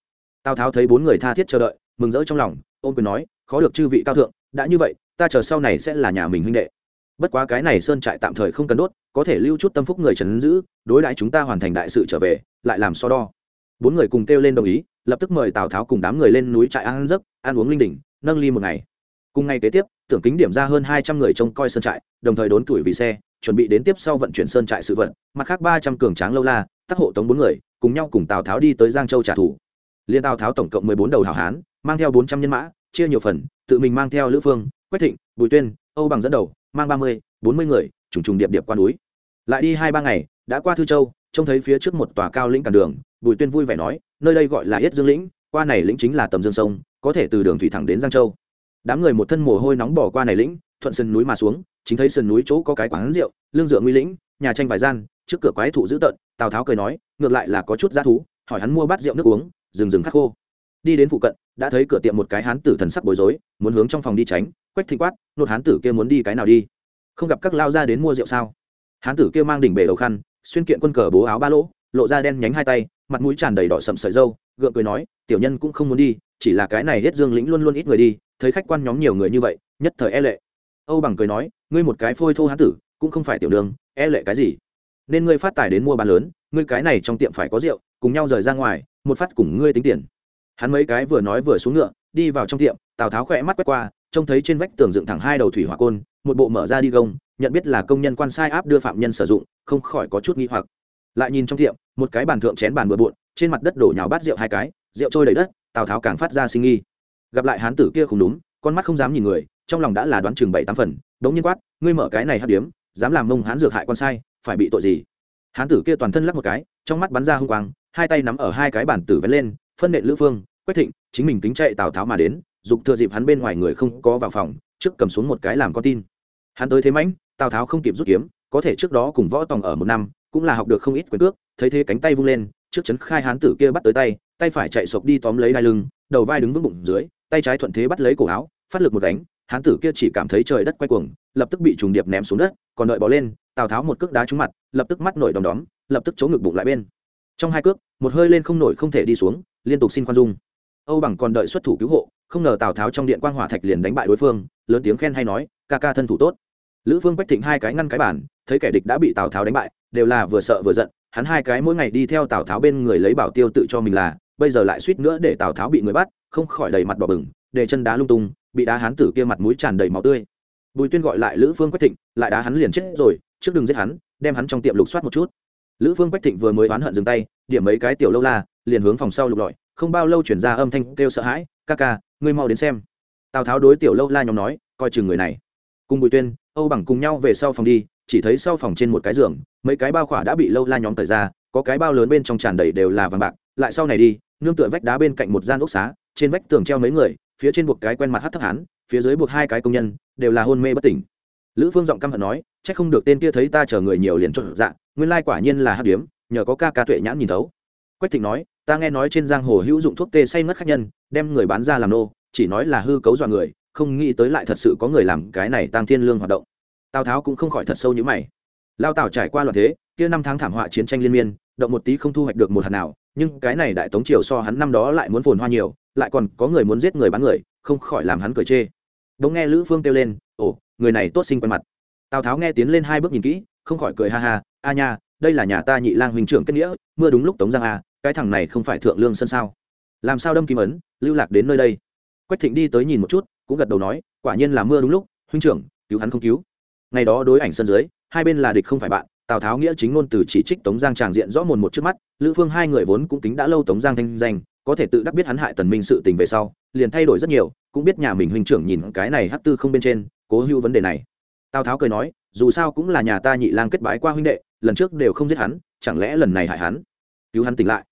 Tào tháo thấy bốn người tha thiết chờ đợi, mừng rỡ trong lòng ôm quyền nói, khó được chư vị cao thượng, đã như vậy, ta chờ sau này sẽ là nhà mình huynh đệ. Bất quá cái này sơn trại tạm thời không cần đốt, có thể lưu chút tâm phúc người trấn giữ, đối đãi chúng ta hoàn thành đại sự trở về, lại làm so đo. Bốn người cùng kêu lên đồng ý, lập tức mời tào tháo cùng đám người lên núi trại ăn giấc, ăn uống linh đỉnh, nâng ly một ngày cùng ngày kế tiếp, tưởng kính điểm ra hơn hai trăm người trông coi sơn trại, đồng thời đốn tuổi vì xe, chuẩn bị đến tiếp sau vận chuyển sơn trại sự vận mặt khác ba trăm cường tráng lâu la, tắc hộ tống bốn người, cùng nhau cùng tào tháo đi tới giang châu trả thù. Liên tào tháo tổng cộng mười bốn đầu hảo hán, mang theo bốn trăm nhân mã, chia nhiều phần, tự mình mang theo lữ phương, quách thịnh, bùi tuyên, âu bằng dẫn đầu, mang ba mươi, bốn mươi người, trùng trùng điệp điệp qua núi. Lại đi hai ba ngày, đã qua thư châu, trông thấy phía trước một tòa cao lĩnh cản đường, bùi tuyên vui vẻ nói, nơi đây gọi là yết dương lĩnh, qua này lĩnh chính là tầm dương sông, có thể từ đường thủy thẳng đến giang châu đám người một thân mồ hôi nóng bỏ qua này lĩnh, thuận sườn núi mà xuống, chính thấy sườn núi chỗ có cái quán rượu, lương dựa nguy lĩnh, nhà tranh vài gian, trước cửa quái thụ dữ tợn, tào tháo cười nói, ngược lại là có chút giá thú, hỏi hắn mua bát rượu nước uống, rừng rừng khắc khô. Đi đến phụ cận, đã thấy cửa tiệm một cái hán tử thần sắc bối rối, muốn hướng trong phòng đi tránh, quách thịnh quát, nột hán tử kia muốn đi cái nào đi? Không gặp các lao ra đến mua rượu sao? Hán tử kia mang đỉnh bể đầu khăn, xuyên kiện quân cờ bố áo ba lỗ, lộ ra đen nhánh hai tay, mặt mũi tràn đầy đỏ sậm sợi dâu gượng cười nói, tiểu nhân cũng không muốn đi, chỉ là cái này hết dương lĩnh luôn luôn ít người đi thấy khách quan nhóm nhiều người như vậy, nhất thời e lệ. Âu bằng cười nói, ngươi một cái phôi thô hán tử, cũng không phải tiểu đường e lệ cái gì? Nên ngươi phát tài đến mua bán lớn, ngươi cái này trong tiệm phải có rượu, cùng nhau rời ra ngoài, một phát cùng ngươi tính tiền. Hắn mấy cái vừa nói vừa xuống ngựa, đi vào trong tiệm, tào tháo khỏe mắt quét qua, trông thấy trên vách tường dựng thẳng hai đầu thủy hỏa côn, một bộ mở ra đi gông, nhận biết là công nhân quan sai áp đưa phạm nhân sử dụng, không khỏi có chút nghi hoặc. Lại nhìn trong tiệm, một cái bàn thượng chén bàn bừa bộn, trên mặt đất đổ nhào bát rượu hai cái, rượu trôi đầy đất, tào tháo càng phát ra sinh nghi gặp lại hán tử kia không đúng, con mắt không dám nhìn người, trong lòng đã là đoán chừng bảy tám phần, đống nhiên quát, ngươi mở cái này hát điếm, dám làm mông hán dược hại con sai, phải bị tội gì? Hán tử kia toàn thân lắc một cái, trong mắt bắn ra hung quang, hai tay nắm ở hai cái bản tử vén lên, phân nện lữ phương, quách thịnh, chính mình kính chạy tào tháo mà đến, dục thừa dịp hắn bên ngoài người không có vào phòng, trước cầm xuống một cái làm con tin. Hắn tới thế mãnh, tào tháo không kịp rút kiếm, có thể trước đó cùng võ tòng ở một năm, cũng là học được không ít quyền cước, thấy thế cánh tay vung lên, trước chấn khai hán tử kia bắt tới tay tay phải chạy sộc đi tóm lấy đai lưng, đầu vai đứng vững bụng dưới tay trái thuận thế bắt lấy cổ áo, phát lực một đánh hán tử kia chỉ cảm thấy trời đất quay cuồng, lập tức bị trùng điệp ném xuống đất, còn đợi bỏ lên, tào tháo một cước đá trúng mặt, lập tức mắt nổi đom đóm, lập tức chống ngực bụng lại bên. Trong hai cước, một hơi lên không nổi không thể đi xuống, liên tục xin khoan dung. Âu bằng còn đợi xuất thủ cứu hộ, không ngờ tào tháo trong điện quang hỏa thạch liền đánh bại đối phương, lớn tiếng khen hay nói, ca ca thân thủ tốt. Lữ phương quách thịnh hai cái ngăn cái bản thấy kẻ địch đã bị tào tháo đánh bại, đều là vừa sợ vừa giận, hắn hai cái mỗi ngày đi theo tào tháo bên người lấy bảo tiêu tự cho mình là, bây giờ lại suýt nữa để tào tháo bị người bắt không khỏi đầy mặt đỏ bừng, để chân đá lung tung, bị đá hán tử kia mặt mũi tràn đầy máu tươi. Bùi tuyên gọi lại lữ phương quách thịnh, lại đá hắn liền chết rồi, trước đừng giết hắn, đem hắn trong tiệm lục soát một chút. Lữ phương quách thịnh vừa mới oán hận dừng tay, điểm mấy cái tiểu lâu la, liền hướng phòng sau lục lọi, không bao lâu chuyển ra âm thanh kêu sợ hãi, ca ca, ngươi mau đến xem. Tào tháo đối tiểu lâu la nhóm nói, coi chừng người này. Cùng bùi tuyên, âu bằng cùng nhau về sau phòng đi, chỉ thấy sau phòng trên một cái giường, mấy cái bao khỏa đã bị lâu la nhóm thời ra, có cái bao lớn bên trong tràn đầy đều là vàng bạc, lại sau này đi, nương tựa vách đá bên cạnh một gian ốc xá trên vách tường treo mấy người, phía trên buộc cái quen mặt hát thấp hán, phía dưới buộc hai cái công nhân, đều là hôn mê bất tỉnh. Lữ phương giọng căm hận nói c h ắ c không được tên kia thấy ta chở người nhiều liền trộn dạ nguyên lai quả nhiên là hát điếm, nhờ có ca ca tuệ nhãn nhìn thấu. Quách thịnh nói, ta nghe nói trên giang hồ hữu dụng thuốc tê say ngất khách nhân, đem người bán ra làm nô, chỉ nói là hư cấu dọa người, không nghĩ tới lại thật sự có người làm cái này tăng thiên lương hoạt động. Tào tháo cũng không khỏi thật sâu như mày. Lao tào trải qua loạt thế, kia năm tháng thảm họa chiến tranh liên miên, động một tí không thu hoạch được một hạt nào nhưng cái này đại tống triều so hắn năm đó lại muốn phồn hoa nhiều, lại còn có người muốn giết người bán người, không khỏi làm hắn cười chê. Đống nghe lữ phương kêu lên, ồ, người này tốt sinh quen mặt. Tào tháo nghe tiến lên hai bước nhìn kỹ, không khỏi cười ha ha, a nha, đây là nhà ta nhị lang huynh trưởng kết nghĩa, mưa đúng lúc tống giang a cái thằng này không phải thượng lương sân sao? Làm sao đâm kim ấn, lưu lạc đến nơi đây? Quách thịnh đi tới nhìn một chút, cũng gật đầu nói, quả nhiên là mưa đúng lúc, huynh trưởng, cứu hắn không cứu. Ngày đó đối ảnh sân dưới, hai bên là địch không phải bạn tào tháo nghĩa chính ngôn từ chỉ trích tống giang tràng diện rõ mồn một trước mắt, lữ phương hai người vốn cũng tính đã lâu tống giang thanh danh, có thể tự đắc biết hắn hại tần minh sự tình về sau, liền thay đổi rất nhiều, cũng biết nhà mình huynh trưởng nhìn cái này hắc tư không bên trên, cố hữu vấn đề này. Tào tháo cười nói, dù sao cũng là nhà ta nhị lang kết bái qua huynh đệ, lần trước đều không giết hắn, chẳng lẽ lần này hại hắn? Cứu hắn tỉnh lại.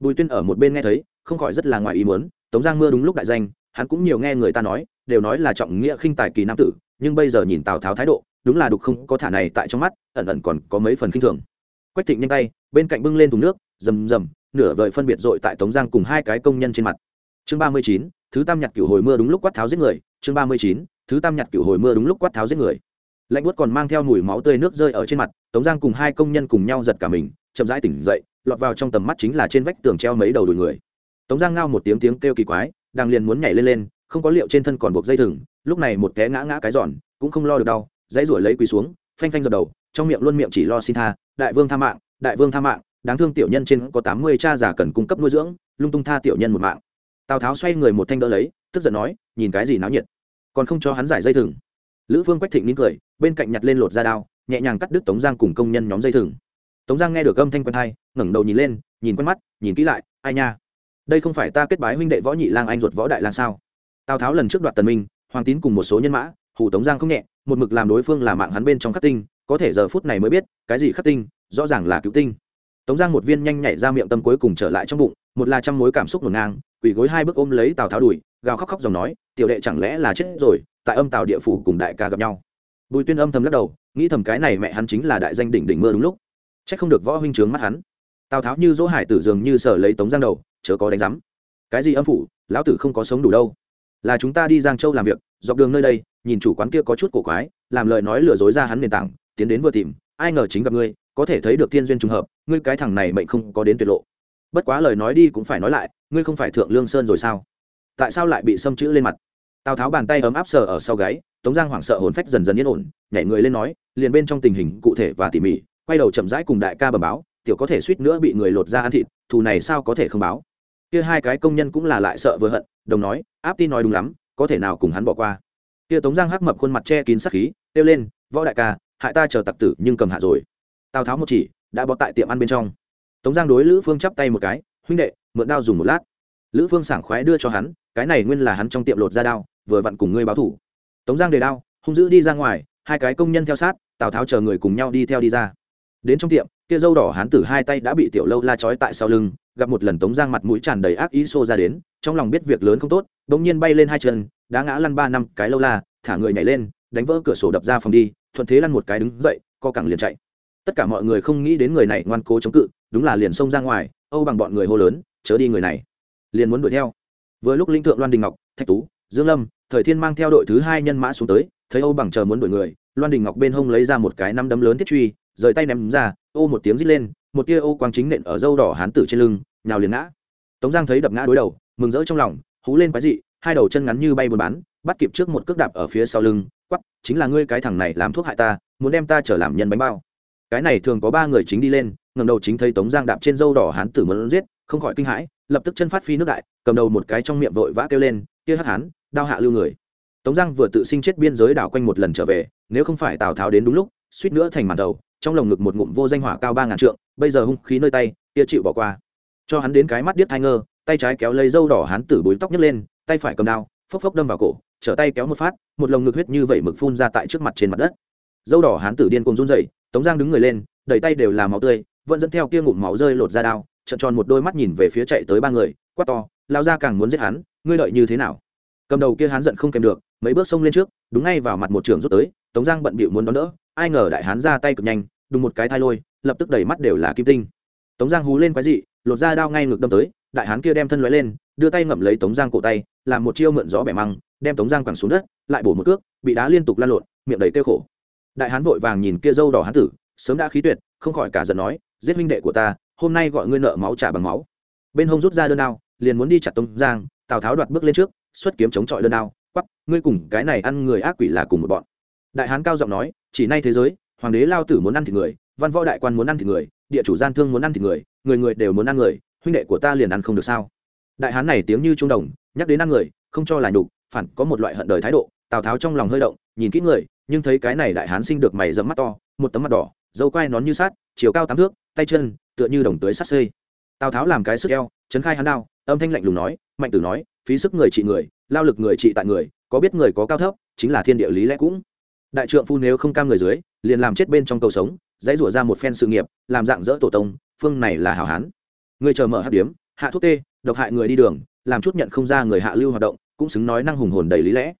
Bùi tuyên ở một bên nghe thấy, không khỏi rất là ngoài ý muốn, tống giang mưa đúng lúc đại danh, hắn cũng nhiều nghe người ta nói, đều nói là trọng nghĩa khinh tài kỳ nam tử, nhưng bây giờ nhìn tào tháo thái độ đúng là đục không có thả này tại trong mắt, ẩn ẩn còn có mấy phần khinh thường. Quách thịnh nhanh tay, bên cạnh bưng lên thùng nước, rầm rầm, nửa vời phân biệt dội tại tống giang cùng hai cái công nhân trên mặt. Chương ba mươi chín, thứ tam nhặt cửu hồi mưa đúng lúc quát tháo giết người. Chương ba mươi chín, thứ tam nhặt cửu hồi mưa đúng lúc quát tháo giết người. Lạnh buốt còn mang theo mùi máu tươi nước rơi ở trên mặt, tống giang cùng hai công nhân cùng nhau giật cả mình, chậm rãi tỉnh dậy, lọt vào trong tầm mắt chính là trên vách tường treo mấy đầu đùi người. Tống giang ngao một tiếng tiếng kêu kỳ quái, đang liền muốn nhảy lên lên, không có liệu trên thân còn buộc dây thừng, lúc này một té ngã ngã cái giòn, cũng không lo được đau dãy ruổi lấy quỳ xuống, phanh phanh dập đầu, trong miệng luôn miệng chỉ lo xin tha, đại vương tha mạng, đại vương tha mạng, đáng thương tiểu nhân trên có tám mươi cha già cần cung cấp nuôi dưỡng, lung tung tha tiểu nhân một mạng. Tào tháo xoay người một thanh đỡ lấy, tức giận nói, nhìn cái gì náo nhiệt. Còn không cho hắn giải dây thừng. Lữ Vương quách thịnh nín cười, bên cạnh nhặt lên lột da đao, nhẹ nhàng cắt đứt tống giang cùng công nhân nhóm dây thừng. Tống giang nghe được âm thanh quen hai ngẩng đầu nhìn lên, nhìn quen mắt, nhìn kỹ lại, ai nha? Đây không phải ta kết bái huynh đệ võ nhị lang anh ruột võ đại lang sao? Tào tháo lần trước đoạt tần minh, hoàng tín cùng một số nhân mã hủ tống giang không nhẹ một mực làm đối phương là mạng hắn bên trong khắc tinh, có thể giờ phút này mới biết, cái gì khắc tinh, rõ ràng là cứu tinh. Tống giang một viên nhanh nhảy ra miệng tâm cuối cùng trở lại trong bụng, một là trăm mối cảm xúc ngổn ngang, quỳ gối hai bước ôm lấy tào tháo đùi, gào khóc khóc dòng nói, tiểu đệ chẳng lẽ là chết rồi, tại âm tào địa phủ cùng đại ca gặp nhau. Bùi tuyên âm thầm lắc đầu, nghĩ thầm cái này mẹ hắn chính là đại danh đỉnh đỉnh mưa đúng lúc. C h ắ c không được võ huynh trướng mắt hắn. Tào tháo như dỗ hải tử dường như sở lấy tống giang đầu, chớ có đánh rắm cái gì âm phủ, lão tử không có sống đủ đâu. Là chúng ta đi giang châu làm việc, dọc đường nơi đây nhìn chủ quán kia có chút cổ quái, làm lời nói lừa dối ra hắn nền tảng, tiến đến vừa tìm, ai ngờ chính gặp ngươi, có thể thấy được thiên duyên trùng hợp, ngươi cái thằng này mệnh không có đến tuyệt lộ. Bất quá lời nói đi cũng phải nói lại, ngươi không phải thượng lương sơn rồi sao? Tại sao lại bị xâm chữ lên mặt? Tào tháo bàn tay ấm áp sờ ở sau gáy, tống giang hoảng sợ hồn phách dần dần yên ổn, nhảy người lên nói, liền bên trong tình hình cụ thể và tỉ mỉ, quay đầu chậm rãi cùng đại ca bẩm báo, tiểu có thể suýt nữa bị người lột ra ăn thịt, thù này sao có thể không báo? Kia hai cái công nhân cũng là lại sợ vừa hận, đồng nói, áp tin nói đúng lắm, có thể nào cùng hắn bỏ qua? Kia tống giang hắc mập khuôn mặt che kín sắc khí, kêu lên, võ đại ca, hại ta chờ tặc tử nhưng cầm hạ rồi. Tào tháo một chỉ, đã bọt tại tiệm ăn bên trong. Tống giang đối lữ phương chắp tay một cái, huynh đệ, mượn đao dùng một lát. Lữ phương sảng khoái đưa cho hắn, cái này nguyên là hắn trong tiệm lột ra đao, vừa vặn cùng ngươi báo thủ. Tống giang đề đao, hung dữ đi ra ngoài, hai cái công nhân theo sát, tào tháo chờ người cùng nhau đi theo đi ra. Đến trong tiệm, kia dâu đỏ hán tử hai tay đã bị tiểu lâu la trói tại sau lưng, gặp một lần tống giang mặt mũi tràn đầy ác ý xô ra đến, trong lòng biết việc lớn không tốt đ ỗ n g nhiên bay lên hai chân đá ngã lăn ba năm cái lâu la, thả người nhảy lên, đánh vỡ cửa sổ đập ra phòng đi, thuận thế lăn một cái đứng dậy, co cẳng liền chạy. Tất cả mọi người không nghĩ đến người này ngoan cố chống cự, đúng là liền xông ra ngoài, âu bằng bọn người hô lớn, chớ đi người này. Liền muốn đuổi theo. Vừa lúc linh thượng loan đình ngọc, thạch tú, dương lâm, thời thiên mang theo đội thứ hai nhân mã xuống tới, thấy âu bằng chờ muốn đuổi người, loan đình ngọc bên hông lấy ra một cái năm đấm lớn thiết truy, rời tay ném ra, ô một tiếng rít lên, một tia ô quang chính nện ở dâu đỏ hán tử trên lưng, nhào liền ngã. Tống giang thấy đập ngã đối đầu, mừng rỡ trong lòng, hú lên quái dị hai đầu chân ngắn như bay buôn bán, bắt kịp trước một cước đạp ở phía sau lưng quắp chính là ngươi cái thằng này làm thuốc hại ta, muốn đem ta trở làm nhân bánh bao. Cái này thường có ba người chính đi lên ngầm đầu chính thấy tống giang đạp trên dâu đỏ hán tử muốn giết, không khỏi kinh hãi, lập tức chân phát phi nước đại, cầm đầu một cái trong miệng vội vã kêu lên, kia hắc hán, đao hạ lưu người. Tống giang vừa tự sinh chết biên giới đảo quanh một lần trở về, nếu không phải tào tháo đến đúng lúc, suýt nữa thành màn đầu, trong lồng ngực một ngụm vô danh hỏa cao ba ngàn trượng, bây giờ hung khí nơi tay, kia chịu bỏ qua. Cho hắn đến cái mắt điếc thai ngơ, tay trái kéo lấy dâu đỏ hán tử bối tóc nhấc lên tay phải cầm đao, phốc phốc đâm vào cổ, trở tay kéo một phát, một lồng ngực huyết như vậy mực phun ra tại trước mặt trên mặt đất. Dâu đỏ hắn tử điên cùng run dậy tống giang đứng người lên đầy tay đều là máu tươi, vẫn dẫn theo kia ngụm máu rơi lột ra đao trận tròn một đôi mắt nhìn về phía chạy tới ba người, quát to lao ra càng muốn giết hắn, ngươi lợi như thế nào? Cầm đầu kia hắn giận không kèm được, mấy bước xông lên trước, đúng ngay vào mặt một trường rút tới, tống giang bận bịu muốn đón đỡ, ai ngờ đại hán ra tay cực nhanh, đùng một cái thai lôi, lập tức đầy mắt đều là kim tinh. Tống giang hú lên quái dị, lột ra đao ngay ngược đâm tới, đại hán kia đem thân loại lên đưa tay ngậm lấy tống giang cổ tay, làm một chiêu mượn gió bẻ măng, đem tống giang quẳng xuống đất, lại bổ một cước, bị đá liên tục lan lộn, miệng đầy kêu khổ. Đại hán vội vàng nhìn kia dâu đỏ hán tử, sớm đã khí tuyệt, không khỏi cả giận nói, giết huynh đệ của ta, hôm nay gọi ngươi nợ máu trả bằng máu. Bên hông rút ra đơn đao, liền muốn đi chặt tống giang, tào tháo đoạt bước lên trước, xuất kiếm chống chọi đơn đao, quắp, ngươi cùng cái này ăn người ác quỷ là cùng một bọn. Đại hán cao giọng nói, chỉ nay thế giới, hoàng đế lao tử muốn ăn thịt người, văn võ đại quan muốn ăn thịt người, địa chủ gian thương muốn ăn thịt người người người đều muốn ăn người, huynh đệ của ta liền ăn không được sao? Đại hán này tiếng như trung đồng, nhắc đến ăn người, không cho là nhục, phản có một loại hận đời thái độ, tào tháo trong lòng hơi động, nhìn kỹ người, nhưng thấy cái này đại hán sinh được mày dẫm mắt to, một tấm mặt đỏ, dâu quai nón như sát chiều cao tám thước, tay chân, tựa như đồng tưới sắt xây tào tháo làm cái sức eo, chấn khai hắn đao, âm thanh lạnh lùng nói, mạnh tử nói, phí sức người trị người, lao lực người trị tại người, có biết người có cao thấp, chính là thiên địa lý lẽ cũng. Đại trượng phu nếu không cam người dưới, liền làm chết bên trong cầu sống, dãy rủa ra một phen sự nghiệp, làm dạng dỡ tổ tông, phương này là hảo hán. Người chờ mở hát điếm, hạ thuốc tê độc hại người đi đường, làm chút nhận không ra người hạ lưu hoạt động, cũng xứng nói năng hùng hồn đầy lý lẽ.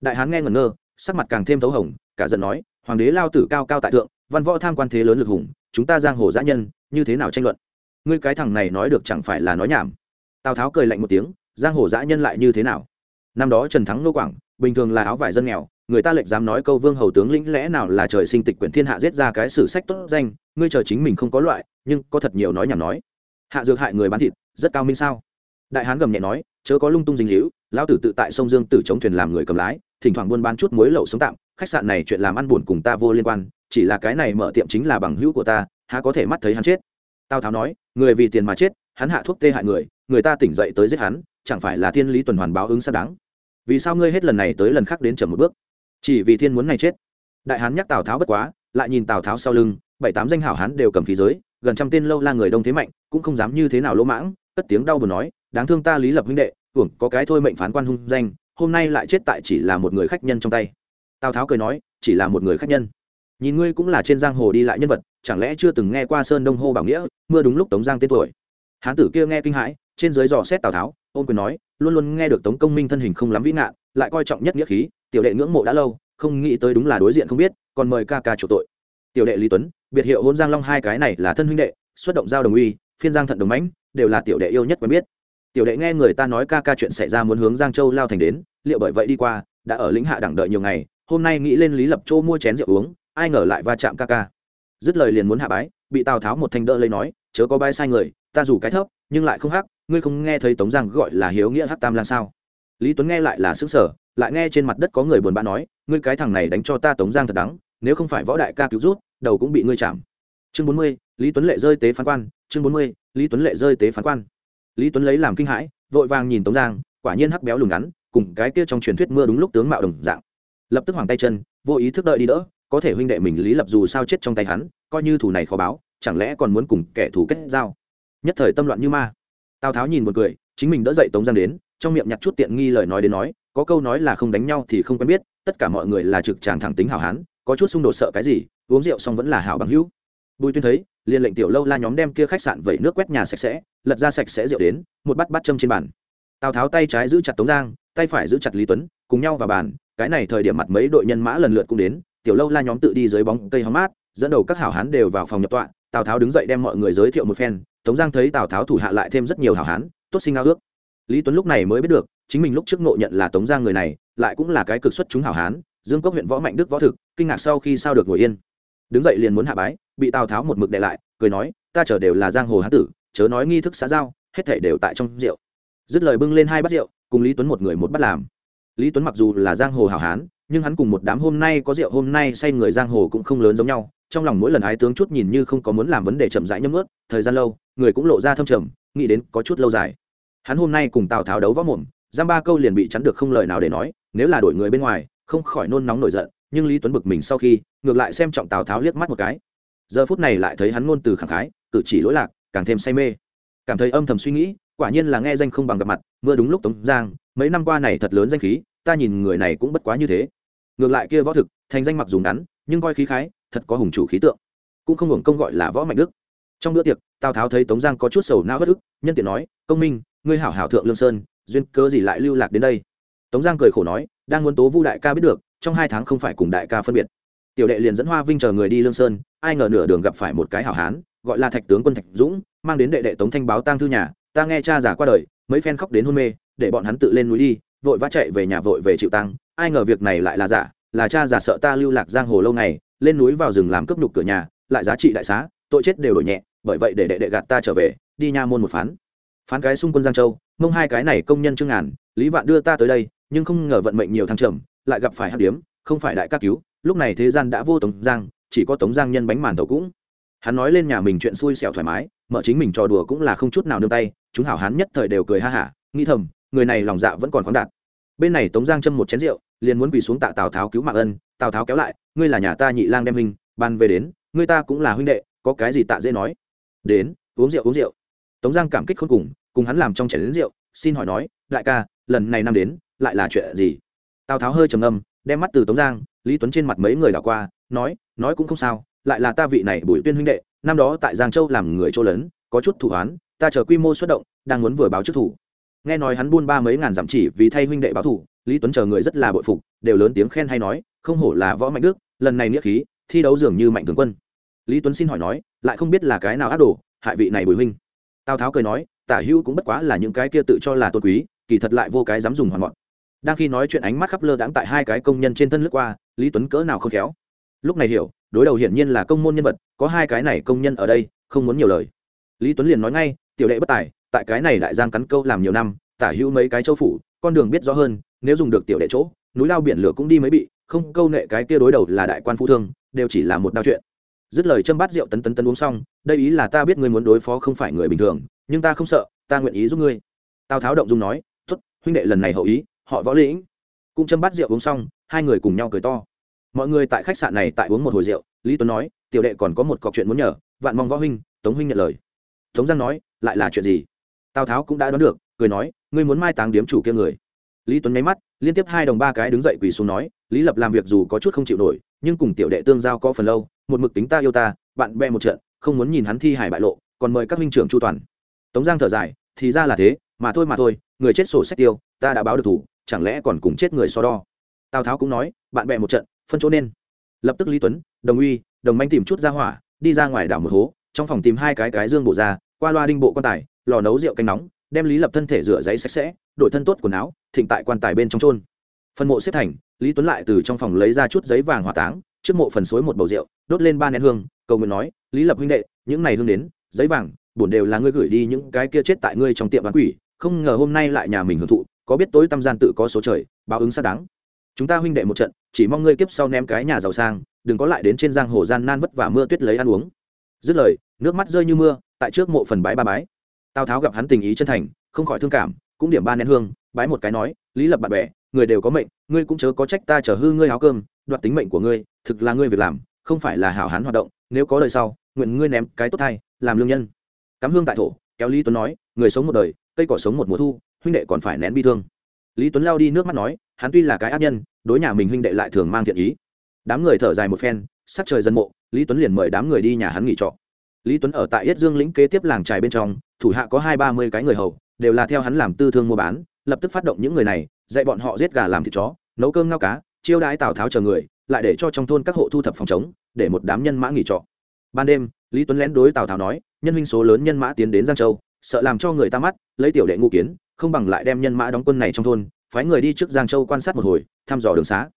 Đại hán nghe ngẩn ngơ, sắc mặt càng thêm thấu hồng, cả giận nói, hoàng đế lao tử cao cao tại thượng, văn võ tham quan thế lớn lực hùng, chúng ta giang hồ dã nhân, như thế nào tranh luận? Ngươi cái thằng này nói được chẳng phải là nói nhảm. Tào tháo cười lạnh một tiếng, giang hồ dã nhân lại như thế nào? Năm đó trần thắng nô quảng, bình thường là áo vải dân nghèo, người ta lệch dám nói câu vương hầu tướng lĩnh lẽ nào là trời sinh tịch quyển thiên hạ giết ra cái sử sách tốt danh, ngươi chờ chính mình không có loại, nhưng có thật nhiều nói nhảm nói. Hạ dược hại người bán thịt, rất cao minh sao? Đại hán gầm nhẹ nói, chớ có lung tung dinh hữu lão tử tự tại sông dương tử chống thuyền làm người cầm lái, thỉnh thoảng buôn bán chút muối lậu sống tạm, khách sạn này chuyện làm ăn buồn cùng ta vô liên quan, chỉ là cái này mở tiệm chính là bằng hữu của ta, há có thể mắt thấy hắn chết. Tào tháo nói, người vì tiền mà chết, hắn hạ thuốc tê hại người người ta tỉnh dậy tới giết hắn, chẳng phải là thiên lý tuần hoàn báo ứng xác đáng? Vì sao ngươi hết lần này tới lần khác đến chậm một bước? Chỉ vì thiên muốn này chết. Đại hán nhắc tào tháo bất quá, lại nhìn tào tháo sau lưng, bảy tám danh hảo hán đều cầm khí giới, gần trăm tên lâu la người đông thế mạnh, cũng không dám như thế nào lỗ mãng, cất tiếng đau buồn nói đáng thương ta lý lập huynh đệ, hưởng có cái thôi mệnh phán quan hung danh, hôm nay lại chết tại chỉ là một người khách nhân trong tay. Tào tháo cười nói, chỉ là một người khách nhân. Nhìn ngươi cũng là trên giang hồ đi lại nhân vật, chẳng lẽ chưa từng nghe qua sơn đông hô bảo nghĩa, mưa đúng lúc tống giang tên tuổi. Hán tử kia nghe kinh hãi, trên dưới dò xét tào tháo ôm quyền nói, luôn luôn nghe được tống công minh thân hình không lắm vĩ ngạn, lại coi trọng nhất nghĩa khí, tiểu đệ ngưỡng mộ đã lâu, không nghĩ tới đúng là đối diện không biết, còn mời ca ca chủ tội. Tiểu đệ lý tuấn, biệt hiệu hôn giang long hai cái này là thân huynh đệ, xuất động giao đồng uy, phiên giang thận đồng mãnh, đều là tiểu đệ yêu nhất quen biết tiểu đệ nghe người ta nói ca ca chuyện xảy ra muốn hướng giang châu lao thành đến, liệu bởi vậy đi qua, đã ở lĩnh hạ đẳng đợi nhiều ngày, hôm nay nghĩ lên lý lập châu mua chén rượu uống, ai ngờ lại va chạm ca ca. Dứt lời liền muốn hạ bái, bị tào tháo một thanh đỡ lấy nói, chớ có bái sai người, ta dù cái thấp, nhưng lại không hắc, ngươi không nghe thấy tống giang gọi là hiếu nghĩa hắc tam lan sao? Lý tuấn nghe lại là xứng sở lại nghe trên mặt đất có người buồn bã nói, ngươi cái thằng này đánh cho ta tống giang thật đắng, nếu không phải võ đại ca cứu rút, đầu cũng bị ngươi chạm. Chương bốn mươi, lý tuấn lệ rơi tế phán quan, chương bốn mươi, lý tuấn lệ rơi tế phán quan lý tuấn lấy làm kinh hãi, vội vàng nhìn tống giang, quả nhiên hắc béo lùn ngắn, cùng cái kia trong truyền thuyết mưa đúng lúc tướng mạo đồng dạng. Lập tức hoàng tay chân, vô ý thức đợi đi đỡ, có thể huynh đệ mình lý lập dù sao chết trong tay hắn, coi như thủ này khó báo, chẳng lẽ còn muốn cùng kẻ thù kết giao? Nhất thời tâm loạn như ma. Tào tháo nhìn một cười, chính mình đỡ dậy tống giang đến, trong miệng nhặt chút tiện nghi lời nói đến nói, có câu nói là không đánh nhau thì không quen biết, tất cả mọi người là trực tràng thẳng tính hảo hán, có chút xung đột sợ cái gì, uống rượu xong vẫn là hảo bằng hữu. Bùi tuyên thấy liền lệnh tiểu lâu la nhóm đem kia khách sạn vẩy nước quét nhà sạch sẽ, lật ra sạch sẽ rượu đến, một bát bát châm trên bàn. Tào tháo tay trái giữ chặt tống giang, tay phải giữ chặt lý tuấn, cùng nhau vào bàn, cái này thời điểm mặt mấy đội nhân mã lần lượt cũng đến, tiểu lâu la nhóm tự đi dưới bóng cây hóng mát, dẫn đầu các hảo hán đều vào phòng nhập tọa, tào tháo đứng dậy đem mọi người giới thiệu một phen, tống giang thấy tào tháo thủ hạ lại thêm rất nhiều hảo hán, tốt sinh ao ước. Lý tuấn lúc này mới biết được, chính mình lúc trước ngộ nhận là tống giang người này, lại cũng là cái cực xuất chúng hảo hán, dương cốc huyện võ mạnh đức võ thực, kinh ngạc sau khi sao được ngồi yên. Đứng dậy liền muốn hạ bái bị tào tháo một mực đệ lại, cười nói, ta chờ đều là giang hồ hán tử, chớ nói nghi thức xã giao, hết thể đều tại trong rượu. Dứt lời bưng lên hai bát rượu, cùng lý tuấn một người một bát làm. Lý tuấn mặc dù là giang hồ hảo hán, nhưng hắn cùng một đám hôm nay có rượu hôm nay say người giang hồ cũng không lớn giống nhau, trong lòng mỗi lần ái tướng chút nhìn như không có muốn làm vấn đề chậm rãi nhấm ướt thời gian lâu, người cũng lộ ra thâm trầm, nghĩ đến có chút lâu dài. Hắn hôm nay cùng tào tháo đấu võ mồm giam ba câu liền bị chắn được không lời nào để nói, nếu là đổi người bên ngoài, không khỏi nôn nóng nổi giận, nhưng lý tuấn bực mình sau khi, ngược lại xem trọng tào tháo liếc mắt một cái giờ phút này lại thấy hắn ngôn từ khẳng khái, cử chỉ lỗi lạc, càng thêm say mê. Cảm thấy âm thầm suy nghĩ, quả nhiên là nghe danh không bằng gặp mặt, mưa đúng lúc tống giang, mấy năm qua này thật lớn danh khí, ta nhìn người này cũng bất quá như thế. Ngược lại kia võ thực, thành danh mặc dùng ngắn, nhưng coi khí khái, thật có hùng chủ khí tượng. Cũng không hưởng công gọi là võ mạnh đức. Trong bữa tiệc, tào tháo thấy tống giang có chút sầu não bất ức, nhân tiện nói, công minh, ngươi hảo hảo thượng lương sơn, duyên cớ gì lại lưu lạc đến đây? Tống giang cười khổ nói, đang muốn tố vu đại ca biết được, trong hai tháng không phải cùng đại ca phân biệt tiểu đệ liền dẫn hoa vinh chờ người đi lương sơn, ai ngờ nửa đường gặp phải một cái hảo hán, gọi là thạch tướng quân thạch dũng, mang đến đệ đệ tống thanh báo tang thư nhà, ta nghe cha già qua đời, mấy phen khóc đến hôn mê, để bọn hắn tự lên núi đi, vội vã chạy về nhà vội về chịu tăng ai ngờ việc này lại là giả, là cha già sợ ta lưu lạc giang hồ lâu ngày, lên núi vào rừng làm cướp nhục cửa nhà, lại giá trị đại xá, tội chết đều đổi nhẹ, bởi vậy để đệ đệ gạt ta trở về, đi nha môn một phán. Phán cái xung quân giang châu, mông hai cái này công nhân chương ngàn, lý vạn đưa ta tới đây, nhưng không ngờ vận mệnh nhiều thăng trầm, lại gặp phải hắc điếm, không phải đại ca cứu lúc này thế gian đã vô tống giang, chỉ có tống giang nhân bánh màn tàu cũng. Hắn nói lên nhà mình chuyện xui xẻo thoải mái, mở chính mình trò đùa cũng là không chút nào nương tay, chúng hảo hán nhất thời đều cười ha hả, nghĩ thầm, người này lòng dạ vẫn còn khoáng đạt. Bên này tống giang châm một chén rượu, liền muốn quỳ xuống tạ tào tháo cứu mạng ân, tào tháo kéo lại, ngươi là nhà ta nhị lang đem hình, ban về đến, ngươi ta cũng là huynh đệ, có cái gì tạ dễ nói? Đến, uống rượu uống rượu. Tống giang cảm kích khôn cùng cùng hắn làm trong chén đến rượu, xin hỏi nói, đại ca, lần này năm đến, lại là chuyện gì? Tào tháo hơi trầm âm đem mắt từ tống giang lý tuấn trên mặt mấy người đảo qua, nói nói cũng không sao, lại là ta vị này bùi tuyên huynh đệ, năm đó tại giang châu làm người chỗ lớn, có chút thủ án ta chờ quy mô xuất động, đang muốn vừa báo trước thủ. Nghe nói hắn buôn ba mấy ngàn dặm chỉ vì thay huynh đệ báo thủ, lý tuấn chờ người rất là bội phục, đều lớn tiếng khen hay nói, không hổ là võ mạnh đức, lần này nghĩa khí, thi đấu dường như mạnh thường quân. Lý tuấn xin hỏi nói, lại không biết là cái nào ác đồ, hại vị này bùi huynh? Tào tháo cười nói, tả hữu cũng bất quá là những cái kia tự cho là tôn quý, kỳ thật lại vô cái dám dùng hoàn mọn đang khi nói chuyện ánh mắt khắp lơ đãng tại hai cái công nhân trên thân lướt qua, lý tuấn cỡ nào không khéo. Lúc này hiểu, đối đầu hiển nhiên là công môn nhân vật, có hai cái này công nhân ở đây, không muốn nhiều lời. Lý tuấn liền nói ngay, tiểu đệ bất tài, tại cái này đại giang cắn câu làm nhiều năm, tả hữu mấy cái châu phủ, con đường biết rõ hơn, nếu dùng được tiểu đệ chỗ, núi lao biển lửa cũng đi mấy bị, không câu nệ cái kia đối đầu là đại quan phu thương, đều chỉ là một đao chuyện. Dứt lời châm bát rượu tấn tấn tấn uống xong, đây ý là ta biết ngươi muốn đối phó không phải người bình thường, nhưng ta không sợ, ta nguyện ý giúp ngươi. Tào tháo động dung nói t t huynh đệ lần này hậu ý họ võ lĩnh. Cũng châm bát rượu uống xong, hai người cùng nhau cười to. Mọi người tại khách sạn này tại uống một hồi rượu, lý tuấn nói, tiểu đệ còn có một cọc chuyện muốn nhờ, vạn mong võ huynh, tống huynh nhận lời. Tống giang nói, lại là chuyện gì? Tào tháo cũng đã đoán được, cười nói, ngươi muốn mai táng điếm chủ kia người. Lý tuấn nháy mắt, liên tiếp hai đồng ba cái đứng dậy quỳ xuống nói, lý lập làm việc dù có chút không chịu nổi, nhưng cùng tiểu đệ tương giao có phần lâu, một mực tính ta yêu ta, bạn bè một trận, không muốn nhìn hắn thi hải bại lộ, còn mời các minh trưởng chu toàn. Tống giang thở dài, thì ra là thế, mà thôi mà thôi, người chết sổ sách tiêu, ta đã báo được thủ chẳng lẽ còn cùng chết người so đo? Tào tháo cũng nói, bạn bè một trận, phân chỗ nên. Lập tức lý tuấn, đồng uy, đồng manh tìm chút ra hỏa, đi ra ngoài đảo một hố, trong phòng tìm hai cái cái dương bộ ra, qua loa đinh bộ quan tài, lò nấu rượu canh nóng, đem lý lập thân thể rửa giấy sạch sẽ, đổi thân tốt quần áo, thịnh tại quan tài bên trong trôn phần mộ xếp thành, lý tuấn lại từ trong phòng lấy ra chút giấy vàng hỏa táng, trước mộ phần suối một bầu rượu, đốt lên ba nén hương, cầu nguyện nói, lý lập huynh đệ, những này hương đến, giấy vàng, bổn đều là ngươi gửi đi những cái kia chết tại ngươi trong tiệm bán quỷ, không ngờ hôm nay lại nhà mình hưởng thụ có biết tối tâm gian tự có số trời, báo ứng xác đáng. Chúng ta huynh đệ một trận, chỉ mong ngươi kiếp sau ném cái nhà giàu sang, đừng có lại đến trên giang hồ gian nan vất vả mưa tuyết lấy ăn uống. Dứt lời, nước mắt rơi như mưa, tại trước mộ phần bái ba bái. Tào tháo gặp hắn tình ý chân thành, không khỏi thương cảm, cũng điểm ba nén hương, bái một cái nói, lý lập bạn bè, người đều có mệnh, ngươi cũng chớ có trách ta chở hư ngươi áo cơm, đoạt tính mệnh của ngươi, thực là ngươi việc làm, không phải là hảo hán hoạt động, nếu có đời sau, nguyện ngươi ném cái tốt thay, làm lương nhân. Cắm hương tại thổ, kéo lý tuấn nói, người sống một đời, cây cỏ sống một mùa thu huynh đệ còn phải nén bi thương. Lý tuấn lao đi nước mắt nói, hắn tuy là cái ác nhân, đối nhà mình huynh đệ lại thường mang thiện ý. Đám người thở dài một phen, sắc trời dân mộ, lý tuấn liền mời đám người đi nhà hắn nghỉ trọ. Lý tuấn ở tại yết dương lĩnh kế tiếp làng trài bên trong, thủ hạ có hai ba mươi cái người hầu, đều là theo hắn làm tư thương mua bán, lập tức phát động những người này, dạy bọn họ giết gà làm thịt chó, nấu cơm ngao cá, chiêu đãi tào tháo chờ người, lại để cho trong thôn các hộ thu thập phòng chống để một đám nhân mã nghỉ trọ. Ban đêm, lý tuấn lén đối tào tháo nói, nhân huynh số lớn nhân mã tiến đến giang châu, sợ làm cho người ta mắt, lấy tiểu đệ ngũ kiến không bằng lại đem nhân mã đóng quân này trong thôn, phái người đi trước giang châu quan sát một hồi, thăm dò đường xá.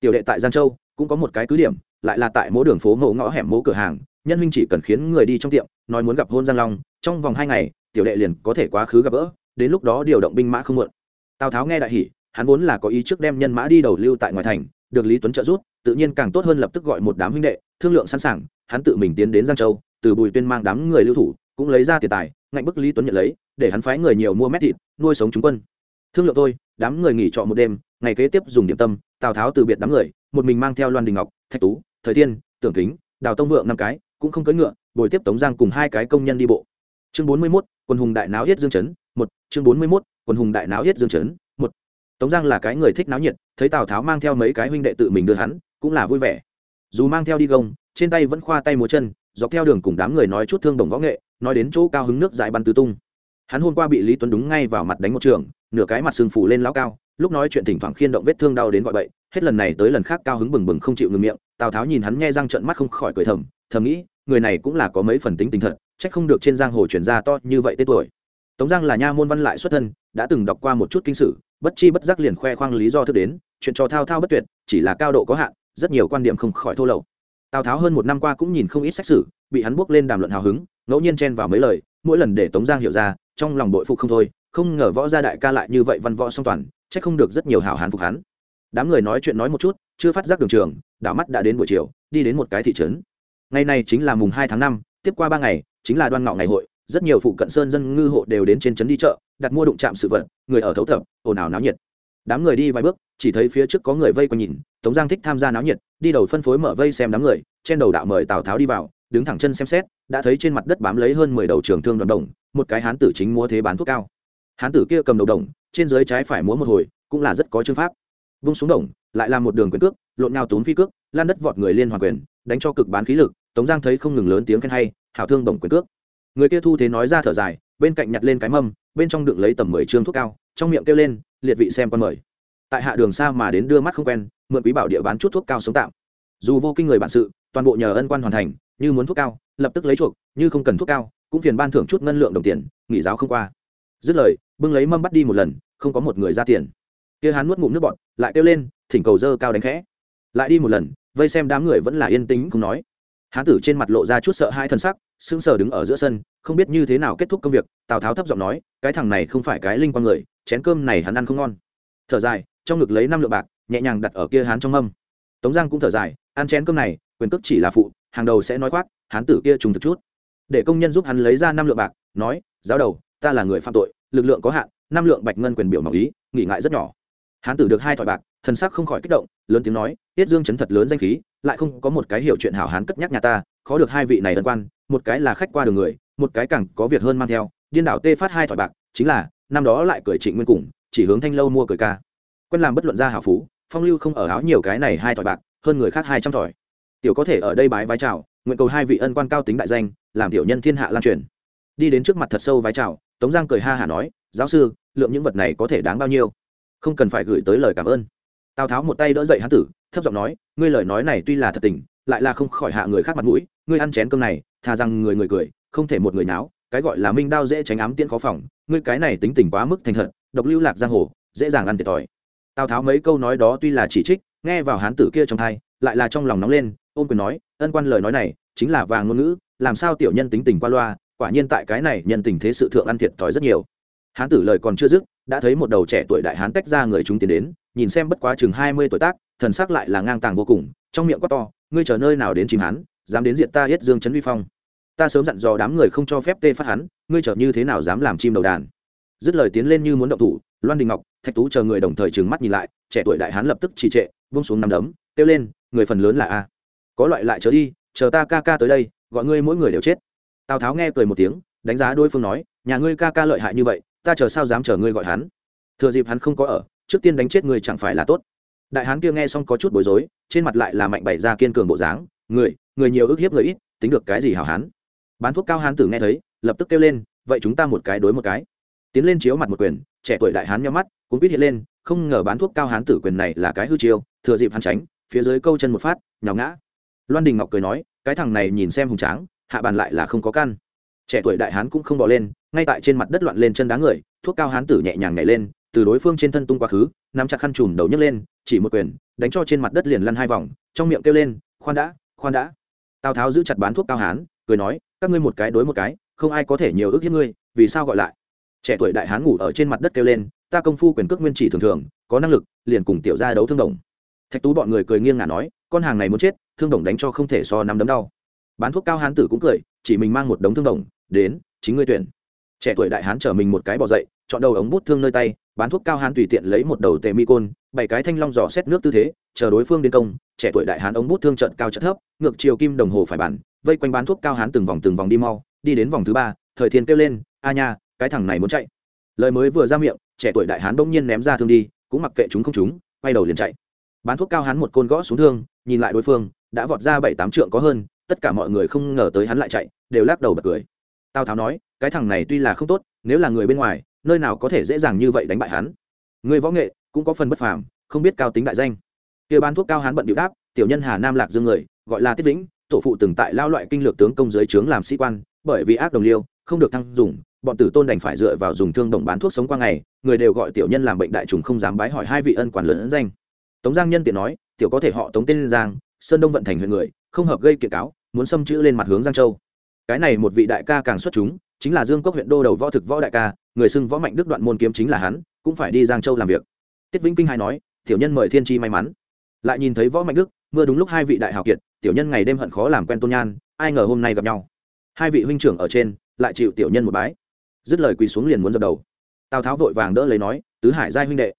Tiểu đệ tại giang châu, cũng có một cái cứ điểm, lại là tại mỗi đường phố ngộ ngõ hẻm mố cửa hàng, nhân huynh chỉ cần khiến người đi trong tiệm, nói muốn gặp hôn giang long, trong vòng hai ngày, tiểu đệ liền có thể quá khứ gặp gỡ, đến lúc đó điều động binh mã không muộn. Tào tháo nghe đại hỉ, hắn vốn là có ý trước đem nhân mã đi đầu lưu tại ngoài thành, được lý tuấn trợ giúp, tự nhiên càng tốt hơn lập tức gọi một đám huynh đệ, thương lượng sẵn sàng, hắn tự mình tiến đến giang châu, từ bùi tuyên mang đám người lưu thủ, cũng lấy ra tiền tài, ngạnh bức lý tuấn nhận lấy để hắn phái người nhiều mua mét thịt nuôi sống chúng quân. Thương lượng tôi đám người nghỉ trọ một đêm ngày kế tiếp dùng điểm tâm tào tháo từ biệt đám người một mình mang theo loan đình ngọc thạch tú thời thiên tưởng kính đào tông vượng năm cái cũng không cưỡi ngựa bồi tiếp tống giang cùng hai cái công nhân đi bộ. Chương bốn mươi 41, quân hùng đại náo yết dương chấn một. Chương bốn mươi 41, quân hùng đại náo yết dương chấn một. Tống giang là cái người thích náo nhiệt thấy tào tháo mang theo mấy cái huynh đệ tự mình đưa hắn cũng là vui vẻ. Dù mang theo đi gông trên tay vẫn khoa tay múa chân dọc theo đường cùng đám người nói chút thương đồng võ nghệ nói đến chỗ cao hứng nước dại bắn tứ tung hắn hôm qua bị lý tuấn đúng ngay vào mặt đánh một trường, nửa cái mặt sưng phủ lên lão cao, lúc nói chuyện thỉnh thoảng khiên động vết thương đau đến gọi bậy, hết lần này tới lần khác cao hứng bừng bừng không chịu ngừng miệng, tào tháo nhìn hắn nghe răng trận mắt không khỏi cười thầm thầm nghĩ, người này cũng là có mấy phần tính tình thật trách không được trên giang hồ chuyển ra to như vậy tên tuổi. Tống giang là nha môn văn lại xuất thân, đã từng đọc qua một chút kinh sử, bất chi bất giác liền khoe khoang lý do thức đến, chuyện trò thao thao bất tuyệt, chỉ là cao độ có hạn, rất nhiều quan điểm không khỏi thô lậu. Tào tháo hơn một năm qua cũng nhìn không ít sách sử, bị hắn buộc lên đàm luận hào hứng, ngẫu nhiên chen vào mấy lời mỗi lần để tống giang hiểu ra, trong lòng bội phục không thôi, không ngờ võ gia đại ca lại như vậy văn võ song toàn c h ắ c không được rất nhiều hảo hán phục hắn. Đám người nói chuyện nói một chút, chưa phát giác đường trường, đảo mắt đã đến buổi chiều, đi đến một cái thị trấn. Ngày này chính là mùng hai tháng năm, tiếp qua ba ngày, chính là đoan ngọ ngày hội, rất nhiều phụ cận sơn dân ngư hộ đều đến trên trấn đi chợ, đặt mua đụng chạm sự vật, người ở thấu thập, ồn ào náo nhiệt. Đám người đi vài bước, chỉ thấy phía trước có người vây quanh nhìn, tống giang thích tham gia náo nhiệt, đi đầu phân phối mở vây xem đám người, trên đầu đạo mời tào tháo đi vào, đứng thẳng chân xem xét đã thấy trên mặt đất bám lấy hơn mười đầu trường thương đoàn đồng, một cái hán tử chính múa thế bán thuốc cao. Hán tử kia cầm đầu đồng, trên dưới trái phải múa một hồi, cũng là rất có chương pháp. Vung xuống đồng, lại làm một đường quyền cước, lộn nhau túm phi cước, lan đất vọt người liên hoàn quyền, đánh cho cực bán khí lực, tống giang thấy không ngừng lớn tiếng khen hay, hảo thương đồng quyền cước. Người kia thu thế nói ra thở dài, bên cạnh nhặt lên cái mâm, bên trong đựng lấy tầm mười chương thuốc cao, trong miệng kêu lên, liệt vị xem con mời. Tại hạ đường xa mà đến đưa mắt không quen, mượn quý bảo địa bán chút thuốc cao sống tạm. Dù vô kinh người bản sự, toàn bộ nhờ ân quan hoàn thành, như muốn thuốc cao lập tức lấy chuộc, như không cần thuốc cao, cũng phiền ban thưởng chút ngân lượng đồng tiền, nghỉ giáo không qua. Dứt lời, bưng lấy mâm bắt đi một lần, không có một người ra tiền. Kia hắn nuốt ngụm nước bọt, lại kêu lên, thỉnh cầu dơ cao đánh khẽ. Lại đi một lần, vây xem đám người vẫn là yên tĩnh không nói. Hán tử trên mặt lộ ra chút sợ hai thân sắc, sững sờ đứng ở giữa sân, không biết như thế nào kết thúc công việc, tào tháo thấp giọng nói, cái thằng này không phải cái linh quan người, chén cơm này hắn ăn không ngon. Thở dài, trong ngực lấy năm lượng bạc, nhẹ nhàng đặt ở kia hán trong mâm. Tống giang cũng thở dài, ăn chén cơm này, quyền cước chỉ là phụ, hàng đầu sẽ nói khoác hán tử kia trùng thực chút. Để công nhân giúp hắn lấy ra năm lượng bạc, nói, giáo đầu, ta là người phạm tội, lực lượng có hạn, năm lượng bạch ngân quyền biểu mỏng ý, nghỉ ngại rất nhỏ. Hán tử được hai thỏi bạc, thần sắc không khỏi kích động, lớn tiếng nói, tiết dương chấn thật lớn danh khí, lại không có một cái hiểu chuyện hảo hán cất nhắc nhà ta, khó được hai vị này ân quan, một cái là khách qua đường người, một cái càng có việc hơn mang theo. Điên đảo tê phát hai thỏi bạc, chính là, năm đó lại cười trịnh nguyên cùng, chỉ hướng thanh lâu mua cười ca. Quân làm bất luận ra hảo phú, phong lưu không ở áo nhiều cái này hai thỏi bạc, hơn người khác hai trăm thỏi. Tiểu có thể ở đây bái vai chào nguyện cầu hai vị ân quan cao tính đại danh, làm tiểu nhân thiên hạ lan truyền. Đi đến trước mặt thật sâu vái chào, tống giang cười ha hả nói, giáo sư, lượng những vật này có thể đáng bao nhiêu? Không cần phải gửi tới lời cảm ơn. Tào tháo một tay đỡ dậy hán tử, thấp giọng nói, ngươi lời nói này tuy là thật tình, lại là không khỏi hạ người khác mặt mũi, ngươi ăn chén cơm này, thà rằng người người cười, không thể một người náo, cái gọi là minh đao dễ tránh ám tiễn khó phòng, ngươi cái này tính tình quá mức thành thật, độc lưu lạc giang hồ, dễ dàng ăn thiệt thòi. Tào tháo mấy câu nói đó tuy là chỉ trích nghe vào hán tử kia trong thai, lại là trong lòng nóng lên, ôm quyền nói, ân quan lời nói này chính là vàng ngôn ngữ, làm sao tiểu nhân tính tình qua loa, quả nhiên tại cái này nhân tình thế sự thượng ăn thiệt thòi rất nhiều. Hán tử lời còn chưa dứt, đã thấy một đầu trẻ tuổi đại hán tách ra người chúng tiến đến, nhìn xem bất quá chừng hai mươi tuổi tác, thần sắc lại là ngang tàng vô cùng, trong miệng quát to, ngươi chờ nơi nào đến chìm hán, dám đến diện ta yết dương trấn vi phong? Ta sớm dặn dò đám người không cho phép tê phát hắn, ngươi chờ như thế nào dám làm chim đầu đàn? Dứt lời tiến lên như muốn động thủ, loan đình ngọc thạch tú chờ người đồng thời trừng mắt nhìn lại, trẻ tuổi đại hán lập tức trì trệ vung xuống nằm đấm, kêu lên, người phần lớn là a. Có loại lại trở đi, chờ ta ca ca tới đây, gọi ngươi mỗi người đều chết. Tào tháo nghe cười một tiếng, đánh giá đối phương nói, nhà ngươi ca ca lợi hại như vậy, ta chờ sao dám chờ ngươi gọi hắn? Thừa dịp hắn không có ở, trước tiên đánh chết người chẳng phải là tốt. Đại hán kia nghe xong có chút bối rối, trên mặt lại là mạnh bày ra kiên cường bộ dáng, người người nhiều ước hiếp người ít, tính được cái gì hảo hán? Bán thuốc cao hán tử nghe thấy, lập tức kêu lên, vậy chúng ta một cái đối một cái tiến lên chiếu mặt một quyền, trẻ tuổi đại hán nhau mắt cũng biết hiện lên, không ngờ bán thuốc cao hán tử quyền này là cái hư chiêu, thừa dịp hắn tránh, phía dưới câu chân một phát, nhào ngã. Loan đình ngọc cười nói, cái thằng này nhìn xem hùng tráng, hạ bàn lại là không có căn. Trẻ tuổi đại hán cũng không bỏ lên, ngay tại trên mặt đất loạn lên chân đá người, thuốc cao hán tử nhẹ nhàng nhảy lên, từ đối phương trên thân tung quá khứ, nắm chặt khăn trùm đầu nhấc lên, chỉ một quyền, đánh cho trên mặt đất liền lăn hai vòng, trong miệng kêu lên, khoan đã khoan đã. Tào tháo giữ chặt bán thuốc cao hán, cười nói, các ngươi một cái đối một cái, không ai có thể nhiều ước hiếp ngươi, vì sao gọi lại? Trẻ tuổi đại hán ngủ ở trên mặt đất kêu lên, ta công phu quyền cước nguyên chỉ thường thường, có năng lực, liền cùng tiểu ra đấu thương đồng. Thạch tú bọn người cười nghiêng ngả nói, con hàng này muốn chết, thương đồng đánh cho không thể so năm đấm đau. Bán thuốc cao hán tử cũng cười, chỉ mình mang một đống thương đồng, đến, chính ngươi tuyển. Trẻ tuổi đại hán chở mình một cái bỏ dậy, chọn đầu ống bút thương nơi tay, bán thuốc cao hán tùy tiện lấy một đầu tề mi côn, bảy cái thanh long giỏ xét nước tư thế, chờ đối phương đến công, trẻ tuổi đại hán ống bút thương trận cao trận thấp, ngược chiều kim đồng hồ phải bản vây quanh bán thuốc cao hán từng vòng từng vòng đi mau, đi đến vòng thứ ba, thời thiên kêu lên, a nha cái thằng này muốn chạy. Lời mới vừa ra miệng, trẻ tuổi đại hán bỗng nhiên ném ra thương đi, cũng mặc kệ chúng không chúng, quay đầu liền chạy. Bán thuốc cao hán một côn gõ xuống thương, nhìn lại đối phương, đã vọt ra bảy tám trượng có hơn, tất cả mọi người không ngờ tới hắn lại chạy, đều lắc đầu bật cười. Tào tháo nói, cái thằng này tuy là không tốt, nếu là người bên ngoài, nơi nào có thể dễ dàng như vậy đánh bại hắn. Người võ nghệ, cũng có phần bất phàm, không biết cao tính đại danh. Kia bán thuốc cao hán bận điệu đáp, tiểu nhân hà nam lạc dương người, gọi là tiết vĩnh, tổ phụ từng tại lao loại kinh lược tướng công dưới trướng làm sĩ quan, bởi vì ác đồng liêu, không được thăng dùng bọn tử tôn đành phải dựa vào dùng thương đồng bán thuốc sống qua ngày, người đều gọi tiểu nhân làm bệnh đại trùng không dám bái hỏi hai vị ân quản lớn danh. Tống giang nhân tiện nói, tiểu có thể họ tống tên giang, sơn đông vận thành huyện người, không hợp gây kiện cáo, muốn xâm chữ lên mặt hướng giang châu. Cái này một vị đại ca càng xuất chúng, chính là dương cốc huyện đô đầu võ thực võ đại ca, người xưng võ mạnh đức đoạn môn kiếm chính là hắn, cũng phải đi giang châu làm việc. Tiết vĩnh kinh hai nói, tiểu nhân mời thiên tri may mắn. Lại nhìn thấy võ mạnh đức, mưa đúng lúc hai vị đại hào kiệt, tiểu nhân ngày đêm hận khó làm quen tôn nhan, ai ngờ hôm nay gặp nhau. Hai vị huynh trưởng ở trên, lại chịu tiểu nhân một bái dứt lời quỳ xuống liền muốn dập đầu. Tào tháo vội vàng đỡ lấy nói, tứ hải giai huynh đệ,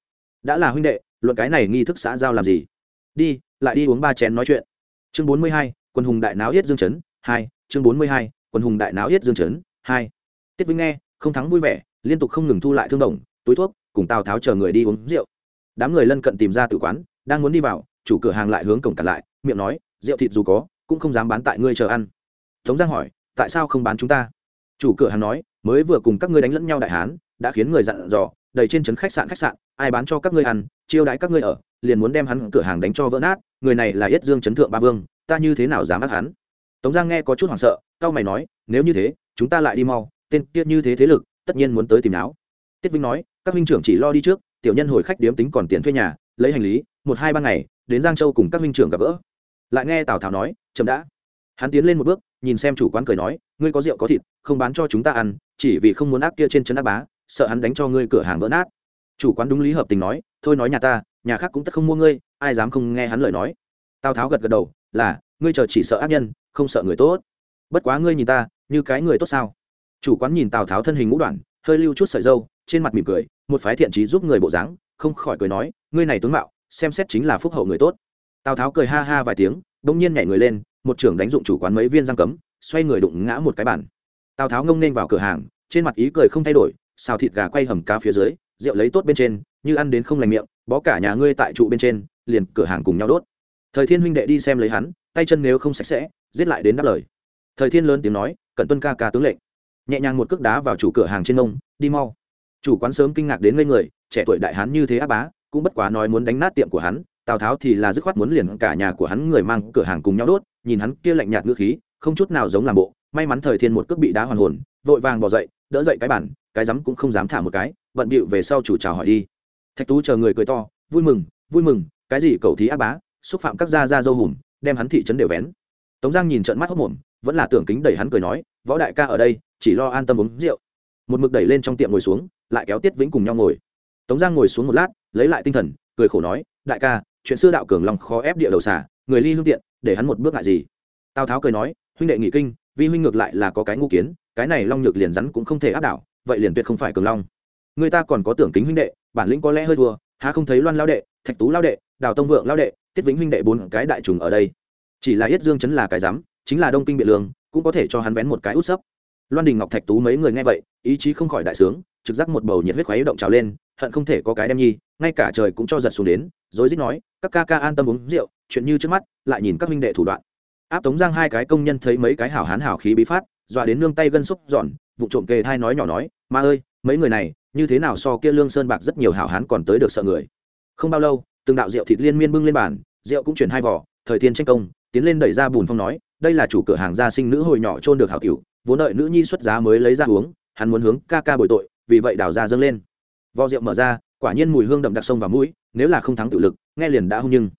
đã là huynh đệ, luận cái này nghi thức xã giao làm gì? Đi, lại đi uống ba chén nói chuyện. Chương bốn mươi hai, quân hùng đại náo yết dương chấn, hai, chương bốn mươi hai, quân hùng đại náo yết dương chấn, hai. Tiết vinh nghe, không thắng vui vẻ, liên tục không ngừng thu lại thương đồng, túi thuốc, cùng tào tháo chờ người đi uống rượu. Đám người lân cận tìm ra tử quán, đang muốn đi vào, chủ cửa hàng lại hướng cổng cản lại, miệng nói, rượu thịt dù có, cũng không dám bán tại ngươi chờ ăn. Tống giang hỏi, tại sao không bán chúng ta? Chủ cửa hàng nói mới vừa cùng các ngươi đánh lẫn nhau đại hán, đã khiến người dặn dò, đầy trên trấn khách sạn khách sạn, ai bán cho các ngươi ăn, chiêu đãi các ngươi ở, liền muốn đem hắn cửa hàng đánh cho vỡ nát, người này là yết dương chấn thượng ba vương, ta như thế nào dám ác hắn? Tống giang nghe có chút hoảng sợ cao mày nói, nếu như thế, chúng ta lại đi mau, tên tiết như thế thế lực, tất nhiên muốn tới tìm áo tiết vinh nói, các huynh trưởng chỉ lo đi trước, tiểu nhân hồi khách điếm tính còn tiền thuê nhà, lấy hành lý, một hai ba ngày, đến giang châu cùng các huynh trưởng gặp gỡ. Lại nghe tào tháo nói, chậm đã hắn tiến lên một bước, nhìn xem chủ quán cười nói, ngươi có rượu có thịt, không bán cho chúng ta ăn, chỉ vì không muốn ác kia trên chân ác bá, sợ hắn đánh cho ngươi cửa hàng vỡ nát. Chủ quán đúng lý hợp tình nói, thôi nói nhà ta, nhà khác cũng tất không mua ngươi, ai dám không nghe hắn lời nói. Tào tháo gật gật đầu, là, ngươi chờ chỉ sợ ác nhân, không sợ người tốt. Bất quá ngươi nhìn ta, như cái người tốt sao? Chủ quán nhìn tào tháo thân hình ngũ đoạn, hơi lưu chút sợi dâu, trên mặt mỉm cười, một phái thiện trí giúp người bộ dáng, không khỏi cười nói, ngươi này tướng mạo, xem xét chính là phúc hậu người tốt. Tào tháo cười ha ha vài tiếng, bỗng nhiên nhảy người lên một trưởng đánh dụng chủ quán mấy viên răng cấm, xoay người đụng ngã một cái bàn. tào tháo ngông nên vào cửa hàng, trên mặt ý cười không thay đổi, xào thịt gà quay hầm cá phía dưới, rượu lấy tốt bên trên, như ăn đến không lành miệng, bó cả nhà ngươi tại trụ bên trên, liền cửa hàng cùng nhau đốt. Thời thiên huynh đệ đi xem lấy hắn, tay chân nếu không sạch sẽ, giết lại đến đáp lời. Thời thiên lớn tiếng nói cận tuân ca ca tướng lệnh. Nhẹ nhàng một cước đá vào chủ cửa hàng trên nông đi mau. Chủ quán sớm kinh ngạc đến ngây người, trẻ tuổi đại hán như thế á bá, cũng bất quá nói muốn đánh nát tiệm của hắn, tào tháo thì là dứt khoát muốn liền cả nhà của hắn người mang cửa hàng cùng nhau đốt nhìn hắn kia lạnh nhạt ngữ khí, không chút nào giống làm bộ, may mắn thời thiên một cước bị đá hoàn hồn, vội vàng bỏ dậy, đỡ dậy cái bản cái rắm cũng không dám thả một cái, bận bịu về sau chủ chào hỏi đi. Thạch tú chờ người cười to, vui mừng vui mừng, cái gì cầu thí ác bá, xúc phạm các gia gia dâu hùm, đem hắn thị trấn đều vén. Tống giang nhìn trận mắt hốc mồm vẫn là tưởng kính đẩy hắn cười nói, võ đại ca ở đây, chỉ lo an tâm uống rượu. Một mực đẩy lên trong tiệm ngồi xuống, lại kéo tiết vĩnh cùng nhau ngồi. Tống giang ngồi xuống một lát, lấy lại tinh thần, cười khổ nói, đại ca, chuyện xưa đạo cường lòng khó ép địa đầu xả người ly hương tiện để hắn một bước ngại gì. Tào tháo cười nói huynh đệ nghị kinh vi huynh ngược lại là có cái ngu kiến cái này long nhược liền rắn cũng không thể áp đảo vậy liền tuyệt không phải cường long. Người ta còn có tưởng kính huynh đệ bản lĩnh có lẽ hơi thua há không thấy loan lao đệ thạch tú lao đệ đào tông vượng lao đệ tiết vĩnh huynh đệ bốn cái đại trùng ở đây. Chỉ là yết dương chấn là cái dám, chính là đông kinh biện lương cũng có thể cho hắn vén một cái út sấp. Loan đình ngọc thạch tú mấy người nghe vậy ý chí không khỏi đại sướng trực giác một bầu nhiệt huyết khoáy động trào lên hận không thể có cái đem nhi ngay cả trời cũng cho giật xuống đến rồi dích nói các ca ca an tâm uống rượu chuyện như trước mắt, lại nhìn các huynh đệ thủ đoạn. Áp tống giang hai cái công nhân thấy mấy cái hảo hán hảo khí bí phát, dọa đến nương tay gân xúc giòn, vụ trộm kề thai nói nhỏ nói, ma ơi, mấy người này, như thế nào so kia lương sơn bạc rất nhiều hảo hán còn tới được sợ người? Không bao lâu, từng đạo rượu thịt liên miên bưng lên bàn, rượu cũng chuyển hai vỏ thời thiên tranh công, tiến lên đẩy ra bùn phong nói, đây là chủ cửa hàng gia sinh nữ hồi nhỏ trôn được hảo cửu, vốn đợi nữ nhi xuất giá mới lấy ra uống, hắn muốn hướng ca ca bồi tội, vì vậy đào ra dâng lên. Vò rượu mở ra, quả nhiên mùi hương đậm đặc sông vào mũi, nếu là không thắng tự lực, nghe liền đã hung nhưng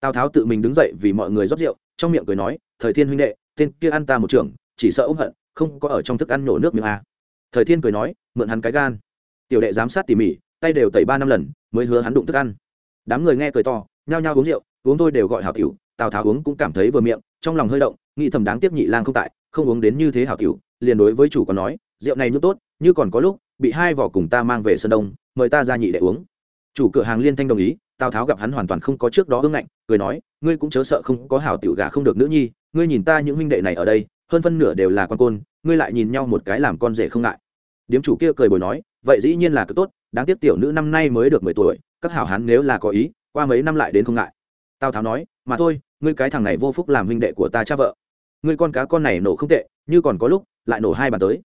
tào tháo tự mình đứng dậy vì mọi người rót rượu, trong miệng cười nói, thời thiên huynh đệ, tên kia ăn ta một trưởng chỉ sợ ôm hận, không có ở trong thức ăn nổ nước miếng a thời thiên cười nói, mượn hắn cái gan. Tiểu đệ giám sát tỉ mỉ, tay đều tẩy ba năm lần, mới hứa hắn đụng thức ăn. Đám người nghe cười to, nhao nhao uống rượu, uống thôi đều gọi hảo tiểu tào tháo uống cũng cảm thấy vừa miệng, trong lòng hơi động, nghĩ thầm đáng tiếc nhị lang không tại, không uống đến như thế hảo tiểu liền đối với chủ còn nói, rượu này nước tốt, như còn có lúc, bị hai vỏ cùng ta mang về sơn đông, mời ta ra nhị đệ uống. Chủ cửa hàng liên thanh đồng ý tào tháo gặp hắn hoàn toàn không có trước đó ưng ngạnh, cười nói, ngươi cũng chớ sợ không có hảo tiểu gà không được nữ nhi, ngươi nhìn ta những huynh đệ này ở đây, hơn phân nửa đều là con côn, ngươi lại nhìn nhau một cái làm con rể không ngại. Điếm chủ kia cười bồi nói, vậy dĩ nhiên là cứ tốt, đáng tiếc tiểu nữ năm nay mới được mười tuổi, các hảo hán nếu là có ý, qua mấy năm lại đến không ngại. Tào tháo nói, mà thôi, ngươi cái thằng này vô phúc làm huynh đệ của ta cha vợ. Ngươi con cá con này nổ không tệ, như còn có lúc, lại nổ hai bàn tới.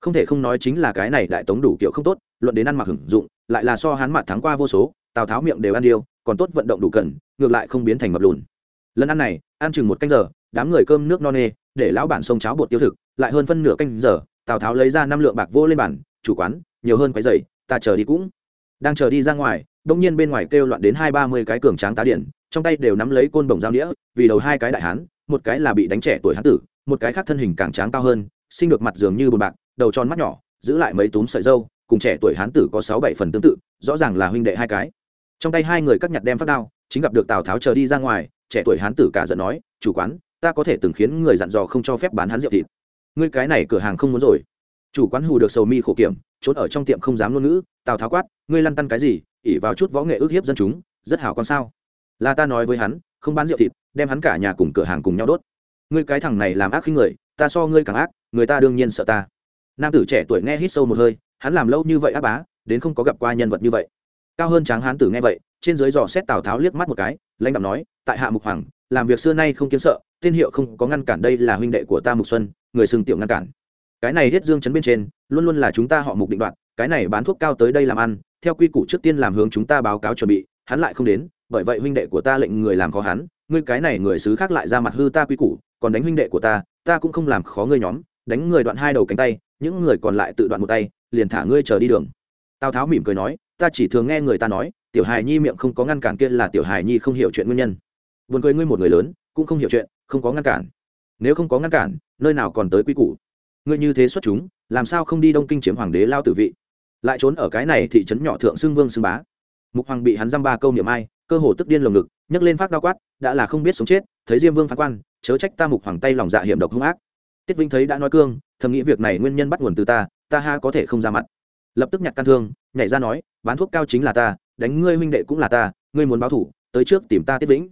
Không thể không nói chính là cái này đại tống đủ kiểu không tốt, luận đến ăn mặc hưởng dụng, lại là so hán mặt thắng qua vô số tào tháo miệng đều ăn điêu, còn tốt vận động đủ cần, ngược lại không biến thành mập lùn. Lần ăn này, ăn chừng một canh giờ, đám người cơm nước no nê, để lão bản sông cháo bột tiêu thực, lại hơn phân nửa canh giờ, tào tháo lấy ra năm lượng bạc vô lên bản chủ quán, nhiều hơn cái giày ta chờ đi cũng. Đang chờ đi ra ngoài, đông nhiên bên ngoài kêu loạn đến hai ba mươi cái cường tráng tá điện trong tay đều nắm lấy côn bồng dao đĩa vì đầu hai cái đại hán, một cái là bị đánh trẻ tuổi hán tử, một cái khác thân hình càng tráng cao hơn, sinh được mặt dường như bồn bạc, đầu tròn mắt nhỏ, giữ lại mấy túm sợi dâu, cùng trẻ tuổi hán tử có sáu bảy phần tương tự, rõ ràng là huynh đệ hai cái trong tay hai người cắt nhặt đem phát đao, chính gặp được tào tháo chờ đi ra ngoài, trẻ tuổi hán tử cả giận nói, chủ quán, ta có thể từng khiến người dặn dò không cho phép bán hắn rượu thịt. Ngươi cái này cửa hàng không muốn rồi. Chủ quán hù được sầu mi khổ kiểm, trốn ở trong tiệm không dám ngôn ngữ, tào tháo quát, ngươi lăn tăn cái gì ỉ vào chút võ nghệ ước hiếp dân chúng, rất hảo con sao? Là ta nói với hắn, không bán rượu thịt, đem hắn cả nhà cùng cửa hàng cùng nhau đốt. Ngươi cái thằng này làm ác khi người, ta so ngươi càng ác, người ta đương nhiên sợ ta. Nam tử trẻ tuổi nghe hít sâu một hơi, hắn làm lâu như vậy ác bá, đến không có gặp qua nhân vật như vậy cao hơn tráng hán tử nghe vậy, trên dưới dò xét tào tháo liếc mắt một cái, lãnh đạo nói, tại hạ mục hoàng, làm việc xưa nay không kiếm sợ, tên hiệu không có ngăn cản đây là huynh đệ của ta mục xuân, người xưng tiểu ngăn cản. Cái này hết dương chấn bên trên, luôn luôn là chúng ta họ mục định đoạn cái này bán thuốc cao tới đây làm ăn, theo quy củ trước tiên làm hướng chúng ta báo cáo chuẩn bị, hắn lại không đến, bởi vậy huynh đệ của ta lệnh người làm khó hắn, ngươi cái này người xứ khác lại ra mặt hư ta quy củ, còn đánh huynh đệ của ta ta cũng không làm khó ngươi nhóm, đánh người đoạn hai đầu cánh tay, những người còn lại tự đoạn một tay, liền thả ngươi chờ đi đường. Tào tháo mỉm cười nói ta chỉ thường nghe người ta nói, tiểu hài nhi miệng không có ngăn cản kia là tiểu hài nhi không hiểu chuyện nguyên nhân. Buồn cười ngươi một người lớn, cũng không hiểu chuyện, không có ngăn cản. Nếu không có ngăn cản, nơi nào còn tới quy củ? Ngươi như thế xuất chúng, làm sao không đi đông kinh chiếm hoàng đế lao tử vị? Lại trốn ở cái này thị trấn nhỏ thượng xưng vương xưng bá. Mục hoàng bị hắn dăm ba câu niệm ai, cơ hồ tức điên lồng ngực, nhấc lên phát đao quát, đã là không biết sống chết, thấy diêm vương phán quan, chớ trách ta mục hoàng tay lòng dạ hiểm độc hung ác. Tiết vinh thấy đã nói cương, thầm nghĩ việc này nguyên nhân bắt nguồn từ ta ta ha có thể không ra mặt. Lập tức nhặt căn thương nhảy ra nói, bán thuốc cao chính là ta, đánh ngươi huynh đệ cũng là ta, ngươi muốn báo thủ, tới trước tìm ta tiết vĩnh.